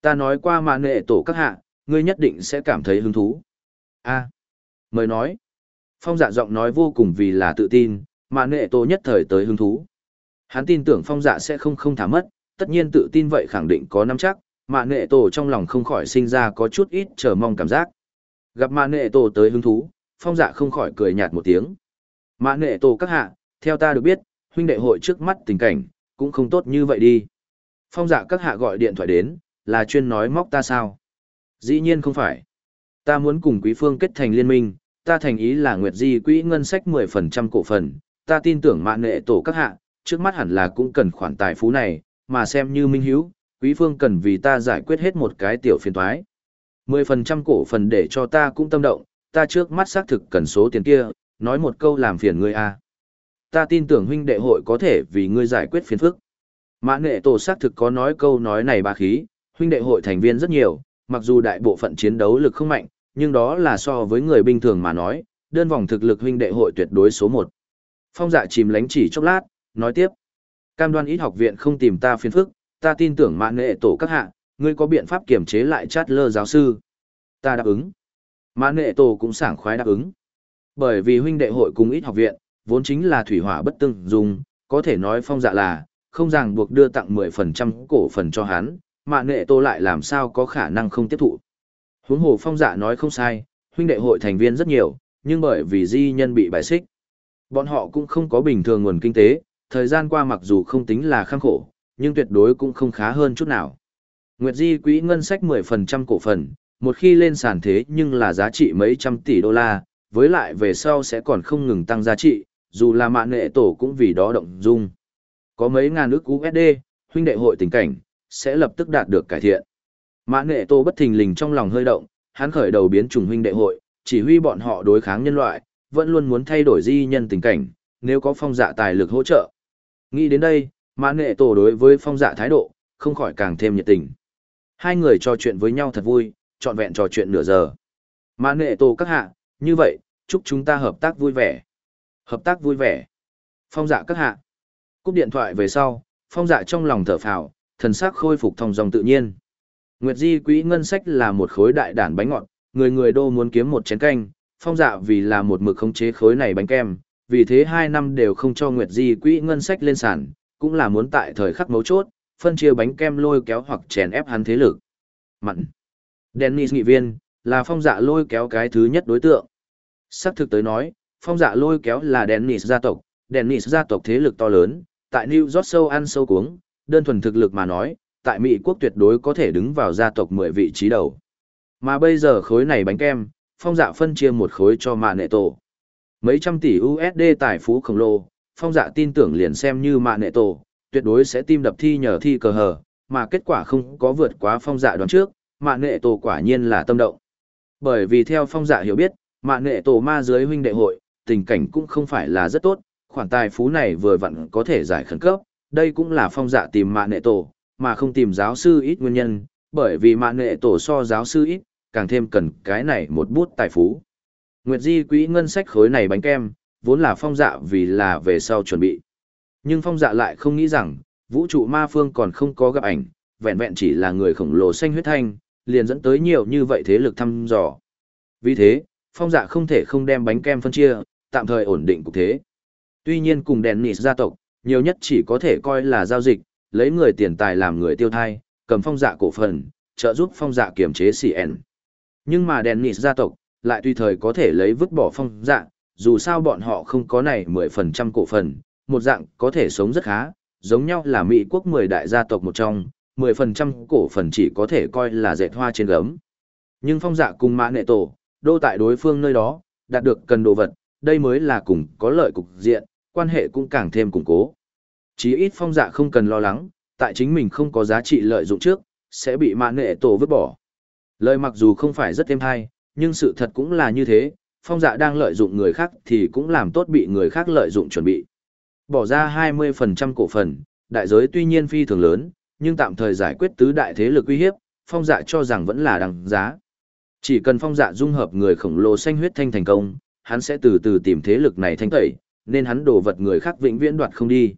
Ta nói qua mạ nệ tổ các hạ, ngươi nhất định sẽ cảm thấy hứng thú. a mời nói. Phong dạ giọng nói vô cùng vì là tự tin, mạ nệ tổ nhất thời tới hứng thú. Hắn tin tưởng phong dạ sẽ không không thả mất, tất nhiên tự tin vậy khẳng định có nắm chắc, mạ nệ tổ trong lòng không khỏi sinh ra có chút ít chờ mong cảm giác. Gặp mạ nệ tổ tới hứng thú, phong dạ không khỏi cười nhạt một tiếng. Mạ nệ tổ các hạ, theo ta được biết, huynh đệ hội trước mắt tình cảnh, cũng không tốt như vậy đi. Phong dạ các hạ gọi điện thoại đến, là chuyên nói móc ta sao? Dĩ nhiên không phải. Ta muốn cùng quý phương kết thành liên minh, ta thành ý là nguyệt di quỹ ngân sách 10% cổ phần, ta tin tưởng mạng nệ tổ các hạ, trước mắt hẳn là cũng cần khoản tài phú này, mà xem như minh hiếu, quý phương cần vì ta giải quyết hết một cái tiểu phiền toái. 10% cổ phần để cho ta cũng tâm động, ta trước mắt xác thực cần số tiền kia, nói một câu làm phiền ngươi a. Ta tin tưởng huynh đệ hội có thể vì ngươi giải quyết phiền phức. Mã nghệ tổ xác thực có nói câu nói này ba khí, huynh đệ hội thành viên rất nhiều, mặc dù đại bộ phận chiến đấu lực không mạnh, nhưng đó là so với người bình thường mà nói, đơn vòng thực lực huynh đệ hội tuyệt đối số 1. Phong dạ chìm lánh chỉ chốc lát, nói tiếp. Cam đoan ít học viện không tìm ta phiền phức, ta tin tưởng mạng nghệ tổ các hạ, ngươi có biện pháp kiểm chế lại chát lơ giáo sư. Ta đáp ứng. Mạng nghệ tổ cũng sảng khoái đáp ứng. Bởi vì huynh đệ hội cùng ít học viện, vốn chính là thủy hỏa bất tương dùng, có thể nói phong dạ là, không ràng buộc đưa tặng 10% cổ phần cho hắn, mạ nghệ tổ lại làm sao có khả năng không tiếp thụ. Huống hồ phong dạ nói không sai, huynh đệ hội thành viên rất nhiều, nhưng bởi vì di nhân bị bài xích. Bọn họ cũng không có bình thường nguồn kinh tế, thời gian qua mặc dù không tính là khăng khổ, nhưng tuyệt đối cũng không khá hơn chút nào. Nguyệt Di quỹ ngân sách 10% cổ phần, một khi lên sàn thế nhưng là giá trị mấy trăm tỷ đô la, với lại về sau sẽ còn không ngừng tăng giá trị, dù là mạng nghệ tổ cũng vì đó động dung. Có mấy ngàn ước USD, huynh đệ hội tình cảnh, sẽ lập tức đạt được cải thiện. Mã nghệ tô bất thình lình trong lòng hơi động, hắn khởi đầu biến chủng huynh đệ hội, chỉ huy bọn họ đối kháng nhân loại, vẫn luôn muốn thay đổi di nhân tình cảnh, nếu có phong dạ tài lực hỗ trợ. Nghĩ đến đây, mã nghệ tô đối với phong dạ thái độ, không khỏi càng thêm nhiệt tình. Hai người trò chuyện với nhau thật vui, trọn vẹn trò chuyện nửa giờ. Mã nghệ tô các hạ, như vậy, chúc chúng ta hợp tác vui vẻ. Hợp tác vui vẻ. Phong dạ các hạ. Cúp điện thoại về sau, phong dạ trong lòng thở phào, thần sắc khôi phục thong dòng tự nhiên. Nguyệt Di quỹ ngân sách là một khối đại đản bánh ngọt, người người đô muốn kiếm một chén canh, phong dạ vì là một mực khống chế khối này bánh kem, vì thế hai năm đều không cho Nguyệt Di quỹ ngân sách lên sàn, cũng là muốn tại thời khắc mấu chốt, phân chia bánh kem lôi kéo hoặc chèn ép hắn thế lực. Mặn. Dennis nghị viên, là phong dạ lôi kéo cái thứ nhất đối tượng. Sắc thực tới nói, phong dạ lôi kéo là Dennis gia tộc, Dennis gia tộc thế lực to lớn, tại New York sâu ăn sâu cuống, đơn thuần thực lực mà nói, tại Mỹ quốc tuyệt đối có thể đứng vào gia tộc 10 vị trí đầu. Mà bây giờ khối này bánh kem, phong dạ phân chia một khối cho mạ nệ tổ. Mấy trăm tỷ USD tài phú khổng lồ, phong dạ tin tưởng liền xem như mạ nệ tổ, tuyệt đối sẽ tim đập thi nhờ thi cờ hờ, mà kết quả không có vượt quá phong dạ đoán trước, mạ nệ tổ quả nhiên là tâm động. Bởi vì theo phong dạ hiểu biết, mạ nệ tổ ma dưới huynh đệ hội, tình cảnh cũng không phải là rất tốt, khoản tài phú này vừa vặn có thể giải khẩn cấp, đây cũng là phong dạ tìm mạ nệ tổ, mà không tìm giáo sư ít nguyên nhân, bởi vì mạ nệ tổ so giáo sư ít, càng thêm cần cái này một bút tài phú. Nguyệt Di quỹ ngân sách khối này bánh kem, vốn là phong dạ vì là về sau chuẩn bị. Nhưng phong dạ lại không nghĩ rằng, vũ trụ ma phương còn không có gặp ảnh, vẹn vẹn chỉ là người khổng lồ xanh huyết thanh, liền dẫn tới nhiều như vậy thế lực thăm dò. Vì thế, phong dạ không thể không đem bánh kem phân chia, tạm thời ổn định cục thế. Tuy nhiên cùng đèn nịt gia tộc, nhiều nhất chỉ có thể coi là giao dịch, lấy người tiền tài làm người tiêu thai, cầm phong dạ cổ phần, trợ giúp phong dạ kiểm chế CN. Nhưng mà đèn nịt gia tộc, lại tùy thời có thể lấy vứt bỏ phong dạ, dù sao bọn họ không có này 10% cổ phần, một dạng có thể sống rất khá, giống nhau là Mỹ quốc 10 đại gia tộc một trong, 10% cổ phần chỉ có thể coi là dệt hoa trên gấm. Nhưng phong dạ cùng mã nệ tổ, đô tại đối phương nơi đó, đạt được cần đồ vật, đây mới là cùng có lợi cục diện, quan hệ cũng càng thêm củng cố. Chí ít phong dạ không cần lo lắng, tại chính mình không có giá trị lợi dụng trước, sẽ bị mạng nệ tổ vứt bỏ. Lời mặc dù không phải rất êm hay, nhưng sự thật cũng là như thế, phong dạ đang lợi dụng người khác thì cũng làm tốt bị người khác lợi dụng chuẩn bị. Bỏ ra 20% cổ phần, đại giới tuy nhiên phi thường lớn, nhưng tạm thời giải quyết tứ đại thế lực uy hiếp, phong dạ cho rằng vẫn là đằng giá. Chỉ cần phong dạ dung hợp người khổng lồ xanh huyết thanh thành công, hắn sẽ từ từ tìm thế lực này thanh tẩy, nên hắn đổ vật người khác vĩnh viễn đoạt không đi.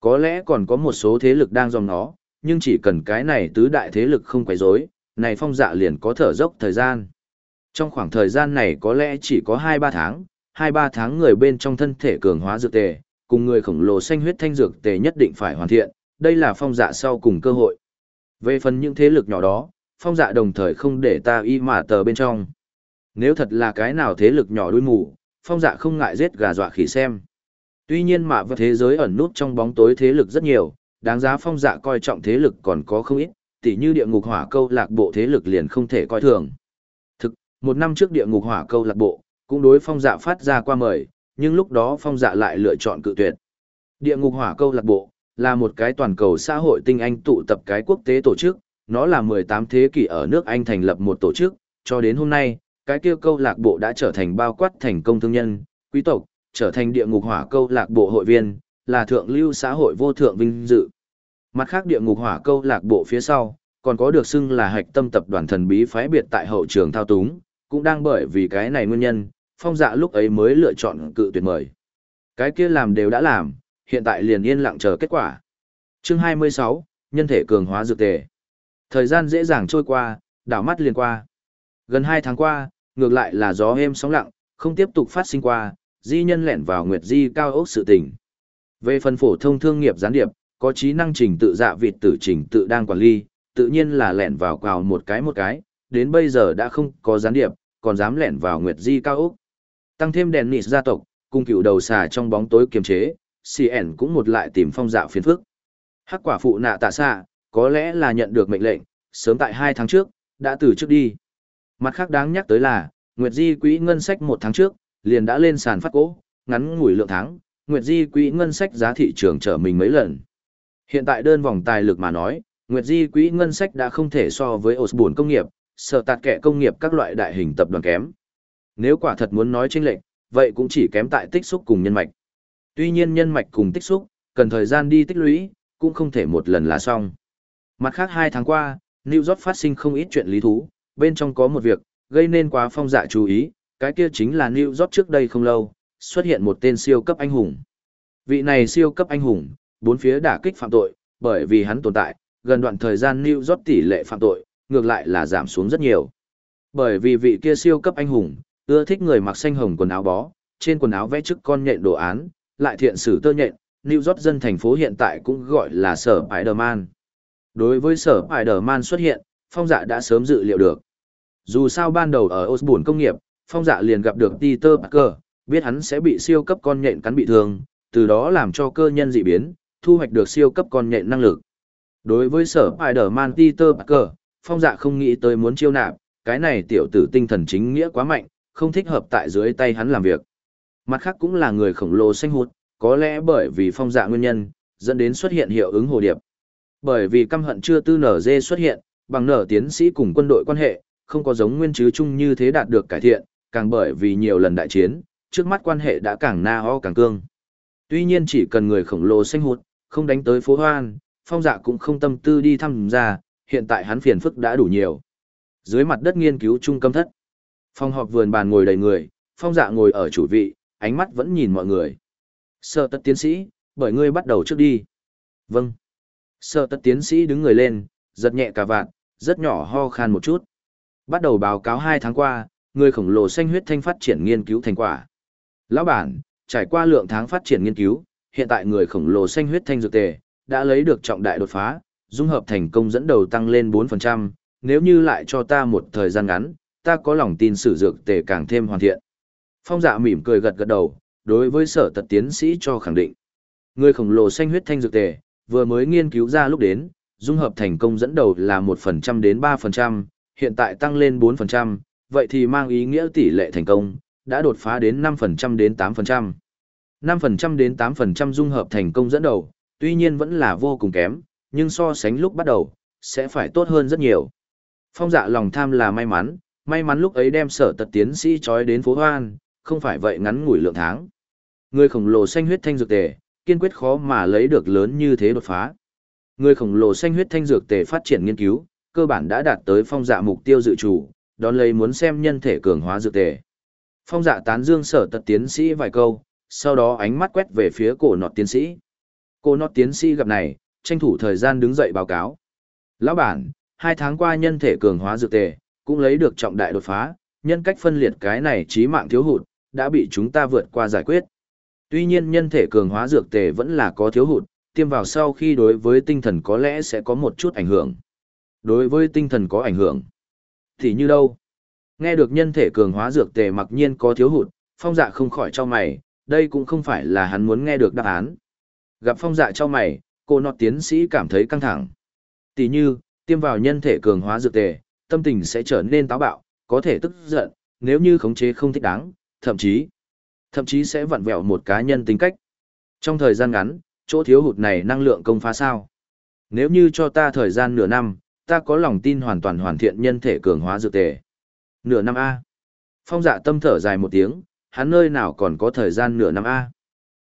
Có lẽ còn có một số thế lực đang dòng nó, nhưng chỉ cần cái này tứ đại thế lực không quấy rối, này phong dạ liền có thở dốc thời gian. Trong khoảng thời gian này có lẽ chỉ có 2-3 tháng, 2-3 tháng người bên trong thân thể cường hóa dược tề, cùng người khổng lồ xanh huyết thanh dược tề nhất định phải hoàn thiện, đây là phong dạ sau cùng cơ hội. Về phần những thế lực nhỏ đó, phong dạ đồng thời không để ta y mà tờ bên trong. Nếu thật là cái nào thế lực nhỏ đuôi mù, phong dạ không ngại giết gà dọa khỉ xem. Tuy nhiên mà vật thế giới ẩn nút trong bóng tối thế lực rất nhiều, đáng giá phong dạ coi trọng thế lực còn có không ít, tỉ như địa ngục hỏa câu lạc bộ thế lực liền không thể coi thường. Thực, một năm trước địa ngục hỏa câu lạc bộ, cũng đối phong dạ phát ra qua mời, nhưng lúc đó phong dạ lại lựa chọn cự tuyệt. Địa ngục hỏa câu lạc bộ, là một cái toàn cầu xã hội tinh anh tụ tập cái quốc tế tổ chức, nó là 18 thế kỷ ở nước Anh thành lập một tổ chức, cho đến hôm nay, cái kia câu lạc bộ đã trở thành bao quát thành công thương nhân, quý tộc, trở thành địa ngục hỏa câu lạc bộ hội viên, là thượng lưu xã hội vô thượng vinh dự. Mặt khác địa ngục hỏa câu lạc bộ phía sau, còn có được xưng là hạch tâm tập đoàn thần bí phái biệt tại hậu trường thao túng, cũng đang bởi vì cái này nguyên nhân, phong dạ lúc ấy mới lựa chọn cự tuyệt mời. Cái kia làm đều đã làm, hiện tại liền yên lặng chờ kết quả. Chương 26, nhân thể cường hóa dược tề. Thời gian dễ dàng trôi qua, đảo mắt liền qua. Gần 2 tháng qua, ngược lại là gió êm sóng lặng, không tiếp tục phát sinh qua, di nhân lẻn vào nguyệt di cao ốc sự tình. Về phần phổ thông thương nghiệp gián điệp, có trí năng trình tự dạ vịt tử trình tự đang quản lý, tự nhiên là lẻn vào cào một cái một cái, đến bây giờ đã không có gián điệp, còn dám lẻn vào nguyệt di cao ốc. Tăng thêm đèn nịt gia tộc, cung cựu đầu xà trong bóng tối kiềm chế, CN cũng một lại tìm phong dạo phiền phức. Hắc quả phụ nạ tạ xạ, có lẽ là nhận được mệnh lệnh, sớm tại hai tháng trước, đã từ trước đi. Mặt khác đáng nhắc tới là, Nguyệt Di quỹ ngân sách một tháng trước, liền đã lên sàn phát cố, ngắn ngủi lượng tháng, Nguyệt Di quỹ ngân sách giá thị trường trở mình mấy lần. Hiện tại đơn vòng tài lực mà nói, Nguyệt Di quỹ ngân sách đã không thể so với Osborne công nghiệp, sở tạt kẻ công nghiệp các loại đại hình tập đoàn kém. Nếu quả thật muốn nói chênh lệch, vậy cũng chỉ kém tại tích xúc cùng nhân mạch. Tuy nhiên nhân mạch cùng tích xúc, cần thời gian đi tích lũy, cũng không thể một lần là xong. Mặt khác hai tháng qua, New York phát sinh không ít chuyện lý thú, bên trong có một việc, gây nên quá phong dạ chú ý, cái kia chính là New York trước đây không lâu, xuất hiện một tên siêu cấp anh hùng. Vị này siêu cấp anh hùng, bốn phía đả kích phạm tội, bởi vì hắn tồn tại, gần đoạn thời gian New York tỷ lệ phạm tội, ngược lại là giảm xuống rất nhiều. Bởi vì vị kia siêu cấp anh hùng, ưa thích người mặc xanh hồng quần áo bó, trên quần áo vẽ chức con nhện đồ án, lại thiện sử tơ nhện, New York dân thành phố hiện tại cũng gọi là sở Spider-Man. Đối với sở Spider-Man xuất hiện, phong dạ đã sớm dự liệu được. Dù sao ban đầu ở Osborne công nghiệp, phong dạ liền gặp được Peter Parker, biết hắn sẽ bị siêu cấp con nhện cắn bị thương, từ đó làm cho cơ nhân dị biến, thu hoạch được siêu cấp con nhện năng lực. Đối với sở Spider-Man Peter Parker, phong dạ không nghĩ tới muốn chiêu nạp, cái này tiểu tử tinh thần chính nghĩa quá mạnh, không thích hợp tại dưới tay hắn làm việc. Mặt khác cũng là người khổng lồ xanh hụt, có lẽ bởi vì phong dạ nguyên nhân, dẫn đến xuất hiện hiệu ứng hồ điệp. Bởi vì căm hận chưa tư nở dê xuất hiện, bằng nở tiến sĩ cùng quân đội quan hệ, không có giống nguyên chứ chung như thế đạt được cải thiện, càng bởi vì nhiều lần đại chiến, trước mắt quan hệ đã càng na ho càng cương. Tuy nhiên chỉ cần người khổng lồ xanh hụt, không đánh tới phố hoan, phong dạ cũng không tâm tư đi thăm ra, hiện tại hắn phiền phức đã đủ nhiều. Dưới mặt đất nghiên cứu trung tâm thất. Phong họp vườn bàn ngồi đầy người, phong dạ ngồi ở chủ vị, ánh mắt vẫn nhìn mọi người. Sợ tất tiến sĩ, bởi ngươi bắt đầu trước đi. Vâng. Sợ tất tiến sĩ đứng người lên, giật nhẹ cả vạn, rất nhỏ ho khan một chút. Bắt đầu báo cáo hai tháng qua, người khổng lồ xanh huyết thanh phát triển nghiên cứu thành quả. Lão bản, trải qua lượng tháng phát triển nghiên cứu, hiện tại người khổng lồ xanh huyết thanh dược tề, đã lấy được trọng đại đột phá, dung hợp thành công dẫn đầu tăng lên 4%, nếu như lại cho ta một thời gian ngắn, ta có lòng tin sử dược tề càng thêm hoàn thiện. Phong dạ mỉm cười gật gật đầu, đối với sở tật tiến sĩ cho khẳng định. Người khổng lồ xanh huyết thanh dược tề, vừa mới nghiên cứu ra lúc đến, dung hợp thành công dẫn đầu là 1% đến 3%, hiện tại tăng lên 4%, vậy thì mang ý nghĩa tỷ lệ thành công, đã đột phá đến 5% đến 8%. 5% đến 8% dung hợp thành công dẫn đầu, tuy nhiên vẫn là vô cùng kém, nhưng so sánh lúc bắt đầu, sẽ phải tốt hơn rất nhiều. Phong dạ lòng tham là may mắn, may mắn lúc ấy đem sở tật tiến sĩ trói đến phố hoan, không phải vậy ngắn ngủi lượng tháng. Người khổng lồ xanh huyết thanh dược tề, kiên quyết khó mà lấy được lớn như thế đột phá. Người khổng lồ xanh huyết thanh dược tề phát triển nghiên cứu, cơ bản đã đạt tới phong dạ mục tiêu dự chủ, đón lấy muốn xem nhân thể cường hóa dược tề. Phong dạ tán dương sở tật tiến sĩ vài câu, sau đó ánh mắt quét về phía cổ nọt tiến sĩ. Cổ nọt tiến sĩ gặp này, tranh thủ thời gian đứng dậy báo cáo. Lão bản, hai tháng qua nhân thể cường hóa dược tề, cũng lấy được trọng đại đột phá, nhân cách phân liệt cái này trí mạng thiếu hụt, đã bị chúng ta vượt qua giải quyết. Tuy nhiên nhân thể cường hóa dược tề vẫn là có thiếu hụt, tiêm vào sau khi đối với tinh thần có lẽ sẽ có một chút ảnh hưởng. Đối với tinh thần có ảnh hưởng. Thì như đâu? Nghe được nhân thể cường hóa dược tề mặc nhiên có thiếu hụt, phong dạ không khỏi cho mày, đây cũng không phải là hắn muốn nghe được đáp án. Gặp phong dạ cho mày, cô nọt tiến sĩ cảm thấy căng thẳng. Tỷ như, tiêm vào nhân thể cường hóa dược tề, tâm tình sẽ trở nên táo bạo, có thể tức giận, nếu như khống chế không thích đáng, thậm chí, thậm chí sẽ vặn vẹo một cá nhân tính cách. Trong thời gian ngắn, chỗ thiếu hụt này năng lượng công phá sao? Nếu như cho ta thời gian nửa năm, ta có lòng tin hoàn toàn hoàn thiện nhân thể cường hóa dược tề. Nửa năm A. Phong dạ tâm thở dài một tiếng, hắn nơi nào còn có thời gian nửa năm A.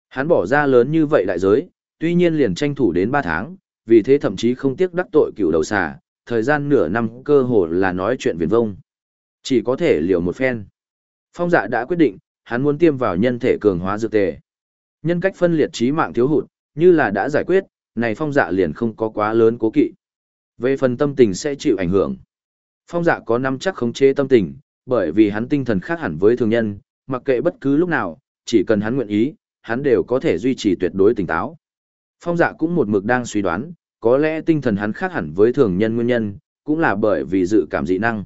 Hắn bỏ ra lớn như vậy đại giới, tuy nhiên liền tranh thủ đến 3 tháng, vì thế thậm chí không tiếc đắc tội cựu đầu xà, thời gian nửa năm cơ hồ là nói chuyện viển vông. Chỉ có thể liều một phen. Phong dạ đã quyết định, hắn muốn tiêm vào nhân thể cường hóa dược tề. Nhân cách phân liệt trí mạng thiếu hụt, như là đã giải quyết, này phong dạ liền không có quá lớn cố kỵ. Về phần tâm tình sẽ chịu ảnh hưởng. Phong dạ có năm chắc khống chế tâm tình, bởi vì hắn tinh thần khác hẳn với thường nhân, mặc kệ bất cứ lúc nào, chỉ cần hắn nguyện ý, hắn đều có thể duy trì tuyệt đối tỉnh táo. Phong dạ cũng một mực đang suy đoán, có lẽ tinh thần hắn khác hẳn với thường nhân nguyên nhân, cũng là bởi vì dự cảm dị năng.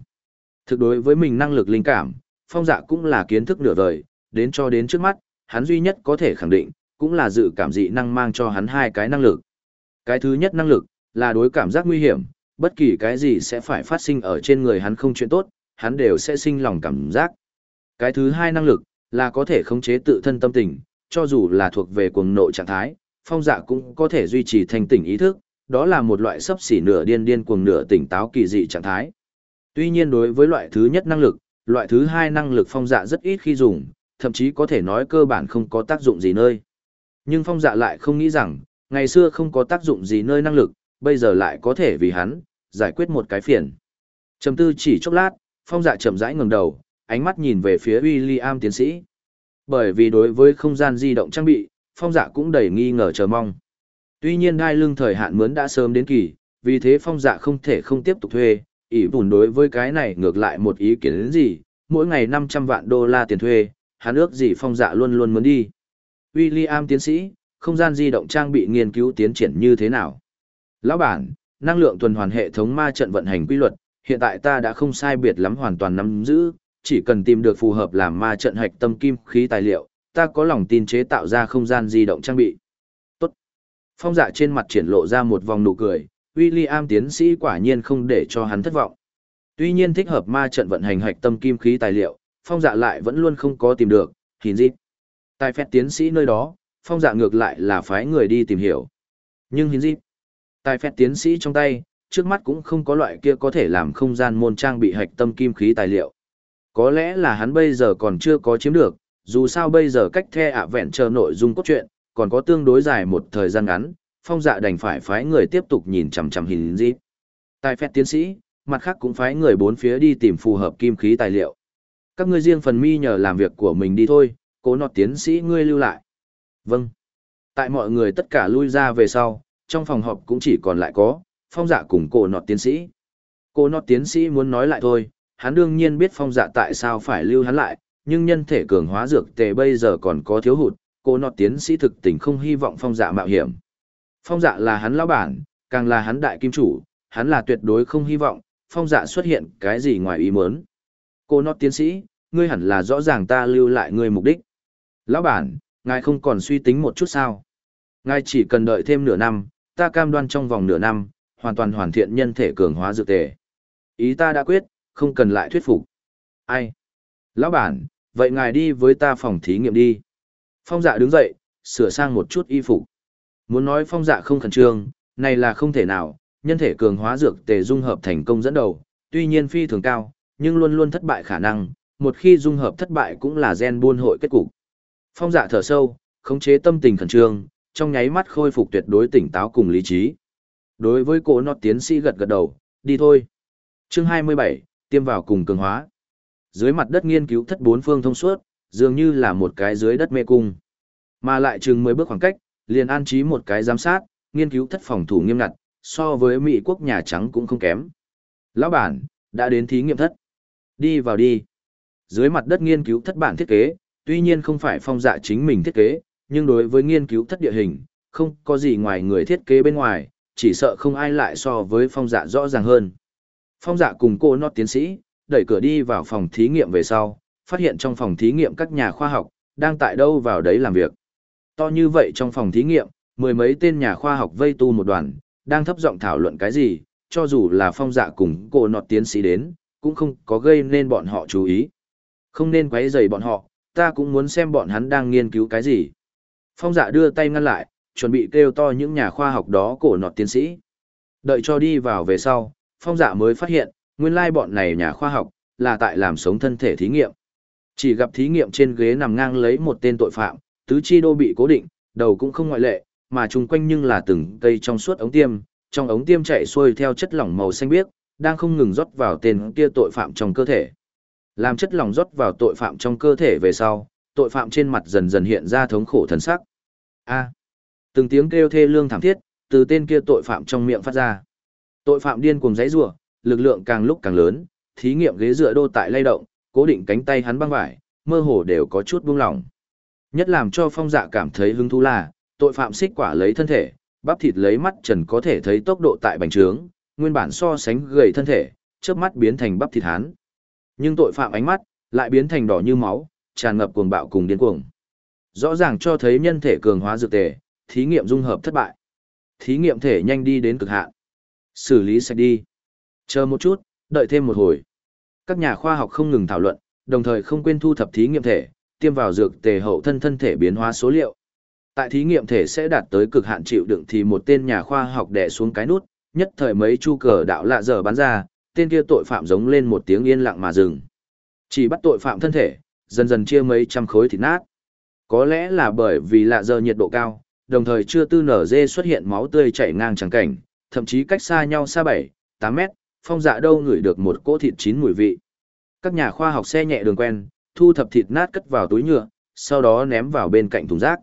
Thực đối với mình năng lực linh cảm, phong dạ cũng là kiến thức nửa vời, đến cho đến trước mắt, hắn duy nhất có thể khẳng định, cũng là dự cảm dị năng mang cho hắn hai cái năng lực. Cái thứ nhất năng lực, là đối cảm giác nguy hiểm, bất kỳ cái gì sẽ phải phát sinh ở trên người hắn không chuyện tốt, hắn đều sẽ sinh lòng cảm giác. Cái thứ hai năng lực, là có thể khống chế tự thân tâm tình, cho dù là thuộc về cuồng nộ trạng thái, phong dạ cũng có thể duy trì thành tỉnh ý thức, đó là một loại sấp xỉ nửa điên điên cuồng nửa tỉnh táo kỳ dị trạng thái. Tuy nhiên đối với loại thứ nhất năng lực, loại thứ hai năng lực phong dạ rất ít khi dùng, thậm chí có thể nói cơ bản không có tác dụng gì nơi. Nhưng phong dạ lại không nghĩ rằng, ngày xưa không có tác dụng gì nơi năng lực, bây giờ lại có thể vì hắn, giải quyết một cái phiền. Trầm tư chỉ chốc lát, phong dạ chậm rãi ngẩng đầu, ánh mắt nhìn về phía William tiến sĩ. Bởi vì đối với không gian di động trang bị, phong dạ cũng đầy nghi ngờ chờ mong. Tuy nhiên đai lưng thời hạn mướn đã sớm đến kỳ, vì thế phong dạ không thể không tiếp tục thuê, ỷ bùn đối với cái này ngược lại một ý kiến đến gì, mỗi ngày 500 vạn đô la tiền thuê, hắn ước gì phong dạ luôn luôn muốn đi. William tiến sĩ, không gian di động trang bị nghiên cứu tiến triển như thế nào? Lão bản, năng lượng tuần hoàn hệ thống ma trận vận hành quy luật, hiện tại ta đã không sai biệt lắm hoàn toàn nắm giữ, chỉ cần tìm được phù hợp làm ma trận hạch tâm kim khí tài liệu, ta có lòng tin chế tạo ra không gian di động trang bị. Tốt. Phong dạ trên mặt triển lộ ra một vòng nụ cười, William tiến sĩ quả nhiên không để cho hắn thất vọng. Tuy nhiên thích hợp ma trận vận hành hạch tâm kim khí tài liệu, phong dạ lại vẫn luôn không có tìm được, hình dịp. Tài phép tiến sĩ nơi đó, phong dạ ngược lại là phái người đi tìm hiểu. Nhưng hiến dịp, tài phép tiến sĩ trong tay, trước mắt cũng không có loại kia có thể làm không gian môn trang bị hạch tâm kim khí tài liệu. Có lẽ là hắn bây giờ còn chưa có chiếm được, dù sao bây giờ cách the ạ vẹn chờ nội dung cốt truyện, còn có tương đối dài một thời gian ngắn, phong dạ đành phải phái người tiếp tục nhìn chằm chằm hình dịp. Tài phép tiến sĩ, mặt khác cũng phái người bốn phía đi tìm phù hợp kim khí tài liệu. Các ngươi riêng phần mi nhờ làm việc của mình đi thôi, cố nọt tiến sĩ ngươi lưu lại. Vâng. Tại mọi người tất cả lui ra về sau, trong phòng họp cũng chỉ còn lại có, phong dạ cùng cổ nọt tiến sĩ. cô nọt tiến sĩ muốn nói lại thôi, hắn đương nhiên biết phong dạ tại sao phải lưu hắn lại, nhưng nhân thể cường hóa dược tề bây giờ còn có thiếu hụt, cô nọt tiến sĩ thực tình không hy vọng phong dạ mạo hiểm. Phong dạ là hắn lão bản, càng là hắn đại kim chủ, hắn là tuyệt đối không hy vọng, phong dạ xuất hiện cái gì ngoài ý muốn. Cô nọt tiến sĩ, ngươi hẳn là rõ ràng ta lưu lại ngươi mục đích. Lão bản, ngài không còn suy tính một chút sao. Ngài chỉ cần đợi thêm nửa năm, ta cam đoan trong vòng nửa năm, hoàn toàn hoàn thiện nhân thể cường hóa dược tề. Ý ta đã quyết, không cần lại thuyết phục. Ai? Lão bản, vậy ngài đi với ta phòng thí nghiệm đi. Phong dạ đứng dậy, sửa sang một chút y phục. Muốn nói phong dạ không khẩn trương, này là không thể nào, nhân thể cường hóa dược tề dung hợp thành công dẫn đầu, tuy nhiên phi thường cao, nhưng luôn luôn thất bại khả năng, một khi dung hợp thất bại cũng là gen buôn hội kết cục. Phong dạ thở sâu, khống chế tâm tình khẩn trương, trong nháy mắt khôi phục tuyệt đối tỉnh táo cùng lý trí. Đối với cổ nọt tiến sĩ gật gật đầu, đi thôi. Chương 27, tiêm vào cùng cường hóa. Dưới mặt đất nghiên cứu thất bốn phương thông suốt, dường như là một cái dưới đất mê cung. Mà lại chừng 10 bước khoảng cách, liền an trí một cái giám sát, nghiên cứu thất phòng thủ nghiêm ngặt, so với Mỹ quốc Nhà Trắng cũng không kém. Lão bản, đã đến thí nghiệm thất. Đi vào đi. Dưới mặt đất nghiên cứu thất bản thiết kế, tuy nhiên không phải phong dạ chính mình thiết kế, nhưng đối với nghiên cứu thất địa hình, không có gì ngoài người thiết kế bên ngoài, chỉ sợ không ai lại so với phong dạ rõ ràng hơn. Phong dạ cùng cô nọt tiến sĩ, đẩy cửa đi vào phòng thí nghiệm về sau, phát hiện trong phòng thí nghiệm các nhà khoa học, đang tại đâu vào đấy làm việc. To như vậy trong phòng thí nghiệm, mười mấy tên nhà khoa học vây tu một đoàn, đang thấp giọng thảo luận cái gì, cho dù là phong dạ cùng cô nọt tiến sĩ đến, cũng không có gây nên bọn họ chú ý. Không nên quấy rầy bọn họ, ta cũng muốn xem bọn hắn đang nghiên cứu cái gì. Phong dạ đưa tay ngăn lại, chuẩn bị kêu to những nhà khoa học đó cổ nọt tiến sĩ. Đợi cho đi vào về sau, phong dạ mới phát hiện, nguyên lai bọn này nhà khoa học, là tại làm sống thân thể thí nghiệm. Chỉ gặp thí nghiệm trên ghế nằm ngang lấy một tên tội phạm, tứ chi đô bị cố định, đầu cũng không ngoại lệ, mà chung quanh nhưng là từng cây trong suốt ống tiêm, trong ống tiêm chạy xuôi theo chất lỏng màu xanh biếc, đang không ngừng rót vào tên kia tội phạm trong cơ thể. Làm chất lỏng rót vào tội phạm trong cơ thể về sau, tội phạm trên mặt dần dần hiện ra thống khổ thần sắc. A. từng tiếng kêu thê lương thảm thiết, từ tên kia tội phạm trong miệng phát ra. Tội phạm điên cuồng giãy giụa, lực lượng càng lúc càng lớn, thí nghiệm ghế dựa đô tại lay động, cố định cánh tay hắn băng vải, mơ hồ đều có chút buông lỏng. Nhất làm cho phong dạ cảm thấy hứng thú là, tội phạm xích quả lấy thân thể, bắp thịt lấy mắt trần có thể thấy tốc độ tại bành trướng, nguyên bản so sánh gầy thân thể, chớp mắt biến thành bắp thịt hắn. Nhưng tội phạm ánh mắt lại biến thành đỏ như máu, tràn ngập cuồng bạo cùng điên cuồng. Rõ ràng cho thấy nhân thể cường hóa dược tề, thí nghiệm dung hợp thất bại. Thí nghiệm thể nhanh đi đến cực hạn. Xử lý sạch đi. Chờ một chút, đợi thêm một hồi. Các nhà khoa học không ngừng thảo luận, đồng thời không quên thu thập thí nghiệm thể, tiêm vào dược tề hậu thân thân thể biến hóa số liệu. Tại thí nghiệm thể sẽ đạt tới cực hạn chịu đựng thì một tên nhà khoa học đè xuống cái nút, nhất thời mấy chu cờ đạo lạ giờ bắn ra, tên kia tội phạm giống lên một tiếng yên lặng mà dừng. Chỉ bắt tội phạm thân thể, dần dần chia mấy trăm khối thịt nát. Có lẽ là bởi vì lạ giờ nhiệt độ cao, đồng thời chưa tư nở dê xuất hiện máu tươi chảy ngang chẳng cảnh, thậm chí cách xa nhau xa 7, 8 mét, phong dạ đâu ngửi được một cỗ thịt chín mùi vị. Các nhà khoa học xe nhẹ đường quen, thu thập thịt nát cất vào túi nhựa, sau đó ném vào bên cạnh thùng rác.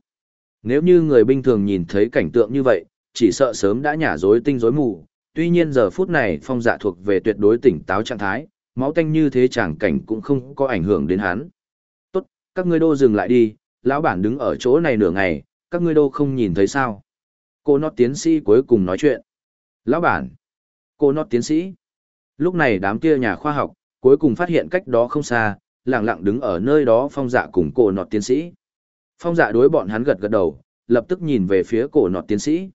Nếu như người bình thường nhìn thấy cảnh tượng như vậy, chỉ sợ sớm đã nhả rối tinh rối mù, tuy nhiên giờ phút này phong dạ thuộc về tuyệt đối tỉnh táo trạng thái, máu tanh như thế chẳng cảnh cũng không có ảnh hưởng đến hắn. Tốt, các ngươi đô dừng lại đi, lão bản đứng ở chỗ này nửa ngày, các ngươi đô không nhìn thấy sao. Cô nót tiến sĩ cuối cùng nói chuyện. Lão bản, cô nót tiến sĩ. Lúc này đám kia nhà khoa học, cuối cùng phát hiện cách đó không xa, lặng lặng đứng ở nơi đó phong dạ cùng cô nọt tiến sĩ. Phong dạ đối bọn hắn gật gật đầu, lập tức nhìn về phía cổ nọt tiến sĩ.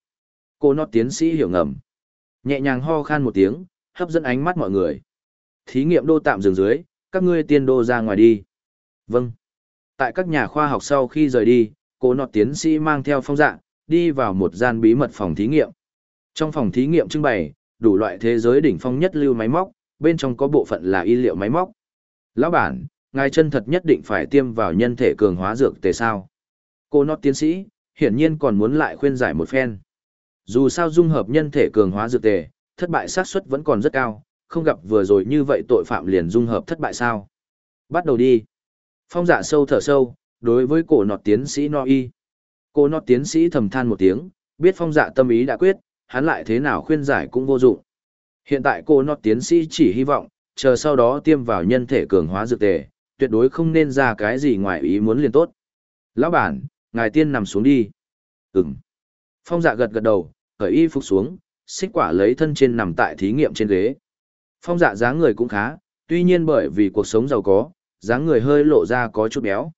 Cô nọt tiến sĩ hiểu ngầm. Nhẹ nhàng ho khan một tiếng, hấp dẫn ánh mắt mọi người. Thí nghiệm đô tạm dừng dưới, các ngươi tiên đô ra ngoài đi. Vâng. Tại các nhà khoa học sau khi rời đi, cô nọt tiến sĩ mang theo phong dạng đi vào một gian bí mật phòng thí nghiệm. Trong phòng thí nghiệm trưng bày, đủ loại thế giới đỉnh phong nhất lưu máy móc, bên trong có bộ phận là y liệu máy móc. Lão bản, ngài chân thật nhất định phải tiêm vào nhân thể cường hóa dược tề sao. Cô nọt tiến sĩ, hiển nhiên còn muốn lại khuyên giải một phen. Dù sao dung hợp nhân thể cường hóa dược tề, thất bại xác suất vẫn còn rất cao, không gặp vừa rồi như vậy tội phạm liền dung hợp thất bại sao. Bắt đầu đi. Phong dạ sâu thở sâu, đối với cổ nọt tiến sĩ no y. Cô nọt tiến sĩ thầm than một tiếng, biết phong dạ tâm ý đã quyết, hắn lại thế nào khuyên giải cũng vô dụng. Hiện tại cô nọt tiến sĩ chỉ hy vọng, chờ sau đó tiêm vào nhân thể cường hóa dược tề, tuyệt đối không nên ra cái gì ngoài ý muốn liền tốt. Lão bản, ngài tiên nằm xuống đi. Ừm. Phong dạ gật gật đầu, cởi y phục xuống, xích quả lấy thân trên nằm tại thí nghiệm trên ghế. Phong dạ dáng người cũng khá, tuy nhiên bởi vì cuộc sống giàu có, dáng người hơi lộ ra có chút béo.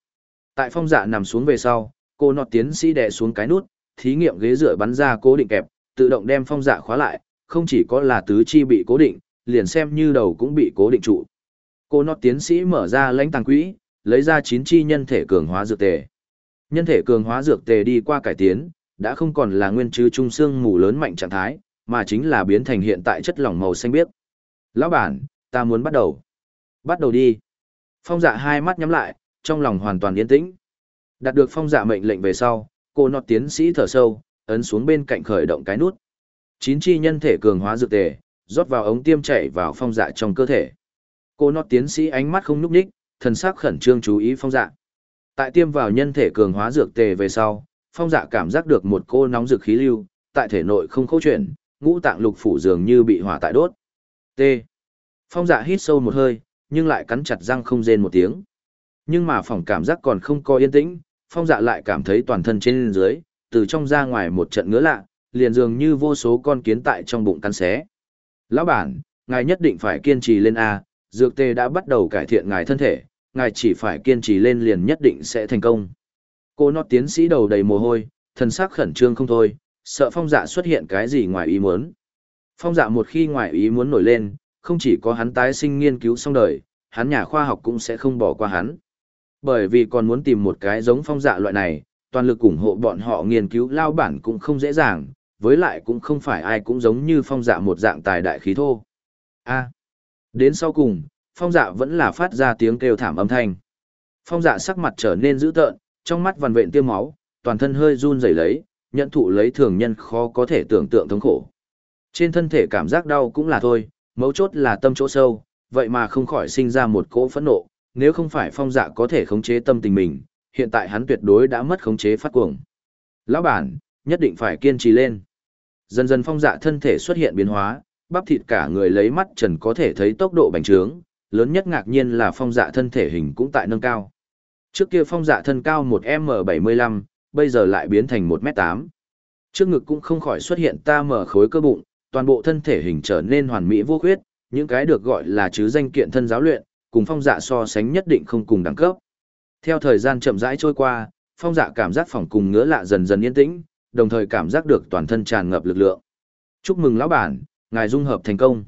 Tại phong dạ nằm xuống về sau, cô nọt tiến sĩ đè xuống cái nút, thí nghiệm ghế rửa bắn ra cố định kẹp, tự động đem phong dạ khóa lại, không chỉ có là tứ chi bị cố định, liền xem như đầu cũng bị cố định trụ. Cô nọt tiến sĩ mở ra lãnh tàng quỹ, lấy ra chín chi nhân thể cường hóa dược tề. Nhân thể cường hóa dược tề đi qua cải tiến, đã không còn là nguyên chứ trung xương mù lớn mạnh trạng thái, mà chính là biến thành hiện tại chất lỏng màu xanh biếc. Lão bản, ta muốn bắt đầu. Bắt đầu đi. Phong dạ hai mắt nhắm lại, trong lòng hoàn toàn yên tĩnh. Đạt được phong dạ mệnh lệnh về sau, cô nọt tiến sĩ thở sâu, ấn xuống bên cạnh khởi động cái nút. Chín chi nhân thể cường hóa dược tề, rót vào ống tiêm chảy vào phong dạ trong cơ thể. Cô nọt tiến sĩ ánh mắt không nhúc nhích, thần sắc khẩn trương chú ý phong dạ. Tại tiêm vào nhân thể cường hóa dược tề về sau, phong dạ cảm giác được một cô nóng dược khí lưu, tại thể nội không khâu chuyển, ngũ tạng lục phủ dường như bị hỏa tại đốt. T. Phong dạ hít sâu một hơi, nhưng lại cắn chặt răng không rên một tiếng. Nhưng mà phòng cảm giác còn không có yên tĩnh, phong dạ lại cảm thấy toàn thân trên dưới, từ trong ra ngoài một trận ngứa lạ, liền dường như vô số con kiến tại trong bụng cắn xé. Lão bản, ngài nhất định phải kiên trì lên A, dược tê đã bắt đầu cải thiện ngài thân thể, ngài chỉ phải kiên trì lên liền nhất định sẽ thành công. Cô nó tiến sĩ đầu đầy mồ hôi, thần sắc khẩn trương không thôi, sợ phong dạ xuất hiện cái gì ngoài ý muốn. Phong dạ một khi ngoài ý muốn nổi lên, không chỉ có hắn tái sinh nghiên cứu xong đời, hắn nhà khoa học cũng sẽ không bỏ qua hắn. Bởi vì còn muốn tìm một cái giống phong dạ loại này, toàn lực ủng hộ bọn họ nghiên cứu lao bản cũng không dễ dàng, với lại cũng không phải ai cũng giống như phong dạ một dạng tài đại khí thô. A. À, đến sau cùng, phong dạ vẫn là phát ra tiếng kêu thảm âm thanh. Phong dạ sắc mặt trở nên dữ tợn, trong mắt vằn vện tiêm máu, toàn thân hơi run rẩy lấy, nhận thụ lấy thường nhân khó có thể tưởng tượng thống khổ. Trên thân thể cảm giác đau cũng là thôi, mấu chốt là tâm chỗ sâu, vậy mà không khỏi sinh ra một cỗ phẫn nộ, nếu không phải phong dạ có thể khống chế tâm tình mình, hiện tại hắn tuyệt đối đã mất khống chế phát cuồng. Lão bản, nhất định phải kiên trì lên. Dần dần phong dạ thân thể xuất hiện biến hóa, bắp thịt cả người lấy mắt trần có thể thấy tốc độ bành trướng, lớn nhất ngạc nhiên là phong dạ thân thể hình cũng tại nâng cao. Trước kia phong dạ thân cao 1M75, bây giờ lại biến thành 1m8. Trước ngực cũng không khỏi xuất hiện ta mở khối cơ bụng, toàn bộ thân thể hình trở nên hoàn mỹ vô khuyết, những cái được gọi là chứ danh kiện thân giáo luyện, cùng phong dạ so sánh nhất định không cùng đẳng cấp. Theo thời gian chậm rãi trôi qua, phong dạ cảm giác phòng cùng ngứa lạ dần dần yên tĩnh, đồng thời cảm giác được toàn thân tràn ngập lực lượng. Chúc mừng lão bản, ngài dung hợp thành công.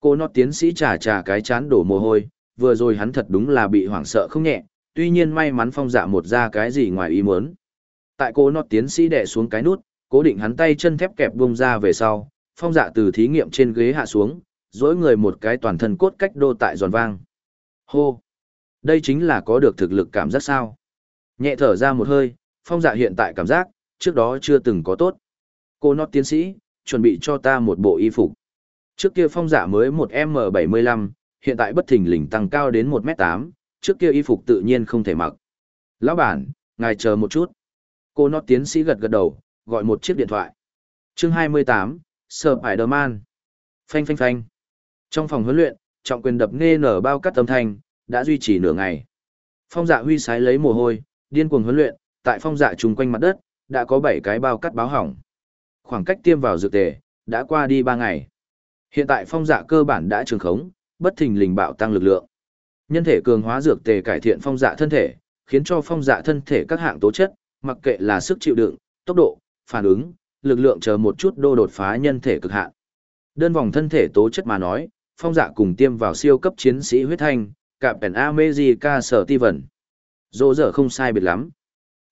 Cô nọ tiến sĩ trà trà cái chán đổ mồ hôi, vừa rồi hắn thật đúng là bị hoảng sợ không nhẹ, tuy nhiên may mắn phong dạ một ra cái gì ngoài ý muốn. Tại cô nọt tiến sĩ đè xuống cái nút, cố định hắn tay chân thép kẹp buông ra về sau, phong dạ từ thí nghiệm trên ghế hạ xuống, dỗi người một cái toàn thân cốt cách đô tại giòn vang. Hô! Đây chính là có được thực lực cảm giác sao. Nhẹ thở ra một hơi, phong dạ hiện tại cảm giác, trước đó chưa từng có tốt. Cô nọt tiến sĩ, chuẩn bị cho ta một bộ y phục. Trước kia phong dạ mới một M75, hiện tại bất thình lình tăng cao đến 1m8, trước kia y phục tự nhiên không thể mặc. Lão bản, ngài chờ một chút. Cô nó tiến sĩ gật gật đầu, gọi một chiếc điện thoại. chương 28, Spider-Man. Phanh phanh phanh. Trong phòng huấn luyện, trọng quyền đập nghe nở bao cắt âm thanh, đã duy trì nửa ngày. Phong dạ huy sái lấy mồ hôi, điên cuồng huấn luyện, tại phong dạ trùng quanh mặt đất, đã có 7 cái bao cắt báo hỏng. Khoảng cách tiêm vào dược tề, đã qua đi 3 ngày. Hiện tại phong dạ cơ bản đã trường khống, bất thình lình bạo tăng lực lượng. Nhân thể cường hóa dược tề cải thiện phong dạ thân thể, khiến cho phong dạ thân thể các hạng tố chất, mặc kệ là sức chịu đựng, tốc độ, phản ứng, lực lượng chờ một chút đô đột phá nhân thể cực hạn. Đơn vòng thân thể tố chất mà nói, phong dạ cùng tiêm vào siêu cấp chiến sĩ huyết thanh, cạm pèn America sở ti vần. Dỗ dở không sai biệt lắm.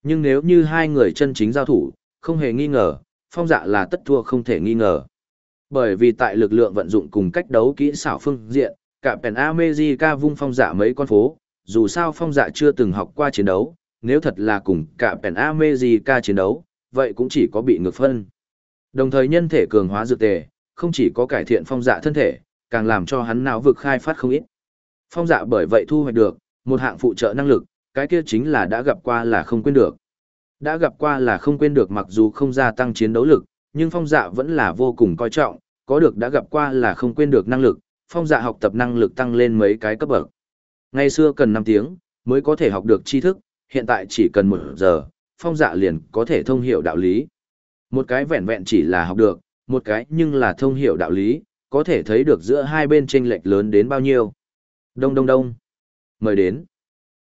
Nhưng nếu như hai người chân chính giao thủ, không hề nghi ngờ, phong dạ là tất thua không thể nghi ngờ. Bởi vì tại lực lượng vận dụng cùng cách đấu kỹ xảo phương diện, cả Pen America vung phong dạ mấy con phố, dù sao phong dạ chưa từng học qua chiến đấu, nếu thật là cùng cả Pen America chiến đấu, vậy cũng chỉ có bị ngược phân. Đồng thời nhân thể cường hóa dược tề, không chỉ có cải thiện phong dạ thân thể, càng làm cho hắn não vực khai phát không ít. Phong dạ bởi vậy thu hoạch được, một hạng phụ trợ năng lực, cái kia chính là đã gặp qua là không quên được. Đã gặp qua là không quên được mặc dù không gia tăng chiến đấu lực, nhưng phong dạ vẫn là vô cùng coi trọng, có được đã gặp qua là không quên được năng lực, phong dạ học tập năng lực tăng lên mấy cái cấp bậc. Ngày xưa cần 5 tiếng, mới có thể học được tri thức, hiện tại chỉ cần 1 giờ, phong dạ liền có thể thông hiểu đạo lý. Một cái vẹn vẹn chỉ là học được, một cái nhưng là thông hiểu đạo lý, có thể thấy được giữa hai bên chênh lệch lớn đến bao nhiêu. Đông đông đông. Mời đến.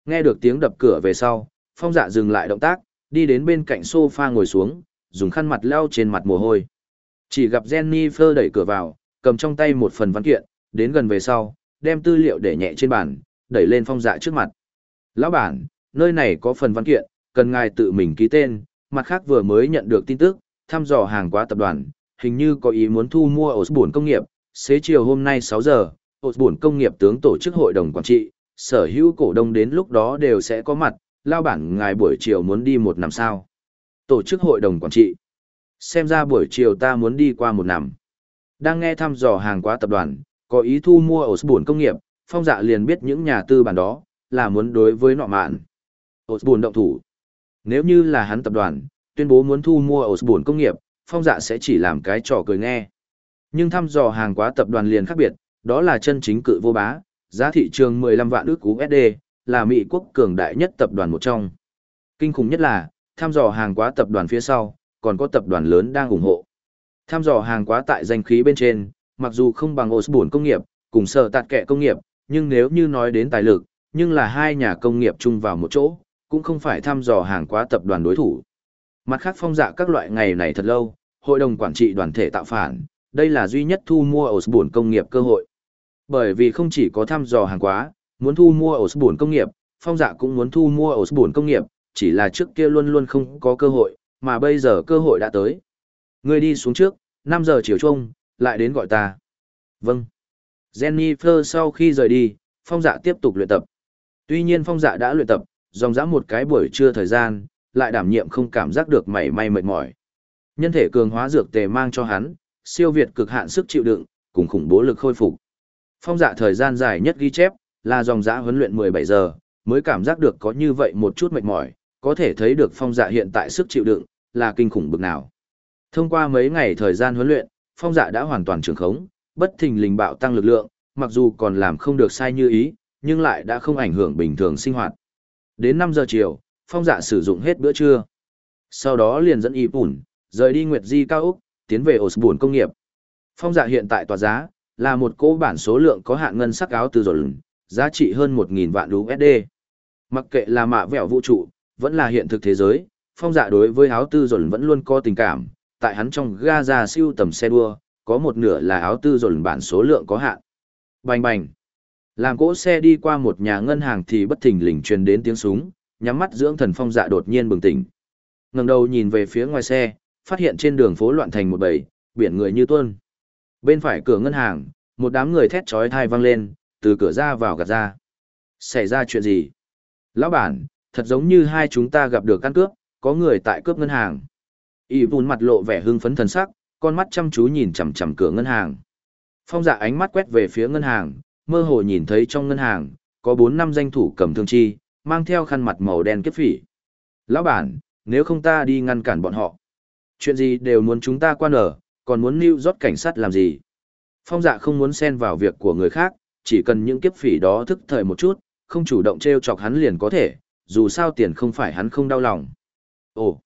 Nghe được tiếng đập cửa về sau, phong dạ dừng lại động tác, đi đến bên cạnh sofa ngồi xuống, dùng khăn mặt lau trên mặt mồ hôi. Chỉ gặp Jennifer đẩy cửa vào, cầm trong tay một phần văn kiện, đến gần về sau, đem tư liệu để nhẹ trên bàn, đẩy lên phong dạ trước mặt. Lão bản, nơi này có phần văn kiện, cần ngài tự mình ký tên, mặt khác vừa mới nhận được tin tức, thăm dò hàng quá tập đoàn, hình như có ý muốn thu mua Osborne công nghiệp, xế chiều hôm nay 6 giờ, Osborne công nghiệp tướng tổ chức hội đồng quản trị, sở hữu cổ đông đến lúc đó đều sẽ có mặt, lao bản ngài buổi chiều muốn đi một năm sao. Tổ chức hội đồng quản trị. Xem ra buổi chiều ta muốn đi qua một năm. Đang nghe thăm dò hàng quá tập đoàn, có ý thu mua Osborne công nghiệp, phong dạ liền biết những nhà tư bản đó, là muốn đối với nọ mạn. Osborne động thủ. Nếu như là hắn tập đoàn, tuyên bố muốn thu mua Osborne công nghiệp, phong dạ sẽ chỉ làm cái trò cười nghe. Nhưng thăm dò hàng quá tập đoàn liền khác biệt, đó là chân chính cự vô bá, giá thị trường 15 vạn ước USD, là Mỹ quốc cường đại nhất tập đoàn một trong. Kinh khủng nhất là, thăm dò hàng quá tập đoàn phía sau, còn có tập đoàn lớn đang ủng hộ. Thăm dò hàng quá tại danh khí bên trên, mặc dù không bằng Osborne công nghiệp, cùng sở tạt kẻ công nghiệp, nhưng nếu như nói đến tài lực, nhưng là hai nhà công nghiệp chung vào một chỗ, cũng không phải thăm dò hàng quá tập đoàn đối thủ. Mặt khác phong dạ các loại ngày này thật lâu, hội đồng quản trị đoàn thể tạo phản, đây là duy nhất thu mua Osborne công nghiệp cơ hội. Bởi vì không chỉ có thăm dò hàng quá, muốn thu mua Osborne công nghiệp, phong dạ cũng muốn thu mua Osborne công nghiệp, chỉ là trước kia luôn luôn không có cơ hội, mà bây giờ cơ hội đã tới. người đi xuống trước, 5 giờ chiều chung, lại đến gọi ta. Vâng. Jennifer sau khi rời đi, phong dạ tiếp tục luyện tập. Tuy nhiên phong dạ đã luyện tập, dòng dã một cái buổi trưa thời gian, lại đảm nhiệm không cảm giác được mảy may mệt mỏi. Nhân thể cường hóa dược tề mang cho hắn, siêu việt cực hạn sức chịu đựng, cùng khủng bố lực khôi phục. Phong dạ thời gian dài nhất ghi chép, là dòng dã huấn luyện 17 giờ, mới cảm giác được có như vậy một chút mệt mỏi, có thể thấy được phong dạ hiện tại sức chịu đựng, là kinh khủng bực nào. Thông qua mấy ngày thời gian huấn luyện, phong dạ đã hoàn toàn trường khống, bất thình lình bạo tăng lực lượng, mặc dù còn làm không được sai như ý, nhưng lại đã không ảnh hưởng bình thường sinh hoạt. Đến 5 giờ chiều, phong dạ sử dụng hết bữa trưa. Sau đó liền dẫn y bùn, rời đi Nguyệt Di cao Úc, tiến về Osborne công nghiệp. Phong dạ hiện tại tòa giá, là một cố bản số lượng có hạn ngân sắc áo từ rồi giá trị hơn 1.000 vạn USD. Mặc kệ là mạ vẹo vũ trụ, vẫn là hiện thực thế giới, phong dạ đối với áo tư rồi vẫn luôn có tình cảm, tại hắn trong Gaza siêu tầm xe đua, có một nửa là áo tư dồn bản số lượng có hạn. Bành bành. Làm cỗ xe đi qua một nhà ngân hàng thì bất thình lình truyền đến tiếng súng, nhắm mắt dưỡng thần phong dạ đột nhiên bừng tỉnh. Ngẩng đầu nhìn về phía ngoài xe, phát hiện trên đường phố loạn thành một bầy, biển người như tuôn. Bên phải cửa ngân hàng, một đám người thét chói tai vang lên, từ cửa ra vào gạt ra. Xảy ra chuyện gì? Lão bản, thật giống như hai chúng ta gặp được căn cướp, có người tại cướp ngân hàng. Y vùn mặt lộ vẻ hưng phấn thần sắc, con mắt chăm chú nhìn chằm chằm cửa ngân hàng. Phong dạ ánh mắt quét về phía ngân hàng, mơ hồ nhìn thấy trong ngân hàng, có bốn năm danh thủ cầm thương chi, mang theo khăn mặt màu đen kiếp phỉ. Lão bản, nếu không ta đi ngăn cản bọn họ. Chuyện gì đều muốn chúng ta quan ở, còn muốn lưu rót cảnh sát làm gì. Phong dạ không muốn xen vào việc của người khác, chỉ cần những kiếp phỉ đó thức thời một chút, không chủ động treo chọc hắn liền có thể, dù sao tiền không phải hắn không đau lòng. Ồ,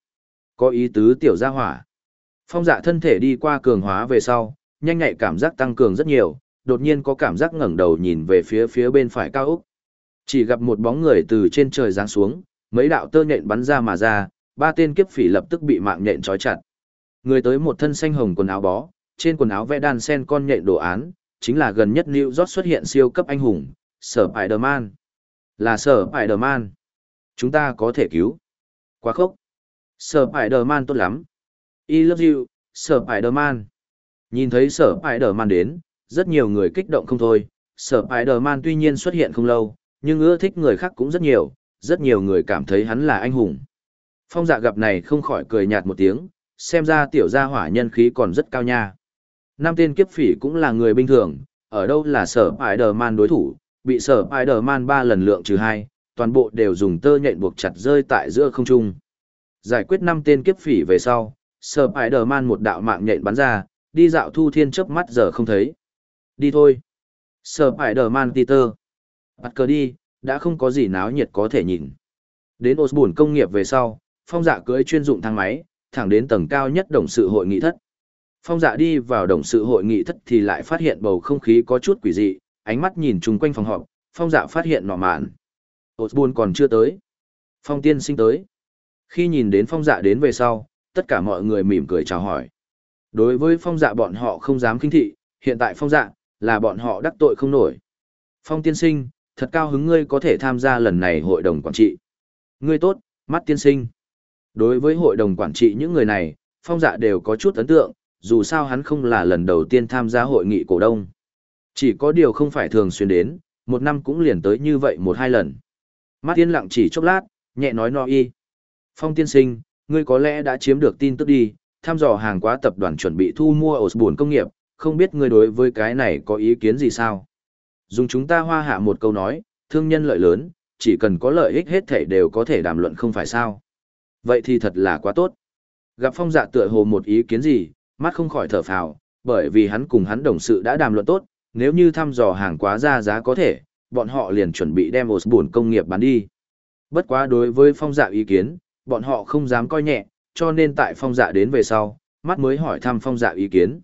có ý tứ tiểu gia hỏa. Phong dạ thân thể đi qua cường hóa về sau, nhanh nhạy cảm giác tăng cường rất nhiều, đột nhiên có cảm giác ngẩng đầu nhìn về phía phía bên phải cao ốc. Chỉ gặp một bóng người từ trên trời giáng xuống, mấy đạo tơ nhện bắn ra mà ra, ba tên kiếp phỉ lập tức bị mạng nhện trói chặt. Người tới một thân xanh hồng quần áo bó, trên quần áo vẽ đan sen con nhện đồ án, chính là gần nhất New York xuất hiện siêu cấp anh hùng, Sở Spider-Man. Là Sở Spider-Man. Chúng ta có thể cứu. Quá khốc. Sở Spider-Man tốt lắm. I love you, Sở Spider-Man. Nhìn thấy Sở Spider-Man đến, rất nhiều người kích động không thôi. Sở Spider-Man tuy nhiên xuất hiện không lâu, nhưng ưa thích người khác cũng rất nhiều, rất nhiều người cảm thấy hắn là anh hùng. Phong dạ gặp này không khỏi cười nhạt một tiếng, xem ra tiểu gia hỏa nhân khí còn rất cao nha. Nam tên kiếp phỉ cũng là người bình thường, ở đâu là sở Spider-Man đối thủ, bị sở Spider-Man ba lần lượng trừ hai, toàn bộ đều dùng tơ nhện buộc chặt rơi tại giữa không trung. Giải quyết năm tên kiếp phỉ về sau, sở đờ man một đạo mạng nhện bắn ra, đi dạo thu thiên chớp mắt giờ không thấy. Đi thôi. Sở đờ man Peter. Bắt cờ đi, đã không có gì náo nhiệt có thể nhìn. Đến Osborne công nghiệp về sau, phong dạ cưới chuyên dụng thang máy, thẳng đến tầng cao nhất đồng sự hội nghị thất. Phong dạ đi vào đồng sự hội nghị thất thì lại phát hiện bầu không khí có chút quỷ dị, ánh mắt nhìn chung quanh phòng họp, phong dạ phát hiện nọ mạn. Osborne còn chưa tới. Phong tiên sinh tới. Khi nhìn đến phong dạ đến về sau, tất cả mọi người mỉm cười chào hỏi. Đối với phong dạ bọn họ không dám kinh thị, hiện tại phong dạ, là bọn họ đắc tội không nổi. Phong tiên sinh, thật cao hứng ngươi có thể tham gia lần này hội đồng quản trị. Ngươi tốt, mắt tiên sinh. Đối với hội đồng quản trị những người này, phong dạ đều có chút ấn tượng, dù sao hắn không là lần đầu tiên tham gia hội nghị cổ đông. Chỉ có điều không phải thường xuyên đến, một năm cũng liền tới như vậy một hai lần. Mắt tiên lặng chỉ chốc lát, nhẹ nói no y. Phong tiên sinh, ngươi có lẽ đã chiếm được tin tức đi, tham dò hàng quá tập đoàn chuẩn bị thu mua Osborne công nghiệp, không biết ngươi đối với cái này có ý kiến gì sao? Dùng chúng ta hoa hạ một câu nói, thương nhân lợi lớn, chỉ cần có lợi ích hết thể đều có thể đàm luận không phải sao. Vậy thì thật là quá tốt. Gặp phong dạ tựa hồ một ý kiến gì, mắt không khỏi thở phào, bởi vì hắn cùng hắn đồng sự đã đàm luận tốt, nếu như thăm dò hàng quá ra giá có thể, bọn họ liền chuẩn bị đem Osborne công nghiệp bán đi. Bất quá đối với phong dạ ý kiến, bọn họ không dám coi nhẹ, cho nên tại phong dạ đến về sau, mắt mới hỏi thăm phong dạ ý kiến.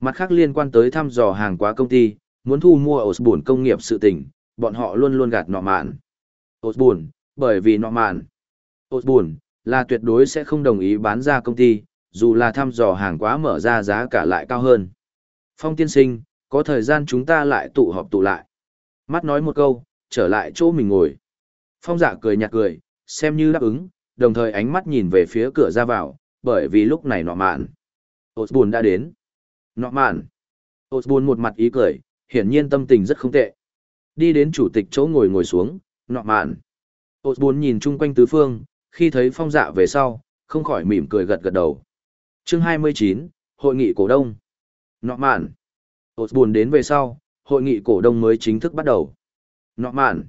Mặt khác liên quan tới thăm dò hàng quá công ty, muốn thu mua Osborne công nghiệp sự tình, bọn họ luôn luôn gạt nọ mạn. Osborne, bởi vì nọ mạn. Osborne, là tuyệt đối sẽ không đồng ý bán ra công ty, dù là thăm dò hàng quá mở ra giá cả lại cao hơn. Phong tiên sinh, có thời gian chúng ta lại tụ họp tụ lại. Mắt nói một câu, trở lại chỗ mình ngồi. Phong dạ cười nhạt cười, xem như đáp ứng, đồng thời ánh mắt nhìn về phía cửa ra vào, bởi vì lúc này nọ mạn. Osborne đã đến. Nọ mạn. Osborne một mặt ý cười, hiển nhiên tâm tình rất không tệ. Đi đến chủ tịch chỗ ngồi ngồi xuống, nọ mạn. Osborne nhìn chung quanh tứ phương, khi thấy phong dạ về sau, không khỏi mỉm cười gật gật đầu. Chương 29, Hội nghị cổ đông. Nọ mạn. Osborne đến về sau, hội nghị cổ đông mới chính thức bắt đầu. Nọ mạn.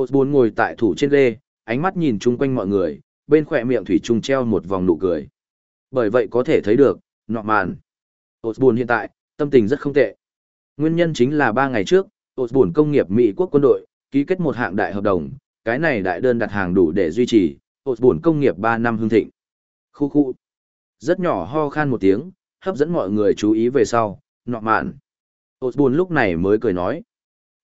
Osborne ngồi tại thủ trên ghê, ánh mắt nhìn chung quanh mọi người, bên khỏe miệng thủy trung treo một vòng nụ cười. Bởi vậy có thể thấy được, nọ mạn. Osborne hiện tại, tâm tình rất không tệ. Nguyên nhân chính là 3 ngày trước, Osborne công nghiệp Mỹ quốc quân đội, ký kết một hạng đại hợp đồng, cái này đại đơn đặt hàng đủ để duy trì, Osborne công nghiệp 3 năm hương thịnh. Khu khu. Rất nhỏ ho khan một tiếng, hấp dẫn mọi người chú ý về sau, nọ mạn. Osborne lúc này mới cười nói.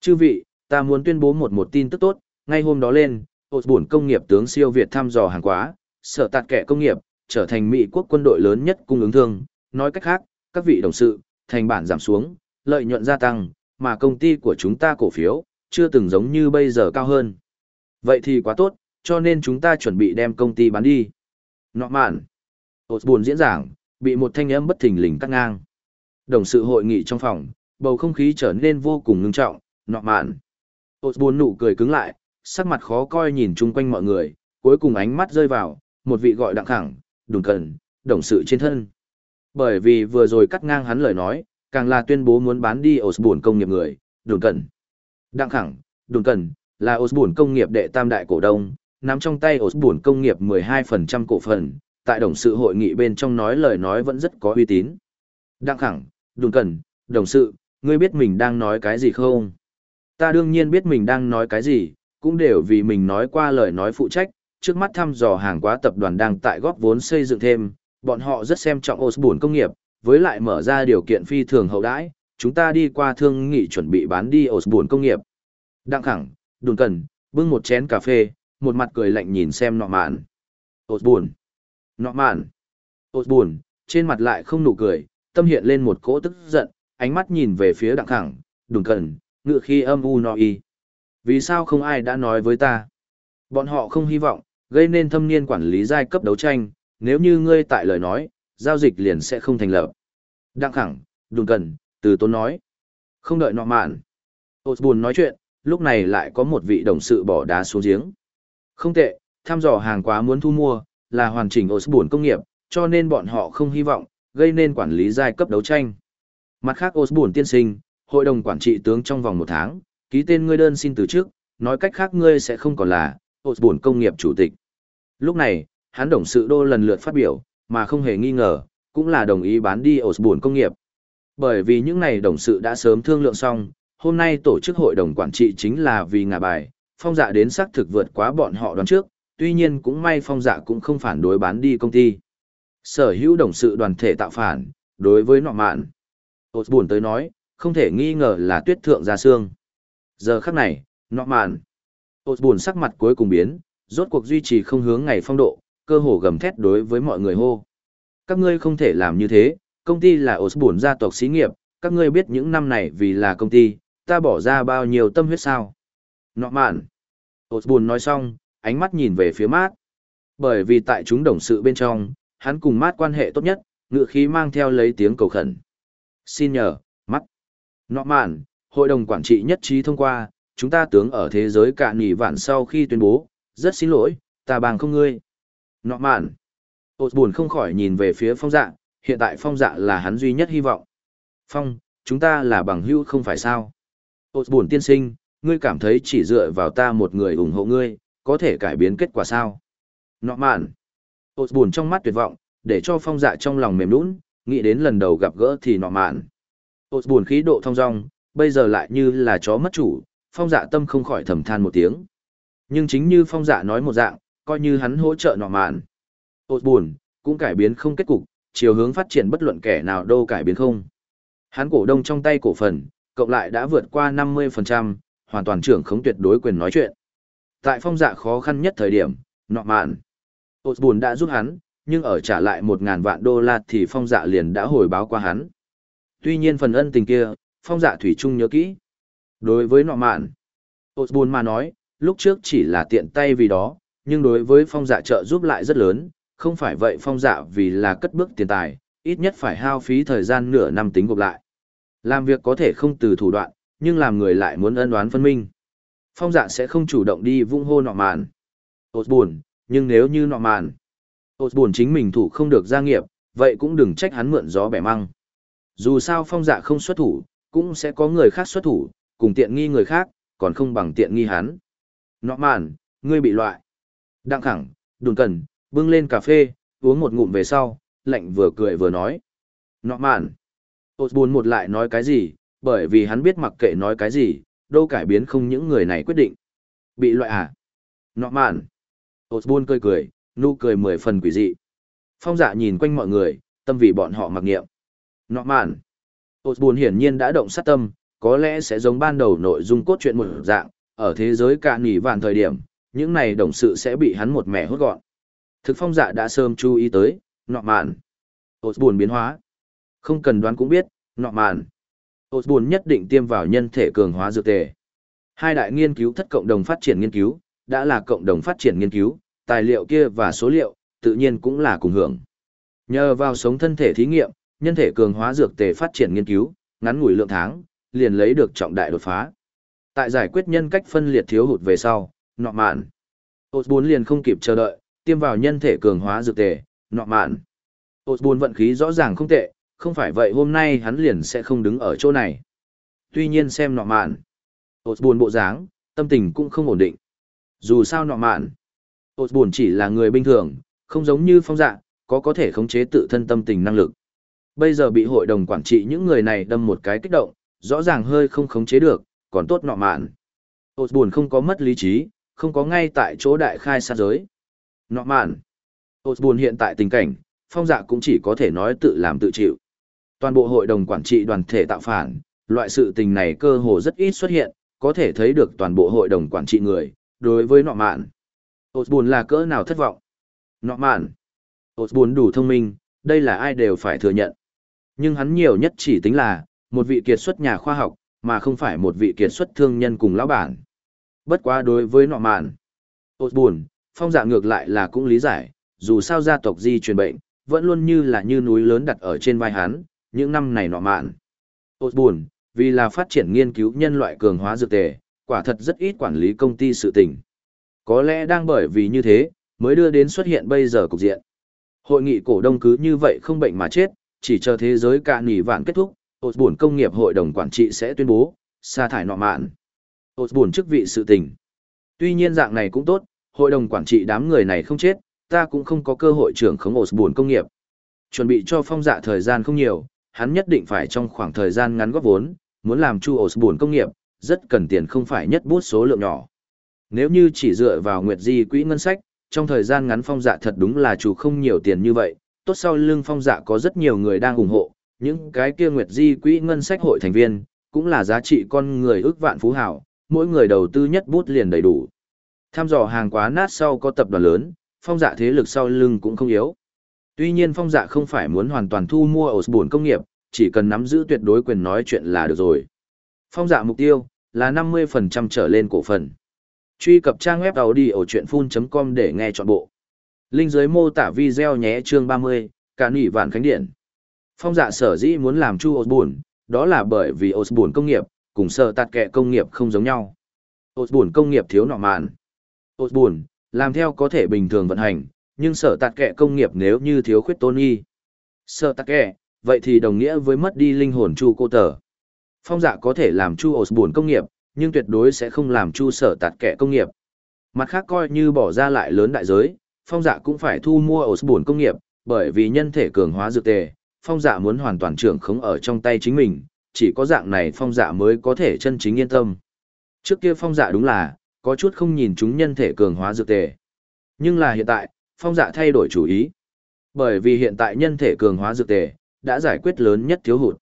Chư vị, ta muốn tuyên bố một một tin tức tốt, ngay hôm đó lên, Osborne công nghiệp tướng siêu Việt thăm dò hàng quá, sở tạt kẻ công nghiệp, trở thành Mỹ quốc quân đội lớn nhất cung ứng thương. Nói cách khác, các vị đồng sự, thành bản giảm xuống, lợi nhuận gia tăng, mà công ty của chúng ta cổ phiếu, chưa từng giống như bây giờ cao hơn. Vậy thì quá tốt, cho nên chúng ta chuẩn bị đem công ty bán đi. Nọ mạn. Osborne diễn giảng, bị một thanh âm bất thình lình cắt ngang. Đồng sự hội nghị trong phòng, bầu không khí trở nên vô cùng ngưng trọng, nọ mạn. Osborne nụ cười cứng lại, sắc mặt khó coi nhìn chung quanh mọi người, cuối cùng ánh mắt rơi vào, một vị gọi đặng khẳng, đùng cần, đồng sự trên thân. Bởi vì vừa rồi cắt ngang hắn lời nói, càng là tuyên bố muốn bán đi Osborne công nghiệp người, đùng cần. Đặng khẳng, đùng cần, là Osborne công nghiệp đệ tam đại cổ đông, nắm trong tay Osborne công nghiệp 12% cổ phần, tại đồng sự hội nghị bên trong nói lời nói vẫn rất có uy tín. Đặng khẳng, đùng cần, đồng sự, ngươi biết mình đang nói cái gì không? Ta đương nhiên biết mình đang nói cái gì, cũng đều vì mình nói qua lời nói phụ trách, trước mắt thăm dò hàng quá tập đoàn đang tại góp vốn xây dựng thêm, bọn họ rất xem trọng Osborne công nghiệp, với lại mở ra điều kiện phi thường hậu đãi, chúng ta đi qua thương nghị chuẩn bị bán đi Osborne công nghiệp. Đặng khẳng, đùn cần, bưng một chén cà phê, một mặt cười lạnh nhìn xem nọ mạn. Osborne. Nọ mạn. Osborne, trên mặt lại không nụ cười, tâm hiện lên một cỗ tức giận, ánh mắt nhìn về phía đặng khẳng, đùn cần, ngựa khi âm u no y. Vì sao không ai đã nói với ta? Bọn họ không hy vọng, gây nên thâm niên quản lý giai cấp đấu tranh, nếu như ngươi tại lời nói, giao dịch liền sẽ không thành lập. Đặng khẳng, đùn cần, từ tốn nói. Không đợi nọ mạn. Osborne nói chuyện, lúc này lại có một vị đồng sự bỏ đá xuống giếng. Không tệ, thăm dò hàng quá muốn thu mua, là hoàn chỉnh Osborne công nghiệp, cho nên bọn họ không hy vọng, gây nên quản lý giai cấp đấu tranh. Mặt khác Osborne tiên sinh, hội đồng quản trị tướng trong vòng một tháng, ký tên ngươi đơn xin từ trước, nói cách khác ngươi sẽ không còn là Osborne công nghiệp chủ tịch. Lúc này, hắn đồng sự đô lần lượt phát biểu, mà không hề nghi ngờ, cũng là đồng ý bán đi Osborne công nghiệp. Bởi vì những này đồng sự đã sớm thương lượng xong, hôm nay tổ chức hội đồng quản trị chính là vì ngả bài, phong dạ đến xác thực vượt quá bọn họ đoán trước, tuy nhiên cũng may phong dạ cũng không phản đối bán đi công ty. Sở hữu đồng sự đoàn thể tạo phản, đối với nọ mạn. Osborne tới nói, không thể nghi ngờ là tuyết thượng ra xương. Giờ khắc này, nọ mạn. Osborne sắc mặt cuối cùng biến, rốt cuộc duy trì không hướng ngày phong độ, cơ hồ gầm thét đối với mọi người hô. Các ngươi không thể làm như thế, công ty là Osborne gia tộc xí nghiệp, các ngươi biết những năm này vì là công ty, ta bỏ ra bao nhiêu tâm huyết sao. Nọ mạn. Osborne nói xong, ánh mắt nhìn về phía mát. Bởi vì tại chúng đồng sự bên trong, hắn cùng mát quan hệ tốt nhất, ngựa khí mang theo lấy tiếng cầu khẩn. Xin nhờ, mắt. Nọ mạn, hội đồng quản trị nhất trí thông qua, chúng ta tướng ở thế giới cả nỉ vạn sau khi tuyên bố, rất xin lỗi, ta bằng không ngươi. Nọ mạn. Osborne không khỏi nhìn về phía phong dạ, hiện tại phong dạ là hắn duy nhất hy vọng. Phong, chúng ta là bằng hữu không phải sao. Osborne tiên sinh, ngươi cảm thấy chỉ dựa vào ta một người ủng hộ ngươi, có thể cải biến kết quả sao? Nọ mạn. Osborne trong mắt tuyệt vọng, để cho phong dạ trong lòng mềm nũng, nghĩ đến lần đầu gặp gỡ thì nọ mạn. Ôt buồn khí độ thong dong, bây giờ lại như là chó mất chủ, phong dạ tâm không khỏi thầm than một tiếng. Nhưng chính như phong dạ nói một dạng, coi như hắn hỗ trợ nọ mạn. Ôt buồn, cũng cải biến không kết cục, chiều hướng phát triển bất luận kẻ nào đâu cải biến không. Hắn cổ đông trong tay cổ phần, cộng lại đã vượt qua 50%, hoàn toàn trưởng không tuyệt đối quyền nói chuyện. Tại phong dạ khó khăn nhất thời điểm, nọ mạn. Ôt buồn đã giúp hắn, nhưng ở trả lại 1.000 vạn đô la thì phong dạ liền đã hồi báo qua hắn. Tuy nhiên phần ân tình kia, phong dạ thủy Trung nhớ kỹ. Đối với nọ mạn, Osborne mà nói, lúc trước chỉ là tiện tay vì đó, nhưng đối với phong dạ trợ giúp lại rất lớn, không phải vậy phong dạ vì là cất bước tiền tài, ít nhất phải hao phí thời gian nửa năm tính gộp lại. Làm việc có thể không từ thủ đoạn, nhưng làm người lại muốn ân đoán phân minh. Phong dạ sẽ không chủ động đi vung hô nọ mạn. Osborne, nhưng nếu như nọ mạn, Osborne chính mình thủ không được gia nghiệp, vậy cũng đừng trách hắn mượn gió bẻ măng. Dù sao phong dạ không xuất thủ, cũng sẽ có người khác xuất thủ, cùng tiện nghi người khác, còn không bằng tiện nghi hắn. Nọ mạn, ngươi bị loại. Đặng khẳng, đùn cần, bưng lên cà phê, uống một ngụm về sau, lạnh vừa cười vừa nói. Nọ mạn. Ôt buồn một lại nói cái gì, bởi vì hắn biết mặc kệ nói cái gì, đâu cải biến không những người này quyết định. Bị loại à? Nọ mạn. Ôt buồn cười cười, nụ cười mười phần quỷ dị. Phong dạ nhìn quanh mọi người, tâm vì bọn họ mặc nghiệm. Nọ mạn. Osborne hiển nhiên đã động sát tâm, có lẽ sẽ giống ban đầu nội dung cốt truyện một dạng, ở thế giới cả nghỉ vạn thời điểm, những này đồng sự sẽ bị hắn một mẻ hốt gọn. Thực phong dạ đã sớm chú ý tới, nọ mạn. Osborne biến hóa. Không cần đoán cũng biết, nọ mạn. Osborne nhất định tiêm vào nhân thể cường hóa dược tề. Hai đại nghiên cứu thất cộng đồng phát triển nghiên cứu, đã là cộng đồng phát triển nghiên cứu, tài liệu kia và số liệu, tự nhiên cũng là cùng hưởng. Nhờ vào sống thân thể thí nghiệm, nhân thể cường hóa dược tề phát triển nghiên cứu, ngắn ngủi lượng tháng, liền lấy được trọng đại đột phá. Tại giải quyết nhân cách phân liệt thiếu hụt về sau, nọ mạn. Osborne liền không kịp chờ đợi, tiêm vào nhân thể cường hóa dược tề, nọ mạn. Osborne vận khí rõ ràng không tệ, không phải vậy hôm nay hắn liền sẽ không đứng ở chỗ này. Tuy nhiên xem nọ mạn. Osborne bộ dáng, tâm tình cũng không ổn định. Dù sao nọ mạn. Osborne chỉ là người bình thường, không giống như phong dạ, có có thể khống chế tự thân tâm tình năng lực. Bây giờ bị hội đồng quản trị những người này đâm một cái kích động, rõ ràng hơi không khống chế được, còn tốt nọ mạn. Osborne không có mất lý trí, không có ngay tại chỗ đại khai sát giới. Nọ mạn. Osborne hiện tại tình cảnh, phong dạ cũng chỉ có thể nói tự làm tự chịu. Toàn bộ hội đồng quản trị đoàn thể tạo phản, loại sự tình này cơ hồ rất ít xuất hiện, có thể thấy được toàn bộ hội đồng quản trị người, đối với nọ mạn. Osborne là cỡ nào thất vọng. Nọ mạn. Osborne đủ thông minh, đây là ai đều phải thừa nhận. Nhưng hắn nhiều nhất chỉ tính là, một vị kiệt xuất nhà khoa học, mà không phải một vị kiệt xuất thương nhân cùng lão bản. Bất quá đối với nọ mạn. buồn, phong dạ ngược lại là cũng lý giải, dù sao gia tộc di truyền bệnh, vẫn luôn như là như núi lớn đặt ở trên vai hắn, những năm này nọ mạn. buồn vì là phát triển nghiên cứu nhân loại cường hóa dược tề, quả thật rất ít quản lý công ty sự tình. Có lẽ đang bởi vì như thế, mới đưa đến xuất hiện bây giờ cục diện. Hội nghị cổ đông cứ như vậy không bệnh mà chết, chỉ chờ thế giới cả nỉ vạn kết thúc, Osborne công nghiệp hội đồng quản trị sẽ tuyên bố, sa thải nọ mạn. Osborne chức vị sự tình. Tuy nhiên dạng này cũng tốt, hội đồng quản trị đám người này không chết, ta cũng không có cơ hội trưởng khống Osborne công nghiệp. Chuẩn bị cho phong dạ thời gian không nhiều, hắn nhất định phải trong khoảng thời gian ngắn góp vốn, muốn làm chu Osborne công nghiệp, rất cần tiền không phải nhất bút số lượng nhỏ. Nếu như chỉ dựa vào Nguyệt Di quỹ ngân sách, trong thời gian ngắn phong dạ thật đúng là chủ không nhiều tiền như vậy, tốt sau lưng phong dạ có rất nhiều người đang ủng hộ, những cái kia Nguyệt Di quỹ ngân sách hội thành viên, cũng là giá trị con người ước vạn phú hảo, mỗi người đầu tư nhất bút liền đầy đủ. Tham dò hàng quá nát sau có tập đoàn lớn, phong dạ thế lực sau lưng cũng không yếu. Tuy nhiên phong dạ không phải muốn hoàn toàn thu mua Osborne công nghiệp, chỉ cần nắm giữ tuyệt đối quyền nói chuyện là được rồi. Phong dạ mục tiêu là 50% trở lên cổ phần. Truy cập trang web đầu đi ở chuyện full.com để nghe trọn bộ. Linh dưới mô tả video nhé chương 30, cả nỉ vạn khánh điện. Phong dạ sở dĩ muốn làm chu Osborne, đó là bởi vì Osborne công nghiệp, cùng sở tạt kẹ công nghiệp không giống nhau. Osborne công nghiệp thiếu nọ mạn. Osborne, làm theo có thể bình thường vận hành, nhưng sở tạt kẹ công nghiệp nếu như thiếu khuyết tôn. Sở tạt kẹ, vậy thì đồng nghĩa với mất đi linh hồn chu cô tờ. Phong dạ có thể làm chu Osborne công nghiệp, nhưng tuyệt đối sẽ không làm chu sở tạt kẻ công nghiệp. Mặt khác coi như bỏ ra lại lớn đại giới, phong dạ cũng phải thu mua Osborne công nghiệp, bởi vì nhân thể cường hóa dược tề, phong dạ muốn hoàn toàn trưởng khống ở trong tay chính mình, chỉ có dạng này phong dạ mới có thể chân chính yên tâm. Trước kia phong dạ đúng là, có chút không nhìn chúng nhân thể cường hóa dược tề. Nhưng là hiện tại, phong dạ thay đổi chủ ý. Bởi vì hiện tại nhân thể cường hóa dược tề, đã giải quyết lớn nhất thiếu hụt.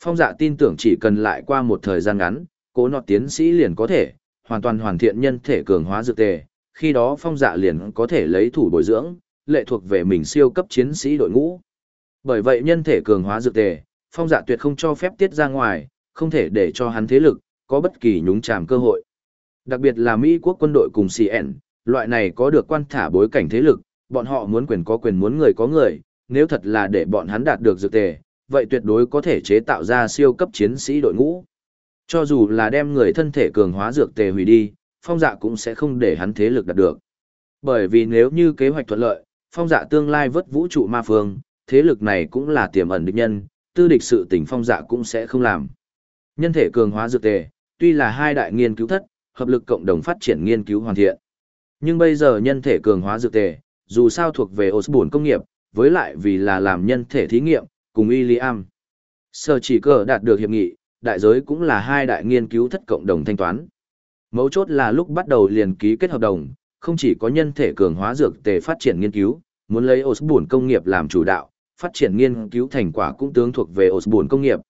Phong dạ tin tưởng chỉ cần lại qua một thời gian ngắn, cố nọt tiến sĩ liền có thể, hoàn toàn hoàn thiện nhân thể cường hóa dược tề, khi đó phong dạ liền có thể lấy thủ bồi dưỡng, lệ thuộc về mình siêu cấp chiến sĩ đội ngũ. Bởi vậy nhân thể cường hóa dược tề, phong dạ tuyệt không cho phép tiết ra ngoài, không thể để cho hắn thế lực, có bất kỳ nhúng chàm cơ hội. Đặc biệt là Mỹ quốc quân đội cùng CN, loại này có được quan thả bối cảnh thế lực, bọn họ muốn quyền có quyền muốn người có người, nếu thật là để bọn hắn đạt được dược tề, vậy tuyệt đối có thể chế tạo ra siêu cấp chiến sĩ đội ngũ. Cho dù là đem người thân thể cường hóa dược tề hủy đi, phong dạ cũng sẽ không để hắn thế lực đạt được. Bởi vì nếu như kế hoạch thuận lợi, phong dạ tương lai vất vũ trụ ma phương, thế lực này cũng là tiềm ẩn địch nhân, tư địch sự tình phong dạ cũng sẽ không làm. Nhân thể cường hóa dược tề, tuy là hai đại nghiên cứu thất, hợp lực cộng đồng phát triển nghiên cứu hoàn thiện. Nhưng bây giờ nhân thể cường hóa dược tề, dù sao thuộc về Osborne công nghiệp, với lại vì là làm nhân thể thí nghiệm, cùng William. Sở chỉ cờ đạt được hiệp nghị, đại giới cũng là hai đại nghiên cứu thất cộng đồng thanh toán. Mấu chốt là lúc bắt đầu liền ký kết hợp đồng, không chỉ có nhân thể cường hóa dược tề phát triển nghiên cứu, muốn lấy Osborne công nghiệp làm chủ đạo, phát triển nghiên cứu thành quả cũng tướng thuộc về Osborne công nghiệp.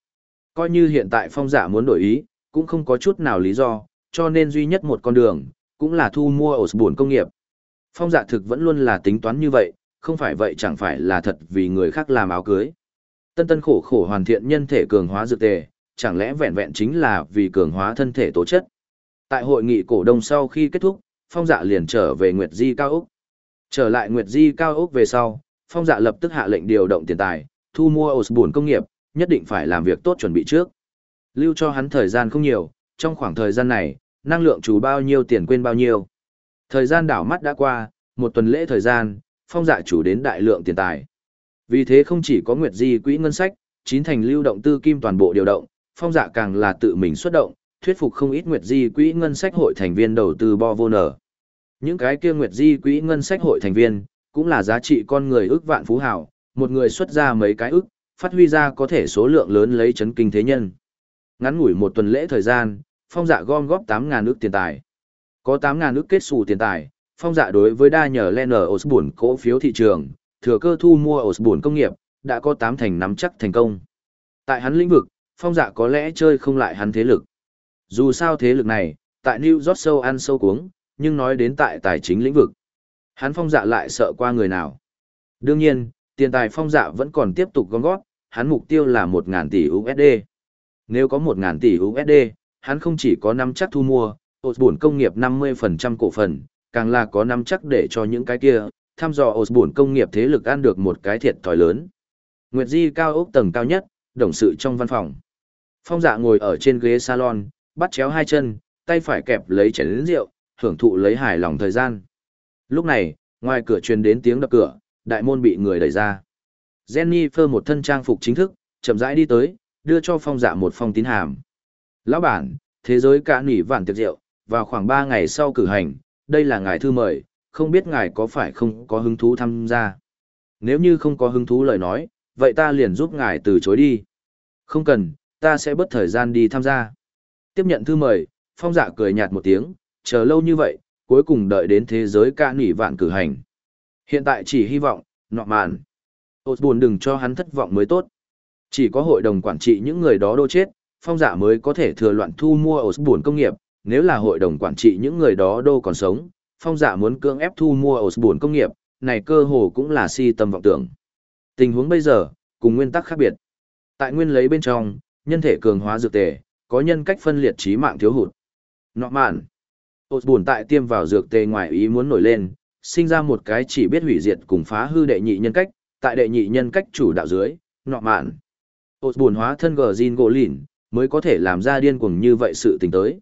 Coi như hiện tại phong giả muốn đổi ý, cũng không có chút nào lý do, cho nên duy nhất một con đường, cũng là thu mua Osborne công nghiệp. Phong dạ thực vẫn luôn là tính toán như vậy, không phải vậy chẳng phải là thật vì người khác làm áo cưới. Tân tân khổ khổ hoàn thiện nhân thể cường hóa dược tề, chẳng lẽ vẹn vẹn chính là vì cường hóa thân thể tố chất. Tại hội nghị cổ đông sau khi kết thúc, Phong Dạ liền trở về Nguyệt Di Cao Úc. Trở lại Nguyệt Di Cao Úc về sau, Phong Dạ lập tức hạ lệnh điều động tiền tài, thu mua Osborne công nghiệp, nhất định phải làm việc tốt chuẩn bị trước. Lưu cho hắn thời gian không nhiều, trong khoảng thời gian này, năng lượng chủ bao nhiêu tiền quên bao nhiêu. Thời gian đảo mắt đã qua, một tuần lễ thời gian, Phong Dạ chủ đến đại lượng tiền tài. Vì thế không chỉ có Nguyệt Di quỹ ngân sách, chín thành lưu động tư kim toàn bộ điều động, Phong Dạ càng là tự mình xuất động, thuyết phục không ít Nguyệt Di quỹ ngân sách hội thành viên đầu tư bo vô nở. Những cái kia Nguyệt Di quỹ ngân sách hội thành viên, cũng là giá trị con người ước vạn phú hảo. một người xuất ra mấy cái ước, phát huy ra có thể số lượng lớn lấy chấn kinh thế nhân. Ngắn ngủi một tuần lễ thời gian, phong dạ gom góp 8.000 ước tiền tài. Có 8.000 ước kết xù tiền tài, phong dạ đối với đa nhờ Lenner Osborne cổ phiếu thị trường, thừa cơ thu mua Osborne công nghiệp, đã có 8 thành nắm chắc thành công. Tại hắn lĩnh vực, phong dạ có lẽ chơi không lại hắn thế lực. Dù sao thế lực này, tại New York sâu ăn sâu cuống, nhưng nói đến tại tài chính lĩnh vực. Hắn phong dạ lại sợ qua người nào. Đương nhiên, tiền tài phong dạ vẫn còn tiếp tục gom gót, hắn mục tiêu là 1.000 tỷ USD. Nếu có 1.000 tỷ USD, hắn không chỉ có nắm chắc thu mua, Osborne công nghiệp 50% cổ phần, càng là có nắm chắc để cho những cái kia, thăm dò Osborne công nghiệp thế lực ăn được một cái thiệt thòi lớn. Nguyệt Di cao ốc tầng cao nhất, đồng sự trong văn phòng. Phong dạ ngồi ở trên ghế salon, bắt chéo hai chân, tay phải kẹp lấy chén rượu, hưởng thụ lấy hài lòng thời gian. Lúc này, ngoài cửa truyền đến tiếng đập cửa, đại môn bị người đẩy ra. Jennifer một thân trang phục chính thức, chậm rãi đi tới, đưa cho phong dạ một phong tín hàm. Lão bản, thế giới cả nỉ vạn tiệc rượu, vào khoảng 3 ngày sau cử hành, đây là ngài thư mời, không biết ngài có phải không có hứng thú tham gia. Nếu như không có hứng thú lời nói, vậy ta liền giúp ngài từ chối đi. Không cần, ta sẽ bớt thời gian đi tham gia. Tiếp nhận thư mời, phong dạ cười nhạt một tiếng, chờ lâu như vậy, cuối cùng đợi đến thế giới ca nỉ vạn cử hành. Hiện tại chỉ hy vọng, nọ mạn. Ôt buồn đừng cho hắn thất vọng mới tốt. Chỉ có hội đồng quản trị những người đó đô chết, phong dạ mới có thể thừa loạn thu mua ổ buồn công nghiệp, nếu là hội đồng quản trị những người đó đô còn sống, phong dạ muốn cưỡng ép thu mua ổ buồn công nghiệp, này cơ hồ cũng là si tâm vọng tưởng. Tình huống bây giờ, cùng nguyên tắc khác biệt. Tại nguyên lấy bên trong, nhân thể cường hóa dược tề, có nhân cách phân liệt trí mạng thiếu hụt. Nọ mạn. Ôt buồn tại tiêm vào dược tê ngoài ý muốn nổi lên, sinh ra một cái chỉ biết hủy diệt cùng phá hư đệ nhị nhân cách, tại đệ nhị nhân cách chủ đạo dưới, nọ mạn. Ôt buồn hóa thân gờ Jin gỗ lìn, mới có thể làm ra điên cuồng như vậy sự tình tới.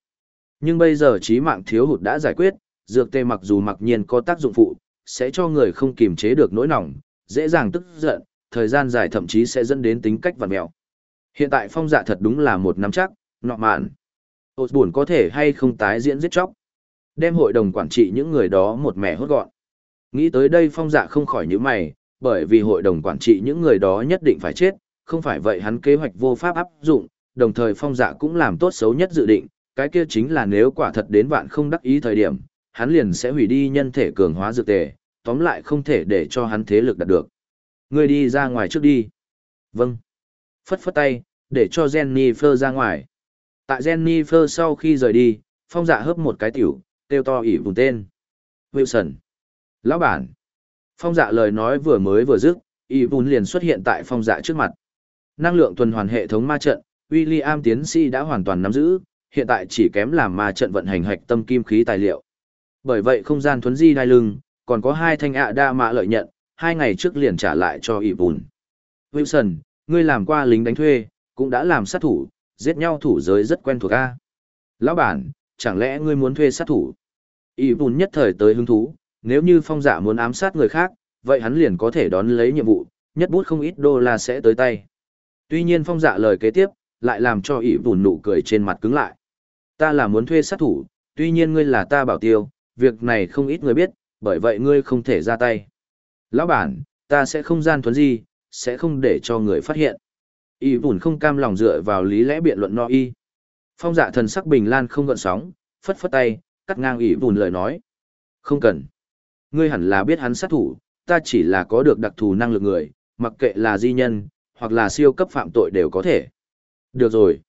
Nhưng bây giờ trí mạng thiếu hụt đã giải quyết, dược tê mặc dù mặc nhiên có tác dụng phụ, sẽ cho người không kiềm chế được nỗi nỏng, dễ dàng tức giận, thời gian dài thậm chí sẽ dẫn đến tính cách vặn mèo Hiện tại phong dạ thật đúng là một nắm chắc, nọ mạn. Ôt buồn có thể hay không tái diễn giết chóc. Đem hội đồng quản trị những người đó một mẻ hốt gọn. Nghĩ tới đây phong dạ không khỏi nhữ mày, bởi vì hội đồng quản trị những người đó nhất định phải chết, không phải vậy hắn kế hoạch vô pháp áp dụng, đồng thời phong dạ cũng làm tốt xấu nhất dự định, cái kia chính là nếu quả thật đến vạn không đắc ý thời điểm, hắn liền sẽ hủy đi nhân thể cường hóa dược tề, tóm lại không thể để cho hắn thế lực đạt được. Ngươi đi ra ngoài trước đi. Vâng. Phất phất tay, để cho Jennifer ra ngoài. Tại Jennifer sau khi rời đi, phong dạ hớp một cái tiểu, kêu to ỉ vùng tên. Wilson. Lão bản. Phong dạ lời nói vừa mới vừa dứt, ỉ vùng liền xuất hiện tại phong dạ trước mặt. Năng lượng tuần hoàn hệ thống ma trận, William tiến sĩ đã hoàn toàn nắm giữ, hiện tại chỉ kém làm ma trận vận hành hạch tâm kim khí tài liệu. Bởi vậy không gian thuấn di đai lưng, còn có hai thanh ạ đa mạ lợi nhận, hai ngày trước liền trả lại cho ỉ vùng. Wilson, ngươi làm qua lính đánh thuê, cũng đã làm sát thủ, giết nhau thủ giới rất quen thuộc a. Lão bản, chẳng lẽ ngươi muốn thuê sát thủ? Y bùn nhất thời tới hứng thú, nếu như phong giả muốn ám sát người khác, vậy hắn liền có thể đón lấy nhiệm vụ, nhất bút không ít đô la sẽ tới tay. Tuy nhiên phong giả lời kế tiếp, lại làm cho Y bùn nụ cười trên mặt cứng lại. Ta là muốn thuê sát thủ, tuy nhiên ngươi là ta bảo tiêu, việc này không ít người biết, bởi vậy ngươi không thể ra tay. Lão bản, ta sẽ không gian thuấn gì, sẽ không để cho người phát hiện. Y bùn không cam lòng dựa vào lý lẽ biện luận no y. Phong dạ thần sắc bình lan không gợn sóng, phất phất tay, cắt ngang Y bùn lời nói. Không cần. Ngươi hẳn là biết hắn sát thủ, ta chỉ là có được đặc thù năng lực người, mặc kệ là di nhân, hoặc là siêu cấp phạm tội đều có thể. Được rồi.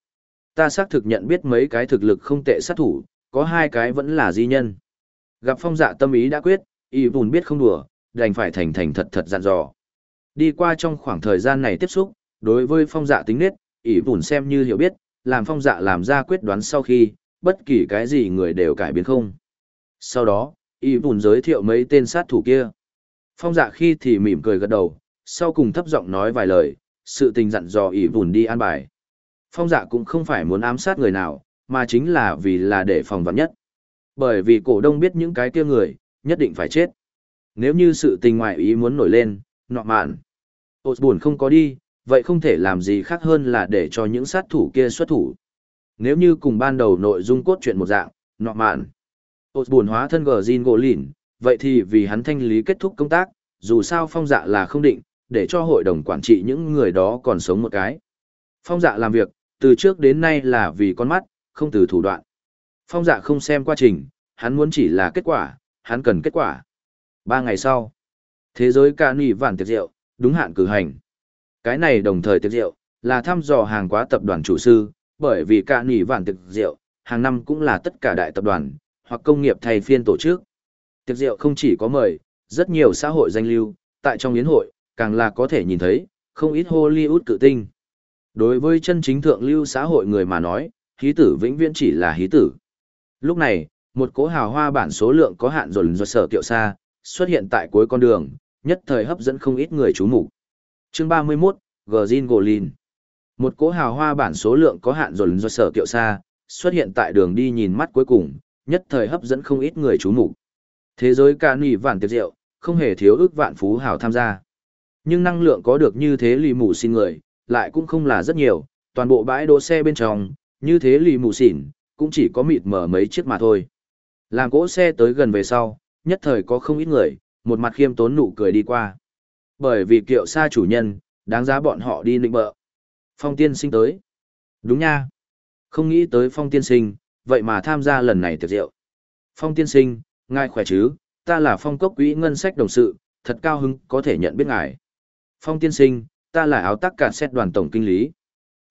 Ta xác thực nhận biết mấy cái thực lực không tệ sát thủ, có hai cái vẫn là di nhân. Gặp phong dạ tâm ý đã quyết, Y bùn biết không đùa, đành phải thành thành thật thật dặn dò. Đi qua trong khoảng thời gian này tiếp xúc, đối với phong dạ tính nết, ỷ bùn xem như hiểu biết, làm phong dạ làm ra quyết đoán sau khi, bất kỳ cái gì người đều cải biến không. Sau đó, ỷ bùn giới thiệu mấy tên sát thủ kia. Phong dạ khi thì mỉm cười gật đầu, sau cùng thấp giọng nói vài lời, sự tình dặn dò ỷ bùn đi an bài. Phong dạ cũng không phải muốn ám sát người nào, mà chính là vì là để phòng vắn nhất. Bởi vì cổ đông biết những cái kia người, nhất định phải chết. Nếu như sự tình ngoại ý muốn nổi lên, nọ mạn. Ôt buồn không có đi, vậy không thể làm gì khác hơn là để cho những sát thủ kia xuất thủ. Nếu như cùng ban đầu nội dung cốt truyện một dạng, nọ mạn. ột buồn hóa thân gờ Jin gỗ lìn, vậy thì vì hắn thanh lý kết thúc công tác, dù sao phong dạ là không định, để cho hội đồng quản trị những người đó còn sống một cái. Phong dạ làm việc, từ trước đến nay là vì con mắt, không từ thủ đoạn. Phong dạ không xem quá trình, hắn muốn chỉ là kết quả, hắn cần kết quả. Ba ngày sau, thế giới ca nỉ vản tiệc rượu, đúng hạn cử hành. Cái này đồng thời tiệc rượu, là thăm dò hàng quá tập đoàn chủ sư, bởi vì cả nỉ vạn tiệc rượu, hàng năm cũng là tất cả đại tập đoàn, hoặc công nghiệp thay phiên tổ chức. Tiệc rượu không chỉ có mời, rất nhiều xã hội danh lưu, tại trong yến hội, càng là có thể nhìn thấy, không ít Hollywood cự tinh. Đối với chân chính thượng lưu xã hội người mà nói, hí tử vĩnh viễn chỉ là hí tử. Lúc này, một cỗ hào hoa bản số lượng có hạn dồn do sở tiệu xa, xuất hiện tại cuối con đường, nhất thời hấp dẫn không ít người chú mục chương 31, Gjin Golin. Một cỗ hào hoa bản số lượng có hạn dồn do sở kiệu xa, xuất hiện tại đường đi nhìn mắt cuối cùng, nhất thời hấp dẫn không ít người chú mục Thế giới ca nỉ vạn tiệc rượu, không hề thiếu ước vạn phú hào tham gia. Nhưng năng lượng có được như thế lì mù xin người, lại cũng không là rất nhiều, toàn bộ bãi đỗ xe bên trong, như thế lì mù xỉn, cũng chỉ có mịt mở mấy chiếc mà thôi. Làm cỗ xe tới gần về sau, nhất thời có không ít người, một mặt khiêm tốn nụ cười đi qua. Bởi vì kiệu xa chủ nhân, đáng giá bọn họ đi nịnh bợ. Phong tiên sinh tới. Đúng nha. Không nghĩ tới phong tiên sinh, vậy mà tham gia lần này tiệc rượu. Phong tiên sinh, ngài khỏe chứ, ta là phong cốc quỹ ngân sách đồng sự, thật cao hứng có thể nhận biết ngài. Phong tiên sinh, ta là áo tắc cả xét đoàn tổng kinh lý.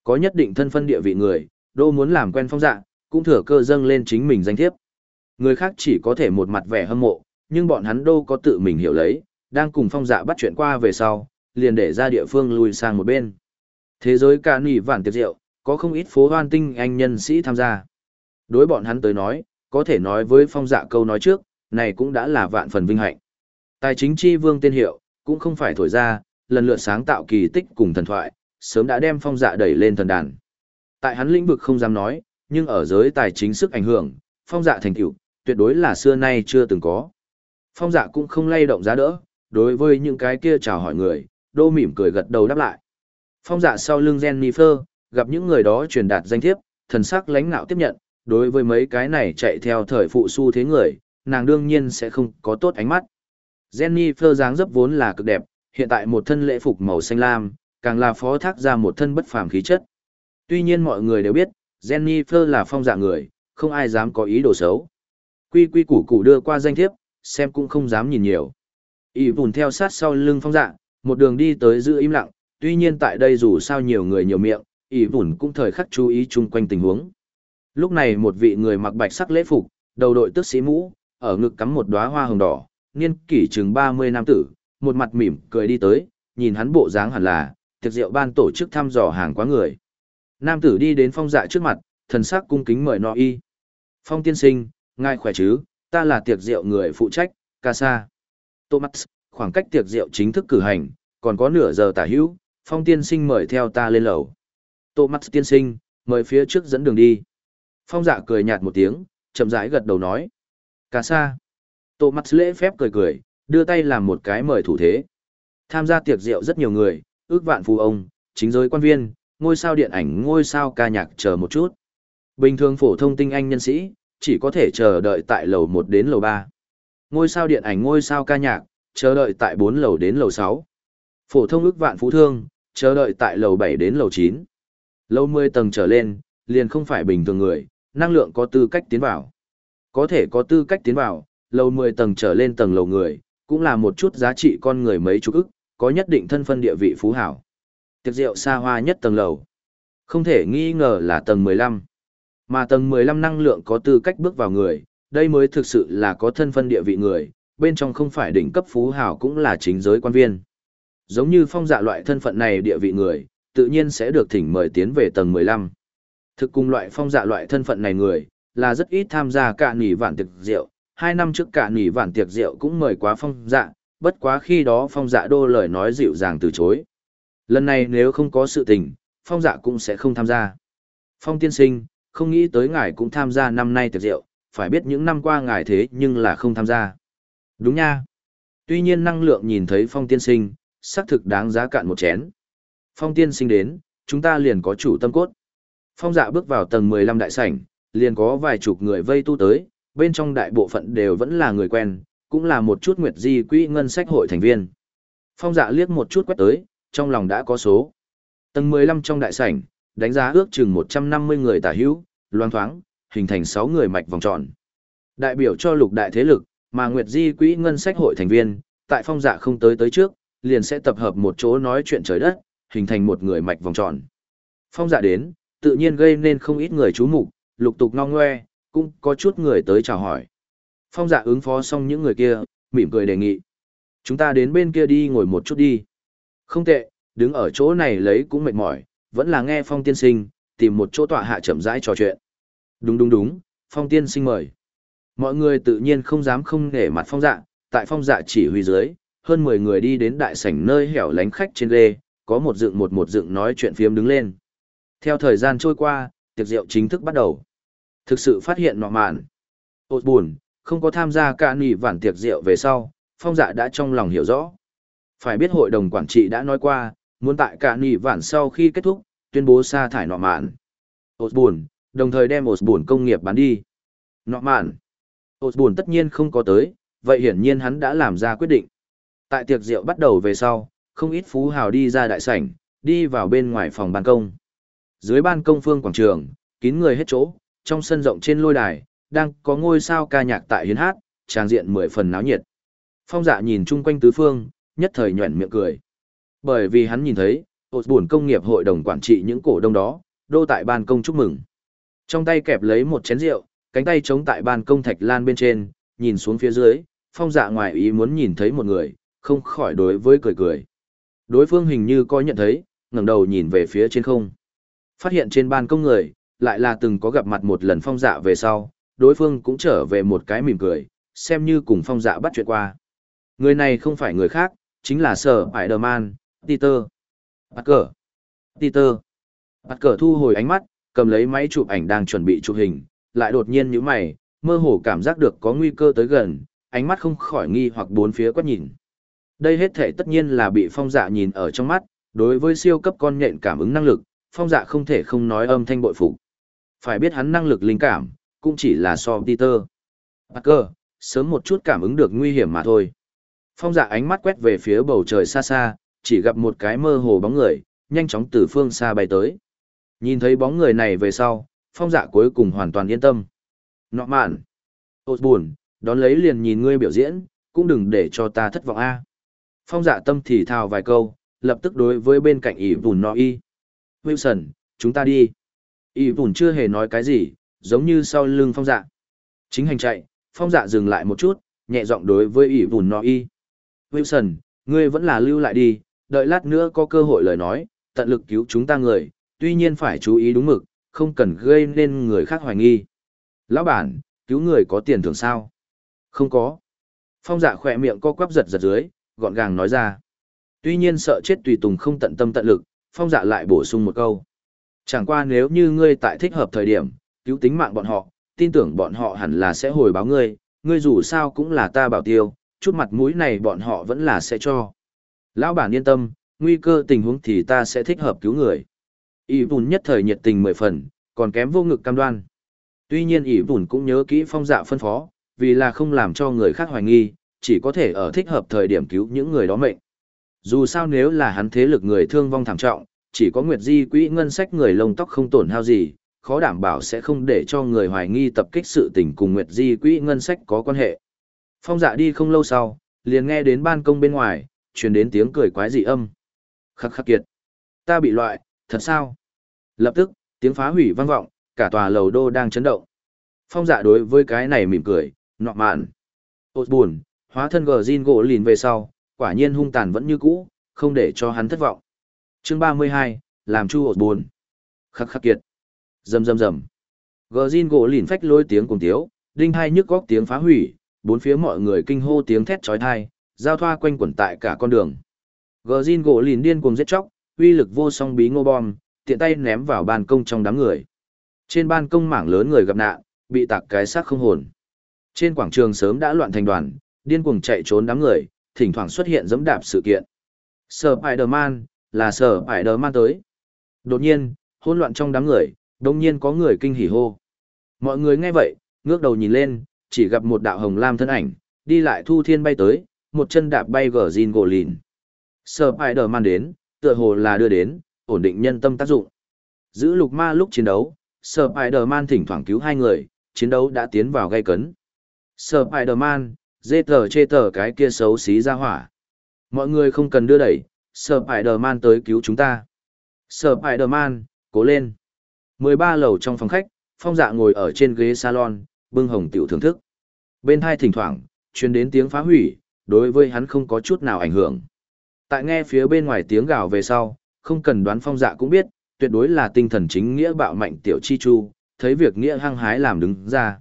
Có nhất định thân phân địa vị người, đô muốn làm quen phong dạ, cũng thừa cơ dâng lên chính mình danh thiếp. Người khác chỉ có thể một mặt vẻ hâm mộ, nhưng bọn hắn đô có tự mình hiểu lấy, đang cùng phong dạ bắt chuyện qua về sau, liền để ra địa phương lùi sang một bên. Thế giới ca nỉ vạn tiệc rượu, có không ít phố hoan tinh anh nhân sĩ tham gia. Đối bọn hắn tới nói, có thể nói với phong dạ câu nói trước, này cũng đã là vạn phần vinh hạnh. Tài chính chi vương tên hiệu, cũng không phải thổi ra, lần lượt sáng tạo kỳ tích cùng thần thoại, sớm đã đem phong dạ đẩy lên thần đàn. Tại hắn lĩnh vực không dám nói, nhưng ở giới tài chính sức ảnh hưởng, phong dạ thành tựu tuyệt đối là xưa nay chưa từng có. Phong dạ cũng không lay động giá đỡ, đối với những cái kia chào hỏi người, đô mỉm cười gật đầu đáp lại. Phong dạ sau lưng Jennifer, gặp những người đó truyền đạt danh thiếp, thần sắc lãnh nạo tiếp nhận, đối với mấy cái này chạy theo thời phụ su thế người, nàng đương nhiên sẽ không có tốt ánh mắt. Jennifer dáng dấp vốn là cực đẹp, Hiện tại một thân lễ phục màu xanh lam, càng là phó thác ra một thân bất phàm khí chất. Tuy nhiên mọi người đều biết, Jennifer là phong dạ người, không ai dám có ý đồ xấu. Quy quy củ củ đưa qua danh thiếp, xem cũng không dám nhìn nhiều. Y vùn theo sát sau lưng phong dạ, một đường đi tới giữ im lặng, tuy nhiên tại đây dù sao nhiều người nhiều miệng, Y vùn cũng thời khắc chú ý chung quanh tình huống. Lúc này một vị người mặc bạch sắc lễ phục, đầu đội tước sĩ mũ, ở ngực cắm một đóa hoa hồng đỏ, niên kỷ chừng 30 nam tử, một mặt mỉm cười đi tới, nhìn hắn bộ dáng hẳn là, tiệc rượu ban tổ chức thăm dò hàng quá người. Nam tử đi đến phong dạ trước mặt, thần sắc cung kính mời nọ y. Phong tiên sinh, ngài khỏe chứ, ta là tiệc rượu người phụ trách, ca sa. Thomas, khoảng cách tiệc rượu chính thức cử hành, còn có nửa giờ tả hữu, phong tiên sinh mời theo ta lên lầu. Thomas tiên sinh, mời phía trước dẫn đường đi. Phong dạ cười nhạt một tiếng, chậm rãi gật đầu nói. Casa. Thomas lễ phép cười cười, đưa tay làm một cái mời thủ thế. Tham gia tiệc rượu rất nhiều người, ước vạn phù ông, chính giới quan viên, ngôi sao điện ảnh, ngôi sao ca nhạc chờ một chút. Bình thường phổ thông tinh anh nhân sĩ, chỉ có thể chờ đợi tại lầu 1 đến lầu 3. Ngôi sao điện ảnh, ngôi sao ca nhạc, chờ đợi tại 4 lầu đến lầu 6. Phổ thông ức vạn phú thương, chờ đợi tại lầu 7 đến lầu 9. Lầu 10 tầng trở lên, liền không phải bình thường người, năng lượng có tư cách tiến vào. Có thể có tư cách tiến vào, lầu 10 tầng trở lên tầng lầu người, cũng là một chút giá trị con người mấy chục ức, có nhất định thân phân địa vị phú hảo. Tiệc rượu xa hoa nhất tầng lầu. Không thể nghi ngờ là tầng 15. Mà tầng 15 năng lượng có tư cách bước vào người, đây mới thực sự là có thân phân địa vị người, bên trong không phải đỉnh cấp phú hảo cũng là chính giới quan viên. Giống như phong dạ loại thân phận này địa vị người, tự nhiên sẽ được thỉnh mời tiến về tầng 15. Thực cùng loại phong dạ loại thân phận này người, là rất ít tham gia cả nỉ vạn tiệc rượu, hai năm trước cả nỉ vạn tiệc rượu cũng mời quá phong dạ, bất quá khi đó phong dạ đô lời nói dịu dàng từ chối. Lần này nếu không có sự tình, phong dạ cũng sẽ không tham gia. Phong tiên sinh, không nghĩ tới ngài cũng tham gia năm nay tiệc rượu, phải biết những năm qua ngài thế nhưng là không tham gia. Đúng nha. Tuy nhiên năng lượng nhìn thấy phong tiên sinh, xác thực đáng giá cạn một chén. Phong tiên sinh đến, chúng ta liền có chủ tâm cốt. Phong dạ bước vào tầng 15 đại sảnh, liền có vài chục người vây tu tới, bên trong đại bộ phận đều vẫn là người quen, cũng là một chút nguyệt di quỹ ngân sách hội thành viên. Phong dạ liếc một chút quét tới, trong lòng đã có số. Tầng 15 trong đại sảnh, đánh giá ước chừng 150 người tả hữu, loan thoáng, hình thành 6 người mạch vòng tròn. Đại biểu cho lục đại thế lực, mà Nguyệt Di quỹ ngân sách hội thành viên, tại phong dạ không tới tới trước, liền sẽ tập hợp một chỗ nói chuyện trời đất, hình thành một người mạch vòng tròn. Phong dạ đến, tự nhiên gây nên không ít người chú mục, lục tục ngong ngoe, cũng có chút người tới chào hỏi. Phong dạ ứng phó xong những người kia, mỉm cười đề nghị. Chúng ta đến bên kia đi ngồi một chút đi. Không tệ, đứng ở chỗ này lấy cũng mệt mỏi, vẫn là nghe phong tiên sinh, tìm một chỗ tọa hạ chậm rãi trò chuyện. Đúng đúng đúng, phong tiên sinh mời. Mọi người tự nhiên không dám không nể mặt phong dạ, tại phong dạ chỉ huy dưới, hơn 10 người đi đến đại sảnh nơi hẻo lánh khách trên lê, có một dựng một một dựng nói chuyện phiếm đứng lên. Theo thời gian trôi qua, tiệc rượu chính thức bắt đầu. Thực sự phát hiện nọ mạn. Ôt buồn, không có tham gia cả nỉ vản tiệc rượu về sau, phong dạ đã trong lòng hiểu rõ. Phải biết hội đồng quản trị đã nói qua, muốn tại cả nỉ vản sau khi kết thúc, tuyên bố sa thải nọ mạn. Ôt buồn, đồng thời đem ột buồn công nghiệp bán đi. Nọ mạn. Ột tất nhiên không có tới, vậy hiển nhiên hắn đã làm ra quyết định. Tại tiệc rượu bắt đầu về sau, không ít phú hào đi ra đại sảnh, đi vào bên ngoài phòng ban công. Dưới ban công phương quảng trường, kín người hết chỗ, trong sân rộng trên lôi đài, đang có ngôi sao ca nhạc tại hiến hát, trang diện mười phần náo nhiệt. Phong dạ nhìn chung quanh tứ phương, nhất thời nhuẩn miệng cười. Bởi vì hắn nhìn thấy, ột buồn công nghiệp hội đồng quản trị những cổ đông đó, đô tại ban công chúc mừng. Trong tay kẹp lấy một chén rượu, cánh tay chống tại ban công thạch lan bên trên, nhìn xuống phía dưới, phong dạ ngoài ý muốn nhìn thấy một người, không khỏi đối với cười cười. Đối phương hình như có nhận thấy, ngẩng đầu nhìn về phía trên không. Phát hiện trên ban công người, lại là từng có gặp mặt một lần phong dạ về sau, đối phương cũng trở về một cái mỉm cười, xem như cùng phong dạ bắt chuyện qua. Người này không phải người khác, chính là sở Spider-Man, Peter. Parker. Peter. Parker thu hồi ánh mắt, cầm lấy máy chụp ảnh đang chuẩn bị chụp hình, lại đột nhiên nhíu mày, mơ hồ cảm giác được có nguy cơ tới gần, ánh mắt không khỏi nghi hoặc bốn phía quét nhìn. Đây hết thể tất nhiên là bị phong dạ nhìn ở trong mắt, đối với siêu cấp con nhện cảm ứng năng lực, phong dạ không thể không nói âm thanh bội phục. Phải biết hắn năng lực linh cảm, cũng chỉ là so Peter. Parker, sớm một chút cảm ứng được nguy hiểm mà thôi. Phong dạ ánh mắt quét về phía bầu trời xa xa, chỉ gặp một cái mơ hồ bóng người, nhanh chóng từ phương xa bay tới. Nhìn thấy bóng người này về sau, phong dạ cuối cùng hoàn toàn yên tâm. Nọ mạn. Ôt buồn, đón lấy liền nhìn ngươi biểu diễn, cũng đừng để cho ta thất vọng a. Phong dạ tâm thì thào vài câu, lập tức đối với bên cạnh ỷ vùn nọ y. Wilson, chúng ta đi. ỷ vùn chưa hề nói cái gì, giống như sau lưng phong dạ. Chính hành chạy, phong dạ dừng lại một chút, nhẹ giọng đối với ỷ vùn nọ y. Wilson, ngươi vẫn là lưu lại đi, đợi lát nữa có cơ hội lời nói, tận lực cứu chúng ta người, tuy nhiên phải chú ý đúng mực, không cần gây nên người khác hoài nghi. Lão bản, cứu người có tiền thưởng sao? Không có. Phong dạ khỏe miệng co quắp giật giật dưới, gọn gàng nói ra. Tuy nhiên sợ chết tùy tùng không tận tâm tận lực, phong dạ lại bổ sung một câu. Chẳng qua nếu như ngươi tại thích hợp thời điểm, cứu tính mạng bọn họ, tin tưởng bọn họ hẳn là sẽ hồi báo ngươi, ngươi dù sao cũng là ta bảo tiêu, chút mặt mũi này bọn họ vẫn là sẽ cho. Lão bản yên tâm, nguy cơ tình huống thì ta sẽ thích hợp cứu người ỷ vùn nhất thời nhiệt tình mười phần, còn kém vô ngực cam đoan. Tuy nhiên ỷ vùn cũng nhớ kỹ phong dạ phân phó, vì là không làm cho người khác hoài nghi, chỉ có thể ở thích hợp thời điểm cứu những người đó mệnh. Dù sao nếu là hắn thế lực người thương vong thảm trọng, chỉ có Nguyệt Di quỹ ngân sách người lông tóc không tổn hao gì, khó đảm bảo sẽ không để cho người hoài nghi tập kích sự tình cùng Nguyệt Di quỹ ngân sách có quan hệ. Phong dạ đi không lâu sau, liền nghe đến ban công bên ngoài, truyền đến tiếng cười quái dị âm. Khắc khắc kiệt. Ta bị loại, thật sao? Lập tức, tiếng phá hủy vang vọng, cả tòa lầu đô đang chấn động. Phong dạ đối với cái này mỉm cười, nọ mạn. Ôt buồn, hóa thân gờ zin gỗ lìn về sau, quả nhiên hung tàn vẫn như cũ, không để cho hắn thất vọng. chương 32, làm chu ột buồn. Khắc khắc kiệt. Rầm rầm rầm. Gờ zin gỗ lìn phách lôi tiếng cùng tiếu, đinh hai nhức góc tiếng phá hủy, bốn phía mọi người kinh hô tiếng thét chói tai, giao thoa quanh quẩn tại cả con đường. Gờ zin gỗ lìn điên cuồng giết chóc, uy lực vô song bí ngô bom, tiện tay ném vào ban công trong đám người. Trên ban công mảng lớn người gặp nạn, bị tạc cái xác không hồn. Trên quảng trường sớm đã loạn thành đoàn, điên cuồng chạy trốn đám người, thỉnh thoảng xuất hiện dẫm đạp sự kiện. Spider-Man, là Spider-Man tới. Đột nhiên, hỗn loạn trong đám người, đồng nhiên có người kinh hỉ hô. Mọi người nghe vậy, ngước đầu nhìn lên, chỉ gặp một đạo hồng lam thân ảnh, đi lại thu thiên bay tới, một chân đạp bay gở Jin gỗ lìn. Spider-Man đến, tựa hồ là đưa đến, ổn định nhân tâm tác dụng. Giữ lục ma lúc chiến đấu, Spider-Man thỉnh thoảng cứu hai người, chiến đấu đã tiến vào gây cấn. Spider-Man, dê tờ chê tờ cái kia xấu xí ra hỏa. Mọi người không cần đưa đẩy, Spider-Man tới cứu chúng ta. Spider-Man, cố lên. 13 lầu trong phòng khách, phong dạ ngồi ở trên ghế salon, bưng hồng tiểu thưởng thức. Bên hai thỉnh thoảng, truyền đến tiếng phá hủy, đối với hắn không có chút nào ảnh hưởng. Tại nghe phía bên ngoài tiếng gào về sau, không cần đoán phong dạ cũng biết, tuyệt đối là tinh thần chính nghĩa bạo mạnh tiểu chi chu, thấy việc nghĩa hăng hái làm đứng ra.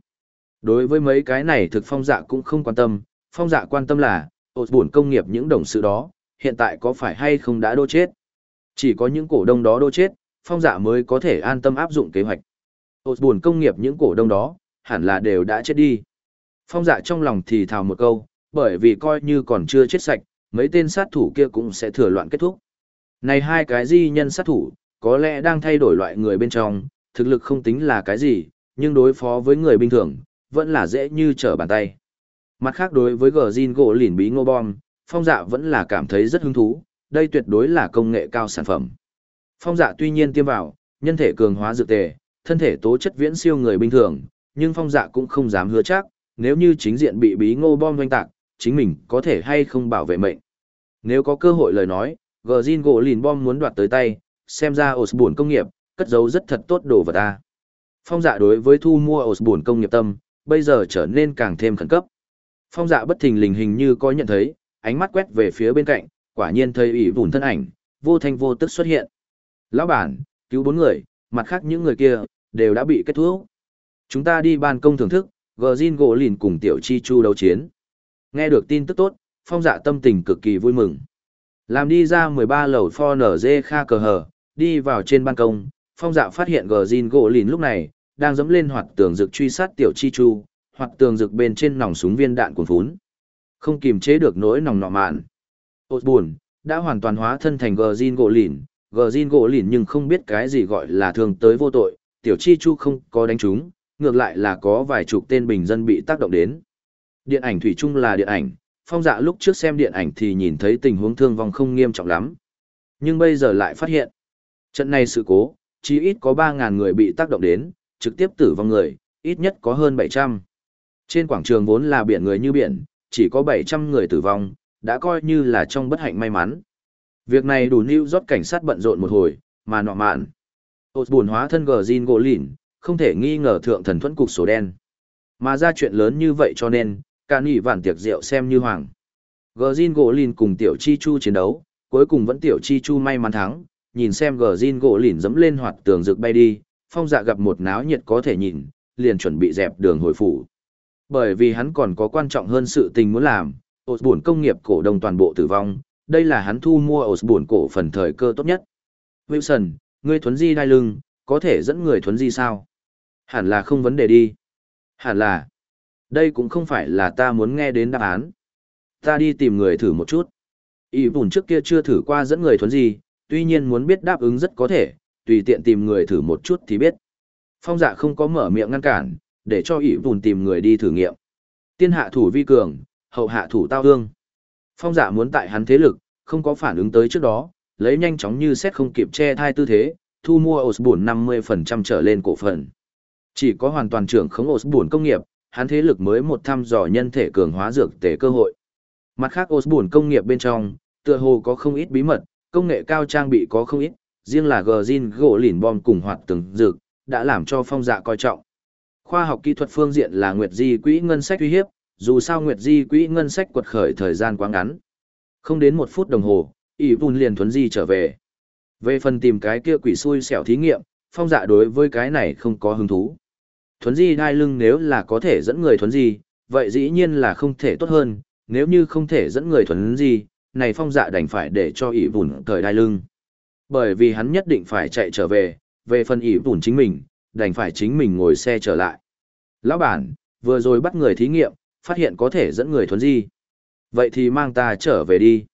Đối với mấy cái này thực phong dạ cũng không quan tâm, phong dạ quan tâm là, ột buồn công nghiệp những đồng sự đó, hiện tại có phải hay không đã đô chết. Chỉ có những cổ đông đó đô chết, phong dạ mới có thể an tâm áp dụng kế hoạch. Ột buồn công nghiệp những cổ đông đó, hẳn là đều đã chết đi. Phong dạ trong lòng thì thào một câu, bởi vì coi như còn chưa chết sạch, mấy tên sát thủ kia cũng sẽ thừa loạn kết thúc. Này hai cái di nhân sát thủ, có lẽ đang thay đổi loại người bên trong, thực lực không tính là cái gì, nhưng đối phó với người bình thường, vẫn là dễ như trở bàn tay. Mặt khác đối với gờ zin gỗ lỉn bí ngô bom, phong dạ vẫn là cảm thấy rất hứng thú, đây tuyệt đối là công nghệ cao sản phẩm. Phong dạ tuy nhiên tiêm vào, nhân thể cường hóa dược tề, thân thể tố chất viễn siêu người bình thường, nhưng phong dạ cũng không dám hứa chắc, nếu như chính diện bị bí ngô bom doanh tạc, chính mình có thể hay không bảo vệ mệnh. Nếu có cơ hội lời nói, gờ gỗ lìn bom muốn đoạt tới tay, xem ra Osborne công nghiệp, cất giấu rất thật tốt đồ vật ta. Phong dạ đối với thu mua Osborne công nghiệp tâm, bây giờ trở nên càng thêm khẩn cấp. Phong dạ bất thình lình hình như có nhận thấy, ánh mắt quét về phía bên cạnh, quả nhiên thấy ủy vùn thân ảnh, vô thanh vô tức xuất hiện. Lão bản, cứu bốn người, mặt khác những người kia, đều đã bị kết thúc. Chúng ta đi ban công thưởng thức, gờ gỗ lìn cùng tiểu chi chu đấu chiến. Nghe được tin tức tốt, phong dạ tâm tình cực kỳ vui mừng. Làm đi ra 13 lầu pho nở dê kha cờ hờ, đi vào trên ban công, phong dạ phát hiện gờ zin gỗ lìn lúc này, đang dẫm lên hoạt tường rực truy sát tiểu chi chu, hoặc tường rực bên trên nòng súng viên đạn cuồn phún. Không kiềm chế được nỗi nòng nọ mạn. Ôt buồn, đã hoàn toàn hóa thân thành gờ zin gỗ lìn, gờ zin gỗ lìn nhưng không biết cái gì gọi là thường tới vô tội, tiểu chi chu không có đánh chúng, ngược lại là có vài chục tên bình dân bị tác động đến. Điện ảnh thủy chung là điện ảnh, phong dạ lúc trước xem điện ảnh thì nhìn thấy tình huống thương vong không nghiêm trọng lắm. Nhưng bây giờ lại phát hiện, trận này sự cố, chỉ ít có 3.000 người bị tác động đến, trực tiếp tử vong người, ít nhất có hơn 700. Trên quảng trường vốn là biển người như biển, chỉ có 700 người tử vong, đã coi như là trong bất hạnh may mắn. Việc này đủ New York cảnh sát bận rộn một hồi, mà nọ mạn. Ôt buồn hóa thân gờ Jin gỗ lỉn, không thể nghi ngờ thượng thần thuẫn cục số đen. Mà ra chuyện lớn như vậy cho nên, cả nỉ vạn tiệc rượu xem như hoàng. Gờ Jin gỗ lìn cùng tiểu chi chu chiến đấu, cuối cùng vẫn tiểu chi chu may mắn thắng, nhìn xem gờ Jin gỗ lìn dẫm lên hoạt tường rực bay đi, phong dạ gặp một náo nhiệt có thể nhìn, liền chuẩn bị dẹp đường hồi phủ. Bởi vì hắn còn có quan trọng hơn sự tình muốn làm, Osborne công nghiệp cổ đông toàn bộ tử vong, đây là hắn thu mua Osborne cổ phần thời cơ tốt nhất. Wilson, ngươi thuấn di đai lưng, có thể dẫn người thuấn di sao? Hẳn là không vấn đề đi. Hẳn là. Đây cũng không phải là ta muốn nghe đến đáp án. Ta đi tìm người thử một chút. Y bùn trước kia chưa thử qua dẫn người thuấn gì, tuy nhiên muốn biết đáp ứng rất có thể, tùy tiện tìm người thử một chút thì biết. Phong dạ không có mở miệng ngăn cản, để cho Y bùn tìm người đi thử nghiệm. Tiên hạ thủ vi cường, hậu hạ thủ tao hương. Phong dạ muốn tại hắn thế lực, không có phản ứng tới trước đó, lấy nhanh chóng như xét không kịp che thai tư thế, thu mua Osborne 50% trở lên cổ phần. Chỉ có hoàn toàn trưởng khống Osborne công nghiệp, hắn thế lực mới một thăm dò nhân thể cường hóa dược tể cơ hội. Mặt khác Osborne công nghiệp bên trong, tựa hồ có không ít bí mật, công nghệ cao trang bị có không ít, riêng là Gjin gỗ lỉn bom cùng hoạt từng dược, đã làm cho phong dạ coi trọng. Khoa học kỹ thuật phương diện là Nguyệt Di quỹ ngân sách uy hiếp, dù sao Nguyệt Di quỹ ngân sách quật khởi thời gian quá ngắn. Không đến một phút đồng hồ, ỷ vun liền thuấn di trở về. Về phần tìm cái kia quỷ xui xẻo thí nghiệm, phong dạ đối với cái này không có hứng thú. Thuấn di đai lưng nếu là có thể dẫn người thuấn di, vậy dĩ nhiên là không thể tốt hơn, nếu như không thể dẫn người thuấn di, này phong dạ đành phải để cho ỷ vùn thời đai lưng. Bởi vì hắn nhất định phải chạy trở về, về phần ỷ vùn chính mình, đành phải chính mình ngồi xe trở lại. Lão bản, vừa rồi bắt người thí nghiệm, phát hiện có thể dẫn người thuấn di. Vậy thì mang ta trở về đi.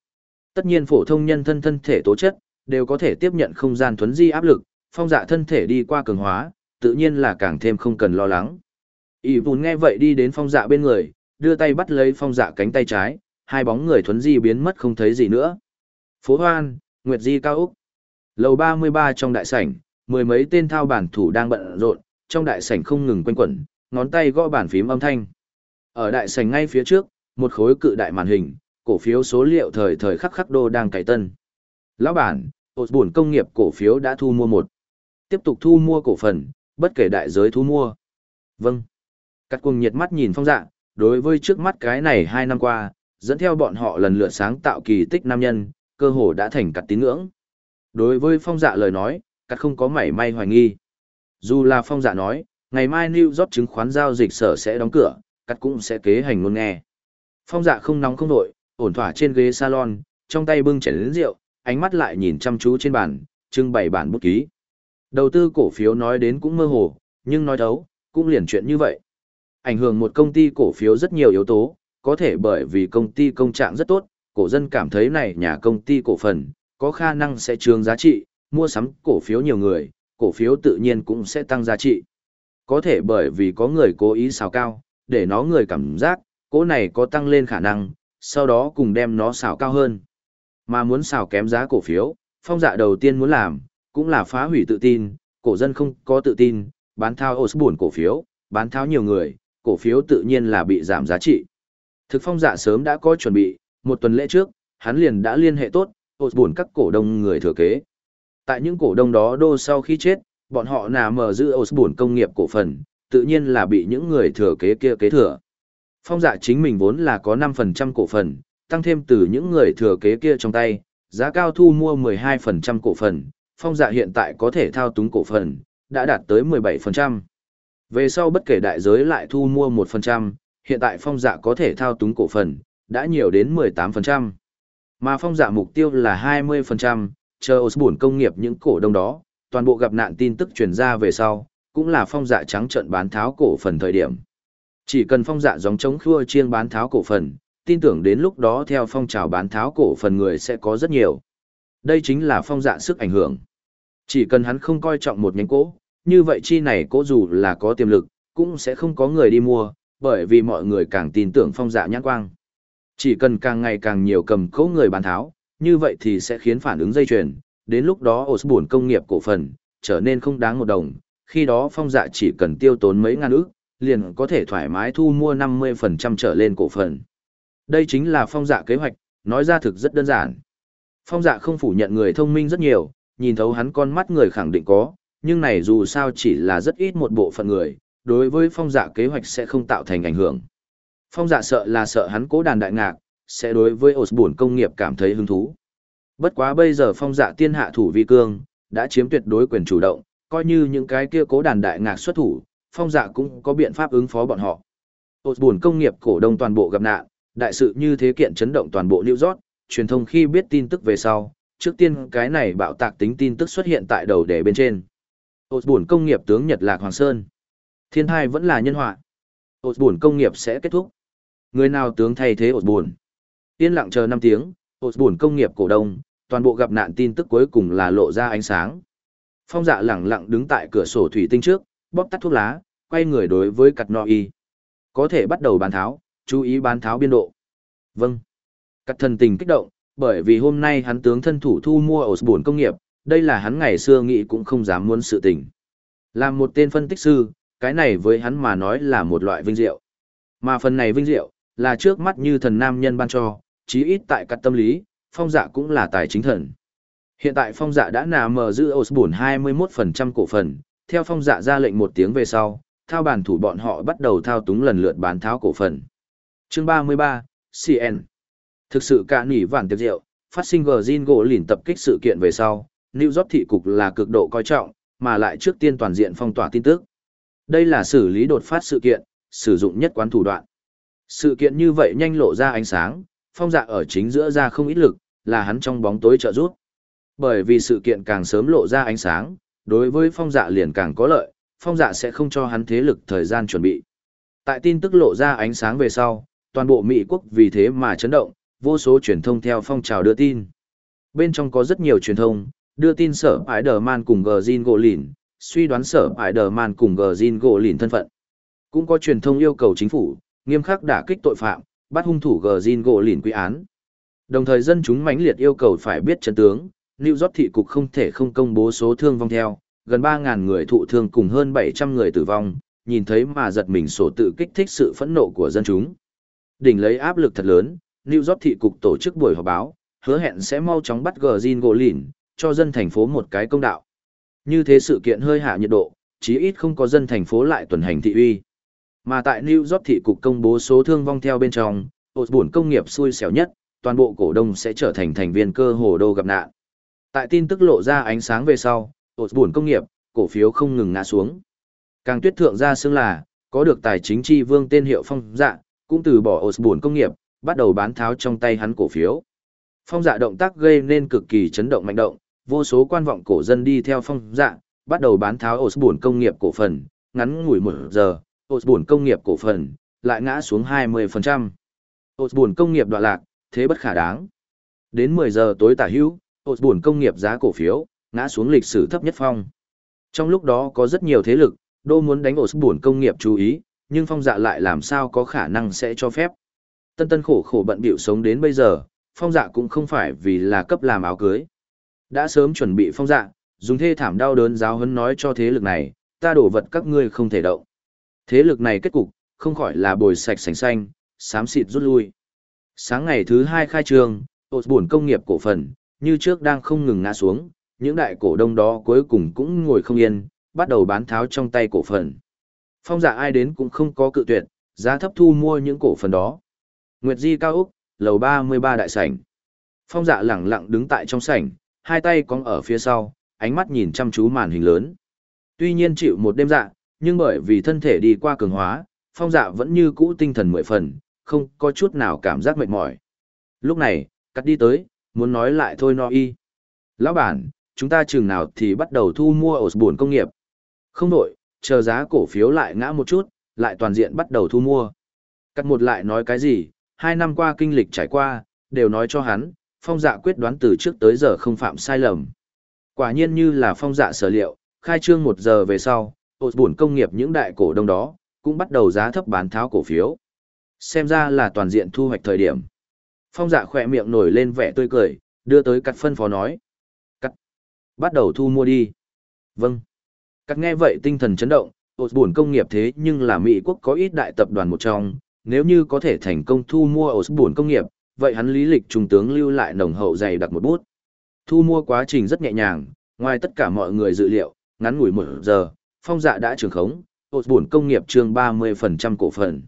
Tất nhiên phổ thông nhân thân thân thể tố chất, đều có thể tiếp nhận không gian thuấn di áp lực, phong dạ thân thể đi qua cường hóa, tự nhiên là càng thêm không cần lo lắng. Ý vùn nghe vậy đi đến phong dạ bên người, đưa tay bắt lấy phong dạ cánh tay trái, hai bóng người thuấn di biến mất không thấy gì nữa. Phố Hoan, Nguyệt Di cao Úc. Lầu 33 trong đại sảnh, mười mấy tên thao bản thủ đang bận rộn, trong đại sảnh không ngừng quanh quẩn, ngón tay gõ bàn phím âm thanh. Ở đại sảnh ngay phía trước, một khối cự đại màn hình, cổ phiếu số liệu thời thời khắc khắc đô đang cải tân. Lão bản, ột buồn công nghiệp cổ phiếu đã thu mua một. Tiếp tục thu mua cổ phần, bất kể đại giới thu mua. Vâng. Cắt cuồng nhiệt mắt nhìn phong dạ, đối với trước mắt cái này hai năm qua, dẫn theo bọn họ lần lượt sáng tạo kỳ tích nam nhân, cơ hồ đã thành cắt tín ngưỡng. Đối với phong dạ lời nói, cắt không có mảy may hoài nghi. Dù là phong dạ nói, ngày mai New York chứng khoán giao dịch sở sẽ đóng cửa, cắt cũng sẽ kế hành luôn nghe. Phong dạ không nóng không nổi, ổn thỏa trên ghế salon, trong tay bưng chén rượu, ánh mắt lại nhìn chăm chú trên bàn, trưng bày bản bút ký. Đầu tư cổ phiếu nói đến cũng mơ hồ, nhưng nói thấu, cũng liền chuyện như vậy. Ảnh hưởng một công ty cổ phiếu rất nhiều yếu tố, có thể bởi vì công ty công trạng rất tốt, cổ dân cảm thấy này nhà công ty cổ phần, có khả năng sẽ trường giá trị, mua sắm cổ phiếu nhiều người, cổ phiếu tự nhiên cũng sẽ tăng giá trị. Có thể bởi vì có người cố ý xào cao, để nó người cảm giác, cổ này có tăng lên khả năng, sau đó cùng đem nó xào cao hơn. Mà muốn xào kém giá cổ phiếu, phong dạ đầu tiên muốn làm, cũng là phá hủy tự tin, cổ dân không có tự tin, bán thao buồn cổ phiếu, bán tháo nhiều người, cổ phiếu tự nhiên là bị giảm giá trị. Thực phong dạ sớm đã có chuẩn bị, một tuần lễ trước, hắn liền đã liên hệ tốt, buồn các cổ đông người thừa kế. Tại những cổ đông đó đô sau khi chết, bọn họ nà mở giữ buồn công nghiệp cổ phần, tự nhiên là bị những người thừa kế kia kế thừa. Phong dạ chính mình vốn là có 5% cổ phần, tăng thêm từ những người thừa kế kia trong tay, giá cao thu mua 12% cổ phần, phong dạ hiện tại có thể thao túng cổ phần, đã đạt tới 17%. Về sau bất kể đại giới lại thu mua 1%, hiện tại phong dạ có thể thao túng cổ phần, đã nhiều đến 18%. Mà phong dạ mục tiêu là 20%, chờ Osborne công nghiệp những cổ đông đó, toàn bộ gặp nạn tin tức truyền ra về sau, cũng là phong dạ trắng trận bán tháo cổ phần thời điểm. Chỉ cần phong dạ giống chống khua chiêng bán tháo cổ phần, tin tưởng đến lúc đó theo phong trào bán tháo cổ phần người sẽ có rất nhiều. Đây chính là phong dạ sức ảnh hưởng. Chỉ cần hắn không coi trọng một nhánh cổ, như vậy chi này cố dù là có tiềm lực, cũng sẽ không có người đi mua, bởi vì mọi người càng tin tưởng phong dạ nhãn quang. Chỉ cần càng ngày càng nhiều cầm cố người bán tháo, như vậy thì sẽ khiến phản ứng dây chuyền, đến lúc đó Osborne công nghiệp cổ phần, trở nên không đáng một đồng, khi đó phong dạ chỉ cần tiêu tốn mấy ngàn ức, liền có thể thoải mái thu mua 50% trở lên cổ phần. Đây chính là phong dạ kế hoạch, nói ra thực rất đơn giản. Phong dạ không phủ nhận người thông minh rất nhiều, nhìn thấu hắn con mắt người khẳng định có, nhưng này dù sao chỉ là rất ít một bộ phận người, đối với phong dạ kế hoạch sẽ không tạo thành ảnh hưởng. Phong dạ sợ là sợ hắn cố đàn đại ngạc, sẽ đối với Osborne công nghiệp cảm thấy hứng thú. Bất quá bây giờ phong dạ tiên hạ thủ vi cương, đã chiếm tuyệt đối quyền chủ động, coi như những cái kia cố đàn đại ngạc xuất thủ, phong dạ cũng có biện pháp ứng phó bọn họ. Osborne công nghiệp cổ đông toàn bộ gặp nạn, đại sự như thế kiện chấn động toàn bộ New York, truyền thông khi biết tin tức về sau, trước tiên cái này bạo tạc tính tin tức xuất hiện tại đầu đề bên trên. Osborne công nghiệp tướng Nhật Lạc Hoàng Sơn. Thiên thai vẫn là nhân họa. Osborne công nghiệp sẽ kết thúc. Người nào tướng thay thế Osborne? Yên lặng chờ 5 tiếng, Osborne công nghiệp cổ đông, toàn bộ gặp nạn tin tức cuối cùng là lộ ra ánh sáng. Phong dạ lẳng lặng đứng tại cửa sổ thủy tinh trước, bóp tắt thuốc lá, quay người đối với cặt nọ y. Có thể bắt đầu bán tháo, chú ý bán tháo biên độ. Vâng. Cặt thần tình kích động, bởi vì hôm nay hắn tướng thân thủ thu mua Osborne công nghiệp, đây là hắn ngày xưa nghĩ cũng không dám muốn sự tình. Làm một tên phân tích sư, cái này với hắn mà nói là một loại vinh diệu. Mà phần này vinh diệu, là trước mắt như thần nam nhân ban cho, chí ít tại cắt tâm lý, phong dạ cũng là tài chính thần. Hiện tại phong dạ đã nà mờ giữ Osborne 21% cổ phần, theo phong dạ ra lệnh một tiếng về sau, thao bản thủ bọn họ bắt đầu thao túng lần lượt bán tháo cổ phần. Chương 33, CN Thực sự cả nỉ vản tiệc rượu, phát sinh Gordon gỗ lìn tập kích sự kiện về sau, New York thị cục là cực độ coi trọng, mà lại trước tiên toàn diện phong tỏa tin tức. Đây là xử lý đột phát sự kiện, sử dụng nhất quán thủ đoạn. Sự kiện như vậy nhanh lộ ra ánh sáng, phong dạ ở chính giữa ra không ít lực, là hắn trong bóng tối trợ giúp. Bởi vì sự kiện càng sớm lộ ra ánh sáng, đối với phong dạ liền càng có lợi, phong dạ sẽ không cho hắn thế lực thời gian chuẩn bị. Tại tin tức lộ ra ánh sáng về sau, toàn bộ Mỹ quốc vì thế mà chấn động, vô số truyền thông theo phong trào đưa tin. Bên trong có rất nhiều truyền thông, đưa tin sở Spider-Man cùng Gordon Gỗ Lìn, suy đoán sở Spider-Man cùng Gordon Gỗ Lìn thân phận. Cũng có truyền thông yêu cầu chính phủ, nghiêm khắc đả kích tội phạm, bắt hung thủ Gordon Gỗ Lìn quy án. Đồng thời dân chúng mãnh liệt yêu cầu phải biết chân tướng, New York thị cục không thể không công bố số thương vong theo, gần 3.000 người thụ thương cùng hơn 700 người tử vong, nhìn thấy mà giật mình sổ tự kích thích sự phẫn nộ của dân chúng. Đỉnh lấy áp lực thật lớn, New York thị cục tổ chức buổi họp báo, hứa hẹn sẽ mau chóng bắt Gordon Golin, cho dân thành phố một cái công đạo. Như thế sự kiện hơi hạ nhiệt độ, chí ít không có dân thành phố lại tuần hành thị uy. Mà tại New York thị cục công bố số thương vong theo bên trong, buồn công nghiệp xui xẻo nhất, toàn bộ cổ đông sẽ trở thành thành viên cơ hồ đô gặp nạn. Tại tin tức lộ ra ánh sáng về sau, buồn công nghiệp, cổ phiếu không ngừng ngã xuống. Càng tuyết thượng ra xương là, có được tài chính chi vương tên hiệu phong dạ, cũng từ bỏ buồn công nghiệp, bắt đầu bán tháo trong tay hắn cổ phiếu. Phong dạ động tác gây nên cực kỳ chấn động mạnh động, vô số quan vọng cổ dân đi theo phong dạ, bắt đầu bán tháo Osborne công nghiệp cổ phần, ngắn ngủi một giờ, Osborne công nghiệp cổ phần, lại ngã xuống 20%. Osborne công nghiệp đoạn lạc, thế bất khả đáng. Đến 10 giờ tối tả hữu, Osborne công nghiệp giá cổ phiếu, ngã xuống lịch sử thấp nhất phong. Trong lúc đó có rất nhiều thế lực, đô muốn đánh Osborne công nghiệp chú ý, nhưng phong dạ lại làm sao có khả năng sẽ cho phép. Tân tân khổ khổ bận bịu sống đến bây giờ, phong dạ cũng không phải vì là cấp làm áo cưới. Đã sớm chuẩn bị phong dạ, dùng thê thảm đau đớn giáo hấn nói cho thế lực này, ta đổ vật các ngươi không thể động. Thế lực này kết cục, không khỏi là bồi sạch sành xanh, xám xịt rút lui. Sáng ngày thứ hai khai trương, ột buồn công nghiệp cổ phần, như trước đang không ngừng ngã xuống, những đại cổ đông đó cuối cùng cũng ngồi không yên, bắt đầu bán tháo trong tay cổ phần. Phong dạ ai đến cũng không có cự tuyệt, giá thấp thu mua những cổ phần đó. Nguyệt Di cao Úc, lầu 33 đại sảnh. Phong dạ lẳng lặng đứng tại trong sảnh, hai tay cong ở phía sau, ánh mắt nhìn chăm chú màn hình lớn. Tuy nhiên chịu một đêm dạ, nhưng bởi vì thân thể đi qua cường hóa, phong dạ vẫn như cũ tinh thần mười phần, không có chút nào cảm giác mệt mỏi. Lúc này, cắt đi tới, muốn nói lại thôi no y. Lão bản, chúng ta chừng nào thì bắt đầu thu mua ổ buồn công nghiệp. Không đổi, chờ giá cổ phiếu lại ngã một chút, lại toàn diện bắt đầu thu mua. Cắt một lại nói cái gì, hai năm qua kinh lịch trải qua, đều nói cho hắn, phong dạ quyết đoán từ trước tới giờ không phạm sai lầm. Quả nhiên như là phong dạ sở liệu, khai trương một giờ về sau, ột buồn công nghiệp những đại cổ đông đó, cũng bắt đầu giá thấp bán tháo cổ phiếu. Xem ra là toàn diện thu hoạch thời điểm. Phong dạ khỏe miệng nổi lên vẻ tươi cười, đưa tới cắt phân phó nói. Cắt. Bắt đầu thu mua đi. Vâng. Cắt nghe vậy tinh thần chấn động, ột buồn công nghiệp thế nhưng là Mỹ quốc có ít đại tập đoàn một trong, nếu như có thể thành công thu mua ột Bùn công nghiệp, vậy hắn lý lịch trung tướng lưu lại nồng hậu dày đặc một bút. Thu mua quá trình rất nhẹ nhàng, ngoài tất cả mọi người dự liệu, ngắn ngủi một giờ, phong dạ đã trường khống, ột Bùn công nghiệp trương 30% cổ phần.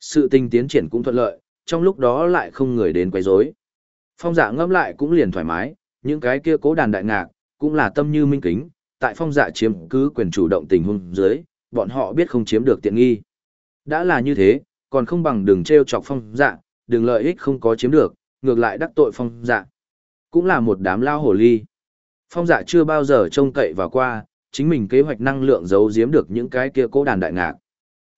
Sự tinh tiến triển cũng thuận lợi, trong lúc đó lại không người đến quấy rối. Phong dạ ngâm lại cũng liền thoải mái, những cái kia cố đàn đại ngạc, cũng là tâm như minh kính, tại phong dạ chiếm cứ quyền chủ động tình huống dưới, bọn họ biết không chiếm được tiện nghi. Đã là như thế, còn không bằng đừng treo chọc phong dạ, đừng lợi ích không có chiếm được, ngược lại đắc tội phong dạ. Cũng là một đám lao hổ ly. Phong dạ chưa bao giờ trông cậy vào qua, chính mình kế hoạch năng lượng giấu giếm được những cái kia cố đàn đại ngạc.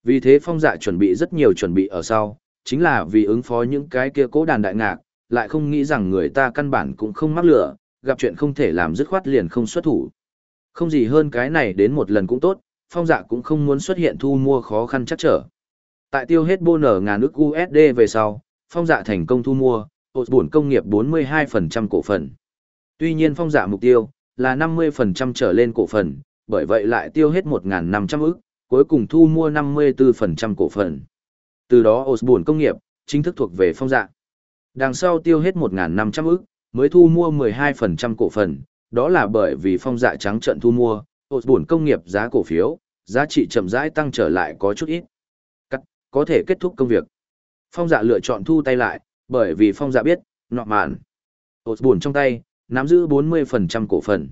Vì thế phong dạ chuẩn bị rất nhiều chuẩn bị ở sau, chính là vì ứng phó những cái kia cố đàn đại ngạc, lại không nghĩ rằng người ta căn bản cũng không mắc lửa, gặp chuyện không thể làm dứt khoát liền không xuất thủ. Không gì hơn cái này đến một lần cũng tốt, phong dạ cũng không muốn xuất hiện thu mua khó khăn chắc trở. Tại tiêu hết bô nở ngàn ước USD về sau, phong dạ thành công thu mua, ột buồn công nghiệp 42% cổ phần. Tuy nhiên phong dạ mục tiêu là 50% trở lên cổ phần, bởi vậy lại tiêu hết 1.500 ức, cuối cùng thu mua 54% cổ phần. Từ đó Osborne công nghiệp, chính thức thuộc về phong dạ. Đằng sau tiêu hết 1.500 ức, mới thu mua 12% cổ phần, đó là bởi vì phong dạ trắng trận thu mua, Osborne công nghiệp giá cổ phiếu, giá trị chậm rãi tăng trở lại có chút ít. Có thể kết thúc công việc. Phong dạ lựa chọn thu tay lại, bởi vì phong dạ biết, nọ mạn. Osborne trong tay, nắm giữ 40% cổ phần.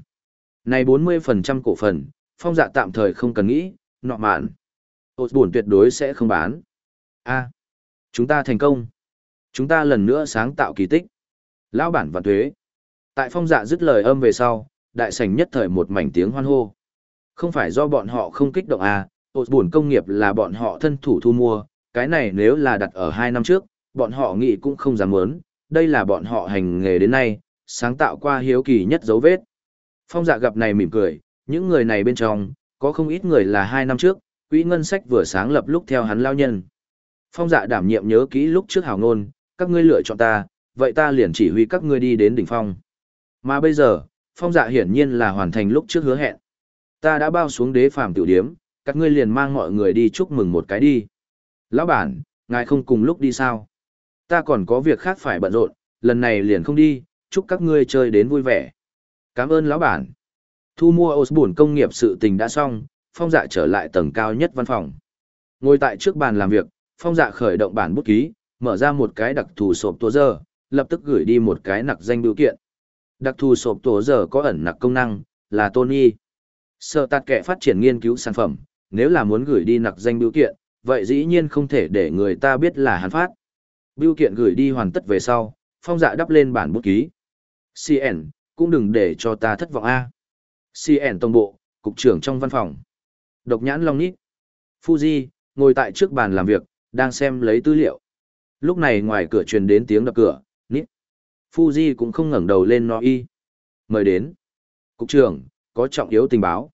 Này 40% cổ phần, phong dạ tạm thời không cần nghĩ, nọ mạn. Osborne tuyệt đối sẽ không bán. A, chúng ta thành công. Chúng ta lần nữa sáng tạo kỳ tích. Lão bản Vạn thuế. Tại phong dạ dứt lời âm về sau, đại sảnh nhất thời một mảnh tiếng hoan hô. Không phải do bọn họ không kích động à, ột buồn công nghiệp là bọn họ thân thủ thu mua, cái này nếu là đặt ở hai năm trước, bọn họ nghĩ cũng không dám muốn, đây là bọn họ hành nghề đến nay, sáng tạo qua hiếu kỳ nhất dấu vết. Phong dạ gặp này mỉm cười, những người này bên trong, có không ít người là hai năm trước, quỹ ngân sách vừa sáng lập lúc theo hắn lao nhân. Phong dạ đảm nhiệm nhớ kỹ lúc trước hào ngôn, các ngươi lựa chọn ta, vậy ta liền chỉ huy các ngươi đi đến đỉnh phong. Mà bây giờ, phong dạ hiển nhiên là hoàn thành lúc trước hứa hẹn. Ta đã bao xuống đế phàm tiểu điếm, các ngươi liền mang mọi người đi chúc mừng một cái đi. Lão bản, ngài không cùng lúc đi sao? Ta còn có việc khác phải bận rộn, lần này liền không đi, chúc các ngươi chơi đến vui vẻ. Cảm ơn lão bản. Thu mua Osborne công nghiệp sự tình đã xong, phong dạ trở lại tầng cao nhất văn phòng. Ngồi tại trước bàn làm việc, phong dạ khởi động bản bút ký, mở ra một cái đặc thù sộp tổ giờ, lập tức gửi đi một cái nặc danh biểu kiện. Đặc thù sộp tổ giờ có ẩn nặc công năng, là Tony. Sở tạt kẻ phát triển nghiên cứu sản phẩm, nếu là muốn gửi đi nặc danh biểu kiện, vậy dĩ nhiên không thể để người ta biết là hắn phát. Biểu kiện gửi đi hoàn tất về sau, phong dạ đắp lên bản bút ký. CN, cũng đừng để cho ta thất vọng A. CN tổng bộ, cục trưởng trong văn phòng. Độc nhãn long nít. Fuji, ngồi tại trước bàn làm việc, đang xem lấy tư liệu. Lúc này ngoài cửa truyền đến tiếng đập cửa, nít. Fuji cũng không ngẩng đầu lên nói y. Mời đến. Cục trưởng, có trọng yếu tình báo.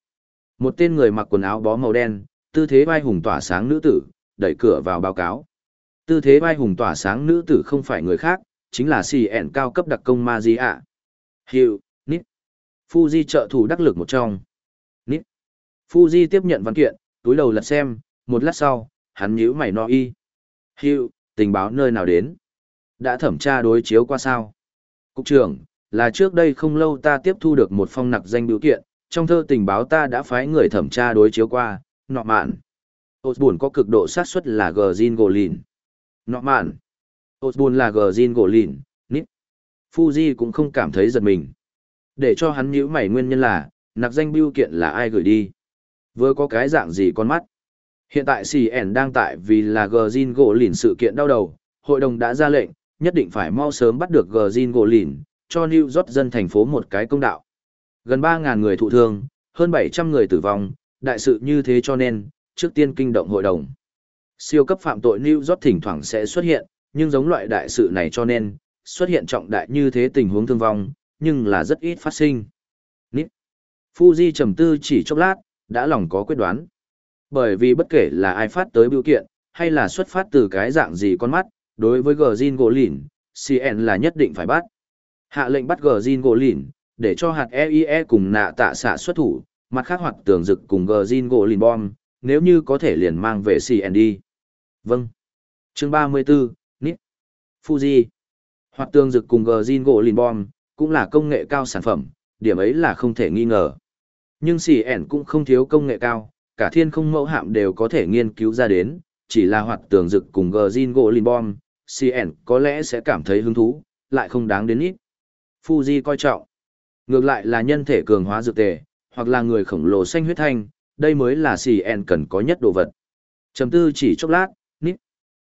Một tên người mặc quần áo bó màu đen, tư thế vai hùng tỏa sáng nữ tử, đẩy cửa vào báo cáo. Tư thế vai hùng tỏa sáng nữ tử không phải người khác, chính là CN cao cấp đặc công Magia. Hiệu, Nít. Fuji trợ thủ đắc lực một trong. Nít. Fuji tiếp nhận văn kiện, túi đầu lật xem, một lát sau, hắn nhíu mày no y. Hiệu, tình báo nơi nào đến? Đã thẩm tra đối chiếu qua sao? Cục trưởng, là trước đây không lâu ta tiếp thu được một phong nặc danh biểu kiện, trong thơ tình báo ta đã phái người thẩm tra đối chiếu qua, nọ mạn. Osborne có cực độ sát suất là Gjin Golin. Nọ mạn. Osborne là Gjin Golin, nít. Fuji cũng không cảm thấy giật mình. Để cho hắn nhíu mày nguyên nhân là, nặc danh biểu kiện là ai gửi đi. Vừa có cái dạng gì con mắt. Hiện tại CN đang tại vì là Gjin gỗ lìn sự kiện đau đầu, hội đồng đã ra lệnh, nhất định phải mau sớm bắt được Gjin gỗ lìn, cho New York dân thành phố một cái công đạo. Gần 3.000 người thụ thương, hơn 700 người tử vong, đại sự như thế cho nên, trước tiên kinh động hội đồng. Siêu cấp phạm tội New York thỉnh thoảng sẽ xuất hiện, nhưng giống loại đại sự này cho nên, xuất hiện trọng đại như thế tình huống thương vong, nhưng là rất ít phát sinh. Nít. Fuji trầm tư chỉ chốc lát, đã lòng có quyết đoán. Bởi vì bất kể là ai phát tới biểu kiện, hay là xuất phát từ cái dạng gì con mắt, đối với Gjin gỗ lìn, CN là nhất định phải bắt. Hạ lệnh bắt Gjin Jin gỗ lìn, để cho hạt EIE cùng nạ tạ xạ xuất thủ, mặt khác hoặc tường rực cùng gờ zin gỗ lìn bom, nếu như có thể liền mang về CND. đi. Vâng. Chương 34, Nít. Fuji. Hoặc tường rực cùng gờ zin gỗ lìn bom, cũng là công nghệ cao sản phẩm, điểm ấy là không thể nghi ngờ. Nhưng CN cũng không thiếu công nghệ cao, cả thiên không mẫu hạm đều có thể nghiên cứu ra đến, chỉ là hoạt tường rực cùng gờ zin gỗ lìn bom, CN có lẽ sẽ cảm thấy hứng thú, lại không đáng đến ít. Fuji coi trọng. Ngược lại là nhân thể cường hóa dược tề, hoặc là người khổng lồ xanh huyết thanh, đây mới là CN cần có nhất đồ vật. Chầm tư chỉ chốc lát, nít.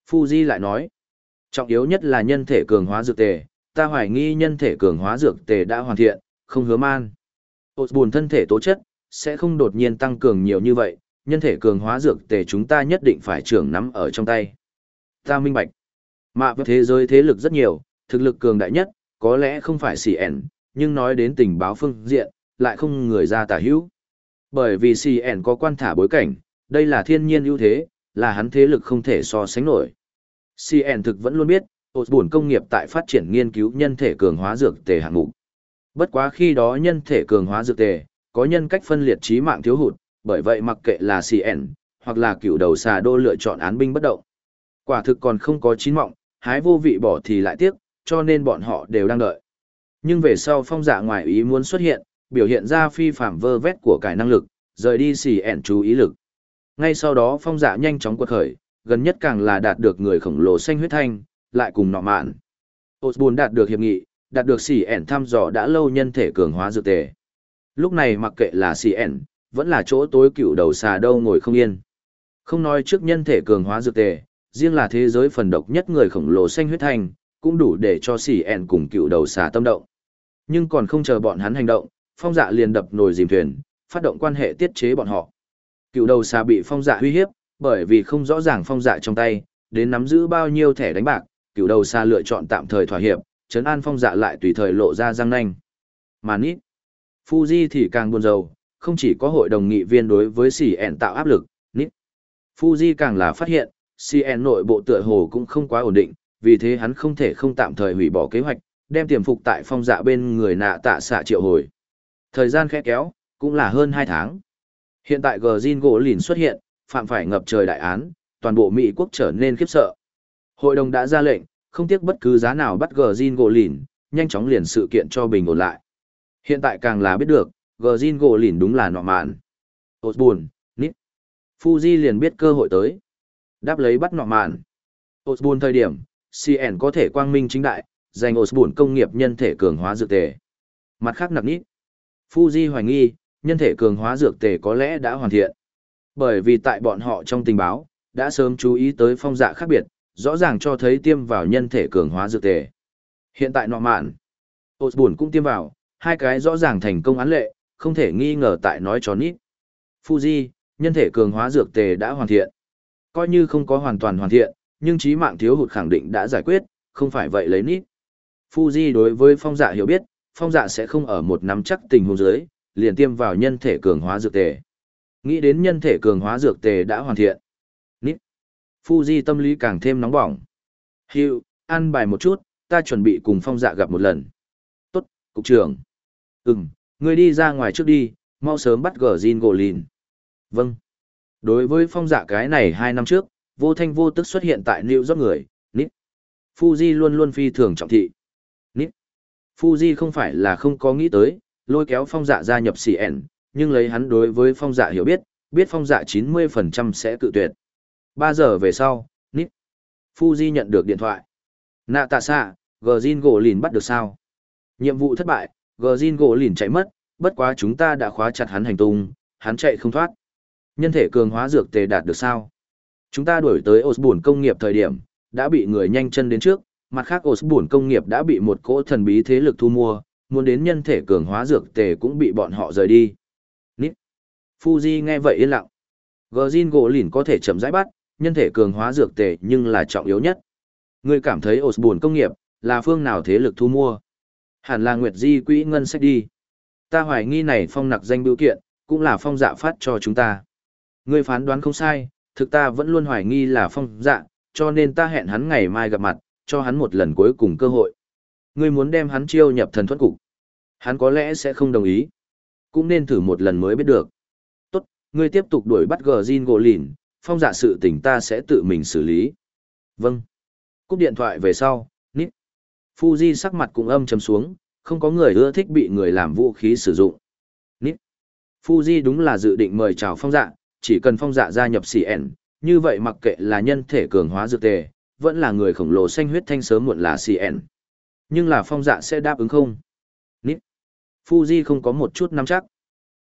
Fuji lại nói, trọng yếu nhất là nhân thể cường hóa dược tề, ta hoài nghi nhân thể cường hóa dược tề đã hoàn thiện, không hứa man. Ôt buồn thân thể tố chất, sẽ không đột nhiên tăng cường nhiều như vậy, nhân thể cường hóa dược tề chúng ta nhất định phải trưởng nắm ở trong tay. Ta minh bạch. Mạ với thế giới thế lực rất nhiều, thực lực cường đại nhất, có lẽ không phải CN, nhưng nói đến tình báo phương diện, lại không người ra tả hữu. Bởi vì CN có quan thả bối cảnh, đây là thiên nhiên ưu thế, là hắn thế lực không thể so sánh nổi. CN thực vẫn luôn biết, ột buồn công nghiệp tại phát triển nghiên cứu nhân thể cường hóa dược tề hạng mục. Bất quá khi đó nhân thể cường hóa dược tề, có nhân cách phân liệt trí mạng thiếu hụt, bởi vậy mặc kệ là CN, hoặc là cựu đầu xà đô lựa chọn án binh bất động. Quả thực còn không có chín mọng, hái vô vị bỏ thì lại tiếc, cho nên bọn họ đều đang đợi. Nhưng về sau phong dạ ngoài ý muốn xuất hiện, biểu hiện ra phi phạm vơ vét của cải năng lực, rời đi xì ẻn chú ý lực. Ngay sau đó phong dạ nhanh chóng quật khởi, gần nhất càng là đạt được người khổng lồ xanh huyết thanh, lại cùng nọ mạn. Osborne đạt được hiệp nghị, đạt được xì ẻn thăm dò đã lâu nhân thể cường hóa dược tề. Lúc này mặc kệ là xì ẻn, vẫn là chỗ tối cựu đầu xà đâu ngồi không yên. Không nói trước nhân thể cường hóa dược tề, riêng là thế giới phần độc nhất người khổng lồ xanh huyết thanh, cũng đủ để cho xì ẻn cùng cựu đầu xà tâm động. Nhưng còn không chờ bọn hắn hành động, phong dạ liền đập nồi dìm thuyền, phát động quan hệ tiết chế bọn họ. Cựu đầu xà bị phong dạ uy hiếp, bởi vì không rõ ràng phong dạ trong tay, đến nắm giữ bao nhiêu thẻ đánh bạc, cựu đầu xà lựa chọn tạm thời thỏa hiệp, chấn an phong dạ lại tùy thời lộ ra răng nanh. Mà nít, Fuji thì càng buồn rầu, không chỉ có hội đồng nghị viên đối với CN tạo áp lực, nít. Fuji càng là phát hiện, CN nội bộ tựa hồ cũng không quá ổn định, vì thế hắn không thể không tạm thời hủy bỏ kế hoạch, đem tiềm phục tại phong dạ bên người nạ tạ xạ triệu hồi. Thời gian khẽ kéo, cũng là hơn 2 tháng. Hiện tại Gjin gỗ lìn xuất hiện, phạm phải ngập trời đại án, toàn bộ Mỹ quốc trở nên khiếp sợ. Hội đồng đã ra lệnh, không tiếc bất cứ giá nào bắt Gjin gỗ lìn, nhanh chóng liền sự kiện cho bình ổn lại. Hiện tại càng là biết được, Gjin gỗ lìn đúng là nọ mạn. Ôt buồn, nít. Fuji liền biết cơ hội tới. Đáp lấy bắt nọ mạn. Ôt buồn thời điểm, CN có thể quang minh chính đại, dành Osborne công nghiệp nhân thể cường hóa dược tề. Mặt khác nặc nít. Fuji hoài nghi, nhân thể cường hóa dược tề có lẽ đã hoàn thiện. Bởi vì tại bọn họ trong tình báo, đã sớm chú ý tới phong dạ khác biệt, rõ ràng cho thấy tiêm vào nhân thể cường hóa dược tề. Hiện tại nọ mạn, Osborne cũng tiêm vào, hai cái rõ ràng thành công án lệ, không thể nghi ngờ tại nói cho nít. Fuji, nhân thể cường hóa dược tề đã hoàn thiện. Coi như không có hoàn toàn hoàn thiện, nhưng trí mạng thiếu hụt khẳng định đã giải quyết, không phải vậy lấy nít. Fuji đối với phong dạ hiểu biết, phong dạ sẽ không ở một nắm chắc tình huống dưới, liền tiêm vào nhân thể cường hóa dược tề. Nghĩ đến nhân thể cường hóa dược tề đã hoàn thiện. Nít. Fuji tâm lý càng thêm nóng bỏng. Hiệu, ăn bài một chút, ta chuẩn bị cùng phong dạ gặp một lần. Tốt, cục trưởng. Ừm, người đi ra ngoài trước đi, mau sớm bắt gở Jin gỗ lìn. Vâng. Đối với phong dạ cái này hai năm trước, vô thanh vô tức xuất hiện tại New York người, Nít. Fuji luôn luôn phi thường trọng thị. Fuji không phải là không có nghĩ tới, lôi kéo phong dạ gia nhập CN, nhưng lấy hắn đối với phong dạ hiểu biết, biết phong dạ 90% sẽ cự tuyệt. 3 giờ về sau, Nít. Fuji nhận được điện thoại. Nạ tạ xạ, Gjin gỗ lìn bắt được sao? Nhiệm vụ thất bại, Gjin gỗ lìn chạy mất, bất quá chúng ta đã khóa chặt hắn hành tung, hắn chạy không thoát. Nhân thể cường hóa dược tề đạt được sao? Chúng ta đuổi tới Osborne công nghiệp thời điểm, đã bị người nhanh chân đến trước, mặt khác Osborne công nghiệp đã bị một cỗ thần bí thế lực thu mua, muốn đến nhân thể cường hóa dược tề cũng bị bọn họ rời đi. Nít. Fuji nghe vậy yên lặng. Gordin gỗ lìn có thể chậm rãi bắt, nhân thể cường hóa dược tề nhưng là trọng yếu nhất. Ngươi cảm thấy Osborne công nghiệp là phương nào thế lực thu mua? Hẳn là Nguyệt Di quỹ ngân sách đi. Ta hoài nghi này phong nặc danh biểu kiện, cũng là phong dạ phát cho chúng ta. Ngươi phán đoán không sai, thực ta vẫn luôn hoài nghi là phong dạ, cho nên ta hẹn hắn ngày mai gặp mặt, cho hắn một lần cuối cùng cơ hội. Ngươi muốn đem hắn chiêu nhập thần thuẫn cục. Hắn có lẽ sẽ không đồng ý. Cũng nên thử một lần mới biết được. Tốt, ngươi tiếp tục đuổi bắt gờ Jin gỗ lìn, phong dạ sự tình ta sẽ tự mình xử lý. Vâng. Cúp điện thoại về sau, nít. Fuji sắc mặt cũng âm trầm xuống, không có người ưa thích bị người làm vũ khí sử dụng. Nít. Fuji đúng là dự định mời chào phong dạ, chỉ cần phong dạ gia nhập CN, như vậy mặc kệ là nhân thể cường hóa dược tề, vẫn là người khổng lồ xanh huyết thanh sớm muộn là CN. Nhưng là phong dạ sẽ đáp ứng không? Nít. Fuji không có một chút nắm chắc.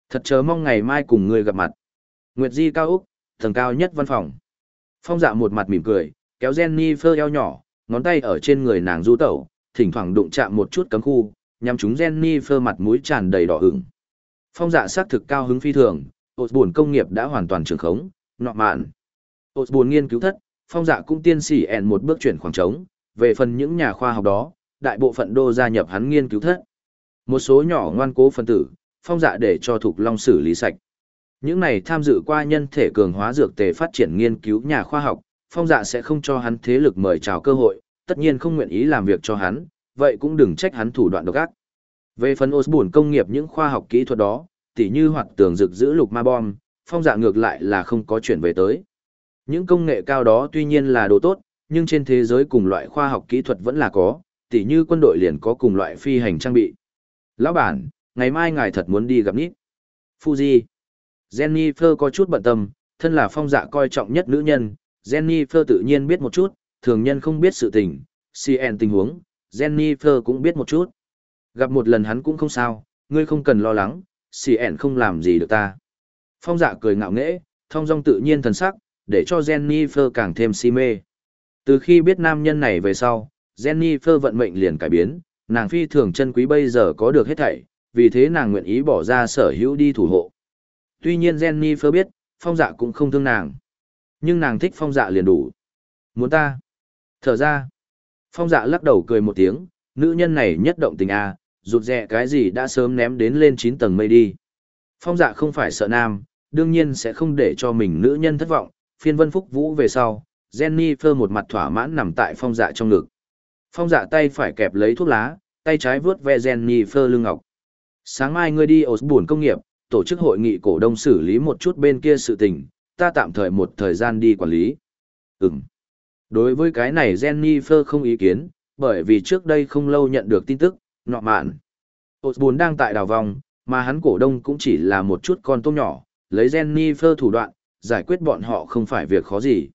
Thật chờ mong ngày mai cùng người gặp mặt. Nguyệt Di cao Úc, tầng cao nhất văn phòng. Phong dạ một mặt mỉm cười, kéo Jennifer eo nhỏ, ngón tay ở trên người nàng du tẩu, thỉnh thoảng đụng chạm một chút cấm khu, nhằm chúng Jennifer mặt mũi tràn đầy đỏ hửng Phong dạ xác thực cao hứng phi thường, ột buồn công nghiệp đã hoàn toàn trường khống, nọ mạn. ột buồn nghiên cứu thất, phong dạ cũng tiên sỉ ẹn một bước chuyển khoảng trống, về phần những nhà khoa học đó, đại bộ phận đô gia nhập hắn nghiên cứu thất. Một số nhỏ ngoan cố phân tử, phong dạ để cho Thục long xử lý sạch. Những này tham dự qua nhân thể cường hóa dược tề phát triển nghiên cứu nhà khoa học, phong dạ sẽ không cho hắn thế lực mời chào cơ hội, tất nhiên không nguyện ý làm việc cho hắn, vậy cũng đừng trách hắn thủ đoạn độc ác. Về phần Osborne công nghiệp những khoa học kỹ thuật đó, tỉ như hoạt tường rực giữ lục ma bom, phong dạ ngược lại là không có chuyển về tới. Những công nghệ cao đó tuy nhiên là đồ tốt, nhưng trên thế giới cùng loại khoa học kỹ thuật vẫn là có, tỉ như quân đội liền có cùng loại phi hành trang bị. Lão bản, ngày mai ngài thật muốn đi gặp Nít. Fuji. Jennifer có chút bận tâm, thân là phong dạ coi trọng nhất nữ nhân, Jennifer tự nhiên biết một chút, thường nhân không biết sự tình, CN tình huống, Jennifer cũng biết một chút. Gặp một lần hắn cũng không sao, ngươi không cần lo lắng, CN không làm gì được ta. Phong dạ cười ngạo nghễ, thông dong tự nhiên thần sắc, để cho Jennifer càng thêm si mê. Từ khi biết nam nhân này về sau, Jennifer vận mệnh liền cải biến, nàng phi thường chân quý bây giờ có được hết thảy, vì thế nàng nguyện ý bỏ ra sở hữu đi thủ hộ. Tuy nhiên Jennifer biết, phong dạ cũng không thương nàng. Nhưng nàng thích phong dạ liền đủ. Muốn ta. Thở ra. Phong dạ lắc đầu cười một tiếng, nữ nhân này nhất động tình a, à, rụt rẹ cái gì đã sớm ném đến lên 9 tầng mây đi. Phong dạ không phải sợ nam, đương nhiên sẽ không để cho mình nữ nhân thất vọng, phiên vân phúc vũ về sau, Jennifer một mặt thỏa mãn nằm tại phong dạ trong ngực. Phong dạ tay phải kẹp lấy thuốc lá, tay trái vướt ve Jennifer lưng ngọc. Sáng mai ngươi đi buồn công nghiệp, tổ chức hội nghị cổ đông xử lý một chút bên kia sự tình, ta tạm thời một thời gian đi quản lý. Ừm. Đối với cái này Jennifer không ý kiến, bởi vì trước đây không lâu nhận được tin tức, nọ mạn. Osborne đang tại đào vòng, mà hắn cổ đông cũng chỉ là một chút con tôm nhỏ, lấy Jennifer thủ đoạn, giải quyết bọn họ không phải việc khó gì.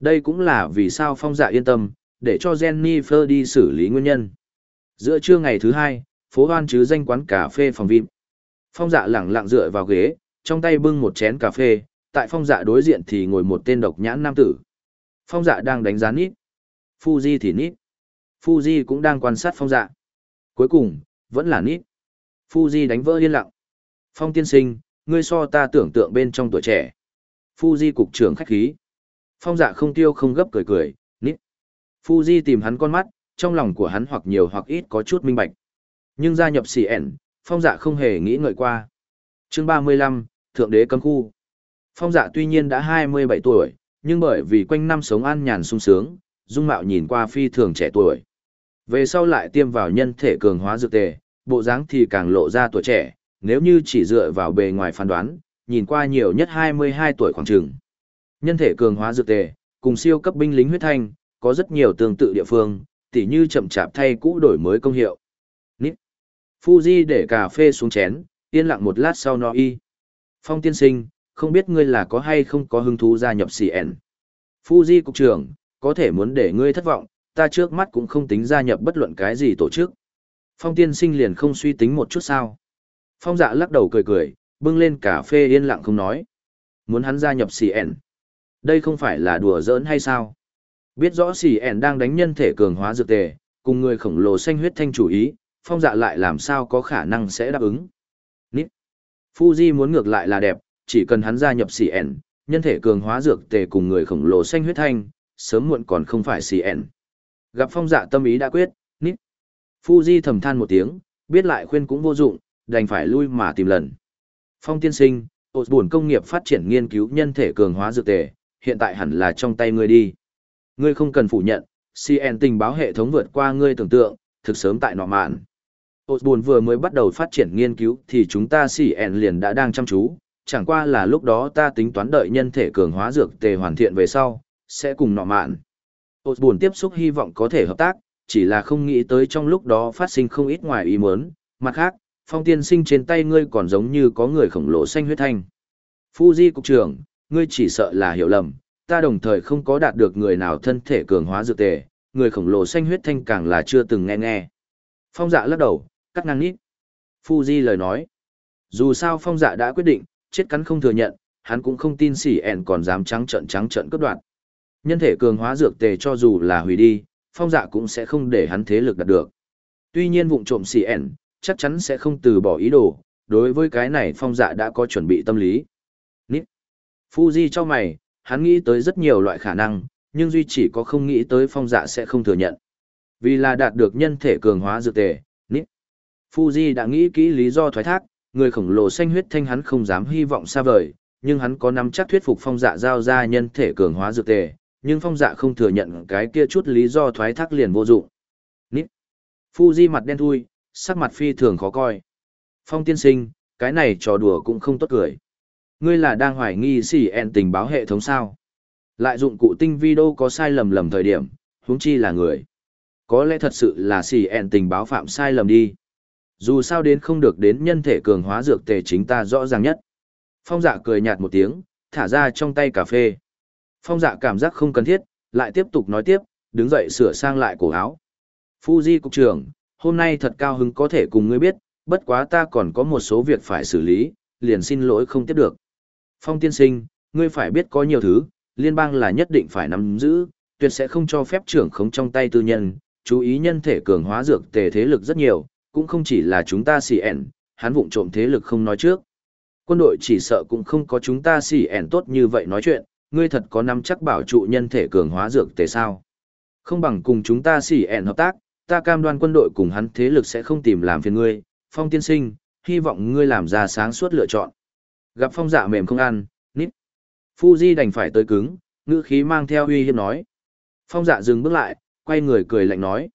Đây cũng là vì sao phong dạ yên tâm, để cho Jennifer đi xử lý nguyên nhân. Giữa trưa ngày thứ hai, phố hoan chứ danh quán cà phê phòng vip. Phong dạ lẳng lặng dựa vào ghế, trong tay bưng một chén cà phê, tại phong dạ đối diện thì ngồi một tên độc nhãn nam tử. Phong dạ đang đánh giá nít. Fuji thì nít. Fuji cũng đang quan sát phong dạ. Cuối cùng, vẫn là nít. Fuji đánh vỡ yên lặng. Phong tiên sinh, ngươi so ta tưởng tượng bên trong tuổi trẻ. Fuji cục trưởng khách khí. Phong dạ không tiêu không gấp cười cười, nít. Fuji tìm hắn con mắt, trong lòng của hắn hoặc nhiều hoặc ít có chút minh bạch. Nhưng gia nhập CN, phong dạ không hề nghĩ ngợi qua. chương 35, Thượng đế cấm khu. Phong dạ tuy nhiên đã 27 tuổi, nhưng bởi vì quanh năm sống an nhàn sung sướng, dung mạo nhìn qua phi thường trẻ tuổi. Về sau lại tiêm vào nhân thể cường hóa dược tề, bộ dáng thì càng lộ ra tuổi trẻ, nếu như chỉ dựa vào bề ngoài phán đoán, nhìn qua nhiều nhất 22 tuổi khoảng trường. Nhân thể cường hóa dược tề, cùng siêu cấp binh lính huyết thanh, có rất nhiều tương tự địa phương, tỉ như chậm chạp thay cũ đổi mới công hiệu. Nít. Fuji để cà phê xuống chén, yên lặng một lát sau nói y. Phong tiên sinh, không biết ngươi là có hay không có hứng thú gia nhập CN. Fuji cục trưởng, có thể muốn để ngươi thất vọng, ta trước mắt cũng không tính gia nhập bất luận cái gì tổ chức. Phong tiên sinh liền không suy tính một chút sao. Phong dạ lắc đầu cười cười, bưng lên cà phê yên lặng không nói. Muốn hắn gia nhập CN. Đây không phải là đùa giỡn hay sao? Biết rõ CN đang đánh nhân thể cường hóa dược tề, cùng người khổng lồ xanh huyết thanh chủ ý, phong dạ lại làm sao có khả năng sẽ đáp ứng. Nít. Fuji muốn ngược lại là đẹp, chỉ cần hắn gia nhập CN, nhân thể cường hóa dược tề cùng người khổng lồ xanh huyết thanh, sớm muộn còn không phải CN. Gặp phong dạ tâm ý đã quyết, nít. Fuji thầm than một tiếng, biết lại khuyên cũng vô dụng, đành phải lui mà tìm lần. Phong tiên sinh, ột buồn công nghiệp phát triển nghiên cứu nhân thể cường hóa dược tề, hiện tại hẳn là trong tay ngươi đi. Ngươi không cần phủ nhận, CN tình báo hệ thống vượt qua ngươi tưởng tượng, thực sớm tại nọ mạn. Osborne vừa mới bắt đầu phát triển nghiên cứu thì chúng ta CN liền đã đang chăm chú, chẳng qua là lúc đó ta tính toán đợi nhân thể cường hóa dược tề hoàn thiện về sau, sẽ cùng nọ mạn. Osborne tiếp xúc hy vọng có thể hợp tác, chỉ là không nghĩ tới trong lúc đó phát sinh không ít ngoài ý muốn. Mặt khác, phong tiên sinh trên tay ngươi còn giống như có người khổng lồ xanh huyết thanh. Fuji cục trưởng, ngươi chỉ sợ là hiểu lầm, ta đồng thời không có đạt được người nào thân thể cường hóa dược tề, người khổng lồ xanh huyết thanh càng là chưa từng nghe nghe. Phong dạ lắc đầu, cắt ngang nít. Fuji lời nói. Dù sao phong dạ đã quyết định, chết cắn không thừa nhận, hắn cũng không tin xỉ ẻn còn dám trắng trợn trắng trợn cướp đoạt. Nhân thể cường hóa dược tề cho dù là hủy đi, phong dạ cũng sẽ không để hắn thế lực đạt được. Tuy nhiên vụng trộm xỉ ẻn, chắc chắn sẽ không từ bỏ ý đồ, đối với cái này phong dạ đã có chuẩn bị tâm lý. Nít. Fuji cho mày, hắn nghĩ tới rất nhiều loại khả năng, nhưng duy chỉ có không nghĩ tới phong dạ sẽ không thừa nhận. Vì là đạt được nhân thể cường hóa dược tề, nít. Fuji đã nghĩ kỹ lý do thoái thác, người khổng lồ xanh huyết thanh hắn không dám hy vọng xa vời, nhưng hắn có nắm chắc thuyết phục phong dạ giao ra nhân thể cường hóa dược tề, nhưng phong dạ không thừa nhận cái kia chút lý do thoái thác liền vô dụng. Nít. Fuji mặt đen thui, sắc mặt phi thường khó coi. Phong tiên sinh, cái này trò đùa cũng không tốt cười. Ngươi là đang hoài nghi xỉ ẹn tình báo hệ thống sao? Lại dụng cụ tinh video có sai lầm lầm thời điểm, huống chi là người. Có lẽ thật sự là xỉ ẹn tình báo phạm sai lầm đi. Dù sao đến không được đến nhân thể cường hóa dược tề chính ta rõ ràng nhất. Phong dạ cười nhạt một tiếng, thả ra trong tay cà phê. Phong dạ cảm giác không cần thiết, lại tiếp tục nói tiếp, đứng dậy sửa sang lại cổ áo. Fuji cục trưởng, hôm nay thật cao hứng có thể cùng ngươi biết, bất quá ta còn có một số việc phải xử lý, liền xin lỗi không tiếp được. Phong tiên sinh, ngươi phải biết có nhiều thứ, liên bang là nhất định phải nắm giữ, tuyệt sẽ không cho phép trưởng khống trong tay tư nhân, chú ý nhân thể cường hóa dược tề thế lực rất nhiều, cũng không chỉ là chúng ta xì ẻn, hắn vụng trộm thế lực không nói trước. Quân đội chỉ sợ cũng không có chúng ta xì ẻn tốt như vậy nói chuyện, ngươi thật có nắm chắc bảo trụ nhân thể cường hóa dược tề sao. Không bằng cùng chúng ta xì ẻn hợp tác, ta cam đoan quân đội cùng hắn thế lực sẽ không tìm làm phiền ngươi, phong tiên sinh, hy vọng ngươi làm ra sáng suốt lựa chọn. Gặp phong dạ mềm không ăn, nít. Fuji đành phải tới cứng, ngữ khí mang theo uy hiếp nói. Phong dạ dừng bước lại, quay người cười lạnh nói.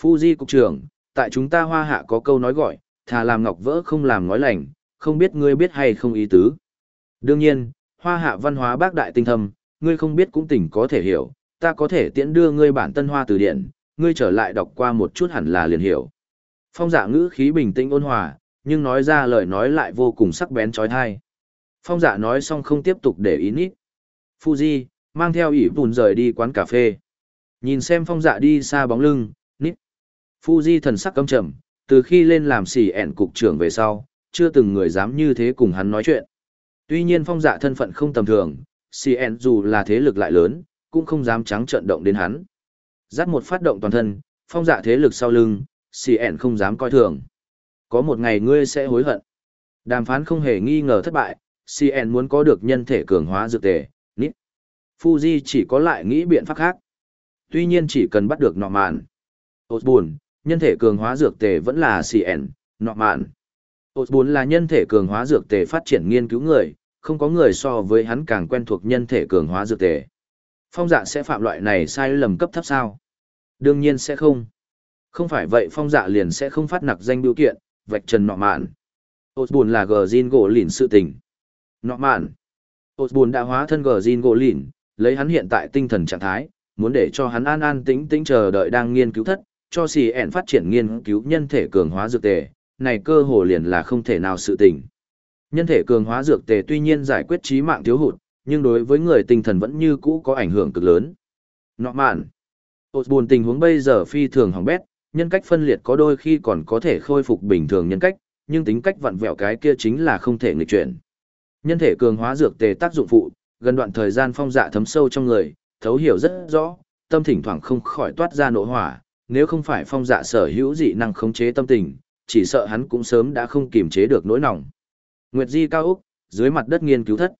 Fuji cục trưởng, tại chúng ta hoa hạ có câu nói gọi, thà làm ngọc vỡ không làm ngói lành, không biết ngươi biết hay không ý tứ. Đương nhiên, hoa hạ văn hóa bác đại tinh thâm, ngươi không biết cũng tỉnh có thể hiểu, ta có thể tiễn đưa ngươi bản tân hoa từ điển, ngươi trở lại đọc qua một chút hẳn là liền hiểu. Phong dạ ngữ khí bình tĩnh ôn hòa, nhưng nói ra lời nói lại vô cùng sắc bén trói thai. Phong dạ nói xong không tiếp tục để ý nít. Fuji, mang theo ỉ bùn rời đi quán cà phê. Nhìn xem phong dạ đi xa bóng lưng, nít. Fuji thần sắc căm trầm, từ khi lên làm xỉ ẹn cục trưởng về sau, chưa từng người dám như thế cùng hắn nói chuyện. Tuy nhiên phong dạ thân phận không tầm thường, CN dù là thế lực lại lớn, cũng không dám trắng trợn động đến hắn. Dắt một phát động toàn thân, phong dạ thế lực sau lưng, CN không dám coi thường. Có một ngày ngươi sẽ hối hận. Đàm phán không hề nghi ngờ thất bại, CN muốn có được nhân thể cường hóa dược tề, nít. Fuji chỉ có lại nghĩ biện pháp khác. Tuy nhiên chỉ cần bắt được nọ mạn. Osborne, nhân thể cường hóa dược tề vẫn là CN, nọ mạn. Osborne là nhân thể cường hóa dược tề phát triển nghiên cứu người, không có người so với hắn càng quen thuộc nhân thể cường hóa dược tề. Phong dạ sẽ phạm loại này sai lầm cấp thấp sao? Đương nhiên sẽ không. Không phải vậy phong dạ liền sẽ không phát nặc danh biểu kiện, vạch trần nọ mạn. Osborne là gờ Jin gỗ lìn sự tình. Nọ mạn. Osborne đã hóa thân gờ Jin gỗ lìn, lấy hắn hiện tại tinh thần trạng thái, muốn để cho hắn an an tĩnh tĩnh chờ đợi đang nghiên cứu thất, cho xì ẹn phát triển nghiên cứu nhân thể cường hóa dược tề, này cơ hồ liền là không thể nào sự tình. Nhân thể cường hóa dược tề tuy nhiên giải quyết trí mạng thiếu hụt, nhưng đối với người tinh thần vẫn như cũ có ảnh hưởng cực lớn. Nọ mạn. buồn tình huống bây giờ phi thường hỏng bét, nhân cách phân liệt có đôi khi còn có thể khôi phục bình thường nhân cách, nhưng tính cách vặn vẹo cái kia chính là không thể nghịch chuyển. Nhân thể cường hóa dược tề tác dụng phụ, gần đoạn thời gian phong dạ thấm sâu trong người, thấu hiểu rất rõ, tâm thỉnh thoảng không khỏi toát ra nộ hỏa, nếu không phải phong dạ sở hữu dị năng khống chế tâm tình, chỉ sợ hắn cũng sớm đã không kiềm chế được nỗi lòng. Nguyệt Di cao Úc, dưới mặt đất nghiên cứu thất.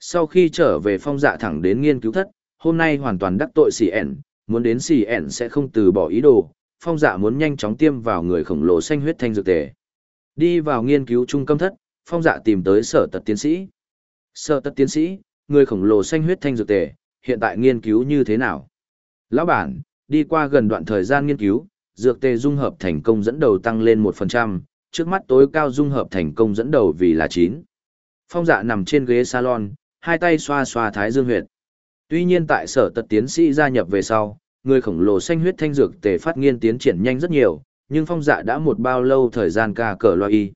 Sau khi trở về phong dạ thẳng đến nghiên cứu thất, hôm nay hoàn toàn đắc tội xì ẻn, muốn đến xì ẻn sẽ không từ bỏ ý đồ, phong dạ muốn nhanh chóng tiêm vào người khổng lồ xanh huyết thanh dược tề. Đi vào nghiên cứu trung tâm thất, phong dạ tìm tới sở tật tiến sĩ. Sở tật tiến sĩ, người khổng lồ xanh huyết thanh dược tề, hiện tại nghiên cứu như thế nào? Lão bản, Đi qua gần đoạn thời gian nghiên cứu, dược tề dung hợp thành công dẫn đầu tăng lên 1%, trước mắt tối cao dung hợp thành công dẫn đầu vì là 9. Phong dạ nằm trên ghế salon, hai tay xoa xoa thái dương huyệt. Tuy nhiên tại sở tật tiến sĩ gia nhập về sau, người khổng lồ xanh huyết thanh dược tề phát nghiên tiến triển nhanh rất nhiều, nhưng phong dạ đã một bao lâu thời gian ca cờ loa y.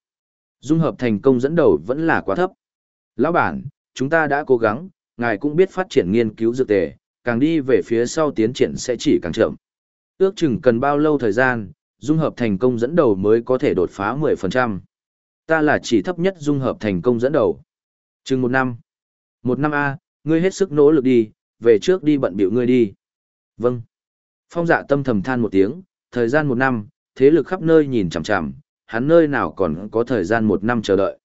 Dung hợp thành công dẫn đầu vẫn là quá thấp. Lão bản, chúng ta đã cố gắng, ngài cũng biết phát triển nghiên cứu dược tề, càng đi về phía sau tiến triển sẽ chỉ càng chậm. Ước chừng cần bao lâu thời gian, dung hợp thành công dẫn đầu mới có thể đột phá 10%. Ta là chỉ thấp nhất dung hợp thành công dẫn đầu. Chừng một năm. Một năm A, ngươi hết sức nỗ lực đi, về trước đi bận biểu ngươi đi. Vâng. Phong dạ tâm thầm than một tiếng, thời gian một năm, thế lực khắp nơi nhìn chằm chằm, hắn nơi nào còn có thời gian một năm chờ đợi.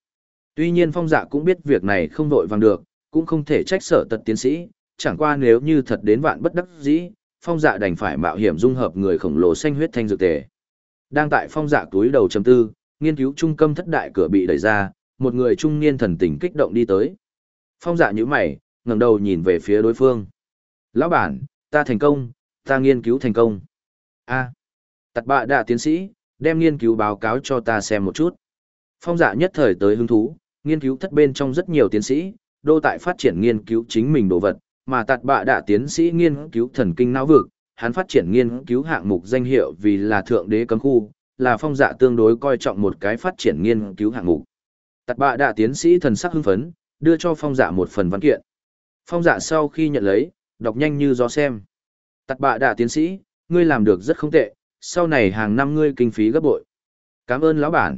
Tuy nhiên phong dạ cũng biết việc này không vội vàng được, cũng không thể trách sở tật tiến sĩ, chẳng qua nếu như thật đến vạn bất đắc dĩ, phong dạ đành phải mạo hiểm dung hợp người khổng lồ xanh huyết thanh dược tề. Đang tại phong dạ túi đầu chầm tư, nghiên cứu trung tâm thất đại cửa bị đẩy ra, một người trung niên thần tình kích động đi tới. Phong dạ như mày, ngẩng đầu nhìn về phía đối phương. Lão bản, ta thành công, ta nghiên cứu thành công. A, à, tặt bạ đạ tiến sĩ, đem nghiên cứu báo cáo cho ta xem một chút. Phong dạ nhất thời tới hứng thú, nghiên cứu thất bên trong rất nhiều tiến sĩ, đô tại phát triển nghiên cứu chính mình đồ vật, mà tạt bạ đạ tiến sĩ nghiên cứu thần kinh não vực, hắn phát triển nghiên cứu hạng mục danh hiệu vì là thượng đế cấm khu, là phong dạ tương đối coi trọng một cái phát triển nghiên cứu hạng mục. Tạt bạ đạ tiến sĩ thần sắc hưng phấn, đưa cho phong dạ một phần văn kiện. Phong dạ sau khi nhận lấy, đọc nhanh như gió xem. Tạt bạ đạ tiến sĩ, ngươi làm được rất không tệ, sau này hàng năm ngươi kinh phí gấp bội. Cảm ơn lão bản.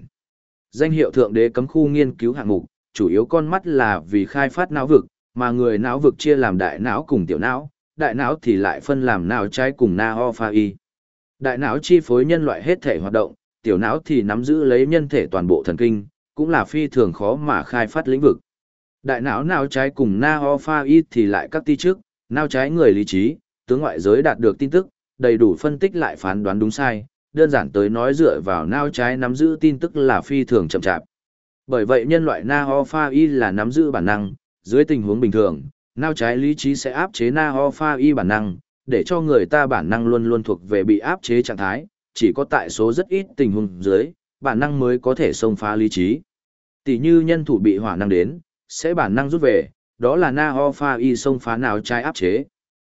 Danh hiệu thượng đế cấm khu nghiên cứu hạng mục, chủ yếu con mắt là vì khai phát não vực, mà người não vực chia làm đại não cùng tiểu não, đại não thì lại phân làm não trái cùng na ho pha y. Đại não chi phối nhân loại hết thể hoạt động, tiểu não thì nắm giữ lấy nhân thể toàn bộ thần kinh, cũng là phi thường khó mà khai phát lĩnh vực. Đại não não trái cùng na ho pha y thì lại các ti trước, não trái người lý trí, tướng ngoại giới đạt được tin tức, đầy đủ phân tích lại phán đoán đúng sai, đơn giản tới nói dựa vào não trái nắm giữ tin tức là phi thường chậm chạp. Bởi vậy nhân loại na ho pha y là nắm giữ bản năng, dưới tình huống bình thường, não trái lý trí sẽ áp chế na ho pha y bản năng, để cho người ta bản năng luôn luôn thuộc về bị áp chế trạng thái, chỉ có tại số rất ít tình huống dưới, bản năng mới có thể xông phá lý trí. Tỷ như nhân thủ bị hỏa năng đến, sẽ bản năng rút về, đó là na ho pha y sông phá nào trái áp chế.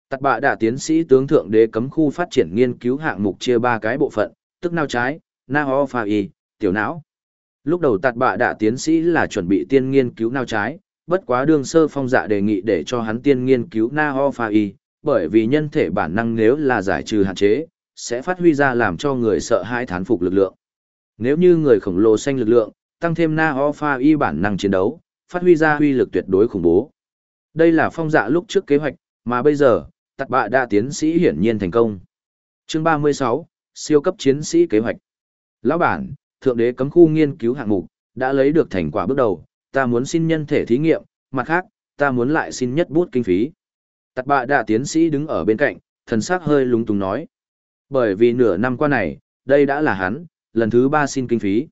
Tạt bạ đả tiến sĩ tướng thượng đế cấm khu phát triển nghiên cứu hạng mục chia ba cái bộ phận, tức nào trái, na ho pha y, tiểu não. Lúc đầu tạt bạ đả tiến sĩ là chuẩn bị tiên nghiên cứu nào trái, bất quá đương sơ phong dạ đề nghị để cho hắn tiên nghiên cứu na ho pha y, bởi vì nhân thể bản năng nếu là giải trừ hạn chế, sẽ phát huy ra làm cho người sợ hãi thán phục lực lượng. Nếu như người khổng lồ xanh lực lượng, tăng thêm na ho pha y bản năng chiến đấu, phát huy ra huy lực tuyệt đối khủng bố. Đây là phong dạ lúc trước kế hoạch, mà bây giờ, tạc bạ đã tiến sĩ hiển nhiên thành công. Chương 36, siêu cấp chiến sĩ kế hoạch. Lão bản, thượng đế cấm khu nghiên cứu hạng mục, đã lấy được thành quả bước đầu, ta muốn xin nhân thể thí nghiệm, mặt khác, ta muốn lại xin nhất bút kinh phí. Tạc bạ đã tiến sĩ đứng ở bên cạnh, thần sắc hơi lúng túng nói. Bởi vì nửa năm qua này, đây đã là hắn, lần thứ ba xin kinh phí.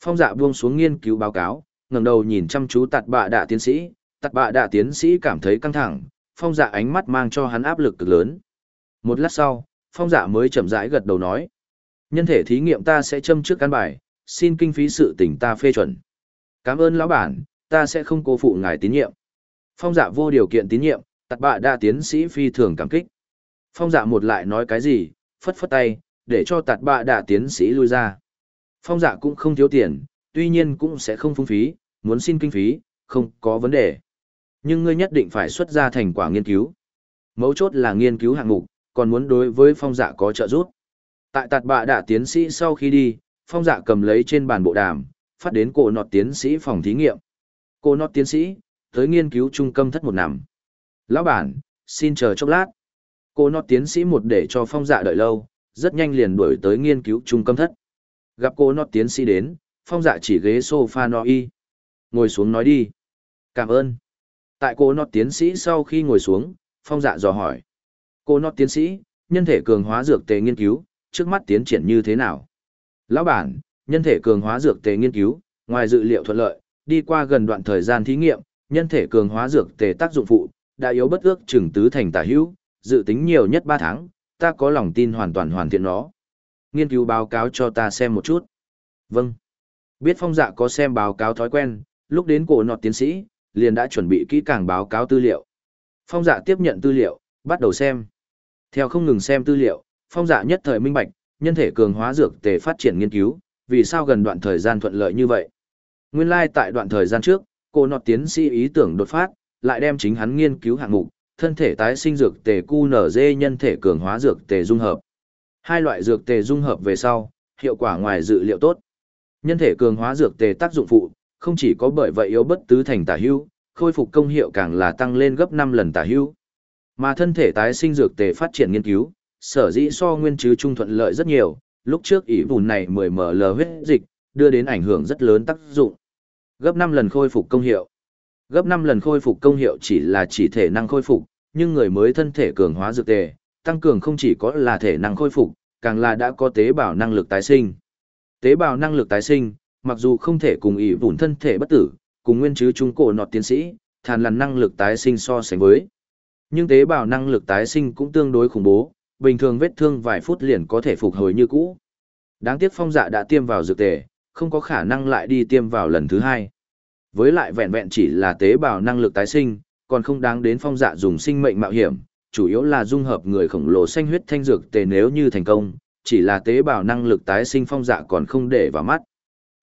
Phong dạ buông xuống nghiên cứu báo cáo, ngẩng đầu nhìn chăm chú tạt bạ đạ tiến sĩ, tạt bạ đạ tiến sĩ cảm thấy căng thẳng, phong dạ ánh mắt mang cho hắn áp lực cực lớn. Một lát sau, phong dạ mới chậm rãi gật đầu nói. Nhân thể thí nghiệm ta sẽ châm trước căn bài, xin kinh phí sự tỉnh ta phê chuẩn. Cảm ơn lão bản, ta sẽ không cố phụ ngài tín nhiệm. Phong dạ vô điều kiện tín nhiệm, tạt bạ đa tiến sĩ phi thường cảm kích. Phong dạ một lại nói cái gì, phất phất tay, để cho tạt bạ đa tiến sĩ lui ra. Phong dạ cũng không thiếu tiền, tuy nhiên cũng sẽ không phung phí, muốn xin kinh phí, không có vấn đề. Nhưng ngươi nhất định phải xuất ra thành quả nghiên cứu. Mấu chốt là nghiên cứu hạng mục, còn muốn đối với phong dạ có trợ giúp. Tại tạt bạ đạ tiến sĩ sau khi đi, phong dạ cầm lấy trên bàn bộ đàm, phát đến cổ nọt tiến sĩ phòng thí nghiệm. Cô nọt tiến sĩ, tới nghiên cứu trung tâm thất một nằm. Lão bản, xin chờ chốc lát. Cô nọt tiến sĩ một để cho phong dạ đợi lâu, rất nhanh liền đuổi tới nghiên cứu trung tâm thất. Gặp cô nọt tiến sĩ đến, phong dạ chỉ ghế sofa no y. Ngồi xuống nói đi. Cảm ơn. Tại cô nọt tiến sĩ sau khi ngồi xuống, phong dạ dò hỏi. Cô nọt tiến sĩ, nhân thể cường hóa dược tề nghiên cứu, trước mắt tiến triển như thế nào? Lão bản, nhân thể cường hóa dược tề nghiên cứu, ngoài dự liệu thuận lợi, đi qua gần đoạn thời gian thí nghiệm, nhân thể cường hóa dược tề tác dụng phụ, đã yếu bất ước chừng tứ thành tả hữu, dự tính nhiều nhất 3 tháng, ta có lòng tin hoàn toàn hoàn thiện nó. Nghiên cứu báo cáo cho ta xem một chút. Vâng. Biết phong dạ có xem báo cáo thói quen, lúc đến cổ nọt tiến sĩ, liền đã chuẩn bị kỹ càng báo cáo tư liệu. Phong dạ tiếp nhận tư liệu, bắt đầu xem. Theo không ngừng xem tư liệu, phong dạ nhất thời minh bạch, nhân thể cường hóa dược tề phát triển nghiên cứu, vì sao gần đoạn thời gian thuận lợi như vậy. Nguyên lai like tại đoạn thời gian trước, cô nọt tiến sĩ ý tưởng đột phát, lại đem chính hắn nghiên cứu hạng mục, thân thể tái sinh dược tề QNZ nhân thể cường hóa dược tề dung hợp. Hai loại dược tề dung hợp về sau, hiệu quả ngoài dự liệu tốt. Nhân thể cường hóa dược tề tác dụng phụ, không chỉ có bởi vậy yếu bất tứ thành tả hưu, khôi phục công hiệu càng là tăng lên gấp 5 lần tả hưu. Mà thân thể tái sinh dược tề phát triển nghiên cứu, sở dĩ so nguyên chứ trung thuận lợi rất nhiều, lúc trước ỷ vùn này 10 ml huyết dịch, đưa đến ảnh hưởng rất lớn tác dụng. Gấp 5 lần khôi phục công hiệu. Gấp 5 lần khôi phục công hiệu chỉ là chỉ thể năng khôi phục, nhưng người mới thân thể cường hóa dược tề, tăng cường không chỉ có là thể năng khôi phục, càng là đã có tế bào năng lực tái sinh. Tế bào năng lực tái sinh, mặc dù không thể cùng ỷ vùn thân thể bất tử, cùng nguyên chứ trung cổ nọt tiến sĩ, thàn lằn năng lực tái sinh so sánh với. Nhưng tế bào năng lực tái sinh cũng tương đối khủng bố, bình thường vết thương vài phút liền có thể phục hồi như cũ. Đáng tiếc phong dạ đã tiêm vào dược tề, không có khả năng lại đi tiêm vào lần thứ hai. Với lại vẹn vẹn chỉ là tế bào năng lực tái sinh, còn không đáng đến phong dạ dùng sinh mệnh mạo hiểm, chủ yếu là dung hợp người khổng lồ xanh huyết thanh dược tề nếu như thành công, chỉ là tế bào năng lực tái sinh phong dạ còn không để vào mắt.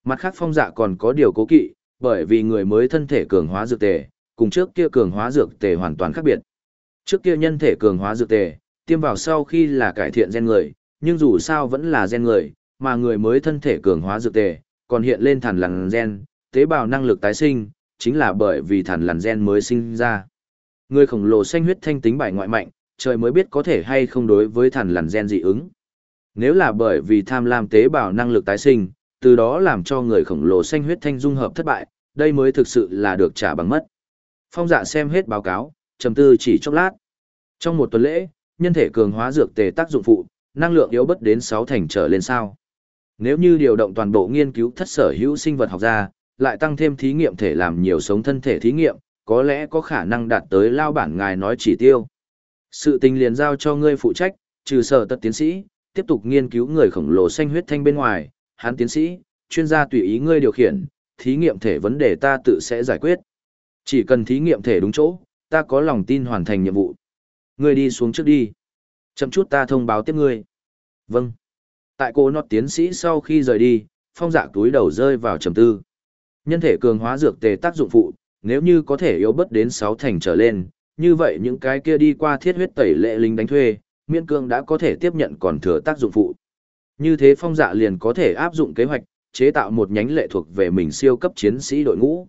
Mặt khác phong dạ còn có điều cố kỵ, bởi vì người mới thân thể cường hóa dược tề, cùng trước kia cường hóa dược tề hoàn toàn khác biệt. Trước kia nhân thể cường hóa dược tề, tiêm vào sau khi là cải thiện gen người, nhưng dù sao vẫn là gen người, mà người mới thân thể cường hóa dược tề, còn hiện lên thản lằn gen, tế bào năng lực tái sinh, chính là bởi vì thản lằn gen mới sinh ra. Người khổng lồ xanh huyết thanh tính bài ngoại mạnh, trời mới biết có thể hay không đối với thản lằn gen dị ứng. Nếu là bởi vì tham lam tế bào năng lực tái sinh, từ đó làm cho người khổng lồ xanh huyết thanh dung hợp thất bại, đây mới thực sự là được trả bằng mất. Phong dạ xem hết báo cáo, trầm tư chỉ chốc lát. Trong một tuần lễ, nhân thể cường hóa dược tề tác dụng phụ, năng lượng yếu bất đến 6 thành trở lên sao. Nếu như điều động toàn bộ nghiên cứu thất sở hữu sinh vật học ra, lại tăng thêm thí nghiệm thể làm nhiều sống thân thể thí nghiệm, có lẽ có khả năng đạt tới lao bản ngài nói chỉ tiêu. Sự tình liền giao cho ngươi phụ trách, trừ sở tật tiến sĩ, tiếp tục nghiên cứu người khổng lồ xanh huyết thanh bên ngoài, hắn tiến sĩ, chuyên gia tùy ý ngươi điều khiển, thí nghiệm thể vấn đề ta tự sẽ giải quyết. Chỉ cần thí nghiệm thể đúng chỗ, ta có lòng tin hoàn thành nhiệm vụ. Ngươi đi xuống trước đi. Chậm chút ta thông báo tiếp ngươi. Vâng. Tại cô nọt tiến sĩ sau khi rời đi, phong dạ túi đầu rơi vào trầm tư. Nhân thể cường hóa dược tề tác dụng phụ, nếu như có thể yếu bất đến 6 thành trở lên, như vậy những cái kia đi qua thiết huyết tẩy lệ lính đánh thuê, miên cương đã có thể tiếp nhận còn thừa tác dụng phụ. Như thế phong dạ liền có thể áp dụng kế hoạch, chế tạo một nhánh lệ thuộc về mình siêu cấp chiến sĩ đội ngũ.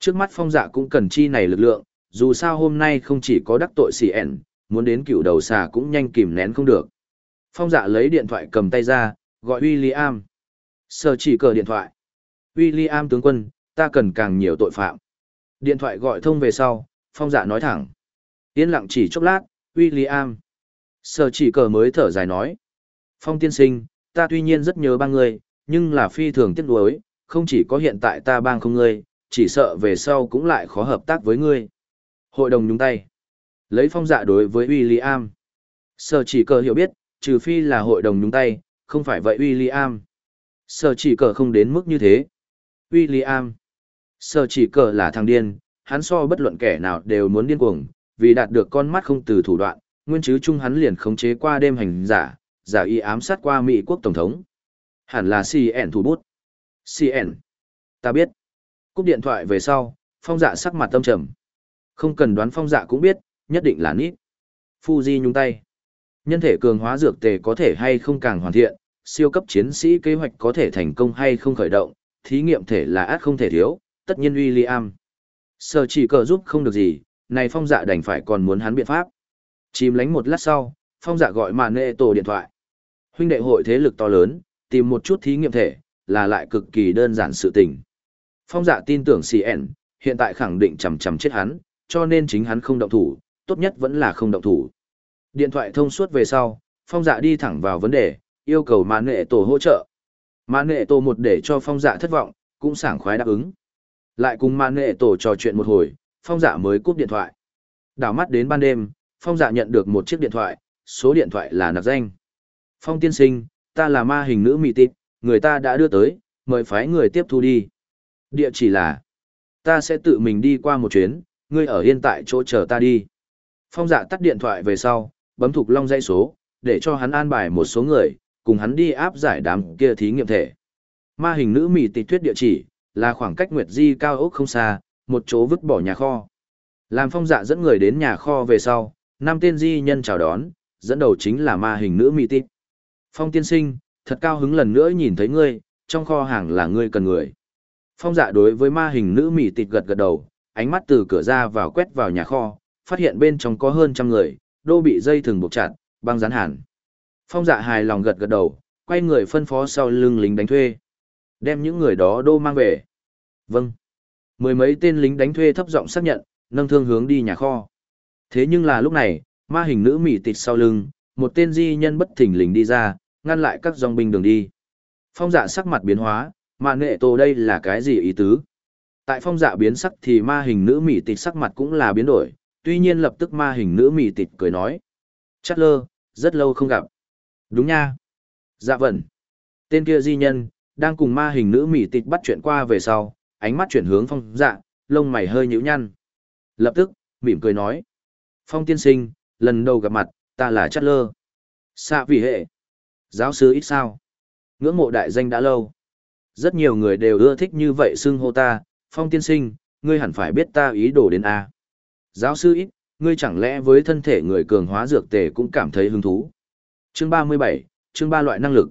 Trước mắt phong dạ cũng cần chi này lực lượng, dù sao hôm nay không chỉ có đắc tội xì ẻn, muốn đến cựu đầu xà cũng nhanh kìm nén không được. Phong dạ lấy điện thoại cầm tay ra, gọi William. Sở chỉ cờ điện thoại. William tướng quân, ta cần càng nhiều tội phạm. Điện thoại gọi thông về sau, phong dạ nói thẳng. Yên lặng chỉ chốc lát, William. Sở chỉ cờ mới thở dài nói. Phong tiên sinh, ta tuy nhiên rất nhớ ba người, nhưng là phi thường tiếc nuối, không chỉ có hiện tại ta bang không ngươi, chỉ sợ về sau cũng lại khó hợp tác với ngươi. Hội đồng nhúng tay. Lấy phong dạ đối với William. Sở chỉ cờ hiểu biết, trừ phi là hội đồng nhúng tay, không phải vậy William. Sở chỉ cờ không đến mức như thế. William. Sở chỉ cờ là thằng điên, hắn so bất luận kẻ nào đều muốn điên cuồng, vì đạt được con mắt không từ thủ đoạn, nguyên chứ chung hắn liền khống chế qua đêm hành giả, giả y ám sát qua Mỹ quốc tổng thống. Hẳn là CN thủ bút. CN. Ta biết. Cúp điện thoại về sau, phong dạ sắc mặt tâm trầm. Không cần đoán phong dạ cũng biết, nhất định là nít. Fuji nhung tay. Nhân thể cường hóa dược tề có thể hay không càng hoàn thiện, siêu cấp chiến sĩ kế hoạch có thể thành công hay không khởi động, thí nghiệm thể là át không thể thiếu, tất nhiên William. Sở chỉ cờ giúp không được gì, này phong dạ đành phải còn muốn hắn biện pháp. Chìm lánh một lát sau, phong dạ gọi màn nệ tổ điện thoại. Huynh đệ hội thế lực to lớn, tìm một chút thí nghiệm thể, là lại cực kỳ đơn giản sự tình. Phong dạ tin tưởng CN, hiện tại khẳng định chầm chầm chết hắn, cho nên chính hắn không động thủ, tốt nhất vẫn là không động thủ. Điện thoại thông suốt về sau, phong dạ đi thẳng vào vấn đề, yêu cầu màn nệ tổ hỗ trợ. Màn nệ tổ một để cho phong dạ thất vọng, cũng sảng khoái đáp ứng. Lại cùng màn nệ tổ trò chuyện một hồi, phong dạ mới cúp điện thoại. Đảo mắt đến ban đêm, phong dạ nhận được một chiếc điện thoại, số điện thoại là nạp danh. Phong tiên sinh, ta là ma hình nữ mị tịp, người ta đã đưa tới, mời phái người tiếp thu đi. Địa chỉ là, ta sẽ tự mình đi qua một chuyến, ngươi ở yên tại chỗ chờ ta đi. Phong dạ tắt điện thoại về sau, bấm thục long dây số, để cho hắn an bài một số người, cùng hắn đi áp giải đám kia thí nghiệm thể. Ma hình nữ mị tịch thuyết địa chỉ, là khoảng cách Nguyệt Di cao ốc không xa, một chỗ vứt bỏ nhà kho. Làm phong dạ dẫn người đến nhà kho về sau, năm tên di nhân chào đón, dẫn đầu chính là ma hình nữ mỹ tịt. Phong tiên sinh, thật cao hứng lần nữa nhìn thấy ngươi, trong kho hàng là ngươi cần người. Phong dạ đối với ma hình nữ mỹ tịt gật gật đầu, ánh mắt từ cửa ra vào quét vào nhà kho, phát hiện bên trong có hơn trăm người, đô bị dây thừng buộc chặt, băng rán hẳn. Phong dạ hài lòng gật gật đầu, quay người phân phó sau lưng lính đánh thuê. Đem những người đó đô mang về. Vâng. Mười mấy tên lính đánh thuê thấp giọng xác nhận, nâng thương hướng đi nhà kho. Thế nhưng là lúc này, ma hình nữ mỉ tịt sau lưng, một tên di nhân bất thình lình đi ra, ngăn lại các dòng binh đường đi. Phong dạ sắc mặt biến hóa, mà nghệ tổ đây là cái gì ý tứ? Tại phong dạ biến sắc thì ma hình nữ mỉ tịt sắc mặt cũng là biến đổi, tuy nhiên lập tức ma hình nữ mỉ tịt cười nói. Chắc lơ, rất lâu không gặp. Đúng nha. Dạ vẩn. Tên kia di nhân, đang cùng ma hình nữ mỉ tịt bắt chuyện qua về sau, ánh mắt chuyển hướng phong dạ, lông mày hơi nhíu nhăn. Lập tức, mỉm cười nói. Phong tiên sinh, lần đầu gặp mặt, ta là Chắc lơ. Xạ vì hệ. Giáo sư ít sao. Ngưỡng mộ đại danh đã lâu. Rất nhiều người đều ưa thích như vậy xưng hô ta, phong tiên sinh, ngươi hẳn phải biết ta ý đồ đến A. Giáo sư ít, ngươi chẳng lẽ với thân thể người cường hóa dược tề cũng cảm thấy hứng thú. Chương 37, chương 3 loại năng lực.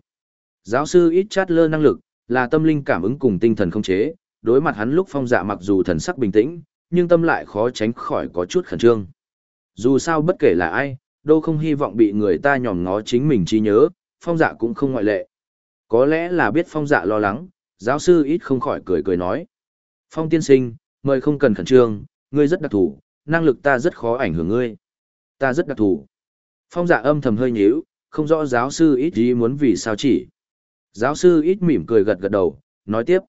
Giáo sư ít chát lơ năng lực, là tâm linh cảm ứng cùng tinh thần không chế, đối mặt hắn lúc phong dạ mặc dù thần sắc bình tĩnh, nhưng tâm lại khó tránh khỏi có chút khẩn trương. Dù sao bất kể là ai, đâu không hy vọng bị người ta nhòm ngó chính mình trí nhớ, phong dạ cũng không ngoại lệ. Có lẽ là biết phong dạ lo lắng, giáo sư ít không khỏi cười cười nói. Phong tiên sinh, mời không cần khẩn trương, ngươi rất đặc thù, năng lực ta rất khó ảnh hưởng ngươi. Ta rất đặc thù. Phong dạ âm thầm hơi nhíu, không rõ giáo sư ít ý muốn vì sao chỉ. Giáo sư ít mỉm cười gật gật đầu, nói tiếp.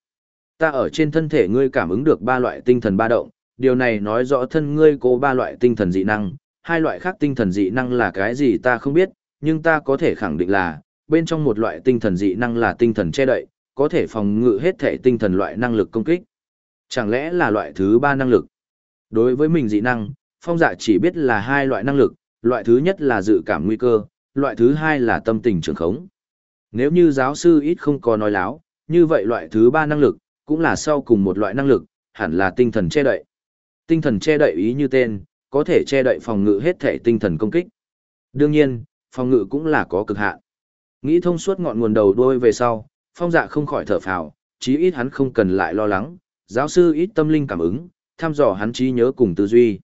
Ta ở trên thân thể ngươi cảm ứng được ba loại tinh thần ba động, điều này nói rõ thân ngươi có ba loại tinh thần dị năng, hai loại khác tinh thần dị năng là cái gì ta không biết, nhưng ta có thể khẳng định là, bên trong một loại tinh thần dị năng là tinh thần che đậy, có thể phòng ngự hết thể tinh thần loại năng lực công kích. Chẳng lẽ là loại thứ ba năng lực? Đối với mình dị năng, phong dạ chỉ biết là hai loại năng lực, loại thứ nhất là dự cảm nguy cơ, loại thứ hai là tâm tình trường khống. Nếu như giáo sư ít không có nói láo, như vậy loại thứ ba năng lực, cũng là sau cùng một loại năng lực, hẳn là tinh thần che đậy. Tinh thần che đậy ý như tên, có thể che đậy phòng ngự hết thể tinh thần công kích. Đương nhiên, phòng ngự cũng là có cực hạn. Nghĩ thông suốt ngọn nguồn đầu đuôi về sau, phong dạ không khỏi thở phào, chí ít hắn không cần lại lo lắng, giáo sư ít tâm linh cảm ứng, thăm dò hắn trí nhớ cùng tư duy.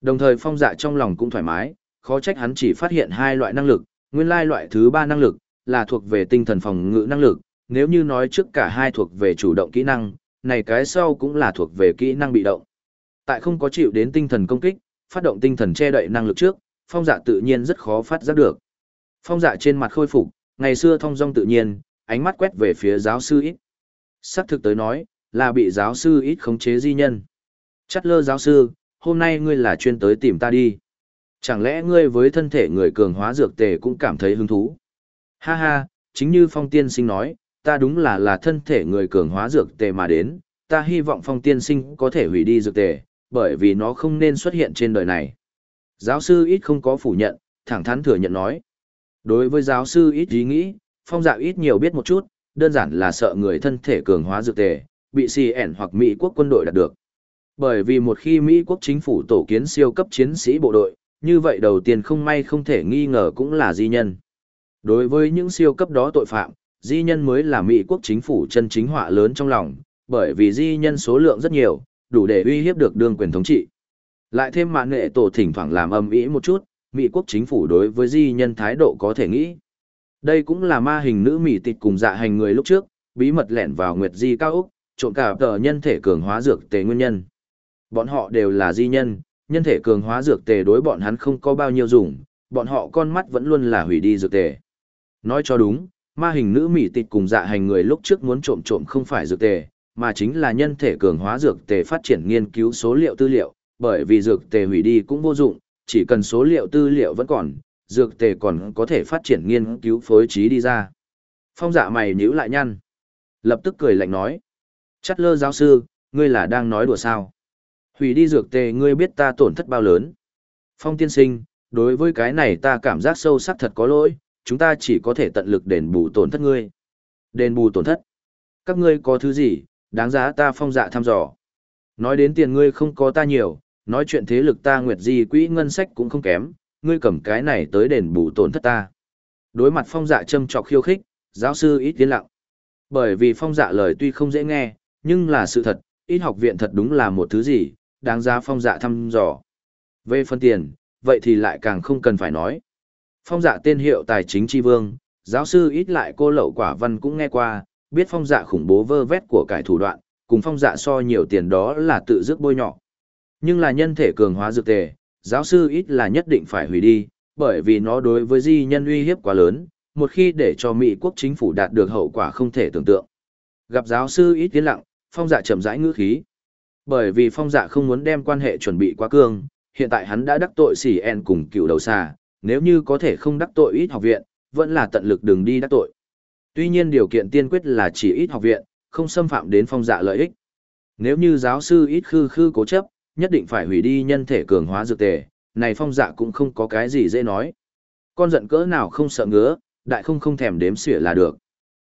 Đồng thời phong dạ trong lòng cũng thoải mái, khó trách hắn chỉ phát hiện hai loại năng lực, nguyên lai loại thứ ba năng lực, là thuộc về tinh thần phòng ngự năng lực, nếu như nói trước cả hai thuộc về chủ động kỹ năng, này cái sau cũng là thuộc về kỹ năng bị động. Tại không có chịu đến tinh thần công kích, phát động tinh thần che đậy năng lực trước, phong dạ tự nhiên rất khó phát giác được. Phong dạ trên mặt khôi phục, ngày xưa thông dong tự nhiên, ánh mắt quét về phía giáo sư ít. Sắc thực tới nói, là bị giáo sư ít khống chế di nhân. Chắt lơ giáo sư, hôm nay ngươi là chuyên tới tìm ta đi. Chẳng lẽ ngươi với thân thể người cường hóa dược tề cũng cảm thấy hứng thú? Ha ha, chính như phong tiên sinh nói, ta đúng là là thân thể người cường hóa dược tề mà đến, ta hy vọng phong tiên sinh có thể hủy đi dược tề, bởi vì nó không nên xuất hiện trên đời này. Giáo sư ít không có phủ nhận, thẳng thắn thừa nhận nói. Đối với giáo sư ít ý nghĩ, phong dạ ít nhiều biết một chút, đơn giản là sợ người thân thể cường hóa dược tề, bị CN hoặc Mỹ quốc quân đội đạt được. Bởi vì một khi Mỹ quốc chính phủ tổ kiến siêu cấp chiến sĩ bộ đội, như vậy đầu tiên không may không thể nghi ngờ cũng là di nhân. Đối với những siêu cấp đó tội phạm, di nhân mới là Mỹ quốc chính phủ chân chính họa lớn trong lòng, bởi vì di nhân số lượng rất nhiều, đủ để uy hiếp được đương quyền thống trị. Lại thêm mạng nghệ tổ thỉnh thoảng làm âm ý một chút, Mỹ quốc chính phủ đối với di nhân thái độ có thể nghĩ. Đây cũng là ma hình nữ Mỹ tịch cùng dạ hành người lúc trước, bí mật lẻn vào Nguyệt Di cao Úc, trộn cả tờ nhân thể cường hóa dược tề nguyên nhân. Bọn họ đều là di nhân, nhân thể cường hóa dược tề đối bọn hắn không có bao nhiêu dùng, bọn họ con mắt vẫn luôn là hủy đi dược tề. Nói cho đúng, ma hình nữ Mỹ tịch cùng dạ hành người lúc trước muốn trộm trộm không phải dược tề, mà chính là nhân thể cường hóa dược tề phát triển nghiên cứu số liệu tư liệu, bởi vì dược tề hủy đi cũng vô dụng, chỉ cần số liệu tư liệu vẫn còn, dược tề còn có thể phát triển nghiên cứu phối trí đi ra. Phong dạ mày nhíu lại nhăn. Lập tức cười lạnh nói. chất lơ giáo sư, ngươi là đang nói đùa sao? Hủy đi dược tề ngươi biết ta tổn thất bao lớn. Phong tiên sinh, đối với cái này ta cảm giác sâu sắc thật có lỗi, chúng ta chỉ có thể tận lực đền bù tổn thất ngươi. Đền bù tổn thất? Các ngươi có thứ gì, đáng giá ta phong dạ thăm dò. Nói đến tiền ngươi không có ta nhiều, nói chuyện thế lực ta nguyệt di quỹ ngân sách cũng không kém, ngươi cầm cái này tới đền bù tổn thất ta. Đối mặt phong dạ châm trọc khiêu khích, giáo sư ít tiến lặng. Bởi vì phong dạ lời tuy không dễ nghe, nhưng là sự thật, ít học viện thật đúng là một thứ gì, đáng giá phong dạ thăm dò. Về phân tiền, vậy thì lại càng không cần phải nói. Phong dạ tên hiệu tài chính tri vương, giáo sư ít lại cô lậu quả văn cũng nghe qua, biết phong dạ khủng bố vơ vét của cải thủ đoạn, cùng phong dạ so nhiều tiền đó là tự dứt bôi nhọ. Nhưng là nhân thể cường hóa dược tề, giáo sư ít là nhất định phải hủy đi, bởi vì nó đối với di nhân uy hiếp quá lớn, một khi để cho Mỹ quốc chính phủ đạt được hậu quả không thể tưởng tượng. Gặp giáo sư ít tiến lặng, phong dạ chậm rãi ngữ khí. Bởi vì phong dạ không muốn đem quan hệ chuẩn bị quá cương, hiện tại hắn đã đắc tội xỉ en cùng cựu đầu xà, nếu như có thể không đắc tội ít học viện, vẫn là tận lực đừng đi đắc tội. Tuy nhiên điều kiện tiên quyết là chỉ ít học viện, không xâm phạm đến phong dạ lợi ích. Nếu như giáo sư ít khư khư cố chấp, nhất định phải hủy đi nhân thể cường hóa dược tề, này phong dạ cũng không có cái gì dễ nói. Con giận cỡ nào không sợ ngứa, đại không không thèm đếm xỉa là được.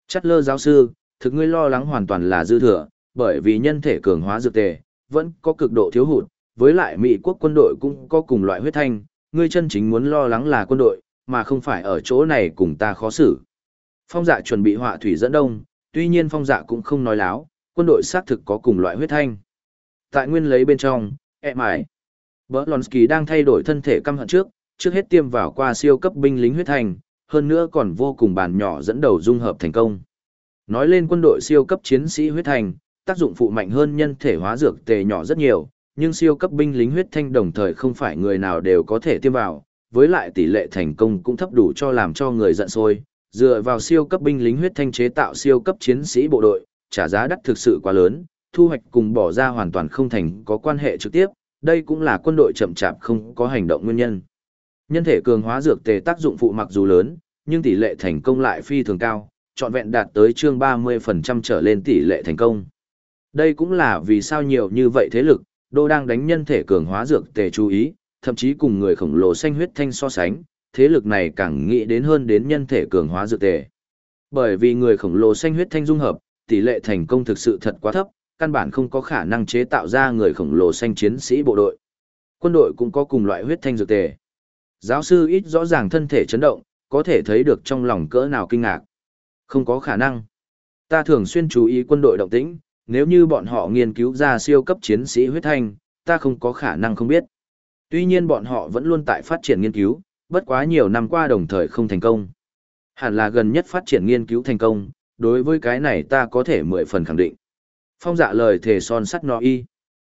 Chắt lơ giáo sư, thực ngươi lo lắng hoàn toàn là dư thừa, bởi vì nhân thể cường hóa dược tề, vẫn có cực độ thiếu hụt, với lại Mỹ quốc quân đội cũng có cùng loại huyết thanh, ngươi chân chính muốn lo lắng là quân đội, mà không phải ở chỗ này cùng ta khó xử. Phong dạ chuẩn bị họa thủy dẫn đông, tuy nhiên phong dạ cũng không nói láo, quân đội xác thực có cùng loại huyết thanh. Tại nguyên lấy bên trong, ẹ mải. Berlonsky đang thay đổi thân thể căm hận trước, trước hết tiêm vào qua siêu cấp binh lính huyết thanh, hơn nữa còn vô cùng bàn nhỏ dẫn đầu dung hợp thành công. Nói lên quân đội siêu cấp chiến sĩ huyết thanh, tác dụng phụ mạnh hơn nhân thể hóa dược tề nhỏ rất nhiều, nhưng siêu cấp binh lính huyết thanh đồng thời không phải người nào đều có thể tiêm vào, với lại tỷ lệ thành công cũng thấp đủ cho làm cho người giận sôi. Dựa vào siêu cấp binh lính huyết thanh chế tạo siêu cấp chiến sĩ bộ đội, trả giá đắt thực sự quá lớn, thu hoạch cùng bỏ ra hoàn toàn không thành có quan hệ trực tiếp, đây cũng là quân đội chậm chạp không có hành động nguyên nhân. Nhân thể cường hóa dược tề tác dụng phụ mặc dù lớn, nhưng tỷ lệ thành công lại phi thường cao, trọn vẹn đạt tới chương 30% trở lên tỷ lệ thành công. Đây cũng là vì sao nhiều như vậy thế lực, đô đang đánh nhân thể cường hóa dược tề chú ý, thậm chí cùng người khổng lồ xanh huyết thanh so sánh, thế lực này càng nghĩ đến hơn đến nhân thể cường hóa dược tề. Bởi vì người khổng lồ xanh huyết thanh dung hợp, tỷ lệ thành công thực sự thật quá thấp, căn bản không có khả năng chế tạo ra người khổng lồ xanh chiến sĩ bộ đội. Quân đội cũng có cùng loại huyết thanh dược tề. Giáo sư ít rõ ràng thân thể chấn động, có thể thấy được trong lòng cỡ nào kinh ngạc. Không có khả năng. Ta thường xuyên chú ý quân đội động tĩnh, nếu như bọn họ nghiên cứu ra siêu cấp chiến sĩ huyết thanh, ta không có khả năng không biết. Tuy nhiên bọn họ vẫn luôn tại phát triển nghiên cứu, bất quá nhiều năm qua đồng thời không thành công. Hẳn là gần nhất phát triển nghiên cứu thành công, đối với cái này ta có thể mười phần khẳng định. Phong dạ lời thề son sắt nói y.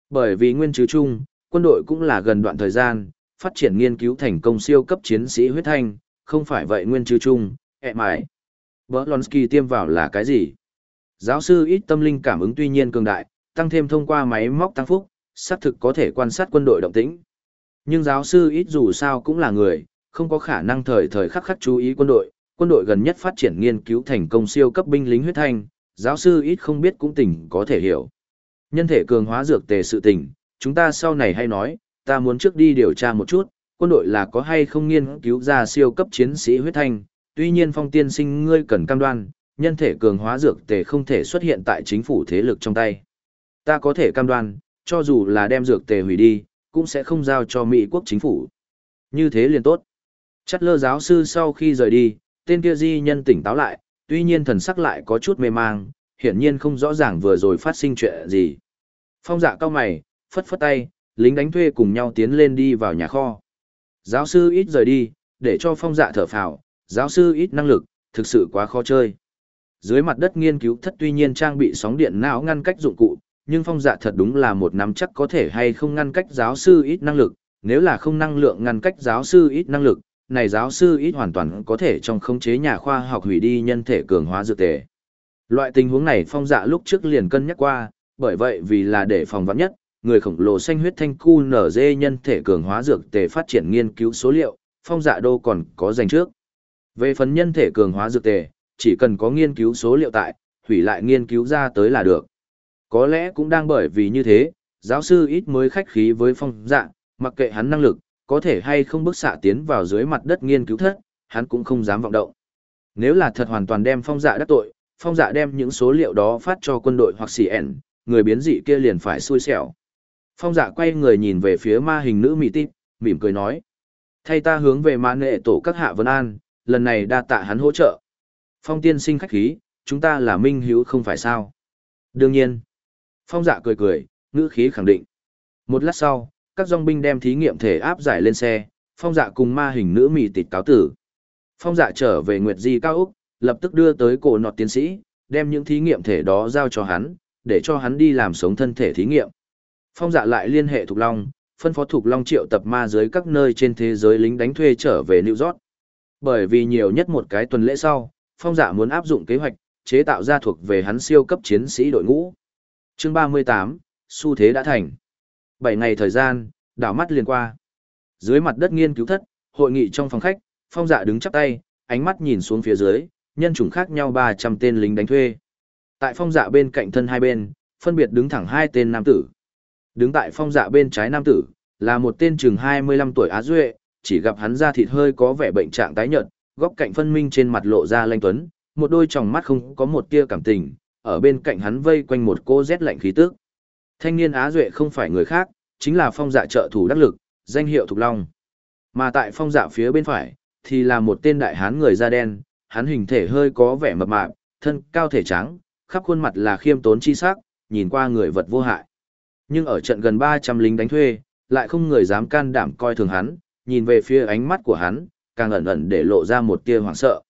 Bởi vì nguyên chứ chung, quân đội cũng là gần đoạn thời gian, phát triển nghiên cứu thành công siêu cấp chiến sĩ huyết thanh, không phải vậy nguyên chứ chung, ẹ mãi. Berlonsky tiêm vào là cái gì? Giáo sư ít tâm linh cảm ứng tuy nhiên cường đại, tăng thêm thông qua máy móc tăng phúc, xác thực có thể quan sát quân đội động tĩnh. Nhưng giáo sư ít dù sao cũng là người, không có khả năng thời thời khắc khắc chú ý quân đội, quân đội gần nhất phát triển nghiên cứu thành công siêu cấp binh lính huyết thanh, giáo sư ít không biết cũng tỉnh có thể hiểu. Nhân thể cường hóa dược tề sự tình, chúng ta sau này hay nói, ta muốn trước đi điều tra một chút, quân đội là có hay không nghiên cứu ra siêu cấp chiến sĩ huyết thanh, tuy nhiên phong tiên sinh ngươi cần cam đoan, nhân thể cường hóa dược tề không thể xuất hiện tại chính phủ thế lực trong tay. Ta có thể cam đoan, cho dù là đem dược tề hủy đi, cũng sẽ không giao cho Mỹ quốc chính phủ. Như thế liền tốt. Chắt lơ giáo sư sau khi rời đi, tên kia di nhân tỉnh táo lại, tuy nhiên thần sắc lại có chút mê mang, hiển nhiên không rõ ràng vừa rồi phát sinh chuyện gì. Phong dạ cao mày, phất phất tay, lính đánh thuê cùng nhau tiến lên đi vào nhà kho. Giáo sư ít rời đi, để cho phong dạ thở phào, giáo sư ít năng lực, thực sự quá khó chơi. Dưới mặt đất nghiên cứu thất tuy nhiên trang bị sóng điện não ngăn cách dụng cụ, nhưng phong dạ thật đúng là một nắm chắc có thể hay không ngăn cách giáo sư ít năng lực, nếu là không năng lượng ngăn cách giáo sư ít năng lực, này giáo sư ít hoàn toàn có thể trong khống chế nhà khoa học hủy đi nhân thể cường hóa dược tề. Loại tình huống này phong dạ lúc trước liền cân nhắc qua, bởi vậy vì là để phòng vắn nhất, người khổng lồ xanh huyết thanh cu nở dê nhân thể cường hóa dược tề phát triển nghiên cứu số liệu, phong dạ đô còn có dành trước. Về phần nhân thể cường hóa dược tề, chỉ cần có nghiên cứu số liệu tại, hủy lại nghiên cứu ra tới là được. Có lẽ cũng đang bởi vì như thế, giáo sư ít mới khách khí với phong dạ, mặc kệ hắn năng lực, có thể hay không bức xạ tiến vào dưới mặt đất nghiên cứu thất, hắn cũng không dám vọng động. Nếu là thật hoàn toàn đem phong dạ đắc tội, phong dạ đem những số liệu đó phát cho quân đội hoặc CN, người biến dị kia liền phải xui xẻo. Phong dạ quay người nhìn về phía ma hình nữ mỹ tít, mỉm cười nói. Thay ta hướng về mã nghệ tổ các hạ vân an, lần này đa tạ hắn hỗ trợ. Phong tiên sinh khách khí, chúng ta là minh hữu không phải sao. Đương nhiên. Phong dạ cười cười, ngữ khí khẳng định. Một lát sau, các dòng binh đem thí nghiệm thể áp giải lên xe, phong dạ cùng ma hình nữ mỹ tịt cáo tử. Phong dạ trở về Nguyệt Di Cao Úc, lập tức đưa tới cổ nọt tiến sĩ, đem những thí nghiệm thể đó giao cho hắn, để cho hắn đi làm sống thân thể thí nghiệm. Phong dạ lại liên hệ Thục Long, phân phó Thục Long triệu tập ma dưới các nơi trên thế giới lính đánh thuê trở về New York. Bởi vì nhiều nhất một cái tuần lễ sau, Phong dạ muốn áp dụng kế hoạch, chế tạo ra thuộc về hắn siêu cấp chiến sĩ đội ngũ. Chương 38, xu thế đã thành. 7 ngày thời gian, đảo mắt liền qua. Dưới mặt đất nghiên cứu thất, hội nghị trong phòng khách, Phong dạ đứng chắp tay, ánh mắt nhìn xuống phía dưới, nhân chủng khác nhau 300 tên lính đánh thuê. Tại phong dạ bên cạnh thân hai bên, phân biệt đứng thẳng hai tên nam tử. Đứng tại phong dạ bên trái nam tử, là một tên chừng 25 tuổi Á Duệ, chỉ gặp hắn da thịt hơi có vẻ bệnh trạng tái nhợt, góc cạnh phân minh trên mặt lộ ra lanh tuấn, một đôi tròng mắt không có một tia cảm tình, ở bên cạnh hắn vây quanh một cô rét lạnh khí tức. Thanh niên Á Duệ không phải người khác, chính là phong dạ trợ thủ đắc lực, danh hiệu Thục Long. Mà tại phong dạ phía bên phải, thì là một tên đại hán người da đen, hắn hình thể hơi có vẻ mập mạp, thân cao thể trắng, khắp khuôn mặt là khiêm tốn chi sắc, nhìn qua người vật vô hại. Nhưng ở trận gần 300 lính đánh thuê, lại không người dám can đảm coi thường hắn, nhìn về phía ánh mắt của hắn, càng ẩn ẩn để lộ ra một tia hoảng sợ.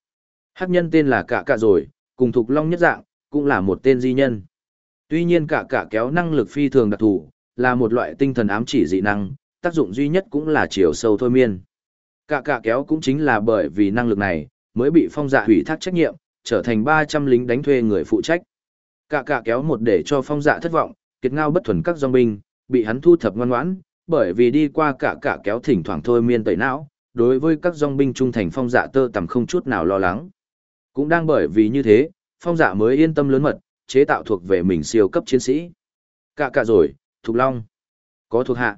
Hắc nhân tên là Cạ Cạ rồi, cùng Thục Long nhất dạng, cũng là một tên di nhân. Tuy nhiên cả cả kéo năng lực phi thường đặc thù, là một loại tinh thần ám chỉ dị năng, tác dụng duy nhất cũng là chiều sâu thôi miên. Cả cả kéo cũng chính là bởi vì năng lực này, mới bị phong dạ hủy thác trách nhiệm, trở thành 300 lính đánh thuê người phụ trách. Cả cả kéo một để cho phong dạ thất vọng, kiệt ngao bất thuần các dòng binh, bị hắn thu thập ngoan ngoãn, bởi vì đi qua cả cả kéo thỉnh thoảng thôi miên tẩy não, đối với các dòng binh trung thành phong dạ tơ tầm không chút nào lo lắng. Cũng đang bởi vì như thế, phong dạ mới yên tâm lớn mật, chế tạo thuộc về mình siêu cấp chiến sĩ. Cả cả rồi, Thục Long, có thuộc hạ.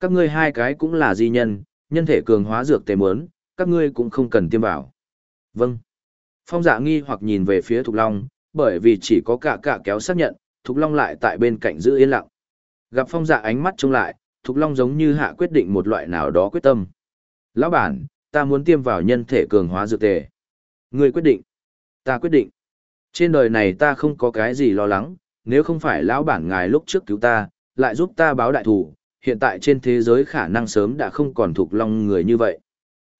Các ngươi hai cái cũng là di nhân, nhân thể cường hóa dược tề muốn, các ngươi cũng không cần tiêm vào. Vâng. Phong dạ nghi hoặc nhìn về phía Thục Long, bởi vì chỉ có cả cả kéo xác nhận, Thục Long lại tại bên cạnh giữ yên lặng. Gặp phong dạ ánh mắt trông lại, Thục Long giống như hạ quyết định một loại nào đó quyết tâm. Lão bản, ta muốn tiêm vào nhân thể cường hóa dược tề. Người quyết định. Ta quyết định. Trên đời này ta không có cái gì lo lắng, nếu không phải lão bản ngài lúc trước cứu ta, lại giúp ta báo đại thủ, hiện tại trên thế giới khả năng sớm đã không còn thuộc Long người như vậy.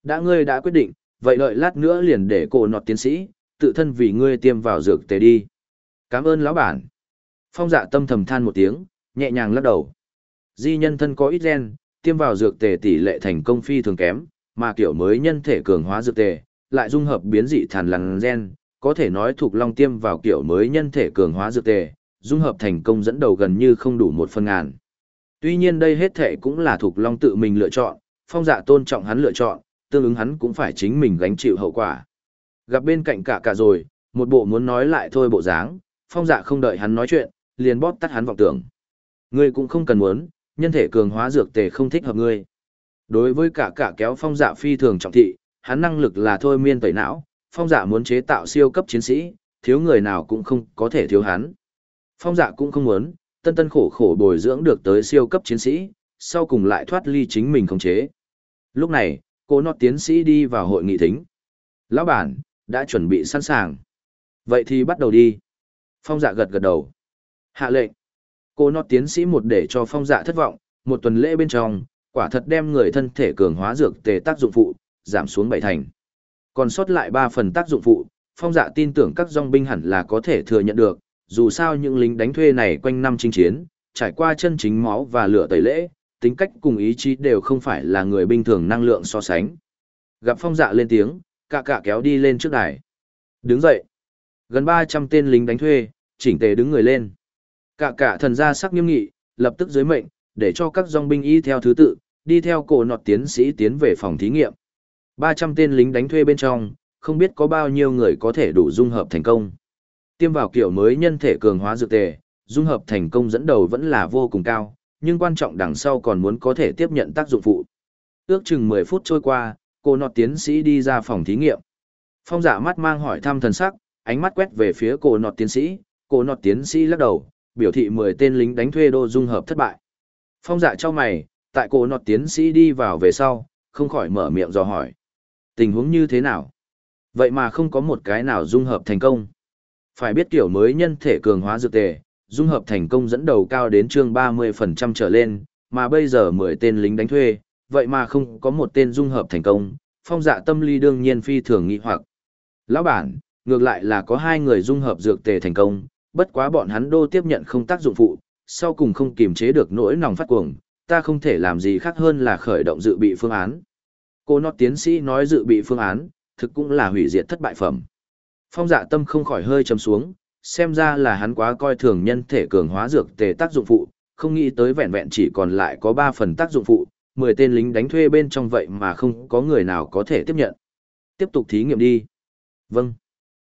Đã ngươi đã quyết định, vậy đợi lát nữa liền để cổ nọt tiến sĩ, tự thân vì ngươi tiêm vào dược tề đi. Cảm ơn lão bản. Phong dạ tâm thầm than một tiếng, nhẹ nhàng lắc đầu. Di nhân thân có ít gen, tiêm vào dược tề tỷ lệ thành công phi thường kém, mà kiểu mới nhân thể cường hóa dược tề, lại dung hợp biến dị thàn lằn gen, có thể nói thuộc long tiêm vào kiểu mới nhân thể cường hóa dược tề, dung hợp thành công dẫn đầu gần như không đủ một phần ngàn. Tuy nhiên đây hết thể cũng là thuộc long tự mình lựa chọn, phong dạ tôn trọng hắn lựa chọn, tương ứng hắn cũng phải chính mình gánh chịu hậu quả. Gặp bên cạnh cả cả rồi, một bộ muốn nói lại thôi bộ dáng, phong dạ không đợi hắn nói chuyện, liền bóp tắt hắn vọng tưởng. Ngươi cũng không cần muốn, nhân thể cường hóa dược tề không thích hợp ngươi. Đối với cả cả kéo phong dạ phi thường trọng thị, hắn năng lực là thôi miên tẩy não, phong dạ muốn chế tạo siêu cấp chiến sĩ, thiếu người nào cũng không có thể thiếu hắn. Phong dạ cũng không muốn, tân tân khổ khổ bồi dưỡng được tới siêu cấp chiến sĩ, sau cùng lại thoát ly chính mình khống chế. Lúc này, cô nọt tiến sĩ đi vào hội nghị thính. Lão bản, đã chuẩn bị sẵn sàng. Vậy thì bắt đầu đi. Phong dạ gật gật đầu. Hạ lệnh. Cô nọt tiến sĩ một để cho phong dạ thất vọng, một tuần lễ bên trong, quả thật đem người thân thể cường hóa dược tề tác dụng phụ, giảm xuống bảy thành. Còn sót lại ba phần tác dụng phụ, phong dạ tin tưởng các dòng binh hẳn là có thể thừa nhận được, dù sao những lính đánh thuê này quanh năm chinh chiến, trải qua chân chính máu và lửa tẩy lễ, tính cách cùng ý chí đều không phải là người bình thường năng lượng so sánh. Gặp phong dạ lên tiếng, cả cả kéo đi lên trước đài. Đứng dậy. Gần 300 tên lính đánh thuê, chỉnh tề đứng người lên. Cả cả thần ra sắc nghiêm nghị, lập tức dưới mệnh, để cho các dòng binh y theo thứ tự, đi theo cổ nọt tiến sĩ tiến về phòng thí nghiệm. 300 tên lính đánh thuê bên trong, không biết có bao nhiêu người có thể đủ dung hợp thành công. Tiêm vào kiểu mới nhân thể cường hóa dược tề, dung hợp thành công dẫn đầu vẫn là vô cùng cao, nhưng quan trọng đằng sau còn muốn có thể tiếp nhận tác dụng phụ. Ước chừng 10 phút trôi qua, cô nọt tiến sĩ đi ra phòng thí nghiệm. Phong giả mắt mang hỏi thăm thần sắc, ánh mắt quét về phía cô nọt tiến sĩ, cô nọt tiến sĩ lắc đầu, biểu thị 10 tên lính đánh thuê đô dung hợp thất bại. Phong giả cho mày, tại cô nọt tiến sĩ đi vào về sau, không khỏi mở miệng dò hỏi. Tình huống như thế nào? Vậy mà không có một cái nào dung hợp thành công. Phải biết kiểu mới nhân thể cường hóa dược tề, dung hợp thành công dẫn đầu cao đến chương 30% trở lên, mà bây giờ 10 tên lính đánh thuê, vậy mà không có một tên dung hợp thành công, phong dạ tâm lý đương nhiên phi thường nghi hoặc. Lão bản, ngược lại là có hai người dung hợp dược tề thành công, bất quá bọn hắn đô tiếp nhận không tác dụng phụ, sau cùng không kiềm chế được nỗi lòng phát cuồng, ta không thể làm gì khác hơn là khởi động dự bị phương án. Cô nó tiến sĩ nói dự bị phương án, thực cũng là hủy diệt thất bại phẩm. Phong dạ tâm không khỏi hơi chấm xuống, xem ra là hắn quá coi thường nhân thể cường hóa dược tề tác dụng phụ, không nghĩ tới vẹn vẹn chỉ còn lại có 3 phần tác dụng phụ, 10 tên lính đánh thuê bên trong vậy mà không có người nào có thể tiếp nhận. Tiếp tục thí nghiệm đi. Vâng.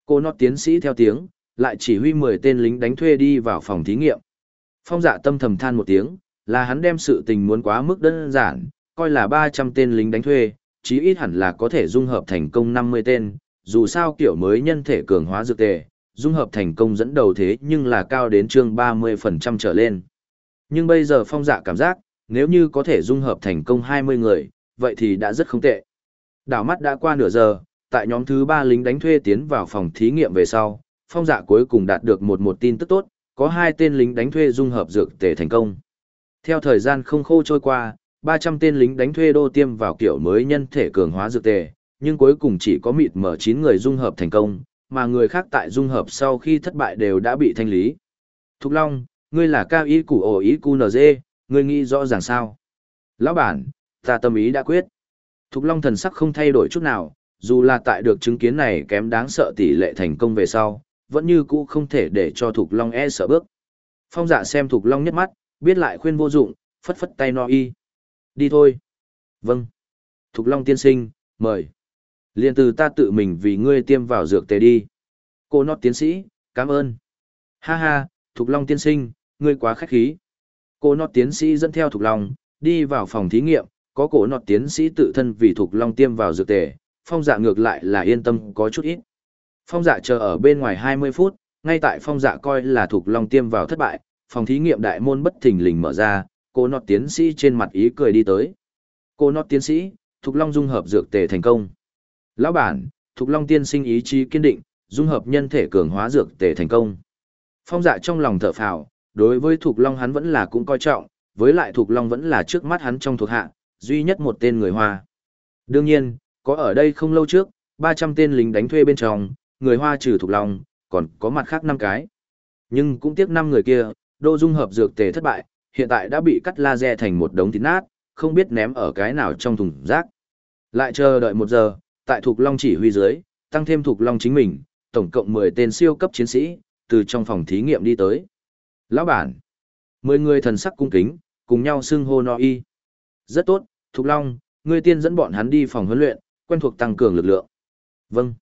Cô nó tiến sĩ theo tiếng, lại chỉ huy 10 tên lính đánh thuê đi vào phòng thí nghiệm. Phong dạ tâm thầm than một tiếng, là hắn đem sự tình muốn quá mức đơn giản, coi là 300 tên lính đánh thuê, chí ít hẳn là có thể dung hợp thành công 50 tên, dù sao kiểu mới nhân thể cường hóa dược tề, dung hợp thành công dẫn đầu thế nhưng là cao đến chương 30% trở lên. Nhưng bây giờ phong dạ cảm giác, nếu như có thể dung hợp thành công 20 người, vậy thì đã rất không tệ. Đảo mắt đã qua nửa giờ, tại nhóm thứ 3 lính đánh thuê tiến vào phòng thí nghiệm về sau, phong dạ cuối cùng đạt được một một tin tức tốt, có hai tên lính đánh thuê dung hợp dược tề thành công. Theo thời gian không khô trôi qua, 300 tên lính đánh thuê đô tiêm vào kiểu mới nhân thể cường hóa dược tề, nhưng cuối cùng chỉ có mịt mở 9 người dung hợp thành công, mà người khác tại dung hợp sau khi thất bại đều đã bị thanh lý. Thục Long, ngươi là cao ý củ ổ ý cu NG, ngươi nghĩ rõ ràng sao? Lão bản, ta tâm ý đã quyết. Thục Long thần sắc không thay đổi chút nào, dù là tại được chứng kiến này kém đáng sợ tỷ lệ thành công về sau, vẫn như cũ không thể để cho Thục Long e sợ bước. Phong dạ xem Thục Long nhất mắt, biết lại khuyên vô dụng, phất phất tay no y. Đi thôi. Vâng. Thục Long tiên sinh, mời. Liên từ ta tự mình vì ngươi tiêm vào dược tề đi. Cô nót tiến sĩ, cảm ơn. Ha ha, Thục Long tiên sinh, ngươi quá khách khí. Cô nót tiến sĩ dẫn theo Thục Long, đi vào phòng thí nghiệm, có cổ nọt tiến sĩ tự thân vì Thục Long tiêm vào dược tề, phong dạ ngược lại là yên tâm có chút ít. Phong dạ chờ ở bên ngoài 20 phút, ngay tại phong dạ coi là Thục Long tiêm vào thất bại, phòng thí nghiệm đại môn bất thình lình mở ra, cô nọt tiến sĩ trên mặt ý cười đi tới. Cô nọt tiến sĩ, Thục Long dung hợp dược tề thành công. Lão bản, Thục Long tiên sinh ý chí kiên định, dung hợp nhân thể cường hóa dược tề thành công. Phong dạ trong lòng thở phào, đối với Thục Long hắn vẫn là cũng coi trọng, với lại Thục Long vẫn là trước mắt hắn trong thuộc hạ, duy nhất một tên người Hoa. Đương nhiên, có ở đây không lâu trước, 300 tên lính đánh thuê bên trong, người Hoa trừ Thục Long, còn có mặt khác 5 cái. Nhưng cũng tiếc 5 người kia, đô dung hợp dược tề thất bại, hiện tại đã bị cắt laser thành một đống thịt nát, không biết ném ở cái nào trong thùng rác. Lại chờ đợi một giờ, tại Thục Long chỉ huy dưới, tăng thêm Thục Long chính mình, tổng cộng 10 tên siêu cấp chiến sĩ, từ trong phòng thí nghiệm đi tới. Lão bản, 10 người thần sắc cung kính, cùng nhau xưng hô no y. Rất tốt, Thục Long, ngươi tiên dẫn bọn hắn đi phòng huấn luyện, quen thuộc tăng cường lực lượng. Vâng.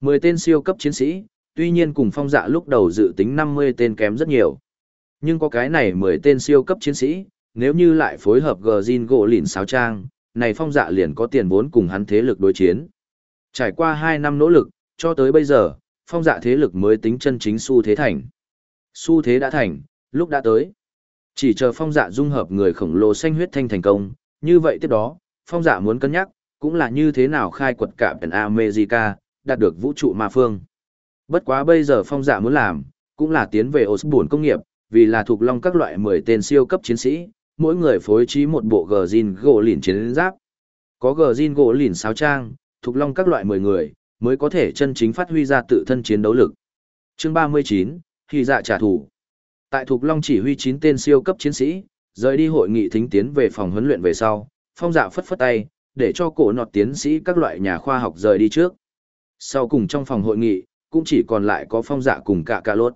10 tên siêu cấp chiến sĩ, tuy nhiên cùng phong dạ lúc đầu dự tính 50 tên kém rất nhiều. Nhưng có cái này 10 tên siêu cấp chiến sĩ, nếu như lại phối hợp gờ zin gỗ lìn sáo trang, này phong dạ liền có tiền vốn cùng hắn thế lực đối chiến. Trải qua 2 năm nỗ lực, cho tới bây giờ, phong dạ thế lực mới tính chân chính xu thế thành. Xu thế đã thành, lúc đã tới. Chỉ chờ phong dạ dung hợp người khổng lồ xanh huyết thanh thành công, như vậy tiếp đó, phong dạ muốn cân nhắc, cũng là như thế nào khai quật cả Pen America, đạt được vũ trụ ma phương. Bất quá bây giờ phong dạ muốn làm, cũng là tiến về Osborne công nghiệp, vì là thuộc long các loại 10 tên siêu cấp chiến sĩ, mỗi người phối trí một bộ gờ zin gỗ lìn chiến giáp. Có gờ zin gỗ lìn sáo trang, thuộc long các loại 10 người, mới có thể chân chính phát huy ra tự thân chiến đấu lực. Chương 39, khi dạ trả thù. Tại thuộc long chỉ huy 9 tên siêu cấp chiến sĩ, rời đi hội nghị thính tiến về phòng huấn luyện về sau, phong dạ phất phất tay, để cho cổ nọt tiến sĩ các loại nhà khoa học rời đi trước. Sau cùng trong phòng hội nghị, cũng chỉ còn lại có phong dạ cùng cả cả lốt.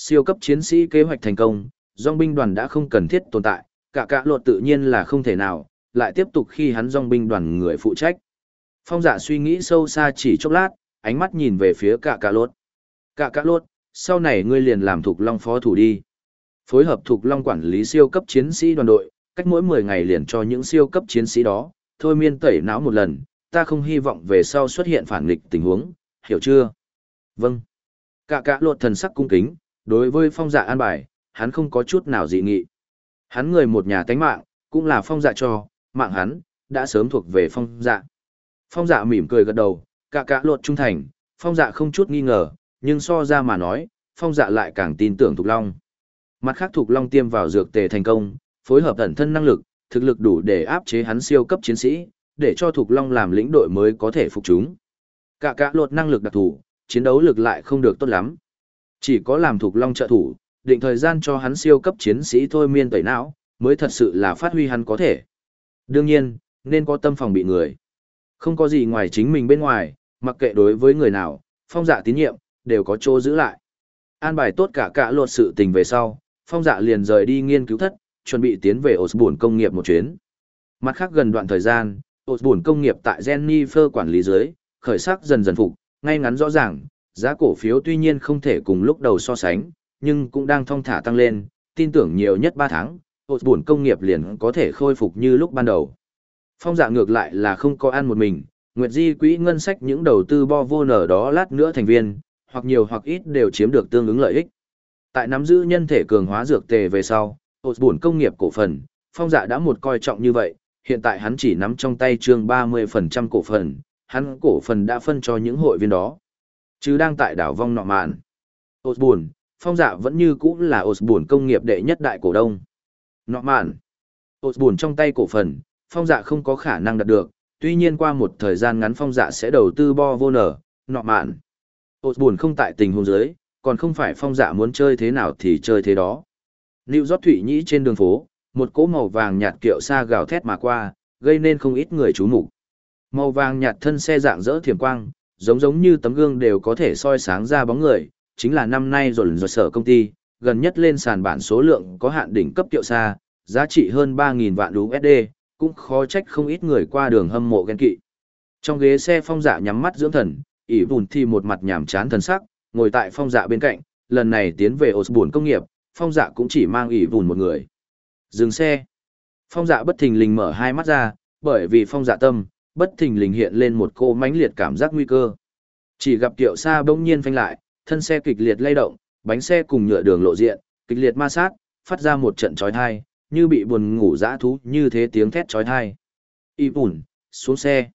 Siêu cấp chiến sĩ kế hoạch thành công, dòng binh đoàn đã không cần thiết tồn tại, cả cả luật tự nhiên là không thể nào, lại tiếp tục khi hắn dòng binh đoàn người phụ trách. Phong dạ suy nghĩ sâu xa chỉ chốc lát, ánh mắt nhìn về phía cả cả luật. Cả cả luật, sau này ngươi liền làm thuộc long phó thủ đi. Phối hợp thuộc long quản lý siêu cấp chiến sĩ đoàn đội, cách mỗi 10 ngày liền cho những siêu cấp chiến sĩ đó, thôi miên tẩy não một lần, ta không hy vọng về sau xuất hiện phản nghịch tình huống, hiểu chưa? Vâng. Cả cả luật thần sắc cung kính, đối với phong dạ an bài, hắn không có chút nào dị nghị. Hắn người một nhà tánh mạng, cũng là phong dạ cho, mạng hắn, đã sớm thuộc về phong dạ. Phong dạ mỉm cười gật đầu, cả cả luật trung thành, phong dạ không chút nghi ngờ, nhưng so ra mà nói, phong dạ lại càng tin tưởng Thục Long. Mặt khác Thục Long tiêm vào dược tề thành công, phối hợp ẩn thân năng lực, thực lực đủ để áp chế hắn siêu cấp chiến sĩ, để cho Thục Long làm lĩnh đội mới có thể phục chúng. Cả cả luật năng lực đặc thù, chiến đấu lực lại không được tốt lắm. Chỉ có làm Thục Long trợ thủ, định thời gian cho hắn siêu cấp chiến sĩ thôi miên tẩy não, mới thật sự là phát huy hắn có thể. Đương nhiên, nên có tâm phòng bị người. Không có gì ngoài chính mình bên ngoài, mặc kệ đối với người nào, phong dạ tín nhiệm, đều có chỗ giữ lại. An bài tốt cả cả luật sự tình về sau, phong dạ liền rời đi nghiên cứu thất, chuẩn bị tiến về Osborne công nghiệp một chuyến. Mặt khác gần đoạn thời gian, Osborne công nghiệp tại Jennifer quản lý dưới, khởi sắc dần dần phục, ngay ngắn rõ ràng, giá cổ phiếu tuy nhiên không thể cùng lúc đầu so sánh, nhưng cũng đang thong thả tăng lên, tin tưởng nhiều nhất 3 tháng, Osborne công nghiệp liền có thể khôi phục như lúc ban đầu. Phong dạ ngược lại là không có ăn một mình, Nguyệt Di quỹ ngân sách những đầu tư bo vô nở đó lát nữa thành viên, hoặc nhiều hoặc ít đều chiếm được tương ứng lợi ích. Tại nắm giữ nhân thể cường hóa dược tề về sau, Osborne công nghiệp cổ phần, phong dạ đã một coi trọng như vậy, hiện tại hắn chỉ nắm trong tay chương 30% cổ phần, hắn cổ phần đã phân cho những hội viên đó. Chứ đang tại đảo vong nọ mạn. Osborne, phong dạ vẫn như cũ là Osborne công nghiệp đệ nhất đại cổ đông. Nọ mạn. Osborne trong tay cổ phần, phong dạ không có khả năng đạt được, tuy nhiên qua một thời gian ngắn phong dạ sẽ đầu tư bo vô nở, nọ mạn. Osborne không tại tình huống dưới, còn không phải phong dạ muốn chơi thế nào thì chơi thế đó. Lưu rót thủy nhĩ trên đường phố, một cỗ màu vàng nhạt kiệu xa gào thét mà qua, gây nên không ít người chú mục. Màu vàng nhạt thân xe dạng dỡ thiểm quang, giống giống như tấm gương đều có thể soi sáng ra bóng người, chính là năm nay rồi rồi sở công ty, gần nhất lên sàn bản số lượng có hạn đỉnh cấp tiệu xa, giá trị hơn 3.000 vạn USD, cũng khó trách không ít người qua đường hâm mộ ghen kỵ. Trong ghế xe phong dạ nhắm mắt dưỡng thần, ỉ vùn thì một mặt nhảm chán thần sắc, ngồi tại phong dạ bên cạnh, lần này tiến về Osborne công nghiệp, phong dạ cũng chỉ mang ỉ vùn một người. Dừng xe. Phong dạ bất thình lình mở hai mắt ra, bởi vì phong dạ tâm, bất thình lình hiện lên một cô mãnh liệt cảm giác nguy cơ. Chỉ gặp kiệu xa bỗng nhiên phanh lại, thân xe kịch liệt lay động, bánh xe cùng nhựa đường lộ diện, kịch liệt ma sát, phát ra một trận chói tai, như bị buồn ngủ dã thú như thế tiếng thét chói tai. Y bùn, xuống xe.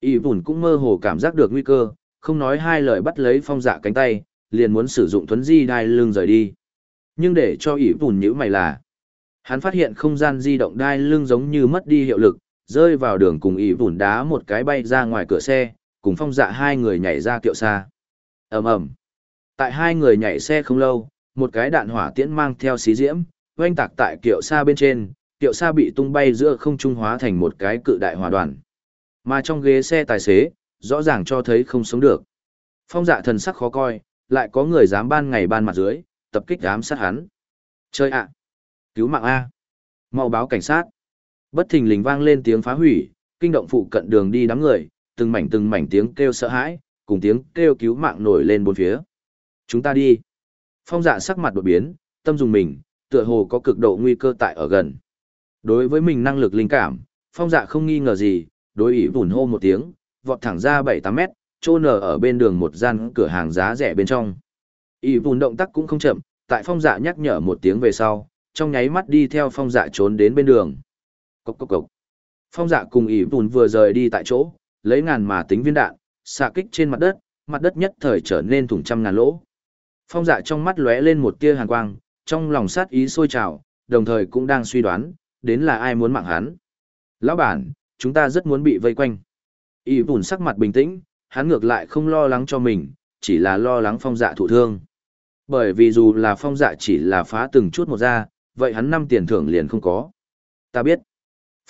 Y bùn cũng mơ hồ cảm giác được nguy cơ, không nói hai lời bắt lấy phong dạ cánh tay, liền muốn sử dụng thuấn di đai lưng rời đi. Nhưng để cho Y bùn nhữ mày là, hắn phát hiện không gian di động đai lưng giống như mất đi hiệu lực, rơi vào đường cùng Y vùn đá một cái bay ra ngoài cửa xe, cùng phong dạ hai người nhảy ra kiệu xa. ầm ầm Tại hai người nhảy xe không lâu, một cái đạn hỏa tiễn mang theo xí diễm, oanh tạc tại kiệu xa bên trên, kiệu xa bị tung bay giữa không trung hóa thành một cái cự đại hỏa đoàn. Mà trong ghế xe tài xế, rõ ràng cho thấy không sống được. Phong dạ thần sắc khó coi, lại có người dám ban ngày ban mặt dưới, tập kích ám sát hắn. Chơi ạ! Cứu mạng A! mau báo cảnh sát! Bất thình lình vang lên tiếng phá hủy, kinh động phụ cận đường đi đám người, từng mảnh từng mảnh tiếng kêu sợ hãi, cùng tiếng kêu cứu mạng nổi lên bốn phía. Chúng ta đi. Phong dạ sắc mặt đột biến, tâm dùng mình, tựa hồ có cực độ nguy cơ tại ở gần. Đối với mình năng lực linh cảm, phong dạ không nghi ngờ gì, đối ý vùn hô một tiếng, vọt thẳng ra 7-8 mét, trô nở ở bên đường một gian cửa hàng giá rẻ bên trong. Ý vùn động tác cũng không chậm, tại phong dạ nhắc nhở một tiếng về sau, trong nháy mắt đi theo phong dạ trốn đến bên đường. Cốc cốc cốc. Phong dạ cùng ỉ bùn vừa rời đi tại chỗ, lấy ngàn mà tính viên đạn, xạ kích trên mặt đất, mặt đất nhất thời trở nên thủng trăm ngàn lỗ. Phong dạ trong mắt lóe lên một tia hàn quang, trong lòng sát ý sôi trào, đồng thời cũng đang suy đoán, đến là ai muốn mạng hắn. Lão bản, chúng ta rất muốn bị vây quanh. Y bùn sắc mặt bình tĩnh, hắn ngược lại không lo lắng cho mình, chỉ là lo lắng phong dạ thụ thương. Bởi vì dù là phong dạ chỉ là phá từng chút một ra, vậy hắn năm tiền thưởng liền không có. Ta biết.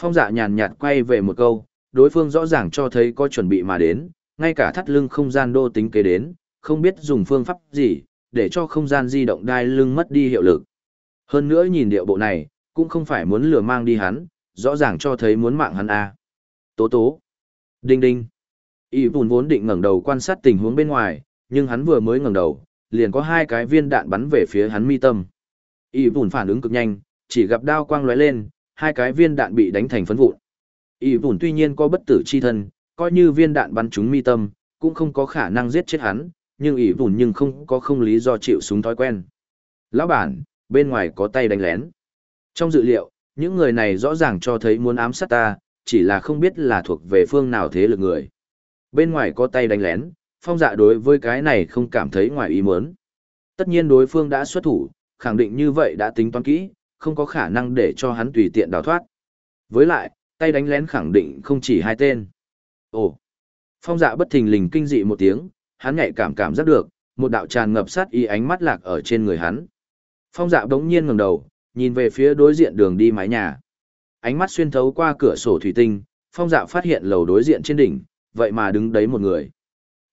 Phong dạ nhàn nhạt quay về một câu, đối phương rõ ràng cho thấy có chuẩn bị mà đến, ngay cả thắt lưng không gian đô tính kế đến, không biết dùng phương pháp gì, để cho không gian di động đai lưng mất đi hiệu lực. Hơn nữa nhìn điệu bộ này, cũng không phải muốn lừa mang đi hắn, rõ ràng cho thấy muốn mạng hắn a. À. Tố tố. Đinh đinh. Y Bùn vốn định ngẩng đầu quan sát tình huống bên ngoài, nhưng hắn vừa mới ngẩng đầu, liền có hai cái viên đạn bắn về phía hắn mi tâm. Y Bùn phản ứng cực nhanh, chỉ gặp đao quang lóe lên, hai cái viên đạn bị đánh thành phấn vụn. Y Bùn tuy nhiên có bất tử chi thân, coi như viên đạn bắn trúng mi tâm, cũng không có khả năng giết chết hắn, nhưng Y Bùn nhưng không có không lý do chịu súng thói quen. Lão bản, bên ngoài có tay đánh lén. Trong dự liệu, những người này rõ ràng cho thấy muốn ám sát ta, chỉ là không biết là thuộc về phương nào thế lực người. Bên ngoài có tay đánh lén, phong dạ đối với cái này không cảm thấy ngoài ý muốn. Tất nhiên đối phương đã xuất thủ, khẳng định như vậy đã tính toán kỹ, không có khả năng để cho hắn tùy tiện đào thoát. Với lại, tay đánh lén khẳng định không chỉ hai tên. Ồ! Phong dạ bất thình lình kinh dị một tiếng, hắn nhạy cảm cảm giác được, một đạo tràn ngập sát y ánh mắt lạc ở trên người hắn. Phong dạ đống nhiên ngẩng đầu, nhìn về phía đối diện đường đi mái nhà. Ánh mắt xuyên thấu qua cửa sổ thủy tinh, phong dạ phát hiện lầu đối diện trên đỉnh, vậy mà đứng đấy một người.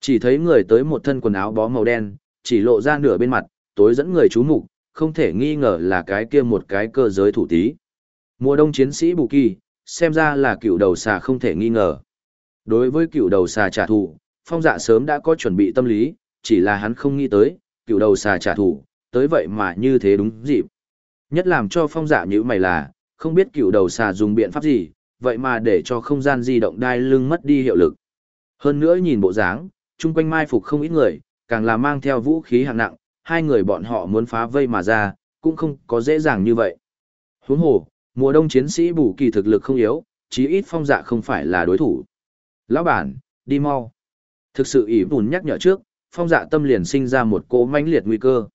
Chỉ thấy người tới một thân quần áo bó màu đen, chỉ lộ ra nửa bên mặt, tối dẫn người chú mục, không thể nghi ngờ là cái kia một cái cơ giới thủ tí. Mùa đông chiến sĩ Bù Kỳ, xem ra là cựu đầu xà không thể nghi ngờ. Đối với cựu đầu xà trả thù, phong dạ sớm đã có chuẩn bị tâm lý, chỉ là hắn không nghĩ tới, cựu đầu xà trả thù, tới vậy mà như thế đúng dịp. Nhất làm cho phong dạ như mày là, không biết cựu đầu xà dùng biện pháp gì, vậy mà để cho không gian di động đai lưng mất đi hiệu lực. Hơn nữa nhìn bộ dáng, chung quanh mai phục không ít người, càng là mang theo vũ khí hạng nặng, hai người bọn họ muốn phá vây mà ra, cũng không có dễ dàng như vậy. Huống hồ, mùa đông chiến sĩ bù kỳ thực lực không yếu, chí ít phong dạ không phải là đối thủ. Lão bản, đi mau. Thực sự ý bùn nhắc nhở trước, phong dạ tâm liền sinh ra một cỗ mãnh liệt nguy cơ.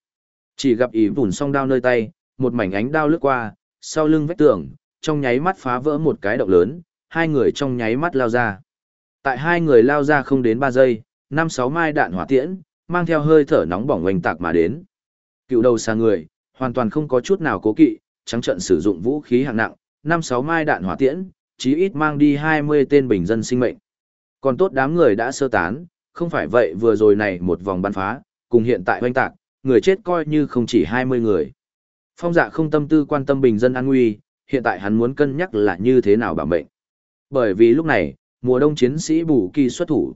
Chỉ gặp ý bùn song đao nơi tay, một mảnh ánh đao lướt qua, sau lưng vách tường, trong nháy mắt phá vỡ một cái động lớn, hai người trong nháy mắt lao ra. Tại hai người lao ra không đến 3 giây, năm sáu mai đạn hỏa tiễn, mang theo hơi thở nóng bỏng oanh tạc mà đến. Cựu đầu xa người, hoàn toàn không có chút nào cố kỵ, trắng trận sử dụng vũ khí hạng nặng, năm sáu mai đạn hỏa tiễn, chí ít mang đi 20 tên bình dân sinh mệnh. Còn tốt đám người đã sơ tán, không phải vậy vừa rồi này một vòng bắn phá, cùng hiện tại oanh tạc, người chết coi như không chỉ 20 người. Phong dạ không tâm tư quan tâm bình dân an nguy, hiện tại hắn muốn cân nhắc là như thế nào bảo mệnh. Bởi vì lúc này, mùa đông chiến sĩ bù kỳ xuất thủ.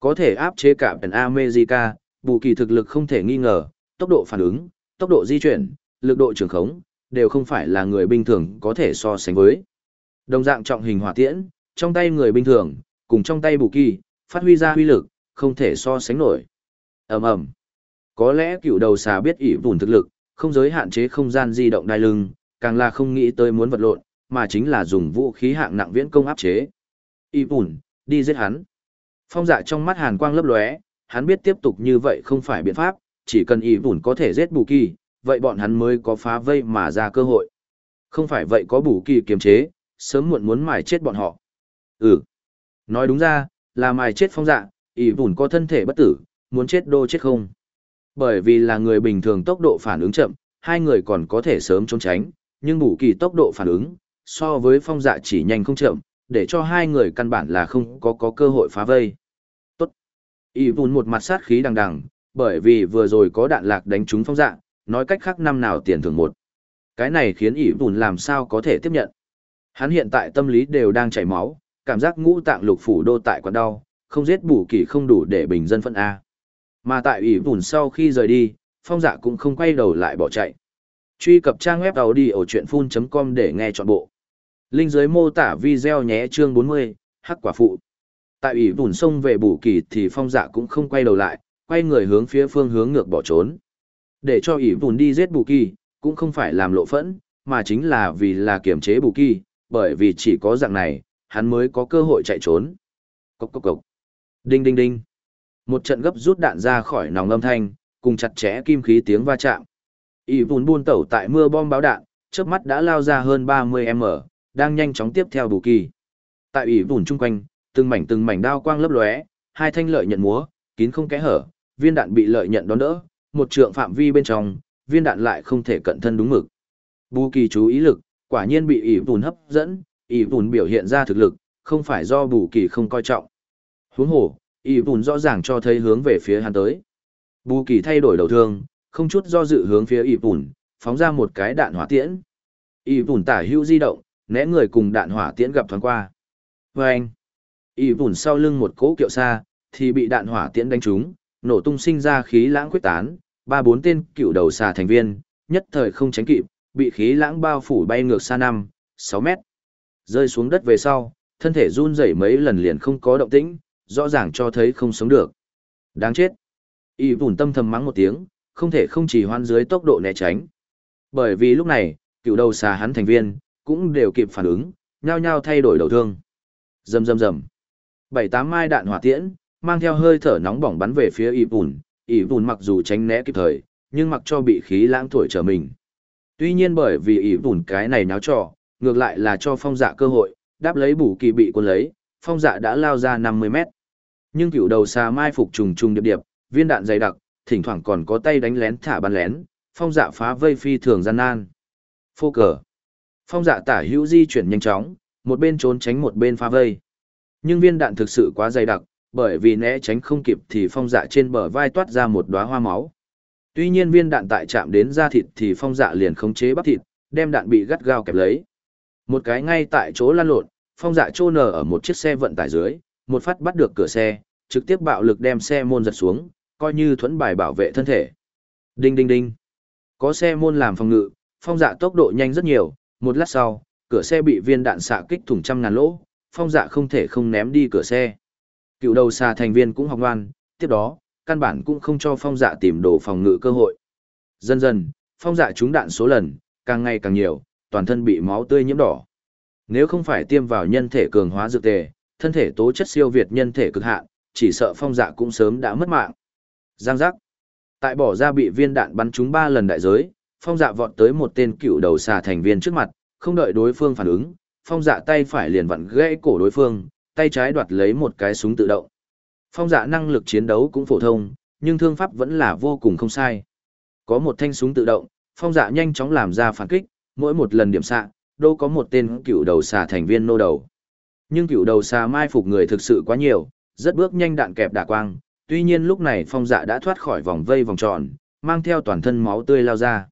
Có thể áp chế cả Pen America, bù kỳ thực lực không thể nghi ngờ, tốc độ phản ứng, tốc độ di chuyển, lực độ trường khống, đều không phải là người bình thường có thể so sánh với. Đồng dạng trọng hình hỏa tiễn, trong tay người bình thường, cùng trong tay bù kỳ, phát huy ra huy lực, không thể so sánh nổi. ầm ầm Có lẽ cựu đầu xà biết ỷ vùn thực lực, không giới hạn chế không gian di động đai lưng, càng là không nghĩ tới muốn vật lộn, mà chính là dùng vũ khí hạng nặng viễn công áp chế. Y bùn, đi giết hắn. Phong dạ trong mắt hàn quang lấp lóe, hắn biết tiếp tục như vậy không phải biện pháp, chỉ cần y vùn có thể giết bù kỳ, vậy bọn hắn mới có phá vây mà ra cơ hội. Không phải vậy có bù kỳ kiềm chế, sớm muộn muốn mài chết bọn họ. Ừ. Nói đúng ra, là mài chết phong dạ, y vùn có thân thể bất tử, muốn chết đô chết không. Bởi vì là người bình thường tốc độ phản ứng chậm, hai người còn có thể sớm trốn tránh, nhưng bù kỳ tốc độ phản ứng, so với phong dạ chỉ nhanh không chậm, để cho hai người căn bản là không có có cơ hội phá vây. Y vùn một mặt sát khí đằng đằng, bởi vì vừa rồi có đạn lạc đánh trúng phong dạ, nói cách khác năm nào tiền thưởng một. Cái này khiến Y vùn làm sao có thể tiếp nhận. Hắn hiện tại tâm lý đều đang chảy máu, cảm giác ngũ tạng lục phủ đô tại quặn đau, không giết bù kỳ không đủ để bình dân phân A. Mà tại Y vùn sau khi rời đi, phong dạ cũng không quay đầu lại bỏ chạy. Truy cập trang web đầu đi ở chuyện com để nghe trọn bộ. Linh dưới mô tả video nhé chương 40, hắc quả phụ. Tại ủy bùn sông về bù kỳ thì phong dạ cũng không quay đầu lại, quay người hướng phía phương hướng ngược bỏ trốn. Để cho ủy bùn đi giết bù kỳ, cũng không phải làm lộ phẫn, mà chính là vì là kiểm chế bù kỳ, bởi vì chỉ có dạng này, hắn mới có cơ hội chạy trốn. Cốc cốc cốc. Đinh đinh đinh. Một trận gấp rút đạn ra khỏi nòng âm thanh, cùng chặt chẽ kim khí tiếng va chạm. ỷ vùn buôn tẩu tại mưa bom báo đạn, trước mắt đã lao ra hơn 30m, đang nhanh chóng tiếp theo bù kỳ. Tại ỷ vùn chung quanh, từng mảnh từng mảnh đao quang lấp lóe, hai thanh lợi nhận múa, kín không kẽ hở, viên đạn bị lợi nhận đón đỡ, một trượng phạm vi bên trong, viên đạn lại không thể cận thân đúng mực. Bù kỳ chú ý lực, quả nhiên bị ỷ vùn hấp dẫn, ỷ vùn biểu hiện ra thực lực, không phải do bù kỳ không coi trọng. Huống hồ, ỷ vùn rõ ràng cho thấy hướng về phía hắn tới. Bù kỳ thay đổi đầu thương, không chút do dự hướng phía ỷ vùn, phóng ra một cái đạn hỏa tiễn. ỷ vùn tả hữu di động, né người cùng đạn hỏa tiễn gặp thoáng qua. Vâng! anh, Y bùn sau lưng một cỗ kiệu xa, thì bị đạn hỏa tiễn đánh trúng, nổ tung sinh ra khí lãng quyết tán, ba bốn tên cựu đầu xà thành viên, nhất thời không tránh kịp, bị khí lãng bao phủ bay ngược xa năm, sáu mét. Rơi xuống đất về sau, thân thể run rẩy mấy lần liền không có động tĩnh, rõ ràng cho thấy không sống được. Đáng chết. Y bùn tâm thầm mắng một tiếng, không thể không chỉ hoan dưới tốc độ né tránh. Bởi vì lúc này, cựu đầu xà hắn thành viên, cũng đều kịp phản ứng, nhao nhao thay đổi đầu thương. Rầm rầm rầm. Bảy tám mai đạn hỏa tiễn, mang theo hơi thở nóng bỏng bắn về phía ỷ bùn, ỷ bùn mặc dù tránh né kịp thời, nhưng mặc cho bị khí lãng thổi trở mình. Tuy nhiên bởi vì ỷ bùn cái này náo trò, ngược lại là cho phong dạ cơ hội, đáp lấy bù kỳ bị quân lấy, phong dạ đã lao ra 50 mét. Nhưng cựu đầu xà mai phục trùng trùng điệp điệp, viên đạn dày đặc, thỉnh thoảng còn có tay đánh lén thả bắn lén, phong dạ phá vây phi thường gian nan. Phô cờ. Phong dạ tả hữu di chuyển nhanh chóng, một bên trốn tránh một bên phá vây. Nhưng viên đạn thực sự quá dày đặc, bởi vì né tránh không kịp thì phong dạ trên bờ vai toát ra một đóa hoa máu. Tuy nhiên viên đạn tại chạm đến da thịt thì phong dạ liền khống chế bắp thịt, đem đạn bị gắt gao kẹp lấy. Một cái ngay tại chỗ lăn lộn, phong dạ trô nở ở một chiếc xe vận tải dưới, một phát bắt được cửa xe, trực tiếp bạo lực đem xe môn giật xuống, coi như thuẫn bài bảo vệ thân thể. Đinh đinh đinh. Có xe môn làm phòng ngự, phong dạ tốc độ nhanh rất nhiều, một lát sau, cửa xe bị viên đạn xạ kích thủng trăm ngàn lỗ, phong dạ không thể không ném đi cửa xe. Cựu đầu xà thành viên cũng học ngoan, tiếp đó, căn bản cũng không cho phong dạ tìm đồ phòng ngự cơ hội. Dần dần, phong dạ trúng đạn số lần, càng ngày càng nhiều, toàn thân bị máu tươi nhiễm đỏ. Nếu không phải tiêm vào nhân thể cường hóa dược tề, thân thể tố chất siêu việt nhân thể cực hạn, chỉ sợ phong dạ cũng sớm đã mất mạng. Giang giác. Tại bỏ ra bị viên đạn bắn trúng ba lần đại giới, phong dạ vọt tới một tên cựu đầu xà thành viên trước mặt, không đợi đối phương phản ứng, phong dạ tay phải liền vặn gãy cổ đối phương, tay trái đoạt lấy một cái súng tự động. Phong dạ năng lực chiến đấu cũng phổ thông, nhưng thương pháp vẫn là vô cùng không sai. Có một thanh súng tự động, phong dạ nhanh chóng làm ra phản kích, mỗi một lần điểm xạ, đâu có một tên cựu đầu xà thành viên nô đầu. Nhưng cựu đầu xà mai phục người thực sự quá nhiều, rất bước nhanh đạn kẹp đả quang, tuy nhiên lúc này phong dạ đã thoát khỏi vòng vây vòng tròn, mang theo toàn thân máu tươi lao ra.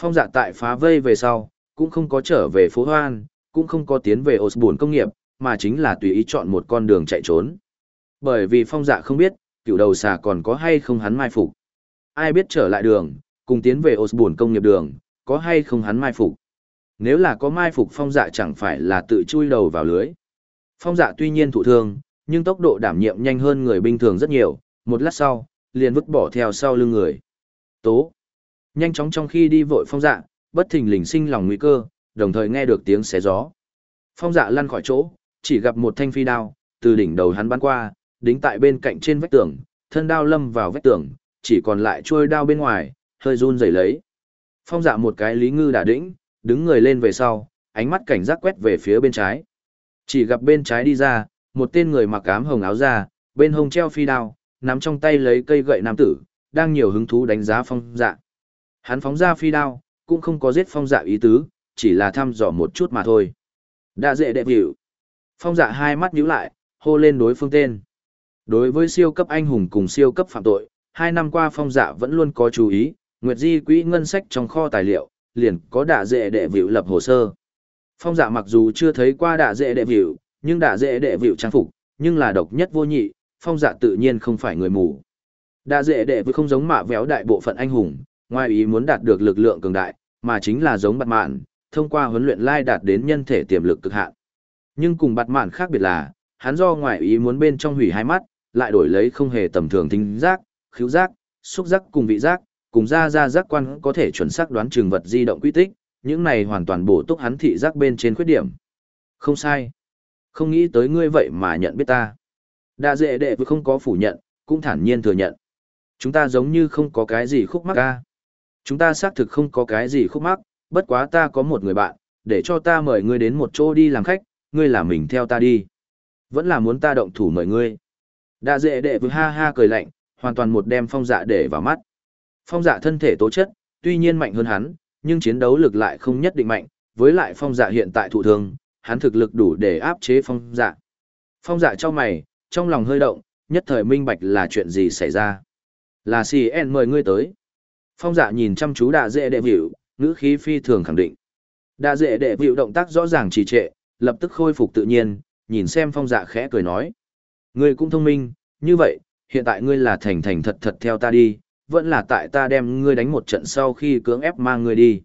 Phong dạ tại phá vây về sau, cũng không có trở về phố hoan, cũng không có tiến về Osborne công nghiệp, mà chính là tùy ý chọn một con đường chạy trốn. Bởi vì phong dạ không biết, cựu đầu xà còn có hay không hắn mai phục. Ai biết trở lại đường, cùng tiến về Osborne công nghiệp đường, có hay không hắn mai phục. Nếu là có mai phục phong dạ chẳng phải là tự chui đầu vào lưới. Phong dạ tuy nhiên thụ thương, nhưng tốc độ đảm nhiệm nhanh hơn người bình thường rất nhiều, một lát sau, liền vứt bỏ theo sau lưng người. Tố. Nhanh chóng trong khi đi vội phong dạ, bất thình lình sinh lòng nguy cơ, đồng thời nghe được tiếng xé gió. Phong dạ lăn khỏi chỗ, chỉ gặp một thanh phi đao, từ đỉnh đầu hắn bắn qua, đính tại bên cạnh trên vách tường, thân đao lâm vào vách tường, chỉ còn lại trôi đao bên ngoài, hơi run rẩy lấy. Phong dạ một cái lý ngư đả đĩnh, đứng người lên về sau, ánh mắt cảnh giác quét về phía bên trái. Chỉ gặp bên trái đi ra, một tên người mặc ám hồng áo da, bên hông treo phi đao, nắm trong tay lấy cây gậy nam tử, đang nhiều hứng thú đánh giá phong dạ. Hắn phóng ra phi đao, cũng không có giết phong dạ ý tứ, chỉ là thăm dò một chút mà thôi. Đã dễ đẹp hiểu. Phong dạ hai mắt nhíu lại, hô lên đối phương tên. Đối với siêu cấp anh hùng cùng siêu cấp phạm tội, hai năm qua phong dạ vẫn luôn có chú ý, Nguyệt Di quỹ ngân sách trong kho tài liệu, liền có đạ dễ đệ vịu lập hồ sơ. Phong dạ mặc dù chưa thấy qua đạ dễ đệ vịu, nhưng đạ dễ đệ vịu trang phục, nhưng là độc nhất vô nhị, phong dạ tự nhiên không phải người mù. Đạ dễ đệ vịu không giống mạ véo đại bộ phận anh hùng, ngoài ý muốn đạt được lực lượng cường đại, mà chính là giống bạt mạn, thông qua huấn luyện lai đạt đến nhân thể tiềm lực cực hạn. Nhưng cùng bạt mạn khác biệt là, hắn do ngoại ý muốn bên trong hủy hai mắt, lại đổi lấy không hề tầm thường thính giác, khứu giác, xúc giác cùng vị giác, cùng ra ra giác quan có thể chuẩn xác đoán trường vật di động quy tích, những này hoàn toàn bổ túc hắn thị giác bên trên khuyết điểm. Không sai. Không nghĩ tới ngươi vậy mà nhận biết ta. Đa dệ đệ vừa không có phủ nhận, cũng thản nhiên thừa nhận. Chúng ta giống như không có cái gì khúc mắc ca. Chúng ta xác thực không có cái gì khúc mắc, bất quá ta có một người bạn, để cho ta mời ngươi đến một chỗ đi làm khách, ngươi là mình theo ta đi. Vẫn là muốn ta động thủ mời ngươi. Đa dễ đệ vừa ha ha cười lạnh, hoàn toàn một đem phong dạ để vào mắt. Phong dạ thân thể tố chất, tuy nhiên mạnh hơn hắn, nhưng chiến đấu lực lại không nhất định mạnh, với lại phong dạ hiện tại thụ thương, hắn thực lực đủ để áp chế phong dạ. Phong dạ cho mày, trong lòng hơi động, nhất thời minh bạch là chuyện gì xảy ra. Là CN mời ngươi tới. Phong dạ nhìn chăm chú đạ dễ đệ vịu, ngữ khí phi thường khẳng định. Đa dễ đệ vịu động tác rõ ràng trì trệ, lập tức khôi phục tự nhiên, nhìn xem phong dạ khẽ cười nói. Ngươi cũng thông minh, như vậy, hiện tại ngươi là thành thành thật thật theo ta đi, vẫn là tại ta đem ngươi đánh một trận sau khi cưỡng ép mang ngươi đi.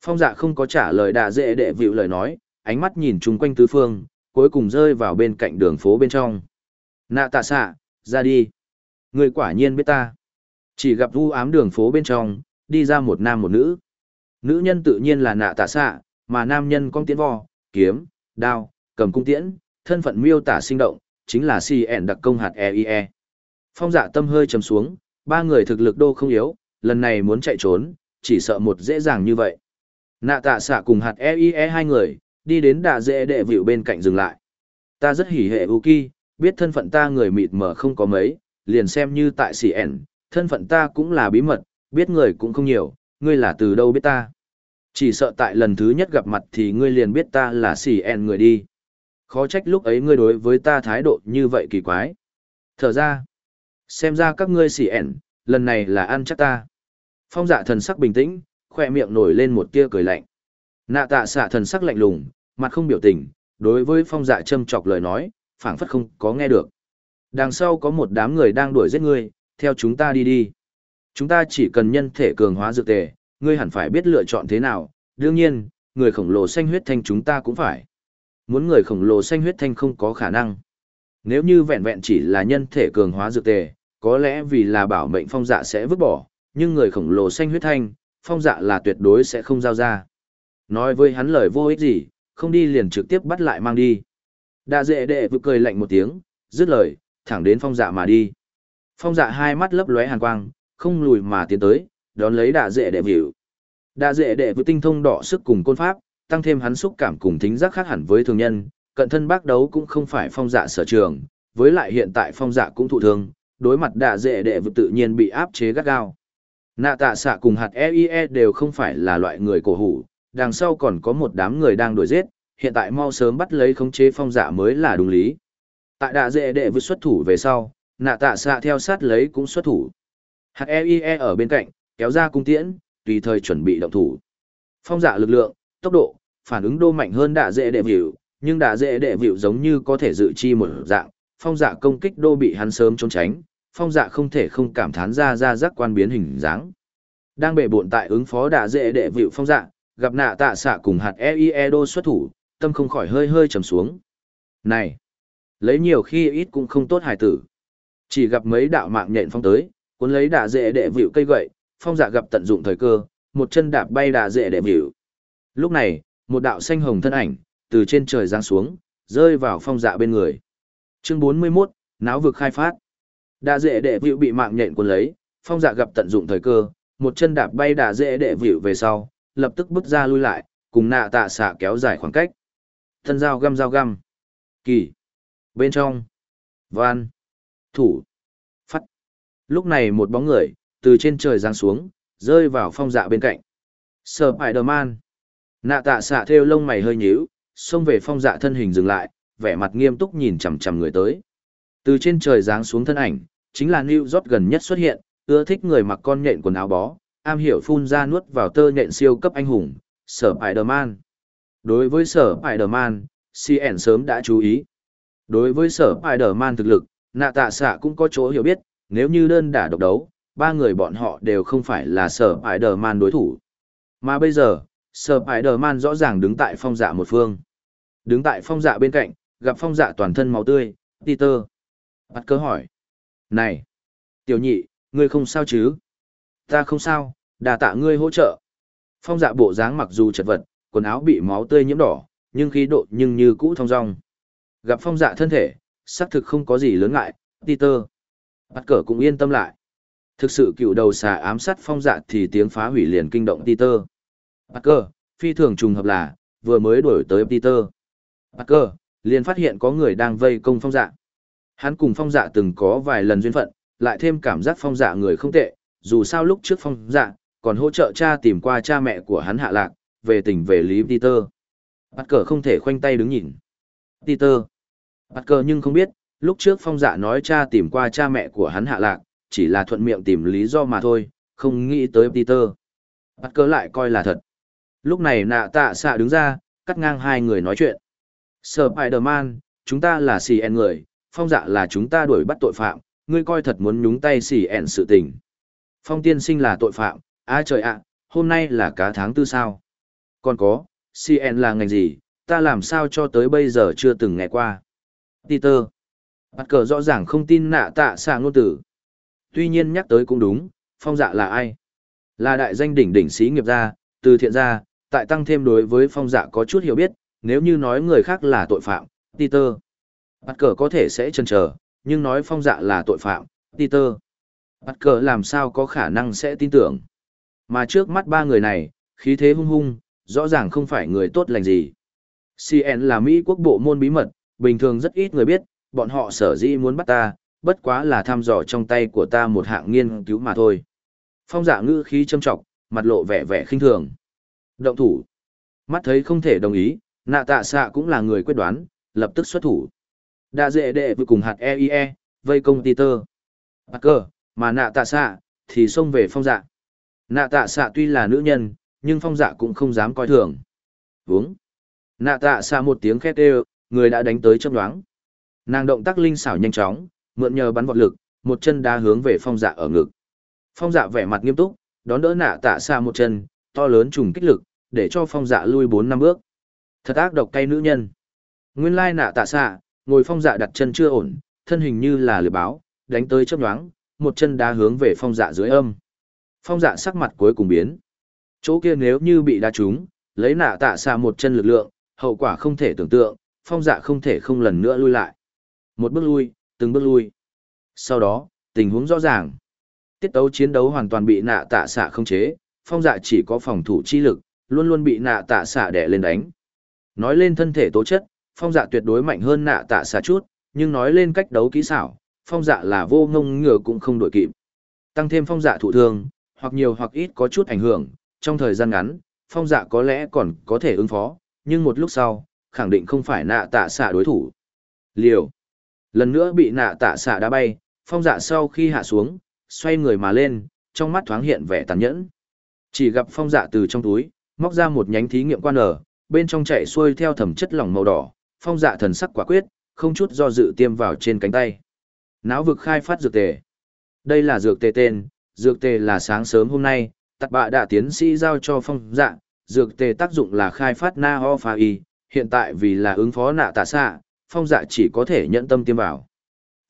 Phong dạ không có trả lời đà dễ đệ vịu lời nói, ánh mắt nhìn chung quanh tứ phương, cuối cùng rơi vào bên cạnh đường phố bên trong. Nạ tạ xạ, ra đi. Ngươi quả nhiên biết ta. Chỉ gặp u ám đường phố bên trong, đi ra một nam một nữ. Nữ nhân tự nhiên là nạ tạ xạ, mà nam nhân con tiễn vo, kiếm, đao, cầm cung tiễn, thân phận miêu tả sinh động, chính là CN đặc công hạt EIE. Phong dạ tâm hơi trầm xuống, ba người thực lực đô không yếu, lần này muốn chạy trốn, chỉ sợ một dễ dàng như vậy. Nạ tạ xạ cùng hạt EIE hai người, đi đến đà dễ đệ vịu bên cạnh dừng lại. Ta rất hỉ hệ Uki, biết thân phận ta người mịt mờ không có mấy, liền xem như tại CN, thân phận ta cũng là bí mật, biết người cũng không nhiều, ngươi là từ đâu biết ta. Chỉ sợ tại lần thứ nhất gặp mặt thì ngươi liền biết ta là CN người đi. Khó trách lúc ấy ngươi đối với ta thái độ như vậy kỳ quái. Thở ra, xem ra các ngươi CN, lần này là ăn chắc ta. Phong dạ thần sắc bình tĩnh, khoe miệng nổi lên một tia cười lạnh. Nạ tạ xạ thần sắc lạnh lùng, mặt không biểu tình, đối với phong dạ châm chọc lời nói, phảng phất không có nghe được. Đằng sau có một đám người đang đuổi giết ngươi, theo chúng ta đi đi. Chúng ta chỉ cần nhân thể cường hóa dược tề, ngươi hẳn phải biết lựa chọn thế nào, đương nhiên, người khổng lồ xanh huyết thanh chúng ta cũng phải. Muốn người khổng lồ xanh huyết thanh không có khả năng. Nếu như vẹn vẹn chỉ là nhân thể cường hóa dược tề, có lẽ vì là bảo mệnh phong dạ sẽ vứt bỏ, nhưng người khổng lồ xanh huyết thanh, phong dạ là tuyệt đối sẽ không giao ra. Nói với hắn lời vô ích gì, không đi liền trực tiếp bắt lại mang đi. Đa dệ đệ vừa cười lạnh một tiếng, dứt lời, thẳng đến phong dạ mà đi. Phong dạ hai mắt lấp lóe hàn quang, không lùi mà tiến tới, đón lấy đạ dệ đệ vịu. Đạ dệ đệ với tinh thông đỏ sức cùng côn pháp, tăng thêm hắn xúc cảm cùng thính giác khác hẳn với thường nhân, cận thân bác đấu cũng không phải phong dạ sở trường, với lại hiện tại phong dạ cũng thụ thương, đối mặt đạ dệ đệ vực tự nhiên bị áp chế gắt gao. Nạ tạ xạ cùng hạt EIE đều không phải là loại người cổ hủ, đằng sau còn có một đám người đang đuổi giết, hiện tại mau sớm bắt lấy khống chế phong dạ mới là đúng lý. Tại đạ dệ đệ vừa xuất thủ về sau, nạ tạ xạ theo sát lấy cũng xuất thủ. Hạt EIE ở bên cạnh, kéo ra cung tiễn, tùy thời chuẩn bị động thủ. Phong dạ lực lượng, tốc độ, phản ứng đô mạnh hơn đạ dễ đệ vịu, nhưng đạ dễ đệ vịu giống như có thể dự chi một dạng, phong dạ công kích đô bị hắn sớm trốn tránh, phong dạ không thể không cảm thán ra ra giác quan biến hình dáng. Đang bệ bộn tại ứng phó đạ dễ đệ vịu phong dạ, gặp nạ tạ xạ cùng hạt EIE đô xuất thủ, tâm không khỏi hơi hơi trầm xuống. Này, lấy nhiều khi ít cũng không tốt hài tử. Chỉ gặp mấy đạo mạng nhện phong tới, cuốn lấy đạ dễ đệ vịu cây gậy, phong dạ gặp tận dụng thời cơ, một chân đạp bay đạ dễ đệ vịu. Lúc này, một đạo xanh hồng thân ảnh, từ trên trời giáng xuống, rơi vào phong dạ bên người. Chương 41, náo vực khai phát. Đạ dễ đệ vịu bị mạng nhện cuốn lấy, phong dạ gặp tận dụng thời cơ, một chân đạp bay đạ dễ đệ vịu về sau, lập tức bước ra lui lại, cùng nạ tạ xạ kéo dài khoảng cách. Thân dao găm dao găm. Kỳ. Bên trong. Van. Thủ. Lúc này một bóng người, từ trên trời giáng xuống, rơi vào phong dạ bên cạnh. Sở đờ man Nạ tạ xạ theo lông mày hơi nhíu, xông về phong dạ thân hình dừng lại, vẻ mặt nghiêm túc nhìn chằm chằm người tới. Từ trên trời giáng xuống thân ảnh, chính là New York gần nhất xuất hiện, ưa thích người mặc con nhện quần áo bó, am hiểu phun ra nuốt vào tơ nhện siêu cấp anh hùng, sở Spider-Man. Đối với sở Spider-Man, CN sớm đã chú ý. Đối với sở Spider-Man thực lực, nạ tạ xạ cũng có chỗ hiểu biết, nếu như đơn đả độc đấu, ba người bọn họ đều không phải là sở Spider-Man đối thủ. Mà bây giờ, sở Spider-Man rõ ràng đứng tại phong dạ một phương. Đứng tại phong dạ bên cạnh, gặp phong dạ toàn thân máu tươi, Peter. Bắt cơ hỏi. Này! Tiểu nhị, ngươi không sao chứ? Ta không sao, đà tạ ngươi hỗ trợ. Phong dạ bộ dáng mặc dù chật vật, quần áo bị máu tươi nhiễm đỏ, nhưng khí độ nhưng như cũ thong dong. Gặp phong dạ thân thể, xác thực không có gì lớn ngại, Peter. Bắt cờ cũng yên tâm lại. Thực sự cựu đầu xà ám sát phong dạ thì tiếng phá hủy liền kinh động Peter. Bắt cờ, phi thường trùng hợp là, vừa mới đổi tới Peter. Bắt cờ, liền phát hiện có người đang vây công phong dạ. Hắn cùng phong dạ từng có vài lần duyên phận, lại thêm cảm giác phong dạ người không tệ, dù sao lúc trước phong dạ, còn hỗ trợ cha tìm qua cha mẹ của hắn hạ lạc, về tình về lý Peter. Bắt cờ không thể khoanh tay đứng nhìn. Peter. Bắt cờ nhưng không biết, lúc trước phong dạ nói cha tìm qua cha mẹ của hắn hạ lạc, chỉ là thuận miệng tìm lý do mà thôi, không nghĩ tới Peter. Bắt cớ lại coi là thật. Lúc này nạ tạ xạ đứng ra, cắt ngang hai người nói chuyện. Spider-Man, chúng ta là CN người, phong dạ là chúng ta đuổi bắt tội phạm, ngươi coi thật muốn nhúng tay CN sự tình. Phong tiên sinh là tội phạm, a trời ạ, hôm nay là cá tháng tư sao. Còn có, CN là ngành gì, ta làm sao cho tới bây giờ chưa từng nghe qua. Peter. Bắt cờ rõ ràng không tin nạ tạ xạ ngôn tử. Tuy nhiên nhắc tới cũng đúng, phong dạ là ai? Là đại danh đỉnh đỉnh sĩ nghiệp gia, từ thiện gia, tại tăng thêm đối với phong dạ có chút hiểu biết, nếu như nói người khác là tội phạm, Peter. Bắt cờ có thể sẽ chần chờ, nhưng nói phong dạ là tội phạm, Peter. Bắt cờ làm sao có khả năng sẽ tin tưởng. Mà trước mắt ba người này, khí thế hung hung, rõ ràng không phải người tốt lành gì. CN là Mỹ quốc bộ môn bí mật, bình thường rất ít người biết, bọn họ sở dĩ muốn bắt ta, bất quá là thăm dò trong tay của ta một hạng nghiên cứu mà thôi. Phong dạ ngữ khí châm trọng, mặt lộ vẻ vẻ khinh thường. Động thủ. Mắt thấy không thể đồng ý, nạ tạ xạ cũng là người quyết đoán, lập tức xuất thủ. Đa dệ đệ vừa cùng hạt EIE, e, vây công tì tơ. Bạc cơ, mà nạ tạ xạ, thì xông về phong dạ. Nạ tạ xạ tuy là nữ nhân, nhưng phong dạ cũng không dám coi thường. Vúng. Nạ tạ xạ một tiếng khét đều, người đã đánh tới châm đoáng. Nàng động tác linh xảo nhanh chóng, mượn nhờ bắn vọt lực, một chân đá hướng về phong dạ ở ngực. Phong dạ vẻ mặt nghiêm túc, đón đỡ nạ tạ xa một chân, to lớn trùng kích lực, để cho phong dạ lui bốn năm bước. Thật ác độc cay nữ nhân. Nguyên lai nạ tạ xạ, ngồi phong dạ đặt chân chưa ổn, thân hình như là lửa báo, đánh tới chớp nhoáng, một chân đá hướng về phong dạ dưới âm. Phong dạ sắc mặt cuối cùng biến. Chỗ kia nếu như bị đá trúng, lấy nạ tạ xạ một chân lực lượng, hậu quả không thể tưởng tượng, phong dạ không thể không lần nữa lui lại. Một bước lui, từng bước lui. Sau đó, tình huống rõ ràng. Tiết tấu chiến đấu hoàn toàn bị nạ tạ xạ không chế, phong dạ chỉ có phòng thủ chi lực, luôn luôn bị nạ tạ xạ đè lên đánh. Nói lên thân thể tố chất, phong dạ tuyệt đối mạnh hơn nạ tạ xạ chút, nhưng nói lên cách đấu kỹ xảo, phong dạ là vô ngông ngừa cũng không đổi kịp. Tăng thêm phong dạ thụ thương, hoặc nhiều hoặc ít có chút ảnh hưởng, trong thời gian ngắn, phong dạ có lẽ còn có thể ứng phó, nhưng một lúc sau, khẳng định không phải nạ tạ xạ đối thủ. Liều. Lần nữa bị nạ tạ xạ đá bay, phong dạ sau khi hạ xuống, xoay người mà lên, trong mắt thoáng hiện vẻ tàn nhẫn. Chỉ gặp phong dạ từ trong túi, móc ra một nhánh thí nghiệm quan ở, bên trong chạy xuôi theo thẩm chất lỏng màu đỏ, phong dạ thần sắc quả quyết, không chút do dự tiêm vào trên cánh tay. não vực khai phát dược tề. Đây là dược tề tên, dược tề là sáng sớm hôm nay, tặc bạ đã tiến sĩ giao cho phong dạ, dược tề tác dụng là khai phát na ho pha y, hiện tại vì là ứng phó nạ tạ xạ, phong dạ chỉ có thể nhận tâm tiêm vào.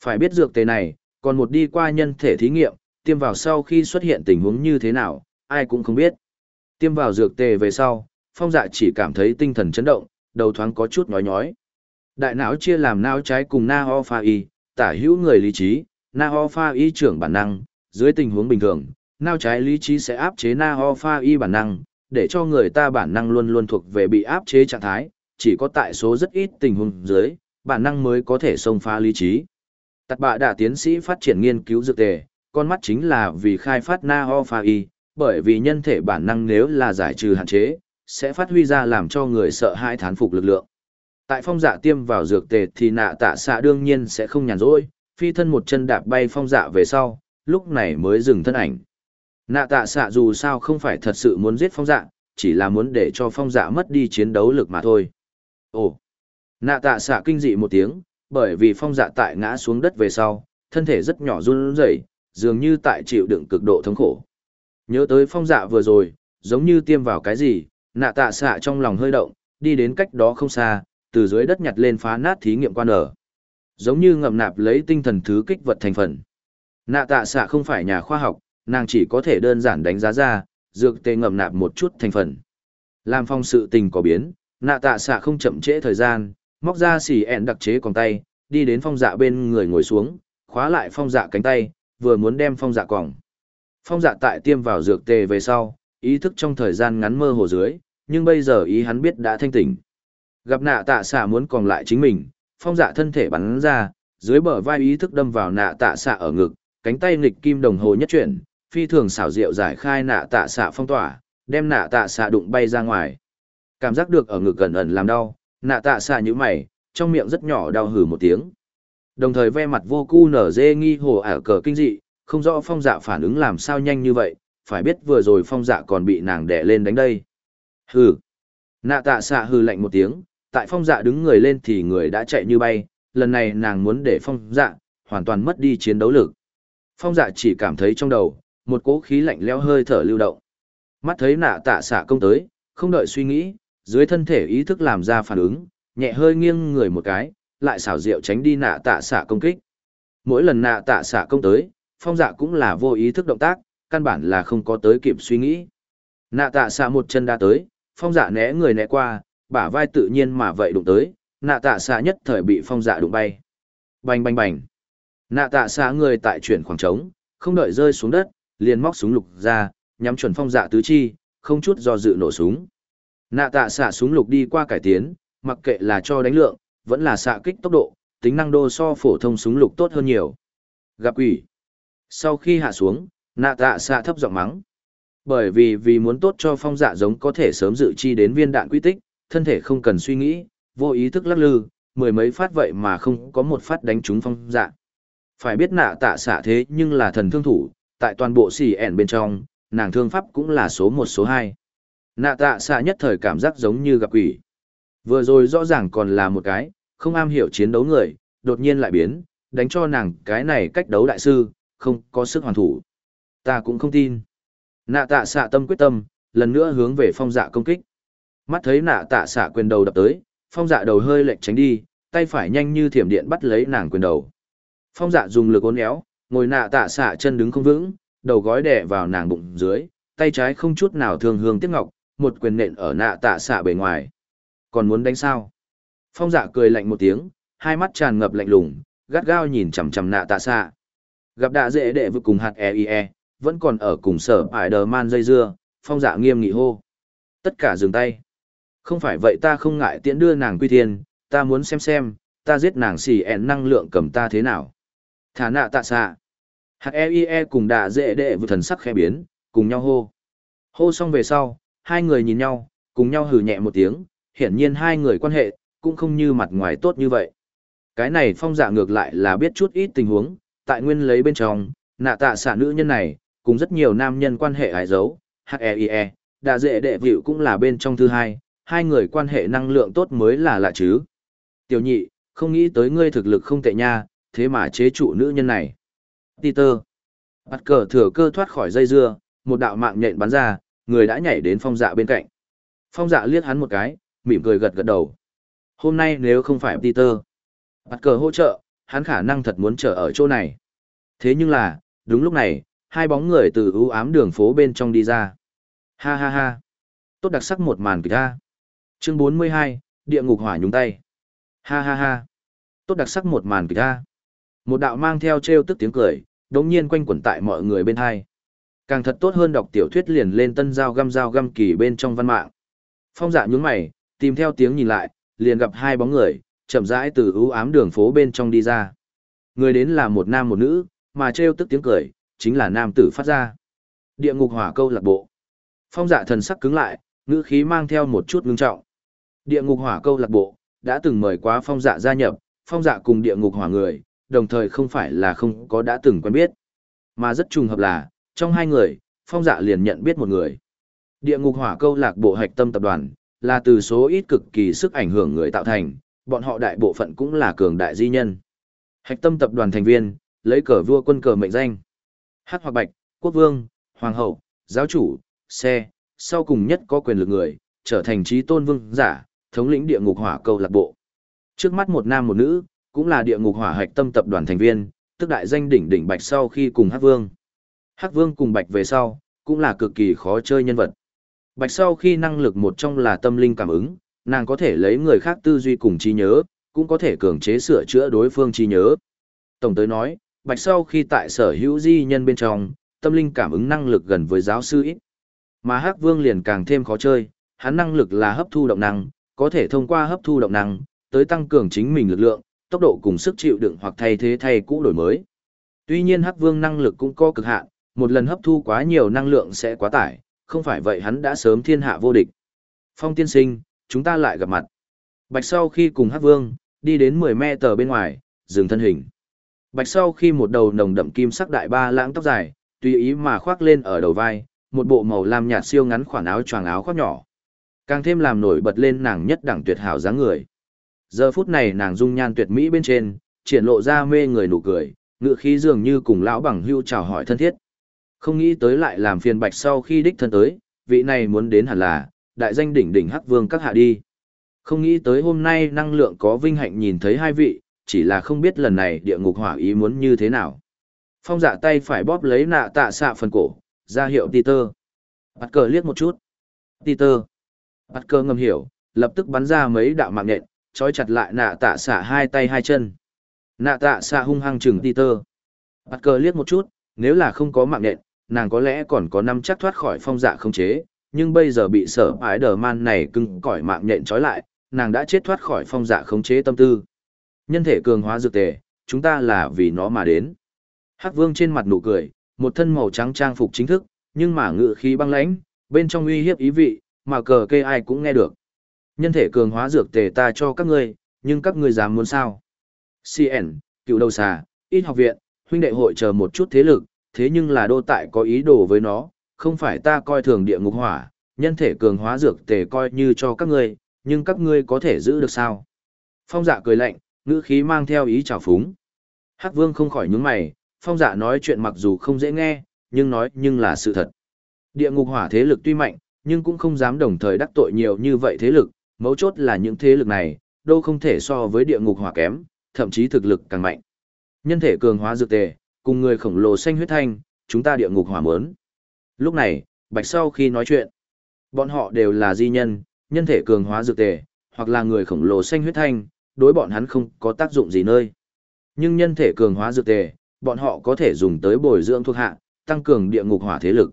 Phải biết dược tề này, còn một đi qua nhân thể thí nghiệm, tiêm vào sau khi xuất hiện tình huống như thế nào, ai cũng không biết. Tiêm vào dược tề về sau, phong dạ chỉ cảm thấy tinh thần chấn động, đầu thoáng có chút nhói nhói. Đại não chia làm não trái cùng na ho pha y, tả hữu người lý trí, na ho pha y trưởng bản năng, dưới tình huống bình thường, não trái lý trí sẽ áp chế na ho pha y bản năng, để cho người ta bản năng luôn luôn thuộc về bị áp chế trạng thái, chỉ có tại số rất ít tình huống dưới, bản năng mới có thể xông phá lý trí. Tạt bạ đã tiến sĩ phát triển nghiên cứu dược tề, con mắt chính là vì khai phát na ho pha y, bởi vì nhân thể bản năng nếu là giải trừ hạn chế, sẽ phát huy ra làm cho người sợ hãi thán phục lực lượng. Tại phong dạ tiêm vào dược tề thì nạ tạ xạ đương nhiên sẽ không nhàn rỗi, phi thân một chân đạp bay phong dạ về sau, lúc này mới dừng thân ảnh. Nạ tạ xạ dù sao không phải thật sự muốn giết phong dạ, chỉ là muốn để cho phong dạ mất đi chiến đấu lực mà thôi. Ồ! Nạ tạ xạ kinh dị một tiếng, bởi vì phong dạ tại ngã xuống đất về sau, thân thể rất nhỏ run rẩy, dường như tại chịu đựng cực độ thống khổ. Nhớ tới phong dạ vừa rồi, giống như tiêm vào cái gì, nạ tạ xạ trong lòng hơi động, đi đến cách đó không xa, từ dưới đất nhặt lên phá nát thí nghiệm quan ở. Giống như ngậm nạp lấy tinh thần thứ kích vật thành phần. Nạ tạ xạ không phải nhà khoa học, nàng chỉ có thể đơn giản đánh giá ra, dược tê ngậm nạp một chút thành phần. Làm phong sự tình có biến, nạ tạ xạ không chậm trễ thời gian, móc ra xì ẹn đặc chế còn tay, đi đến phong dạ bên người ngồi xuống, khóa lại phong dạ cánh tay, vừa muốn đem phong dạ còng. Phong dạ tại tiêm vào dược tề về sau, ý thức trong thời gian ngắn mơ hồ dưới, nhưng bây giờ ý hắn biết đã thanh tỉnh. Gặp nạ tạ xạ muốn còn lại chính mình, phong dạ thân thể bắn ra, dưới bờ vai ý thức đâm vào nạ tạ xạ ở ngực, cánh tay nghịch kim đồng hồ nhất chuyển, phi thường xảo diệu giải khai nạ tạ xạ phong tỏa, đem nạ tạ xạ đụng bay ra ngoài. Cảm giác được ở ngực gần ẩn làm đau, nạ tạ xạ như mày, trong miệng rất nhỏ đau hừ một tiếng. Đồng thời ve mặt vô cu nở dê nghi hồ ả cờ kinh dị, không rõ phong dạ phản ứng làm sao nhanh như vậy, phải biết vừa rồi phong dạ còn bị nàng đẻ lên đánh đây. Hừ. Nạ tạ xạ hừ lạnh một tiếng, tại phong dạ đứng người lên thì người đã chạy như bay, lần này nàng muốn để phong dạ, hoàn toàn mất đi chiến đấu lực. Phong dạ chỉ cảm thấy trong đầu, một cỗ khí lạnh leo hơi thở lưu động. Mắt thấy nạ tạ xạ công tới, không đợi suy nghĩ, dưới thân thể ý thức làm ra phản ứng, nhẹ hơi nghiêng người một cái, lại xảo diệu tránh đi nạ tạ xạ công kích. Mỗi lần nạ tạ xạ công tới, phong dạ cũng là vô ý thức động tác, căn bản là không có tới kịp suy nghĩ. Nạ tạ xạ một chân đã tới, phong dạ né người né qua, bả vai tự nhiên mà vậy đụng tới, nạ tạ xạ nhất thời bị phong dạ đụng bay. Bành bành bành. Nạ tạ xạ người tại chuyển khoảng trống, không đợi rơi xuống đất, liền móc súng lục ra, nhắm chuẩn phong dạ tứ chi, không chút do dự nổ súng. Nạ tạ xạ súng lục đi qua cải tiến, mặc kệ là cho đánh lượng, vẫn là xạ kích tốc độ, tính năng đô so phổ thông súng lục tốt hơn nhiều. Gặp quỷ. Sau khi hạ xuống, nạ tạ xạ thấp giọng mắng. Bởi vì vì muốn tốt cho phong dạ giống có thể sớm dự chi đến viên đạn quy tích, thân thể không cần suy nghĩ, vô ý thức lắc lư, mười mấy phát vậy mà không có một phát đánh trúng phong dạ. Phải biết nạ tạ xạ thế nhưng là thần thương thủ, tại toàn bộ xì ẻn bên trong, nàng thương pháp cũng là số một số hai. Nạ tạ xạ nhất thời cảm giác giống như gặp quỷ. Vừa rồi rõ ràng còn là một cái, không am hiểu chiến đấu người, đột nhiên lại biến, đánh cho nàng cái này cách đấu đại sư, không có sức hoàn thủ. Ta cũng không tin. Nạ tạ xạ tâm quyết tâm, lần nữa hướng về phong dạ công kích. Mắt thấy nạ tạ xạ quyền đầu đập tới, phong dạ đầu hơi lệch tránh đi, tay phải nhanh như thiểm điện bắt lấy nàng quyền đầu. Phong dạ dùng lực uốn éo, ngồi nạ tạ xạ chân đứng không vững, đầu gói đè vào nàng bụng dưới, tay trái không chút nào thường hương tiếc ngọc, một quyền nện ở nạ tạ xạ bề ngoài. Còn muốn đánh sao? Phong dạ cười lạnh một tiếng, hai mắt tràn ngập lạnh lùng, gắt gao nhìn chằm chằm nạ tạ xạ. Gặp đạ dễ đệ vực cùng hạt EIE, vẫn còn ở cùng sở ải đờ man dây dưa, phong dạ nghiêm nghị hô. Tất cả dừng tay. Không phải vậy ta không ngại tiễn đưa nàng quy thiên, ta muốn xem xem, ta giết nàng xì ẹn năng lượng cầm ta thế nào. Thả nạ tạ xạ. Hạt EIE cùng đạ dễ đệ vực thần sắc khẽ biến, cùng nhau hô. Hô xong về sau, hai người nhìn nhau, cùng nhau hừ nhẹ một tiếng, hiển nhiên hai người quan hệ, cũng không như mặt ngoài tốt như vậy. Cái này phong dạ ngược lại là biết chút ít tình huống, tại nguyên lấy bên trong, nạ tạ xạ nữ nhân này, cùng rất nhiều nam nhân quan hệ ái dấu, HEIE, e, đạ dễ đệ vịu cũng là bên trong thứ hai, hai người quan hệ năng lượng tốt mới là lạ chứ. Tiểu nhị, không nghĩ tới ngươi thực lực không tệ nha, thế mà chế trụ nữ nhân này. Peter, bắt cờ thừa cơ thoát khỏi dây dưa, một đạo mạng nhện bắn ra, người đã nhảy đến phong dạ bên cạnh. Phong dạ liếc hắn một cái, mỉm cười gật gật đầu. Hôm nay nếu không phải Peter, bắt cờ hỗ trợ, hắn khả năng thật muốn trở ở chỗ này. Thế nhưng là, đúng lúc này, hai bóng người từ ưu ám đường phố bên trong đi ra. Ha ha ha. Tốt đặc sắc một màn kịch ha. Chương 42, địa ngục hỏa nhúng tay. Ha ha ha. Tốt đặc sắc một màn kịch ha. Một đạo mang theo trêu tức tiếng cười, đống nhiên quanh quẩn tại mọi người bên hai. Càng thật tốt hơn đọc tiểu thuyết liền lên tân giao găm giao găm kỳ bên trong văn mạng. Phong dạ nhướng mày, tìm theo tiếng nhìn lại, liền gặp hai bóng người, chậm rãi từ ưu ám đường phố bên trong đi ra. Người đến là một nam một nữ, mà trêu tức tiếng cười, chính là nam tử phát ra. Địa ngục hỏa câu lạc bộ. Phong dạ thần sắc cứng lại, ngữ khí mang theo một chút ngưng trọng. Địa ngục hỏa câu lạc bộ, đã từng mời quá phong dạ gia nhập, phong dạ cùng địa ngục hỏa người, đồng thời không phải là không có đã từng quen biết. Mà rất trùng hợp là, trong hai người, phong dạ liền nhận biết một người. Địa ngục hỏa câu lạc bộ hạch tâm tập đoàn, là từ số ít cực kỳ sức ảnh hưởng người tạo thành, bọn họ đại bộ phận cũng là cường đại di nhân. Hạch tâm tập đoàn thành viên, lấy cờ vua quân cờ mệnh danh. Hắc hoặc bạch, quốc vương, hoàng hậu, giáo chủ, xe, sau cùng nhất có quyền lực người, trở thành trí tôn vương giả, thống lĩnh địa ngục hỏa câu lạc bộ. Trước mắt một nam một nữ, cũng là địa ngục hỏa hạch tâm tập đoàn thành viên, tức đại danh đỉnh đỉnh bạch sau khi cùng Hắc vương. Hắc vương cùng bạch về sau, cũng là cực kỳ khó chơi nhân vật. Bạch sau khi năng lực một trong là tâm linh cảm ứng, nàng có thể lấy người khác tư duy cùng trí nhớ, cũng có thể cường chế sửa chữa đối phương trí nhớ. Tổng tới nói, Bạch sau khi tại sở hữu di nhân bên trong, tâm linh cảm ứng năng lực gần với giáo sư ít. Mà Hắc Vương liền càng thêm khó chơi, hắn năng lực là hấp thu động năng, có thể thông qua hấp thu động năng, tới tăng cường chính mình lực lượng, tốc độ cùng sức chịu đựng hoặc thay thế thay cũ đổi mới. Tuy nhiên Hắc Vương năng lực cũng có cực hạn, một lần hấp thu quá nhiều năng lượng sẽ quá tải, không phải vậy hắn đã sớm thiên hạ vô địch. Phong tiên sinh, chúng ta lại gặp mặt. Bạch sau khi cùng Hắc Vương, đi đến 10 me tờ bên ngoài, dừng thân hình. Bạch sau khi một đầu nồng đậm kim sắc đại ba lãng tóc dài, tùy ý mà khoác lên ở đầu vai, một bộ màu lam nhạt siêu ngắn khoản áo choàng áo khoác nhỏ. Càng thêm làm nổi bật lên nàng nhất đẳng tuyệt hảo dáng người. Giờ phút này nàng dung nhan tuyệt mỹ bên trên, triển lộ ra mê người nụ cười, ngựa khí dường như cùng lão bằng hưu chào hỏi thân thiết. Không nghĩ tới lại làm phiền bạch sau khi đích thân tới, vị này muốn đến hẳn là, đại danh đỉnh đỉnh hắc vương các hạ đi. Không nghĩ tới hôm nay năng lượng có vinh hạnh nhìn thấy hai vị, chỉ là không biết lần này địa ngục hỏa ý muốn như thế nào. Phong dạ tay phải bóp lấy nạ tạ xạ phần cổ, ra hiệu Peter. Bắt cờ liếc một chút. Peter. Bắt cờ ngầm hiểu, lập tức bắn ra mấy đạo mạng nện, trói chặt lại nạ tạ xạ hai tay hai chân. Nạ tạ xạ hung hăng chừng Peter. Bắt cờ liếc một chút, nếu là không có mạng nện, nàng có lẽ còn có năm chắc thoát khỏi phong dạ không chế, nhưng bây giờ bị sở ái đờ man này cưng cỏi mạng nhện trói lại, nàng đã chết thoát khỏi phong dạ không chế tâm tư. Nhân thể cường hóa dược tề, chúng ta là vì nó mà đến. Hắc vương trên mặt nụ cười, một thân màu trắng trang phục chính thức, nhưng mà ngự khí băng lãnh, bên trong uy hiếp ý vị, mà cờ kê ai cũng nghe được. Nhân thể cường hóa dược tề ta cho các ngươi, nhưng các ngươi dám muốn sao? CN, cựu đầu xà, ít học viện, huynh đệ hội chờ một chút thế lực, thế nhưng là đô tại có ý đồ với nó, không phải ta coi thường địa ngục hỏa, nhân thể cường hóa dược tề coi như cho các ngươi, nhưng các ngươi có thể giữ được sao? Phong dạ cười lạnh, ngữ khí mang theo ý trào phúng. Hắc vương không khỏi nhướng mày, phong dạ nói chuyện mặc dù không dễ nghe, nhưng nói nhưng là sự thật. Địa ngục hỏa thế lực tuy mạnh, nhưng cũng không dám đồng thời đắc tội nhiều như vậy thế lực, mấu chốt là những thế lực này, đâu không thể so với địa ngục hỏa kém, thậm chí thực lực càng mạnh. Nhân thể cường hóa dược tề, cùng người khổng lồ xanh huyết thanh, chúng ta địa ngục hỏa mớn. Lúc này, Bạch sau khi nói chuyện, bọn họ đều là di nhân, nhân thể cường hóa dược tề, hoặc là người khổng lồ xanh huyết thanh, đối bọn hắn không có tác dụng gì nơi. Nhưng nhân thể cường hóa dược tề, bọn họ có thể dùng tới bồi dưỡng thuộc hạ, tăng cường địa ngục hỏa thế lực.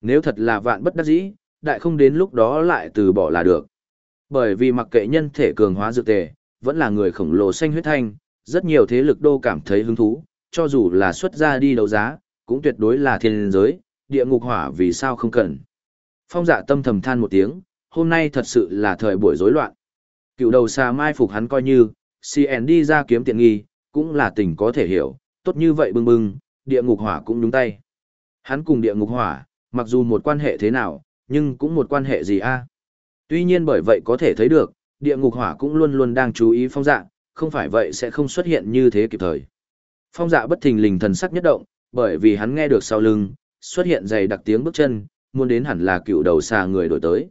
Nếu thật là vạn bất đắc dĩ, đại không đến lúc đó lại từ bỏ là được. Bởi vì mặc kệ nhân thể cường hóa dược tề, vẫn là người khổng lồ xanh huyết thanh, rất nhiều thế lực đô cảm thấy hứng thú, cho dù là xuất ra đi đấu giá, cũng tuyệt đối là thiên giới, địa ngục hỏa vì sao không cần. Phong dạ tâm thầm than một tiếng, hôm nay thật sự là thời buổi rối loạn. Cựu đầu xa mai phục hắn coi như, CN đi ra kiếm tiện nghi, cũng là tình có thể hiểu, tốt như vậy bưng bưng, địa ngục hỏa cũng đúng tay. Hắn cùng địa ngục hỏa, mặc dù một quan hệ thế nào, nhưng cũng một quan hệ gì a? Tuy nhiên bởi vậy có thể thấy được, địa ngục hỏa cũng luôn luôn đang chú ý phong dạ, không phải vậy sẽ không xuất hiện như thế kịp thời. Phong dạ bất thình lình thần sắc nhất động, bởi vì hắn nghe được sau lưng, xuất hiện dày đặc tiếng bước chân, muốn đến hẳn là cựu đầu xà người đổi tới.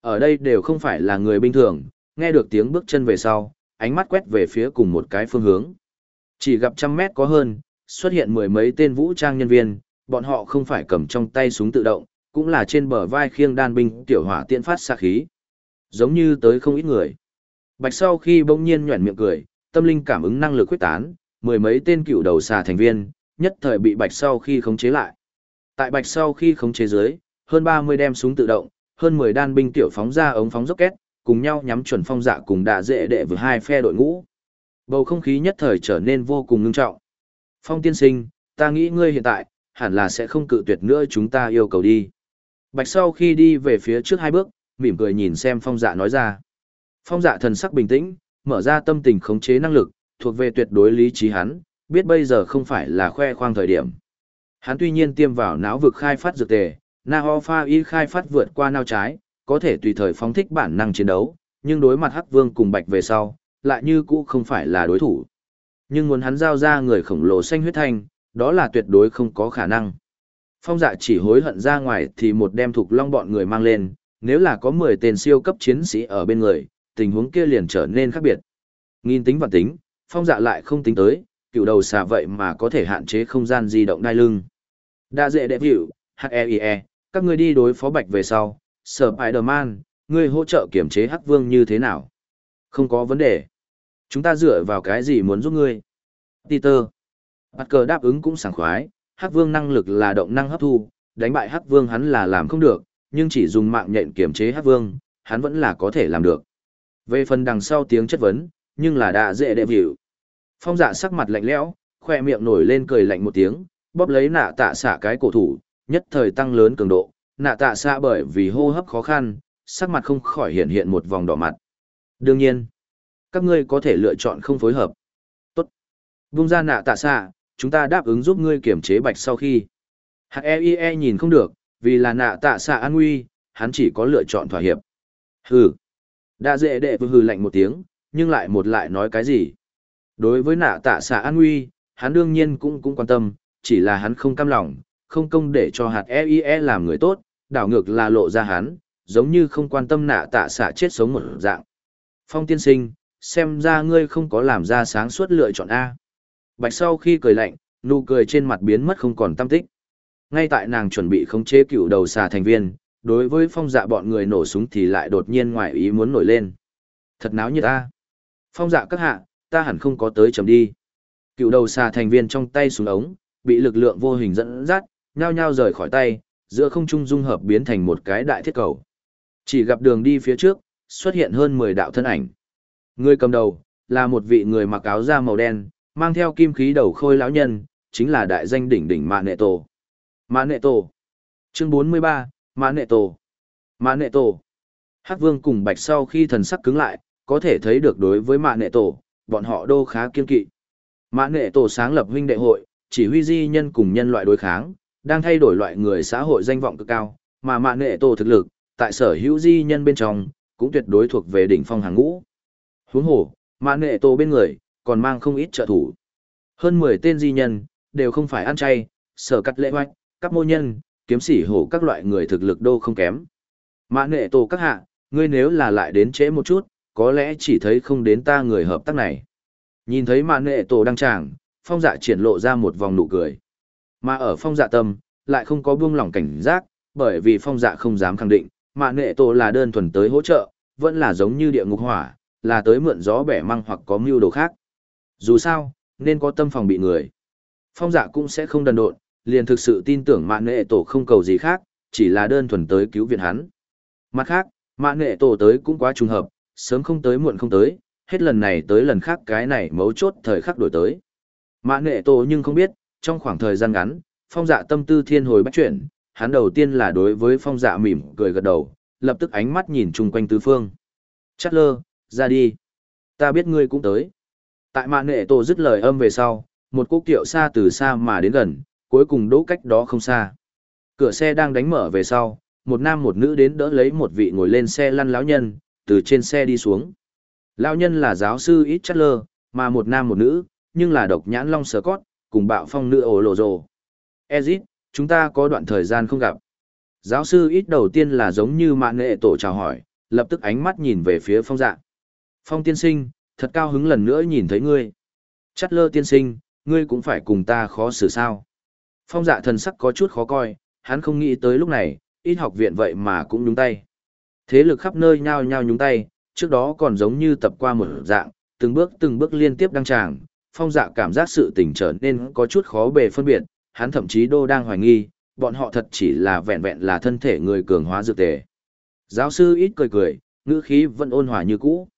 Ở đây đều không phải là người bình thường, nghe được tiếng bước chân về sau, ánh mắt quét về phía cùng một cái phương hướng. Chỉ gặp trăm mét có hơn, xuất hiện mười mấy tên vũ trang nhân viên, bọn họ không phải cầm trong tay súng tự động, cũng là trên bờ vai khiêng đan binh tiểu hỏa tiện phát xa khí. Giống như tới không ít người. Bạch sau khi bỗng nhiên nhuẩn miệng cười, tâm linh cảm ứng năng lực quyết tán, mười mấy tên cựu đầu xà thành viên, nhất thời bị bạch sau khi khống chế lại. Tại bạch sau khi khống chế dưới, hơn 30 đem súng tự động, hơn 10 đan binh tiểu phóng ra ống phóng rocket, cùng nhau nhắm chuẩn phong dạ cùng đạ dễ đệ với hai phe đội ngũ. Bầu không khí nhất thời trở nên vô cùng ngưng trọng. Phong tiên sinh, ta nghĩ ngươi hiện tại, hẳn là sẽ không cự tuyệt nữa chúng ta yêu cầu đi. Bạch sau khi đi về phía trước hai bước, mỉm cười nhìn xem phong dạ nói ra. Phong dạ thần sắc bình tĩnh, mở ra tâm tình khống chế năng lực, thuộc về tuyệt đối lý trí hắn, biết bây giờ không phải là khoe khoang thời điểm. Hắn tuy nhiên tiêm vào não vực khai phát dược tề, Na Ho Pha Y khai phát vượt qua nao trái, có thể tùy thời phóng thích bản năng chiến đấu, nhưng đối mặt Hắc Vương cùng Bạch về sau, lại như cũ không phải là đối thủ. Nhưng muốn hắn giao ra người khổng lồ xanh huyết thanh, đó là tuyệt đối không có khả năng. Phong dạ chỉ hối hận ra ngoài thì một đem thuộc long bọn người mang lên, nếu là có 10 tên siêu cấp chiến sĩ ở bên người, tình huống kia liền trở nên khác biệt. Nghìn tính và tính, phong dạ lại không tính tới, cựu đầu xà vậy mà có thể hạn chế không gian di động đai lưng. Đa dễ đẹp hiệu, H-E-I-E, các ngươi đi đối phó bạch về sau, sở Spider-Man, ngươi hỗ trợ kiểm chế Hắc Vương như thế nào? Không có vấn đề. Chúng ta dựa vào cái gì muốn giúp ngươi? Peter. Bắt cờ đáp ứng cũng sảng khoái, Hắc Vương năng lực là động năng hấp thu, đánh bại Hắc Vương hắn là làm không được, nhưng chỉ dùng mạng nhện kiểm chế Hắc Vương, hắn vẫn là có thể làm được. Về phần đằng sau tiếng chất vấn, nhưng là đã dễ đệ vịu. Phong dạ sắc mặt lạnh lẽo, khoe miệng nổi lên cười lạnh một tiếng, bóp lấy nạ tạ xạ cái cổ thủ, nhất thời tăng lớn cường độ, nạ tạ xạ bởi vì hô hấp khó khăn, sắc mặt không khỏi hiện hiện một vòng đỏ mặt. Đương nhiên, các ngươi có thể lựa chọn không phối hợp. Tốt. Vung ra nạ tạ xạ, chúng ta đáp ứng giúp ngươi kiểm chế bạch sau khi. H-E-I-E nhìn không được, vì là nạ tạ xạ an nguy, hắn chỉ có lựa chọn thỏa hiệp. Hừ. Đã dễ đệ vừa hừ lạnh một tiếng, nhưng lại một lại nói cái gì. Đối với nạ tạ xạ an nguy, hắn đương nhiên cũng cũng quan tâm, chỉ là hắn không cam lòng, không công để cho hạt EIE làm người tốt, đảo ngược là lộ ra hắn, giống như không quan tâm nạ tạ xạ chết sống một dạng. Phong tiên sinh, xem ra ngươi không có làm ra sáng suốt lựa chọn A. Bạch sau khi cười lạnh, nụ cười trên mặt biến mất không còn tâm tích. Ngay tại nàng chuẩn bị khống chế cựu đầu xà thành viên, đối với phong dạ bọn người nổ súng thì lại đột nhiên ngoài ý muốn nổi lên. Thật náo như ta. Phong dạ các hạ, ta hẳn không có tới chấm đi. Cựu đầu xà thành viên trong tay xuống ống, bị lực lượng vô hình dẫn dắt, nhao nhao rời khỏi tay, giữa không trung dung hợp biến thành một cái đại thiết cầu. Chỉ gặp đường đi phía trước, xuất hiện hơn 10 đạo thân ảnh. Người cầm đầu, là một vị người mặc áo da màu đen, mang theo kim khí đầu khôi lão nhân, chính là đại danh đỉnh đỉnh Mạ Nệ Tổ. Mạ Nệ Tổ. Chương 43, Mạ Nệ Tổ. Mạ Nệ Tổ. Hắc Vương cùng Bạch sau khi thần sắc cứng lại, có thể thấy được đối với mạng Nệ Tổ, bọn họ đô khá kiên kỵ. Mạng Nệ Tổ sáng lập huynh đệ hội, chỉ huy di nhân cùng nhân loại đối kháng, đang thay đổi loại người xã hội danh vọng cực cao, mà mạng Nệ Tổ thực lực, tại sở hữu di nhân bên trong, cũng tuyệt đối thuộc về đỉnh phong hàng ngũ. Huống hồ, mạng Nệ Tổ bên người, còn mang không ít trợ thủ. Hơn 10 tên di nhân, đều không phải ăn chay, sở cắt lễ hoạch, các mô nhân, kiếm sĩ hổ các loại người thực lực đô không kém. Mã nệ tổ các hạ, ngươi nếu là lại đến trễ một chút, có lẽ chỉ thấy không đến ta người hợp tác này. Nhìn thấy mã nệ tổ đăng tràng, phong dạ triển lộ ra một vòng nụ cười. Mà ở phong dạ tâm, lại không có buông lỏng cảnh giác, bởi vì phong dạ không dám khẳng định, mã nệ tổ là đơn thuần tới hỗ trợ, vẫn là giống như địa ngục hỏa, là tới mượn gió bẻ măng hoặc có mưu đồ khác. Dù sao, nên có tâm phòng bị người. Phong dạ cũng sẽ không đần độn, liền thực sự tin tưởng mạng nệ tổ không cầu gì khác, chỉ là đơn thuần tới cứu viện hắn. Mặt khác, mạng nệ tổ tới cũng quá trùng hợp, sớm không tới muộn không tới, hết lần này tới lần khác cái này mấu chốt thời khắc đổi tới. mã nghệ tổ nhưng không biết, trong khoảng thời gian ngắn, phong dạ tâm tư thiên hồi bách chuyển, hắn đầu tiên là đối với phong dạ mỉm cười gật đầu, lập tức ánh mắt nhìn chung quanh tứ phương. Chát lơ, ra đi. Ta biết ngươi cũng tới. Tại mã nghệ tổ dứt lời âm về sau, một cốc tiệu xa từ xa mà đến gần, cuối cùng đỗ cách đó không xa. Cửa xe đang đánh mở về sau, một nam một nữ đến đỡ lấy một vị ngồi lên xe lăn lão nhân, từ trên xe đi xuống. Lão nhân là giáo sư Ít chất lơ, mà một nam một nữ, nhưng là độc nhãn long sờ cót, cùng bạo phong nữ ổ lộ rồ. Ezit, chúng ta có đoạn thời gian không gặp. Giáo sư Ít đầu tiên là giống như mạng nghệ tổ chào hỏi, lập tức ánh mắt nhìn về phía phong dạ. Phong tiên sinh, thật cao hứng lần nữa nhìn thấy ngươi. Chất lơ tiên sinh, ngươi cũng phải cùng ta khó xử sao. Phong dạ thần sắc có chút khó coi, hắn không nghĩ tới lúc này, ít học viện vậy mà cũng đúng tay. Thế lực khắp nơi nhao nhao nhúng tay, trước đó còn giống như tập qua một dạng, từng bước từng bước liên tiếp đăng tràng, phong dạ cảm giác sự tình trở nên có chút khó bề phân biệt, hắn thậm chí đô đang hoài nghi, bọn họ thật chỉ là vẹn vẹn là thân thể người cường hóa dược tề. Giáo sư ít cười cười, ngữ khí vẫn ôn hòa như cũ.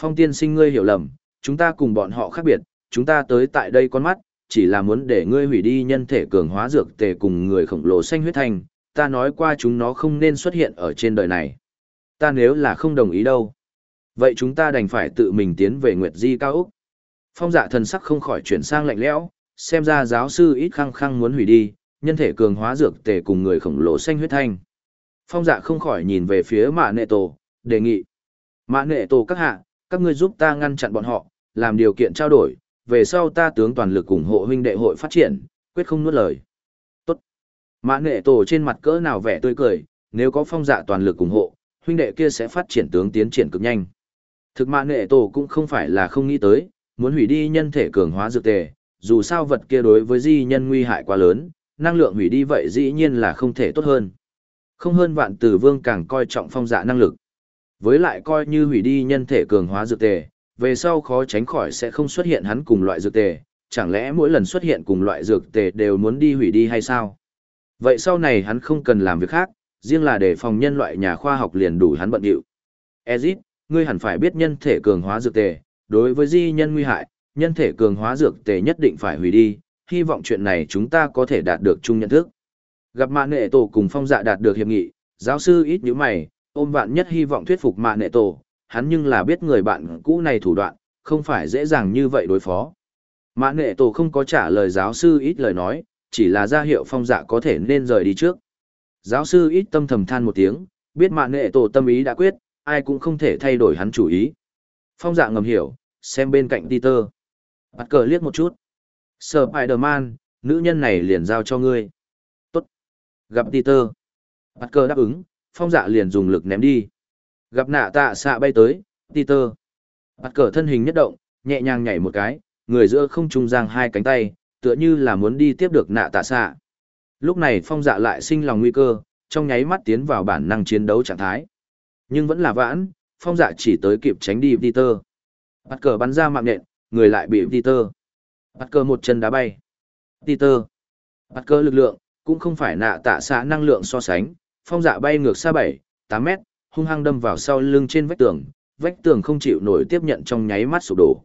Phong tiên sinh ngươi hiểu lầm, chúng ta cùng bọn họ khác biệt, chúng ta tới tại đây con mắt, chỉ là muốn để ngươi hủy đi nhân thể cường hóa dược tề cùng người khổng lồ xanh huyết thành. ta nói qua chúng nó không nên xuất hiện ở trên đời này. Ta nếu là không đồng ý đâu. Vậy chúng ta đành phải tự mình tiến về Nguyệt Di cao Úc. Phong dạ thần sắc không khỏi chuyển sang lạnh lẽo, xem ra giáo sư ít khăng khăng muốn hủy đi, nhân thể cường hóa dược tề cùng người khổng lồ xanh huyết thanh. Phong dạ không khỏi nhìn về phía mạ nệ tổ, đề nghị. Mạ nệ tổ các hạ, các ngươi giúp ta ngăn chặn bọn họ, làm điều kiện trao đổi, về sau ta tướng toàn lực ủng hộ huynh đệ hội phát triển, quyết không nuốt lời. Tốt. Mã Nệ tổ trên mặt cỡ nào vẻ tươi cười, nếu có phong dạ toàn lực ủng hộ, huynh đệ kia sẽ phát triển tướng tiến triển cực nhanh. Thực mạng nghệ tổ cũng không phải là không nghĩ tới, muốn hủy đi nhân thể cường hóa dược tề, dù sao vật kia đối với di nhân nguy hại quá lớn, năng lượng hủy đi vậy dĩ nhiên là không thể tốt hơn. Không hơn vạn tử vương càng coi trọng phong dạ năng lực. Với lại coi như hủy đi nhân thể cường hóa dược tề, về sau khó tránh khỏi sẽ không xuất hiện hắn cùng loại dược tề, chẳng lẽ mỗi lần xuất hiện cùng loại dược tề đều muốn đi hủy đi hay sao? Vậy sau này hắn không cần làm việc khác, riêng là để phòng nhân loại nhà khoa học liền đủ hắn bận điệu. Ezit, ngươi hẳn phải biết nhân thể cường hóa dược tề, đối với di nhân nguy hại, nhân thể cường hóa dược tề nhất định phải hủy đi, hy vọng chuyện này chúng ta có thể đạt được chung nhận thức. Gặp Mạn nệ tổ cùng phong dạ đạt được hiệp nghị, giáo sư ít nhíu mày, ôm vạn nhất hy vọng thuyết phục Mạn nệ tổ, hắn nhưng là biết người bạn cũ này thủ đoạn, không phải dễ dàng như vậy đối phó. Mã nệ tổ không có trả lời giáo sư ít lời nói, chỉ là ra hiệu phong dạ có thể nên rời đi trước. Giáo sư ít tâm thầm than một tiếng, biết mạng nệ tổ tâm ý đã quyết, ai cũng không thể thay đổi hắn chủ ý. Phong dạ ngầm hiểu, xem bên cạnh Peter. Bắt cờ liếc một chút. Spider-Man, nữ nhân này liền giao cho ngươi. Tốt. Gặp Peter. Bắt cờ đáp ứng, phong dạ liền dùng lực ném đi. Gặp nạ tạ xạ bay tới, Peter. Bắt cờ thân hình nhất động, nhẹ nhàng nhảy một cái, người giữa không trung giang hai cánh tay, tựa như là muốn đi tiếp được nạ tạ xạ. Lúc này phong dạ lại sinh lòng nguy cơ, trong nháy mắt tiến vào bản năng chiến đấu trạng thái. Nhưng vẫn là vãn, phong dạ chỉ tới kịp tránh đi Peter. Bắt cờ bắn ra mạng nện, người lại bị Peter. Bắt cờ một chân đá bay. Peter. Bắt cờ lực lượng, cũng không phải nạ tạ xạ năng lượng so sánh, phong dạ bay ngược xa 7, 8 mét, hung hăng đâm vào sau lưng trên vách tường, vách tường không chịu nổi tiếp nhận trong nháy mắt sụp đổ.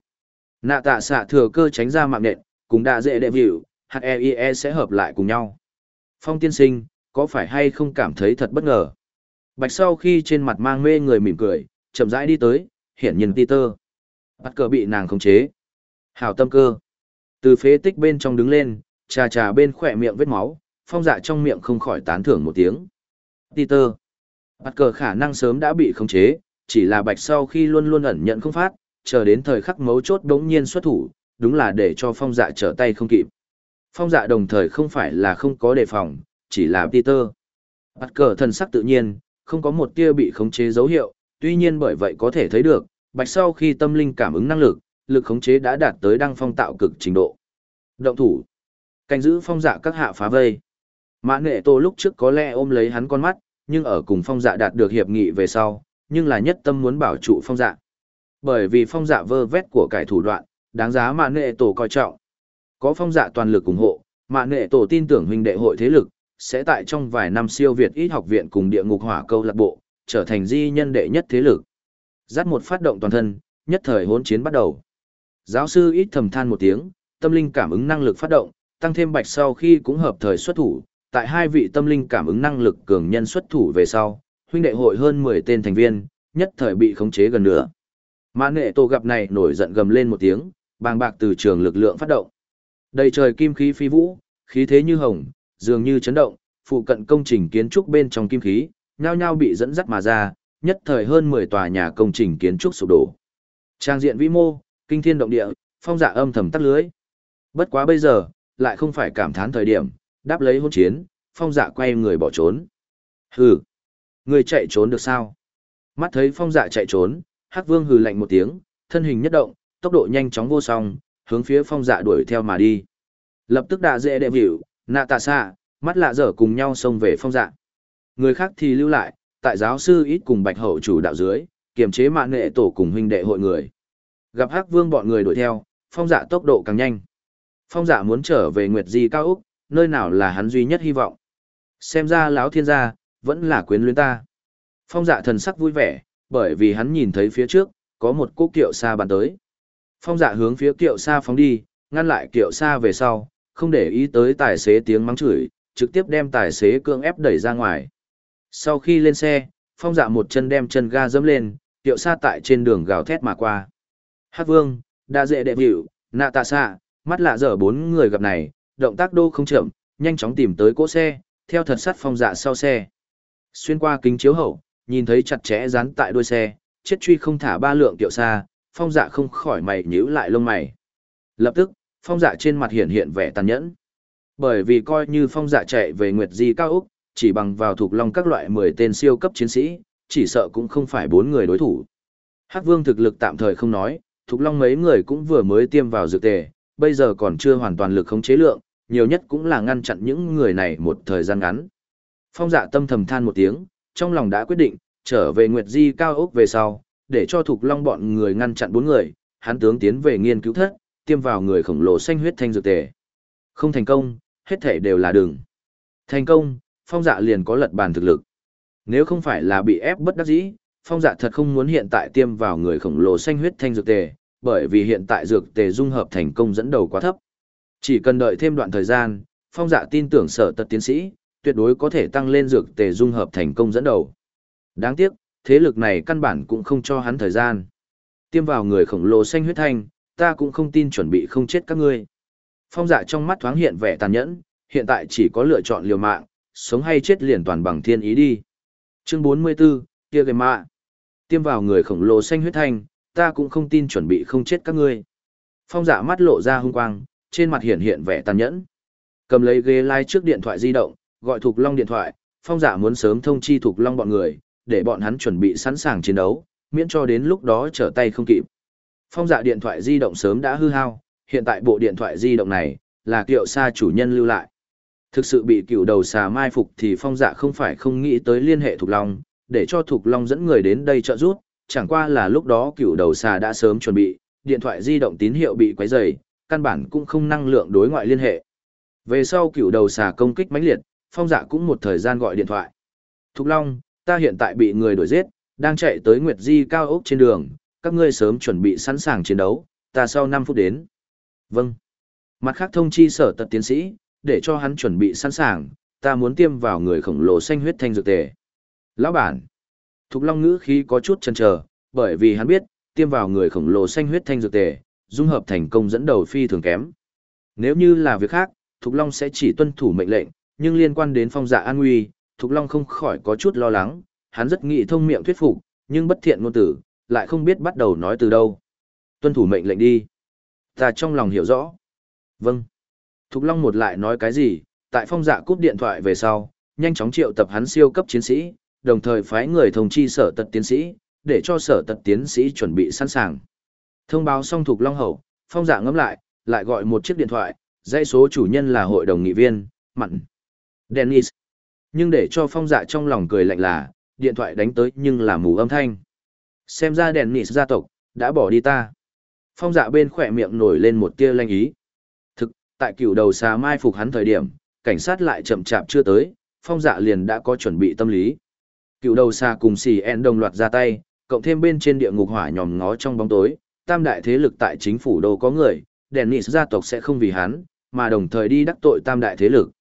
Nạ tạ xạ thừa cơ tránh ra mạng nện, cũng đã dễ đệ vịu, HEIE e sẽ hợp lại cùng nhau. Phong tiên sinh, có phải hay không cảm thấy thật bất ngờ? Bạch sau khi trên mặt mang mê người mỉm cười, chậm rãi đi tới, hiển nhiên Peter. Bắt cờ bị nàng khống chế. Hào tâm cơ. Từ phế tích bên trong đứng lên, trà trà bên khỏe miệng vết máu, phong dạ trong miệng không khỏi tán thưởng một tiếng. Peter. Bắt cờ khả năng sớm đã bị khống chế, chỉ là bạch sau khi luôn luôn ẩn nhận không phát, chờ đến thời khắc mấu chốt đống nhiên xuất thủ, đúng là để cho phong dạ trở tay không kịp. Phong dạ đồng thời không phải là không có đề phòng, chỉ là Peter. Bắt cờ thần sắc tự nhiên, không có một tia bị khống chế dấu hiệu, tuy nhiên bởi vậy có thể thấy được, bạch sau khi tâm linh cảm ứng năng lực, lực khống chế đã đạt tới đăng phong tạo cực trình độ. Động thủ. Canh giữ phong dạ các hạ phá vây. Mã nghệ tô lúc trước có lẽ ôm lấy hắn con mắt, nhưng ở cùng phong dạ đạt được hiệp nghị về sau, nhưng là nhất tâm muốn bảo trụ phong dạ. Bởi vì phong dạ vơ vét của cải thủ đoạn, đáng giá mã nghệ tổ coi trọng. Có phong dạ toàn lực ủng hộ, mã nghệ tổ tin tưởng huynh đệ hội thế lực, sẽ tại trong vài năm siêu Việt ít học viện cùng địa ngục hỏa câu lạc bộ, trở thành di nhân đệ nhất thế lực. Dắt một phát động toàn thân, nhất thời hỗn chiến bắt đầu. Giáo sư ít thầm than một tiếng, tâm linh cảm ứng năng lực phát động, tăng thêm bạch sau khi cũng hợp thời xuất thủ, tại hai vị tâm linh cảm ứng năng lực cường nhân xuất thủ về sau, huynh đệ hội hơn 10 tên thành viên, nhất thời bị khống chế gần nửa. Mã nghệ tổ gặp này nổi giận gầm lên một tiếng, bàng bạc từ trường lực lượng phát động. Đầy trời kim khí phi vũ, khí thế như hồng, dường như chấn động, phụ cận công trình kiến trúc bên trong kim khí, nhao nhao bị dẫn dắt mà ra, nhất thời hơn 10 tòa nhà công trình kiến trúc sụp đổ. Trang diện vĩ mô, kinh thiên động địa, phong dạ âm thầm tắt lưới. Bất quá bây giờ, lại không phải cảm thán thời điểm, đáp lấy hôn chiến, phong dạ quay người bỏ trốn. Hừ, người chạy trốn được sao? Mắt thấy phong dạ chạy trốn, hắc vương hừ lạnh một tiếng, thân hình nhất động, tốc độ nhanh chóng vô song, hướng phía phong dạ đuổi theo mà đi. Lập tức đạ dễ đệ vịu, nạ tạ xạ, mắt lạ dở cùng nhau xông về phong dạ. Người khác thì lưu lại, tại giáo sư ít cùng bạch hậu chủ đạo dưới, kiềm chế mạng nghệ tổ cùng huynh đệ hội người. Gặp hắc vương bọn người đuổi theo, phong dạ tốc độ càng nhanh. Phong dạ muốn trở về Nguyệt Di cao Úc, nơi nào là hắn duy nhất hy vọng. Xem ra lão thiên gia, vẫn là quyến luyến ta. Phong dạ thần sắc vui vẻ, bởi vì hắn nhìn thấy phía trước, có một cúc kiệu xa bàn tới. Phong dạ hướng phía kiệu xa phóng đi, ngăn lại kiệu xa về sau, không để ý tới tài xế tiếng mắng chửi, trực tiếp đem tài xế cưỡng ép đẩy ra ngoài. Sau khi lên xe, phong dạ một chân đem chân ga dẫm lên, kiệu xa tại trên đường gào thét mà qua. Hát vương, đa dễ đệ vịu, nạ tạ xạ, mắt lạ dở bốn người gặp này, động tác đô không chậm, nhanh chóng tìm tới cỗ xe, theo thật sắt phong dạ sau xe. Xuyên qua kính chiếu hậu, nhìn thấy chặt chẽ dán tại đuôi xe, chết truy không thả ba lượng kiệu xa, phong dạ không khỏi mày nhíu lại lông mày. Lập tức, phong dạ trên mặt hiện hiện vẻ tàn nhẫn. Bởi vì coi như phong dạ chạy về Nguyệt Di cao Úc, chỉ bằng vào thuộc long các loại 10 tên siêu cấp chiến sĩ, chỉ sợ cũng không phải bốn người đối thủ. Hắc Vương thực lực tạm thời không nói, thuộc long mấy người cũng vừa mới tiêm vào dược tề, bây giờ còn chưa hoàn toàn lực khống chế lượng, nhiều nhất cũng là ngăn chặn những người này một thời gian ngắn. Phong dạ tâm thầm than một tiếng, trong lòng đã quyết định, trở về Nguyệt Di cao Úc về sau, để cho thuộc long bọn người ngăn chặn bốn người, hắn tướng tiến về nghiên cứu thất, tiêm vào người khổng lồ xanh huyết thanh dược tề. Không thành công, hết thể đều là đường. Thành công, phong dạ liền có lật bàn thực lực. Nếu không phải là bị ép bất đắc dĩ, phong dạ thật không muốn hiện tại tiêm vào người khổng lồ xanh huyết thanh dược tề, bởi vì hiện tại dược tề dung hợp thành công dẫn đầu quá thấp. Chỉ cần đợi thêm đoạn thời gian, phong dạ tin tưởng sở tật tiến sĩ, tuyệt đối có thể tăng lên dược tề dung hợp thành công dẫn đầu. Đáng tiếc, thế lực này căn bản cũng không cho hắn thời gian. Tiêm vào người khổng lồ xanh huyết thanh, ta cũng không tin chuẩn bị không chết các ngươi. Phong dạ trong mắt thoáng hiện vẻ tàn nhẫn, hiện tại chỉ có lựa chọn liều mạng, sống hay chết liền toàn bằng thiên ý đi. Chương 44, kia gầy mạ. tiêm vào người khổng lồ xanh huyết thanh, ta cũng không tin chuẩn bị không chết các ngươi. Phong dạ mắt lộ ra hung quang, trên mặt hiện hiện vẻ tàn nhẫn. Cầm lấy ghế lai trước điện thoại di động, gọi Thục Long điện thoại, phong dạ muốn sớm thông chi Thục Long bọn người, để bọn hắn chuẩn bị sẵn sàng chiến đấu, miễn cho đến lúc đó trở tay không kịp. Phong dạ điện thoại di động sớm đã hư hao, hiện tại bộ điện thoại di động này, là kiệu xa chủ nhân lưu lại. Thực sự bị cựu đầu xà mai phục thì phong dạ không phải không nghĩ tới liên hệ Thục Long, để cho Thục Long dẫn người đến đây trợ giúp, chẳng qua là lúc đó cựu đầu xà đã sớm chuẩn bị, điện thoại di động tín hiệu bị quấy rầy, căn bản cũng không năng lượng đối ngoại liên hệ. Về sau cựu đầu xà công kích mãnh liệt, phong dạ cũng một thời gian gọi điện thoại. Thục Long, ta hiện tại bị người đuổi giết, đang chạy tới Nguyệt Di cao ốc trên đường, các ngươi sớm chuẩn bị sẵn sàng chiến đấu, ta sau 5 phút đến. Vâng. Mặt khác thông chi sở tật tiến sĩ, để cho hắn chuẩn bị sẵn sàng, ta muốn tiêm vào người khổng lồ xanh huyết thanh dược tề. Lão bản. Thục Long ngữ khí có chút chần chờ, bởi vì hắn biết, tiêm vào người khổng lồ xanh huyết thanh dược tề, dung hợp thành công dẫn đầu phi thường kém. Nếu như là việc khác, Thục Long sẽ chỉ tuân thủ mệnh lệnh, nhưng liên quan đến phong dạ an nguy, Thục Long không khỏi có chút lo lắng, hắn rất nghị thông miệng thuyết phục, nhưng bất thiện ngôn tử, lại không biết bắt đầu nói từ đâu. Tuân thủ mệnh lệnh đi. Ta trong lòng hiểu rõ. Vâng. Thục Long một lại nói cái gì, tại phong dạ cúp điện thoại về sau, nhanh chóng triệu tập hắn siêu cấp chiến sĩ, đồng thời phái người thông chi sở tật tiến sĩ, để cho sở tật tiến sĩ chuẩn bị sẵn sàng. Thông báo xong Thục Long hậu, phong dạ ngẫm lại, lại gọi một chiếc điện thoại, dãy số chủ nhân là hội đồng nghị viên, mặn. Dennis. Nhưng để cho phong dạ trong lòng cười lạnh là, điện thoại đánh tới nhưng là mù âm thanh. Xem ra đèn nịt gia tộc, đã bỏ đi ta. Phong dạ bên khỏe miệng nổi lên một tia lanh ý. Thực, tại cửu đầu xà mai phục hắn thời điểm, cảnh sát lại chậm chạp chưa tới, phong dạ liền đã có chuẩn bị tâm lý. Cựu đầu xà cùng xì en đồng loạt ra tay, cộng thêm bên trên địa ngục hỏa nhòm ngó trong bóng tối, tam đại thế lực tại chính phủ đô có người, đèn nịt gia tộc sẽ không vì hắn, mà đồng thời đi đắc tội tam đại thế lực.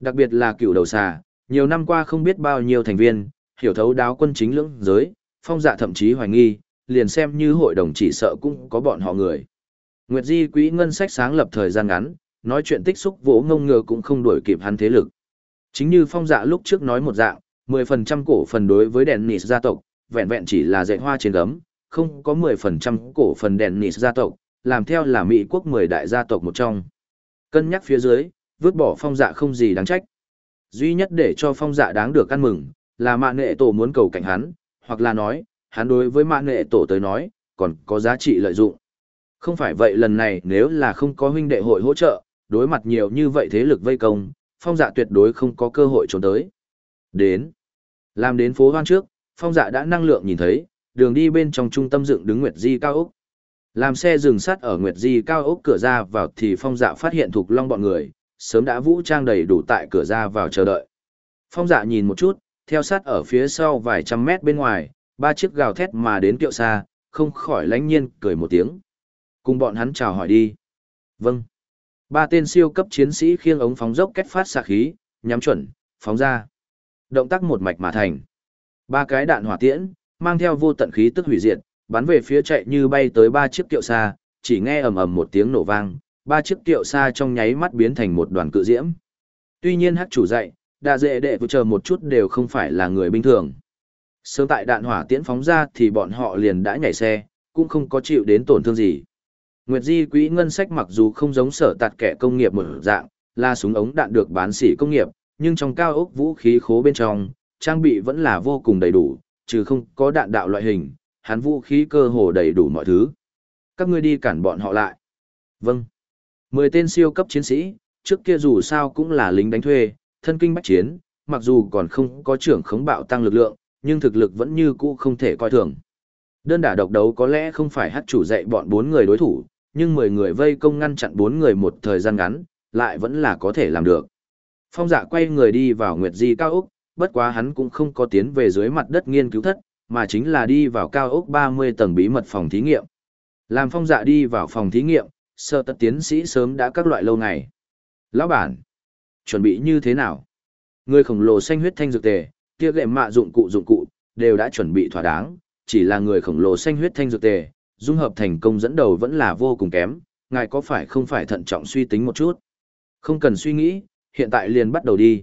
Đặc biệt là cựu đầu xà, nhiều năm qua không biết bao nhiêu thành viên, hiểu thấu đáo quân chính lưỡng giới, phong dạ thậm chí hoài nghi, liền xem như hội đồng chỉ sợ cũng có bọn họ người. Nguyệt Di quỹ ngân sách sáng lập thời gian ngắn, nói chuyện tích xúc vỗ ngông ngừa cũng không đuổi kịp hắn thế lực. Chính như phong dạ lúc trước nói một dạng, 10% cổ phần đối với đèn nịt gia tộc, vẹn vẹn chỉ là dạy hoa trên gấm, không có 10% cổ phần đèn nịt gia tộc, làm theo là Mỹ quốc 10 đại gia tộc một trong. Cân nhắc phía dưới, vứt bỏ phong dạ không gì đáng trách. Duy nhất để cho phong dạ đáng được ăn mừng, là mạng nghệ tổ muốn cầu cảnh hắn, hoặc là nói, hắn đối với mạng nghệ tổ tới nói, còn có giá trị lợi dụng. Không phải vậy lần này nếu là không có huynh đệ hội hỗ trợ, đối mặt nhiều như vậy thế lực vây công, phong dạ tuyệt đối không có cơ hội trốn tới. Đến. Làm đến phố hoang trước, phong dạ đã năng lượng nhìn thấy, đường đi bên trong trung tâm dựng đứng Nguyệt Di cao úc, Làm xe dừng sắt ở Nguyệt Di cao úc cửa ra vào thì phong dạ phát hiện thuộc long bọn người, sớm đã vũ trang đầy đủ tại cửa ra vào chờ đợi. Phong dạ nhìn một chút, theo sát ở phía sau vài trăm mét bên ngoài, ba chiếc gào thét mà đến kiệu xa, không khỏi lánh nhiên cười một tiếng. Cùng bọn hắn chào hỏi đi. Vâng. Ba tên siêu cấp chiến sĩ khiêng ống phóng dốc kết phát xạ khí, nhắm chuẩn, phóng ra. Động tác một mạch mà thành. Ba cái đạn hỏa tiễn, mang theo vô tận khí tức hủy diệt, bắn về phía chạy như bay tới ba chiếc kiệu xa, chỉ nghe ầm ầm một tiếng nổ vang, ba chiếc kiệu xa trong nháy mắt biến thành một đoàn cự diễm. Tuy nhiên hắc chủ dạy, đa dệ đệ vừa chờ một chút đều không phải là người bình thường. Sớm tại đạn hỏa tiễn phóng ra thì bọn họ liền đã nhảy xe, cũng không có chịu đến tổn thương gì. Nguyệt Di quỹ ngân sách mặc dù không giống sở tạt kẻ công nghiệp một dạng, là súng ống đạn được bán sỉ công nghiệp, nhưng trong cao ốc vũ khí khố bên trong, trang bị vẫn là vô cùng đầy đủ, trừ không có đạn đạo loại hình, hắn vũ khí cơ hồ đầy đủ mọi thứ. Các ngươi đi cản bọn họ lại. Vâng. Mười tên siêu cấp chiến sĩ, trước kia dù sao cũng là lính đánh thuê, thân kinh bách chiến, mặc dù còn không có trưởng khống bạo tăng lực lượng, nhưng thực lực vẫn như cũ không thể coi thường. Đơn đả độc đấu có lẽ không phải hát chủ dạy bọn bốn người đối thủ, nhưng mười người vây công ngăn chặn bốn người một thời gian ngắn, lại vẫn là có thể làm được. Phong dạ quay người đi vào Nguyệt Di cao ốc, bất quá hắn cũng không có tiến về dưới mặt đất nghiên cứu thất, mà chính là đi vào cao ốc 30 tầng bí mật phòng thí nghiệm. Làm phong dạ đi vào phòng thí nghiệm, sợ tất tiến sĩ sớm đã các loại lâu ngày. Lão bản, chuẩn bị như thế nào? Người khổng lồ xanh huyết thanh dược tề, kia gệm mạ dụng cụ dụng cụ, đều đã chuẩn bị thỏa đáng, chỉ là người khổng lồ xanh huyết thanh dược tề, dung hợp thành công dẫn đầu vẫn là vô cùng kém, ngài có phải không phải thận trọng suy tính một chút? Không cần suy nghĩ, hiện tại liền bắt đầu đi.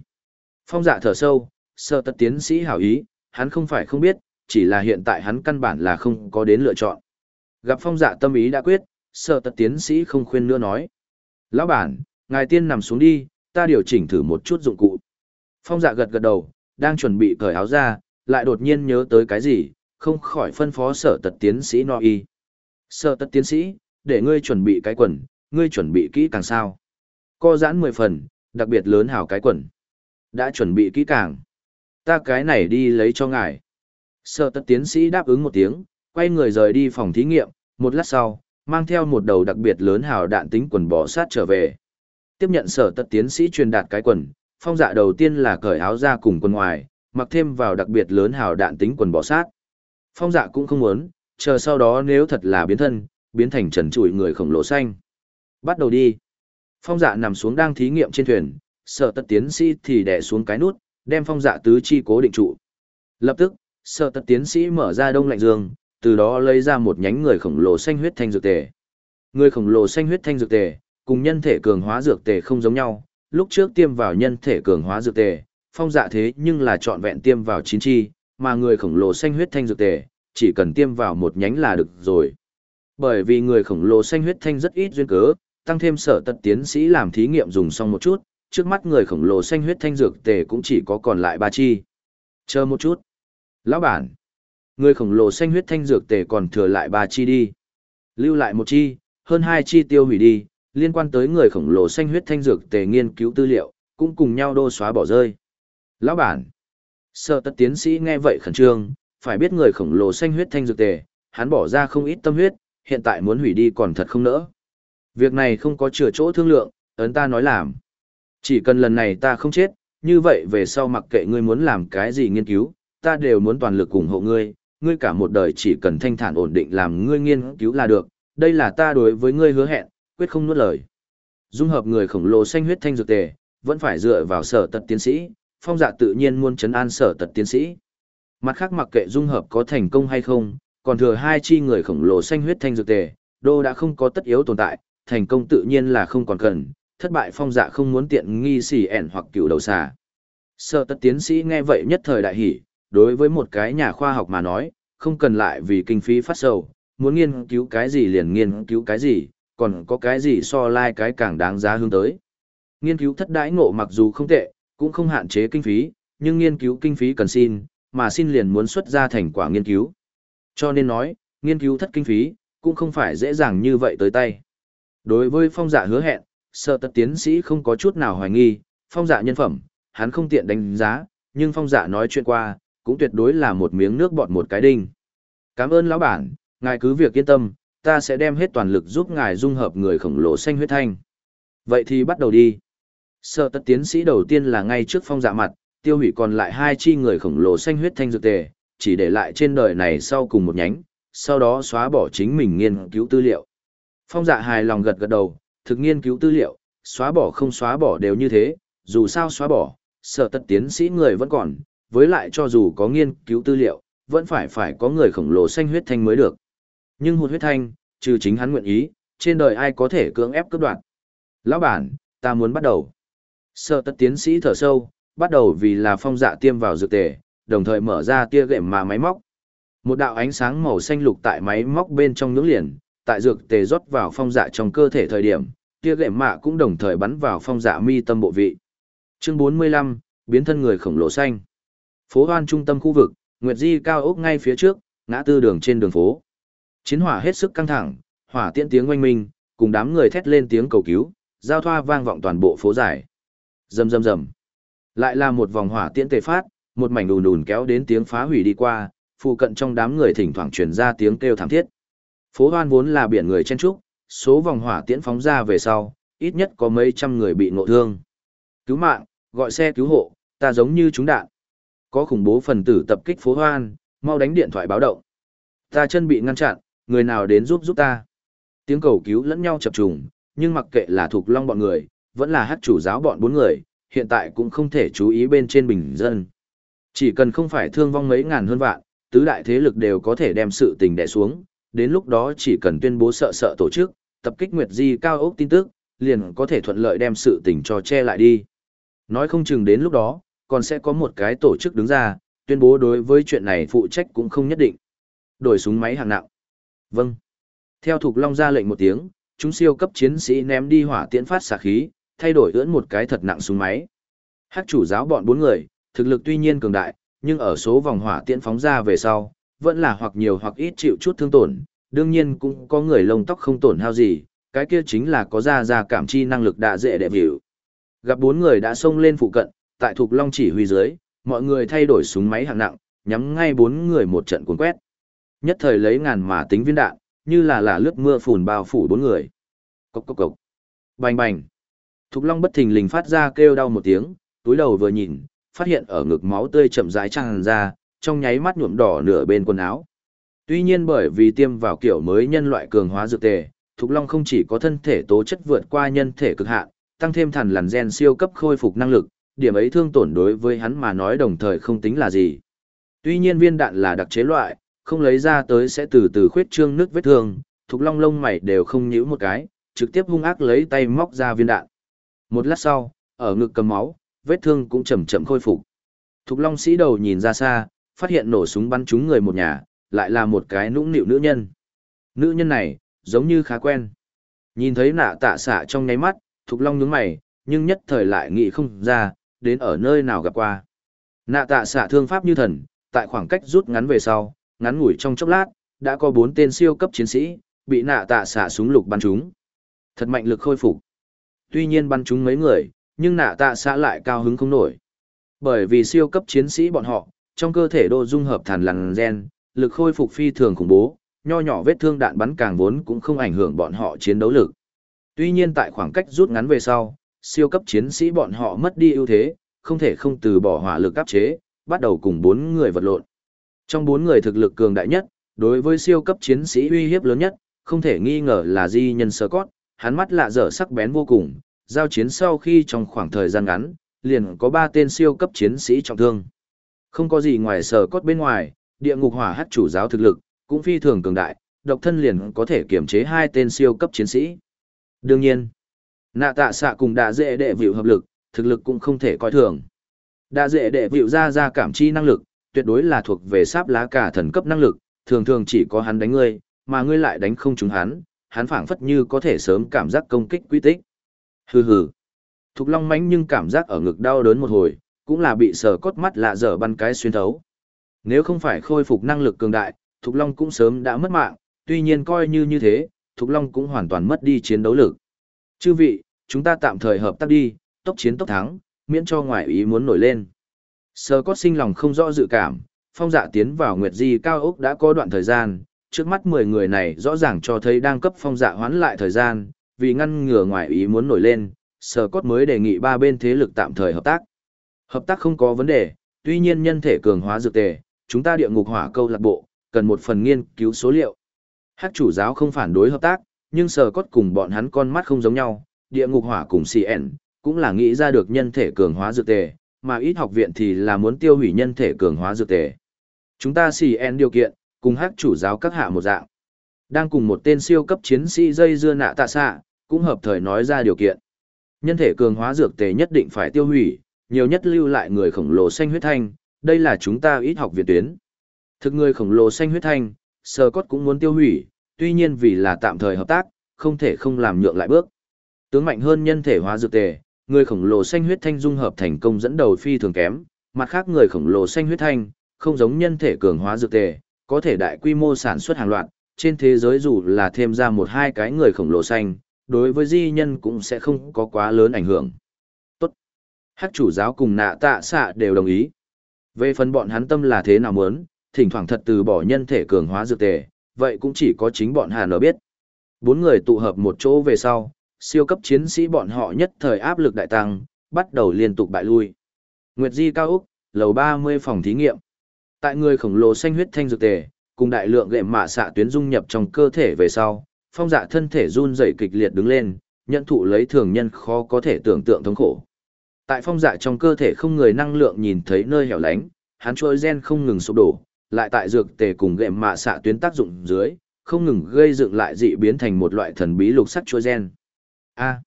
Phong dạ thở sâu, sợ tật tiến sĩ hảo ý, hắn không phải không biết, chỉ là hiện tại hắn căn bản là không có đến lựa chọn. Gặp phong dạ tâm ý đã quyết, sợ tật tiến sĩ không khuyên nữa nói. Lão bản, ngài tiên nằm xuống đi, ta điều chỉnh thử một chút dụng cụ. Phong dạ gật gật đầu, đang chuẩn bị cởi áo ra, lại đột nhiên nhớ tới cái gì, không khỏi phân phó sở tật tiến sĩ no y. Sở tật tiến sĩ, để ngươi chuẩn bị cái quần, ngươi chuẩn bị kỹ càng sao. Co giãn mười phần, đặc biệt lớn hào cái quần. Đã chuẩn bị kỹ càng. Ta cái này đi lấy cho ngài. Sở tật tiến sĩ đáp ứng một tiếng, quay người rời đi phòng thí nghiệm, một lát sau, mang theo một đầu đặc biệt lớn hào đạn tính quần bò sát trở về. Tiếp nhận sở tật tiến sĩ truyền đạt cái quần, phong dạ đầu tiên là cởi áo ra cùng quần ngoài, mặc thêm vào đặc biệt lớn hào đạn tính quần bò sát. Phong dạ cũng không muốn, chờ sau đó nếu thật là biến thân, biến thành trần trụi người khổng lồ xanh. Bắt đầu đi. Phong dạ nằm xuống đang thí nghiệm trên thuyền, sở tật tiến sĩ thì đè xuống cái nút, đem phong dạ tứ chi cố định trụ. Lập tức, sở tật tiến sĩ mở ra đông lạnh dương, từ đó lấy ra một nhánh người khổng lồ xanh huyết thanh dược tề. Người khổng lồ xanh huyết thanh dược tề, cùng nhân thể cường hóa dược tề không giống nhau, lúc trước tiêm vào nhân thể cường hóa dược tề, phong dạ thế nhưng là trọn vẹn tiêm vào chín chi, mà người khổng lồ xanh huyết thanh dược tề, chỉ cần tiêm vào một nhánh là được rồi. Bởi vì người khổng lồ xanh huyết thanh rất ít duyên cớ, tăng thêm sở tật tiến sĩ làm thí nghiệm dùng xong một chút, trước mắt người khổng lồ xanh huyết thanh dược tề cũng chỉ có còn lại ba chi. Chờ một chút. Lão bản. Người khổng lồ xanh huyết thanh dược tề còn thừa lại ba chi đi. Lưu lại một chi, hơn hai chi tiêu hủy đi, liên quan tới người khổng lồ xanh huyết thanh dược tề nghiên cứu tư liệu, cũng cùng nhau đô xóa bỏ rơi. Lão bản. Sợ tất tiến sĩ nghe vậy khẩn trương, phải biết người khổng lồ xanh huyết thanh dược tề, hắn bỏ ra không ít tâm huyết, hiện tại muốn hủy đi còn thật không nỡ. Việc này không có chừa chỗ thương lượng, ấn ta nói làm. Chỉ cần lần này ta không chết, như vậy về sau mặc kệ ngươi muốn làm cái gì nghiên cứu, ta đều muốn toàn lực ủng hộ ngươi, ngươi cả một đời chỉ cần thanh thản ổn định làm ngươi nghiên cứu là được, đây là ta đối với ngươi hứa hẹn, quyết không nuốt lời. Dung hợp người khổng lồ xanh huyết thanh dược tề, vẫn phải dựa vào sở tật tiến sĩ, phong dạ tự nhiên muốn chấn an sở tật tiến sĩ. Mặt khác mặc kệ dung hợp có thành công hay không, còn thừa hai chi người khổng lồ xanh huyết thanh dược tề, đô đã không có tất yếu tồn tại, thành công tự nhiên là không còn cần, thất bại phong dạ không muốn tiện nghi xỉ ẻn hoặc cựu đầu xà. Sở tật tiến sĩ nghe vậy nhất thời đại hỉ, đối với một cái nhà khoa học mà nói, không cần lại vì kinh phí phát sầu, muốn nghiên cứu cái gì liền nghiên cứu cái gì, còn có cái gì so lai like cái càng đáng giá hướng tới. Nghiên cứu thất đãi ngộ mặc dù không tệ, cũng không hạn chế kinh phí, nhưng nghiên cứu kinh phí cần xin, mà xin liền muốn xuất ra thành quả nghiên cứu. Cho nên nói, nghiên cứu thất kinh phí, cũng không phải dễ dàng như vậy tới tay. Đối với phong giả hứa hẹn, sợ tật tiến sĩ không có chút nào hoài nghi, phong giả nhân phẩm, hắn không tiện đánh giá, nhưng phong giả nói chuyện qua, cũng tuyệt đối là một miếng nước bọt một cái đinh. Cảm ơn lão bản, ngài cứ việc yên tâm, ta sẽ đem hết toàn lực giúp ngài dung hợp người khổng lồ xanh huyết thanh. Vậy thì bắt đầu đi. Sợ tất tiến sĩ đầu tiên là ngay trước phong dạ mặt, tiêu hủy còn lại hai chi người khổng lồ xanh huyết thanh dược tề, chỉ để lại trên đời này sau cùng một nhánh, sau đó xóa bỏ chính mình nghiên cứu tư liệu. Phong dạ hài lòng gật gật đầu, thực nghiên cứu tư liệu, xóa bỏ không xóa bỏ đều như thế, dù sao xóa bỏ, sợ tất tiến sĩ người vẫn còn, với lại cho dù có nghiên cứu tư liệu, vẫn phải phải có người khổng lồ xanh huyết thanh mới được. Nhưng hụt huyết thanh, trừ chính hắn nguyện ý, trên đời ai có thể cưỡng ép cướp đoạt. Lão bản, ta muốn bắt đầu. Sợ tất tiến sĩ thở sâu, bắt đầu vì là phong dạ tiêm vào dược tề, đồng thời mở ra tia gệm mà máy móc. Một đạo ánh sáng màu xanh lục tại máy móc bên trong nhưỡng liền, tại dược tề rót vào phong dạ trong cơ thể thời điểm, tia gệm mạ cũng đồng thời bắn vào phong dạ mi tâm bộ vị. Chương 45, biến thân người khổng lồ xanh. Phố hoan trung tâm khu vực, Nguyệt Di cao ốc ngay phía trước, ngã tư đường trên đường phố. Chiến hỏa hết sức căng thẳng, hỏa tiễn tiếng oanh minh, cùng đám người thét lên tiếng cầu cứu, giao thoa vang vọng toàn bộ phố dài. Rầm rầm rầm. Lại là một vòng hỏa tiễn tề phát, một mảnh đùn đùn kéo đến tiếng phá hủy đi qua, phụ cận trong đám người thỉnh thoảng truyền ra tiếng kêu thảm thiết. Phố hoan vốn là biển người chen trúc, số vòng hỏa tiễn phóng ra về sau, ít nhất có mấy trăm người bị ngộ thương. Cứu mạng, gọi xe cứu hộ, ta giống như chúng đạn. Có khủng bố phần tử tập kích phố hoan, mau đánh điện thoại báo động. Ta chân bị ngăn chặn, người nào đến giúp giúp ta. Tiếng cầu cứu lẫn nhau chập trùng, nhưng mặc kệ là thuộc long bọn người, vẫn là hát chủ giáo bọn bốn người, hiện tại cũng không thể chú ý bên trên bình dân. Chỉ cần không phải thương vong mấy ngàn hơn vạn, tứ đại thế lực đều có thể đem sự tình đè xuống, đến lúc đó chỉ cần tuyên bố sợ sợ tổ chức, tập kích Nguyệt Di cao ốc tin tức, liền có thể thuận lợi đem sự tình cho che lại đi. Nói không chừng đến lúc đó, còn sẽ có một cái tổ chức đứng ra, tuyên bố đối với chuyện này phụ trách cũng không nhất định. Đổi súng máy hạng nặng. Vâng. Theo Thục Long ra lệnh một tiếng, chúng siêu cấp chiến sĩ ném đi hỏa tiễn phát xạ khí, thay đổi ưỡn một cái thật nặng súng máy. Hắc chủ giáo bọn bốn người, thực lực tuy nhiên cường đại, nhưng ở số vòng hỏa tiễn phóng ra về sau, vẫn là hoặc nhiều hoặc ít chịu chút thương tổn, đương nhiên cũng có người lông tóc không tổn hao gì, cái kia chính là có ra ra cảm chi năng lực đạ dễ đẹp hiểu. Gặp bốn người đã xông lên phụ cận, tại Thục Long chỉ huy dưới, mọi người thay đổi súng máy hạng nặng, nhắm ngay bốn người một trận cuốn quét. Nhất thời lấy ngàn mà tính viên đạn, như là là lướt mưa phùn bao phủ bốn người. Cốc cốc cốc. Bành bành. Thục Long bất thình lình phát ra kêu đau một tiếng, túi đầu vừa nhìn, phát hiện ở ngực máu tươi chậm rãi tràn ra, trong nháy mắt nhuộm đỏ nửa bên quần áo. Tuy nhiên bởi vì tiêm vào kiểu mới nhân loại cường hóa dược tề, Thục Long không chỉ có thân thể tố chất vượt qua nhân thể cực hạn, tăng thêm thần làn gen siêu cấp khôi phục năng lực, điểm ấy thương tổn đối với hắn mà nói đồng thời không tính là gì. Tuy nhiên viên đạn là đặc chế loại, không lấy ra tới sẽ từ từ khuyết trương nước vết thương, Thục Long lông mày đều không nhíu một cái, trực tiếp hung ác lấy tay móc ra viên đạn. Một lát sau, ở ngực cầm máu, vết thương cũng chậm chậm khôi phục. Thục Long sĩ đầu nhìn ra xa, phát hiện nổ súng bắn trúng người một nhà, lại là một cái nũng nịu nữ nhân. Nữ nhân này, giống như khá quen. Nhìn thấy nạ tạ xạ trong nháy mắt, Thục Long nhướng mày, nhưng nhất thời lại nghĩ không ra, đến ở nơi nào gặp qua. Nạ tạ xạ thương pháp như thần, tại khoảng cách rút ngắn về sau, ngắn ngủi trong chốc lát, đã có bốn tên siêu cấp chiến sĩ, bị nạ tạ xạ súng lục bắn trúng. Thật mạnh lực khôi phục. Tuy nhiên bắn trúng mấy người, nhưng nạ tạ xạ lại cao hứng không nổi. Bởi vì siêu cấp chiến sĩ bọn họ, trong cơ thể đô dung hợp thàn lằn gen, lực khôi phục phi thường khủng bố, nho nhỏ vết thương đạn bắn càng vốn cũng không ảnh hưởng bọn họ chiến đấu lực. Tuy nhiên tại khoảng cách rút ngắn về sau, siêu cấp chiến sĩ bọn họ mất đi ưu thế, không thể không từ bỏ hỏa lực áp chế, bắt đầu cùng bốn người vật lộn. Trong bốn người thực lực cường đại nhất, đối với siêu cấp chiến sĩ uy hiếp lớn nhất, không thể nghi ngờ là di nhân sơ cót, hắn mắt lạ dở sắc bén vô cùng, giao chiến sau khi trong khoảng thời gian ngắn, liền có ba tên siêu cấp chiến sĩ trọng thương. Không có gì ngoài sờ cốt bên ngoài, địa ngục hỏa hát chủ giáo thực lực, cũng phi thường cường đại, độc thân liền có thể kiểm chế hai tên siêu cấp chiến sĩ. Đương nhiên, nạ tạ xạ cùng đạ dễ đệ vịu hợp lực, thực lực cũng không thể coi thường. Đạ dễ đệ vịu ra ra cảm chi năng lực, tuyệt đối là thuộc về sáp lá cả thần cấp năng lực, thường thường chỉ có hắn đánh ngươi, mà ngươi lại đánh không trúng hắn, hắn phảng phất như có thể sớm cảm giác công kích quy tích. Hừ hừ. Thục Long mãnh nhưng cảm giác ở ngực đau đớn một hồi, cũng là bị sờ cốt mắt lạ dở băn cái xuyên thấu. Nếu không phải khôi phục năng lực cường đại, Thục Long cũng sớm đã mất mạng, tuy nhiên coi như như thế, Thục Long cũng hoàn toàn mất đi chiến đấu lực. Chư vị, chúng ta tạm thời hợp tác đi, tốc chiến tốc thắng, miễn cho ngoại ý muốn nổi lên. Sơ cốt sinh lòng không rõ dự cảm, phong dạ tiến vào Nguyệt Di cao ốc đã có đoạn thời gian, trước mắt 10 người này rõ ràng cho thấy đang cấp phong dạ hoán lại thời gian, vì ngăn ngừa ngoại ý muốn nổi lên, Sơ cốt mới đề nghị ba bên thế lực tạm thời hợp tác. Hợp tác không có vấn đề, tuy nhiên nhân thể cường hóa dược tề, chúng ta địa ngục hỏa câu lạc bộ, cần một phần nghiên cứu số liệu. Hắc chủ giáo không phản đối hợp tác, nhưng sờ cốt cùng bọn hắn con mắt không giống nhau, địa ngục hỏa cùng CN, cũng là nghĩ ra được nhân thể cường hóa dược tề, mà ít học viện thì là muốn tiêu hủy nhân thể cường hóa dược tề. Chúng ta CN điều kiện, cùng hắc chủ giáo các hạ một dạng. Đang cùng một tên siêu cấp chiến sĩ dây dưa nạ tạ xạ, cũng hợp thời nói ra điều kiện. Nhân thể cường hóa dược tề nhất định phải tiêu hủy, nhiều nhất lưu lại người khổng lồ xanh huyết thanh, đây là chúng ta ít học viện tuyến. Thực người khổng lồ xanh huyết thanh, sờ cốt cũng muốn tiêu hủy, tuy nhiên vì là tạm thời hợp tác, không thể không làm nhượng lại bước. Tướng mạnh hơn nhân thể hóa dược tề, người khổng lồ xanh huyết thanh dung hợp thành công dẫn đầu phi thường kém, mặt khác người khổng lồ xanh huyết thanh, không giống nhân thể cường hóa dược tề, có thể đại quy mô sản xuất hàng loạt, trên thế giới dù là thêm ra một hai cái người khổng lồ xanh, đối với di nhân cũng sẽ không có quá lớn ảnh hưởng. Tốt. Hắc chủ giáo cùng nạ tạ xạ đều đồng ý. Về phần bọn hắn tâm là thế nào muốn, thỉnh thoảng thật từ bỏ nhân thể cường hóa dược tề, vậy cũng chỉ có chính bọn Hà Nở biết. Bốn người tụ hợp một chỗ về sau, siêu cấp chiến sĩ bọn họ nhất thời áp lực đại tăng, bắt đầu liên tục bại lui. Nguyệt Di cao Úc, lầu 30 phòng thí nghiệm. Tại người khổng lồ xanh huyết thanh dược tề, cùng đại lượng lệ mạ xạ tuyến dung nhập trong cơ thể về sau, phong dạ thân thể run rẩy kịch liệt đứng lên, nhận thụ lấy thường nhân khó có thể tưởng tượng thống khổ. Tại phong dạ trong cơ thể không người năng lượng nhìn thấy nơi hẻo lánh, hắn trôi gen không ngừng sụp đổ, lại tại dược tề cùng gệm mạ xạ tuyến tác dụng dưới, không ngừng gây dựng lại dị biến thành một loại thần bí lục sắc chua gen. A.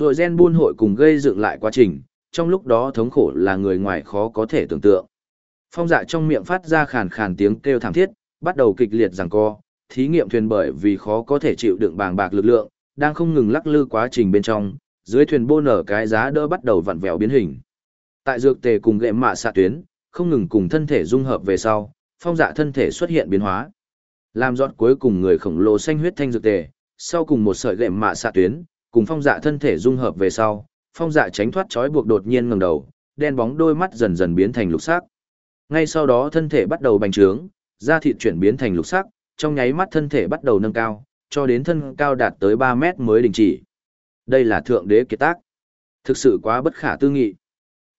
À, gen buôn hội cùng gây dựng lại quá trình, trong lúc đó thống khổ là người ngoài khó có thể tưởng tượng. Phong dạ trong miệng phát ra khàn khàn tiếng kêu thảm thiết, bắt đầu kịch liệt giằng co, thí nghiệm thuyền bởi vì khó có thể chịu đựng bàng bạc lực lượng, đang không ngừng lắc lư quá trình bên trong, dưới thuyền bô nở cái giá đỡ bắt đầu vặn vẹo biến hình. Tại dược tề cùng gệm mạ xạ tuyến, không ngừng cùng thân thể dung hợp về sau, phong dạ thân thể xuất hiện biến hóa. Làm giọt cuối cùng người khổng lồ xanh huyết thanh dược tề, sau cùng một sợi gệm mạ xạ tuyến, cùng phong dạ thân thể dung hợp về sau, phong dạ tránh thoát trói buộc đột nhiên ngẩng đầu, đen bóng đôi mắt dần dần biến thành lục sắc. Ngay sau đó thân thể bắt đầu bành trướng, da thịt chuyển biến thành lục sắc, trong nháy mắt thân thể bắt đầu nâng cao, cho đến thân cao đạt tới 3 mét mới đình chỉ. Đây là thượng đế kiệt tác. Thực sự quá bất khả tư nghị.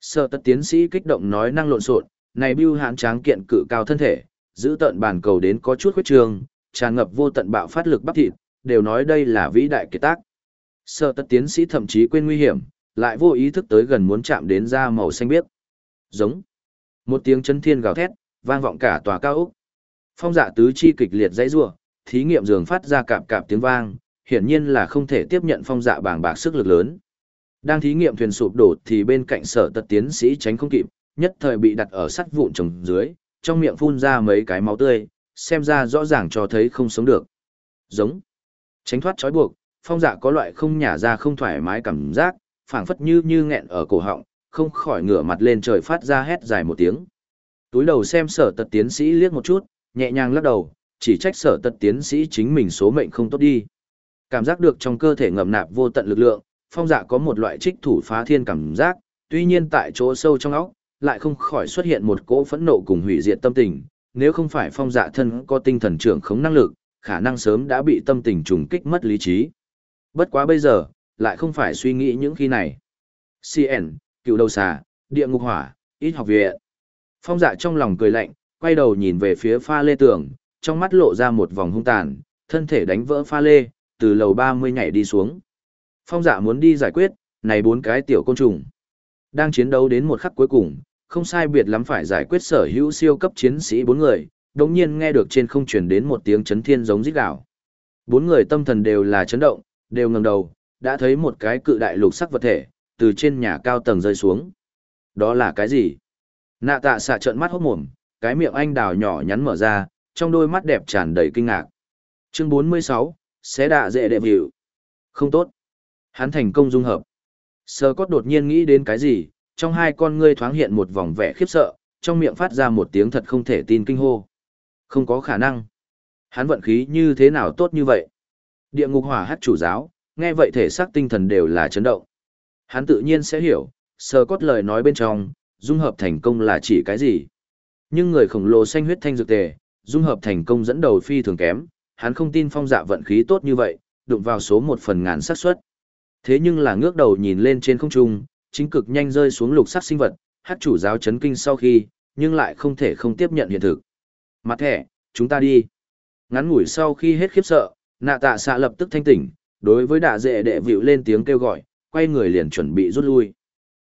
Sợ tất tiến sĩ kích động nói năng lộn xộn, này bưu hãn tráng kiện cự cao thân thể, giữ tận bàn cầu đến có chút khuyết trường, tràn ngập vô tận bạo phát lực bắp thịt, đều nói đây là vĩ đại kiệt tác. Sợ tất tiến sĩ thậm chí quên nguy hiểm, lại vô ý thức tới gần muốn chạm đến da màu xanh biếc. Giống. Một tiếng chân thiên gào thét, vang vọng cả tòa cao ốc. Phong dạ tứ chi kịch liệt dãy rủa, thí nghiệm giường phát ra cạp cạp tiếng vang, hiển nhiên là không thể tiếp nhận phong dạ bàng bạc sức lực lớn. Đang thí nghiệm thuyền sụp đổ thì bên cạnh sở tật tiến sĩ tránh không kịp, nhất thời bị đặt ở sắt vụn trồng dưới, trong miệng phun ra mấy cái máu tươi, xem ra rõ ràng cho thấy không sống được. Giống. Tránh thoát trói buộc, phong dạ có loại không nhả ra không thoải mái cảm giác, phảng phất như như nghẹn ở cổ họng, không khỏi ngửa mặt lên trời phát ra hét dài một tiếng. Túi đầu xem sở tật tiến sĩ liếc một chút, nhẹ nhàng lắc đầu, chỉ trách sở tật tiến sĩ chính mình số mệnh không tốt đi. Cảm giác được trong cơ thể ngầm nạp vô tận lực lượng, phong dạ có một loại trích thủ phá thiên cảm giác, tuy nhiên tại chỗ sâu trong óc, lại không khỏi xuất hiện một cỗ phẫn nộ cùng hủy diệt tâm tình, nếu không phải phong dạ thân có tinh thần trưởng khống năng lực, khả năng sớm đã bị tâm tình trùng kích mất lý trí. Bất quá bây giờ, lại không phải suy nghĩ những khi này. CN, cựu đầu xà, địa ngục hỏa, ít học viện. Phong dạ trong lòng cười lạnh, quay đầu nhìn về phía pha lê tường, trong mắt lộ ra một vòng hung tàn, thân thể đánh vỡ pha lê, từ lầu 30 nhảy đi xuống. Phong dạ muốn đi giải quyết, này bốn cái tiểu côn trùng. Đang chiến đấu đến một khắc cuối cùng, không sai biệt lắm phải giải quyết sở hữu siêu cấp chiến sĩ bốn người, đồng nhiên nghe được trên không truyền đến một tiếng chấn thiên giống rít gào. Bốn người tâm thần đều là chấn động, đều ngẩng đầu, đã thấy một cái cự đại lục sắc vật thể, từ trên nhà cao tầng rơi xuống. Đó là cái gì? Nạ tạ xạ trợn mắt hốt mồm, cái miệng anh đào nhỏ nhắn mở ra, trong đôi mắt đẹp tràn đầy kinh ngạc. Chương 46, xé đạ dễ đệ hiệu. Không tốt. Hắn thành công dung hợp. Sơ cốt đột nhiên nghĩ đến cái gì, trong hai con ngươi thoáng hiện một vòng vẻ khiếp sợ, trong miệng phát ra một tiếng thật không thể tin kinh hô. Không có khả năng. Hắn vận khí như thế nào tốt như vậy? Địa ngục hỏa hát chủ giáo, nghe vậy thể xác tinh thần đều là chấn động. Hắn tự nhiên sẽ hiểu, sơ cốt lời nói bên trong, dung hợp thành công là chỉ cái gì. Nhưng người khổng lồ xanh huyết thanh dược tề, dung hợp thành công dẫn đầu phi thường kém, hắn không tin phong dạ vận khí tốt như vậy, đụng vào số một phần ngàn xác suất. Thế nhưng là ngước đầu nhìn lên trên không trung, chính cực nhanh rơi xuống lục sắc sinh vật, hát chủ giáo chấn kinh sau khi, nhưng lại không thể không tiếp nhận hiện thực. Mặt thẻ, chúng ta đi. Ngắn ngủi sau khi hết khiếp sợ, nạ tạ xạ lập tức thanh tỉnh, đối với đạ dệ đệ vịu lên tiếng kêu gọi, quay người liền chuẩn bị rút lui.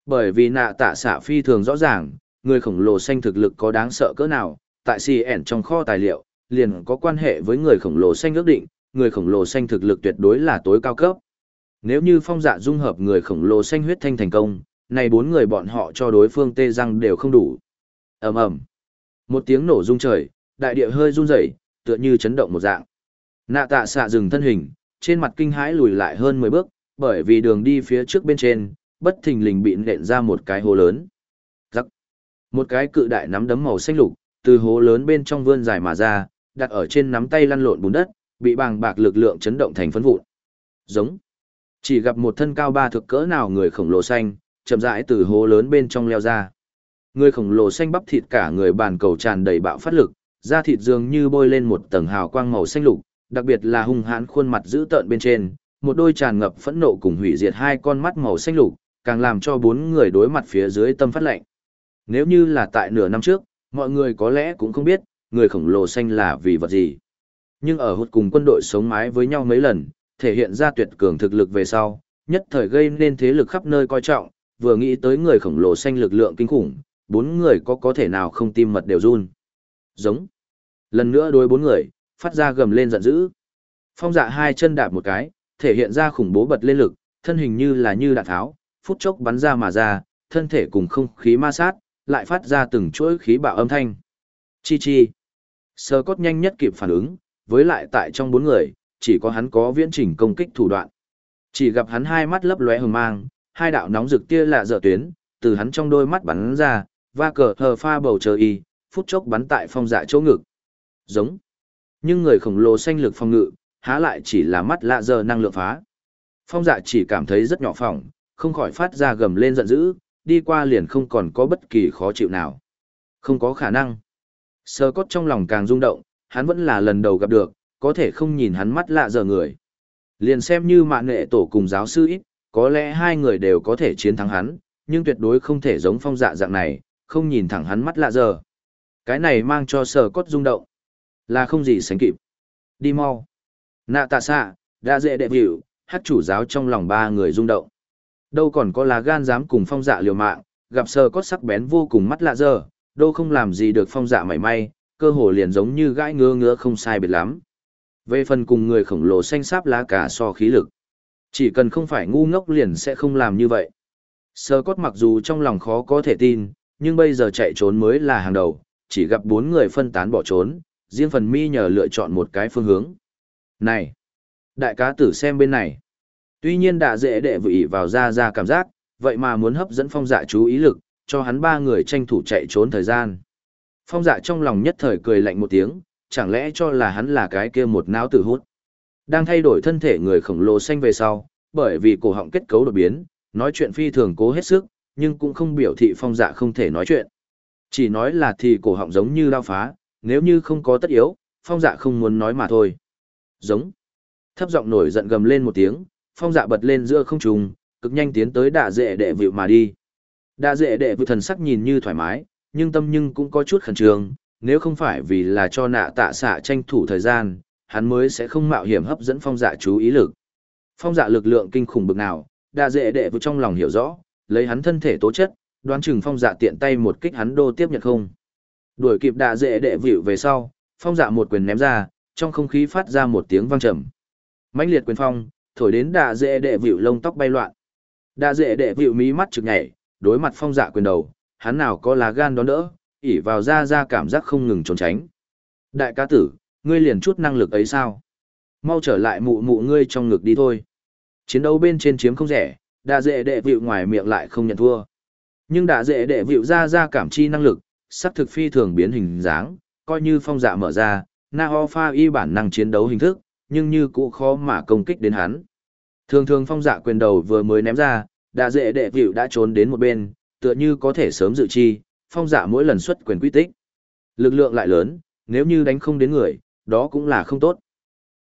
Bởi vì nạ tạ xạ phi thường rõ ràng, người khổng lồ xanh thực lực có đáng sợ cỡ nào, tại CN trong kho tài liệu, liền có quan hệ với người khổng lồ xanh ước định, người khổng lồ xanh thực lực tuyệt đối là tối cao cấp. Nếu như phong dạ dung hợp người khổng lồ xanh huyết thanh thành công, này bốn người bọn họ cho đối phương tê răng đều không đủ. ầm ầm, một tiếng nổ rung trời, đại địa hơi run rẩy, tựa như chấn động một dạng. Nạ tạ xạ dừng thân hình, trên mặt kinh hãi lùi lại hơn 10 bước, bởi vì đường đi phía trước bên trên, bất thình lình bị nện ra một cái hố lớn. Rắc. Một cái cự đại nắm đấm màu xanh lục, từ hố lớn bên trong vươn dài mà ra, đặt ở trên nắm tay lăn lộn bùn đất, bị bàng bạc lực lượng chấn động thành phấn vụn. Giống. Chỉ gặp một thân cao ba thực cỡ nào người khổng lồ xanh, chậm rãi từ hố lớn bên trong leo ra. Người khổng lồ xanh bắp thịt cả người bàn cầu tràn đầy bạo phát lực, da thịt dường như bôi lên một tầng hào quang màu xanh lục, đặc biệt là hung hãn khuôn mặt dữ tợn bên trên, một đôi tràn ngập phẫn nộ cùng hủy diệt hai con mắt màu xanh lục, càng làm cho bốn người đối mặt phía dưới tâm phát lạnh. Nếu như là tại nửa năm trước, mọi người có lẽ cũng không biết, người khổng lồ xanh là vì vật gì. Nhưng ở hụt cùng quân đội sống mái với nhau mấy lần, thể hiện ra tuyệt cường thực lực về sau, nhất thời gây nên thế lực khắp nơi coi trọng, vừa nghĩ tới người khổng lồ xanh lực lượng kinh khủng, bốn người có có thể nào không tim mật đều run. Giống. Lần nữa đối bốn người, phát ra gầm lên giận dữ. Phong dạ hai chân đạp một cái, thể hiện ra khủng bố bật lên lực, thân hình như là như đạn tháo, phút chốc bắn ra mà ra, thân thể cùng không khí ma sát, lại phát ra từng chuỗi khí bạo âm thanh. Chi chi. Sơ cốt nhanh nhất kịp phản ứng, với lại tại trong bốn người, chỉ có hắn có viễn trình công kích thủ đoạn. Chỉ gặp hắn hai mắt lấp lóe hừng mang, hai đạo nóng rực tia lạ dở tuyến, từ hắn trong đôi mắt bắn ra, và cờ hờ pha bầu trời y, phút chốc bắn tại phong dạ chỗ ngực. Giống. Nhưng người khổng lồ xanh lực phong ngự, há lại chỉ là mắt lạ dở năng lượng phá. Phong dạ chỉ cảm thấy rất nhỏ phỏng, không khỏi phát ra gầm lên giận dữ, đi qua liền không còn có bất kỳ khó chịu nào. Không có khả năng. Sơ cốt trong lòng càng rung động, hắn vẫn là lần đầu gặp được, có thể không nhìn hắn mắt lạ giờ người. Liền xem như mạng nghệ tổ cùng giáo sư ít, có lẽ hai người đều có thể chiến thắng hắn, nhưng tuyệt đối không thể giống phong dạ dạng này, không nhìn thẳng hắn mắt lạ giờ. Cái này mang cho sở cốt rung động. Là không gì sánh kịp. Đi mau. Nạ tạ xạ, đã dễ đệ biểu, hát chủ giáo trong lòng ba người rung động. Đâu còn có lá gan dám cùng phong dạ liều mạng, gặp sở cốt sắc bén vô cùng mắt lạ giờ, đâu không làm gì được phong dạ mảy may, cơ hồ liền giống như gãi ngứa ngứa không sai biệt lắm. Về phần cùng người khổng lồ xanh sáp lá cả so khí lực. Chỉ cần không phải ngu ngốc liền sẽ không làm như vậy. Sơ cốt mặc dù trong lòng khó có thể tin, nhưng bây giờ chạy trốn mới là hàng đầu, chỉ gặp bốn người phân tán bỏ trốn, riêng phần mi nhờ lựa chọn một cái phương hướng. Này! Đại cá tử xem bên này. Tuy nhiên đã dễ đệ vị vào ra ra cảm giác, vậy mà muốn hấp dẫn phong dạ chú ý lực, cho hắn ba người tranh thủ chạy trốn thời gian. Phong dạ trong lòng nhất thời cười lạnh một tiếng, chẳng lẽ cho là hắn là cái kia một não tử hút. Đang thay đổi thân thể người khổng lồ xanh về sau, bởi vì cổ họng kết cấu đột biến, nói chuyện phi thường cố hết sức, nhưng cũng không biểu thị phong dạ không thể nói chuyện. Chỉ nói là thì cổ họng giống như lao phá, nếu như không có tất yếu, phong dạ không muốn nói mà thôi. Giống. Thấp giọng nổi giận gầm lên một tiếng, phong dạ bật lên giữa không trung, cực nhanh tiến tới đạ dệ đệ vịu mà đi. Đạ dệ đệ vịu thần sắc nhìn như thoải mái, nhưng tâm nhưng cũng có chút khẩn trương, nếu không phải vì là cho nạ tạ xạ tranh thủ thời gian, hắn mới sẽ không mạo hiểm hấp dẫn phong dạ chú ý lực. Phong dạ lực lượng kinh khủng bực nào, đạ dễ đệ vịu trong lòng hiểu rõ, lấy hắn thân thể tố chất, đoán chừng phong dạ tiện tay một kích hắn đô tiếp nhận không. Đuổi kịp đạ dễ đệ vịu về sau, phong dạ một quyền ném ra, trong không khí phát ra một tiếng vang trầm. mãnh liệt quyền phong, thổi đến đạ dễ đệ vịu lông tóc bay loạn. Đạ dễ đệ vịu mí mắt trực nhảy, đối mặt phong dạ quyền đầu, hắn nào có lá gan đón đỡ, ỉ vào ra ra cảm giác không ngừng trốn tránh. Đại ca tử, ngươi liền chút năng lực ấy sao? Mau trở lại mụ mụ ngươi trong ngực đi thôi. Chiến đấu bên trên chiếm không rẻ, đạ dệ đệ vịu ngoài miệng lại không nhận thua. Nhưng đạ dệ đệ vịu ra ra cảm chi năng lực, sắc thực phi thường biến hình dáng, coi như phong dạ mở ra, na ho pha y bản năng chiến đấu hình thức, nhưng như cũ khó mà công kích đến hắn. Thường thường phong dạ quyền đầu vừa mới ném ra, đạ dệ đệ vịu đã trốn đến một bên, tựa như có thể sớm dự chi, phong dạ mỗi lần xuất quyền quy tích. Lực lượng lại lớn, nếu như đánh không đến người, đó cũng là không tốt.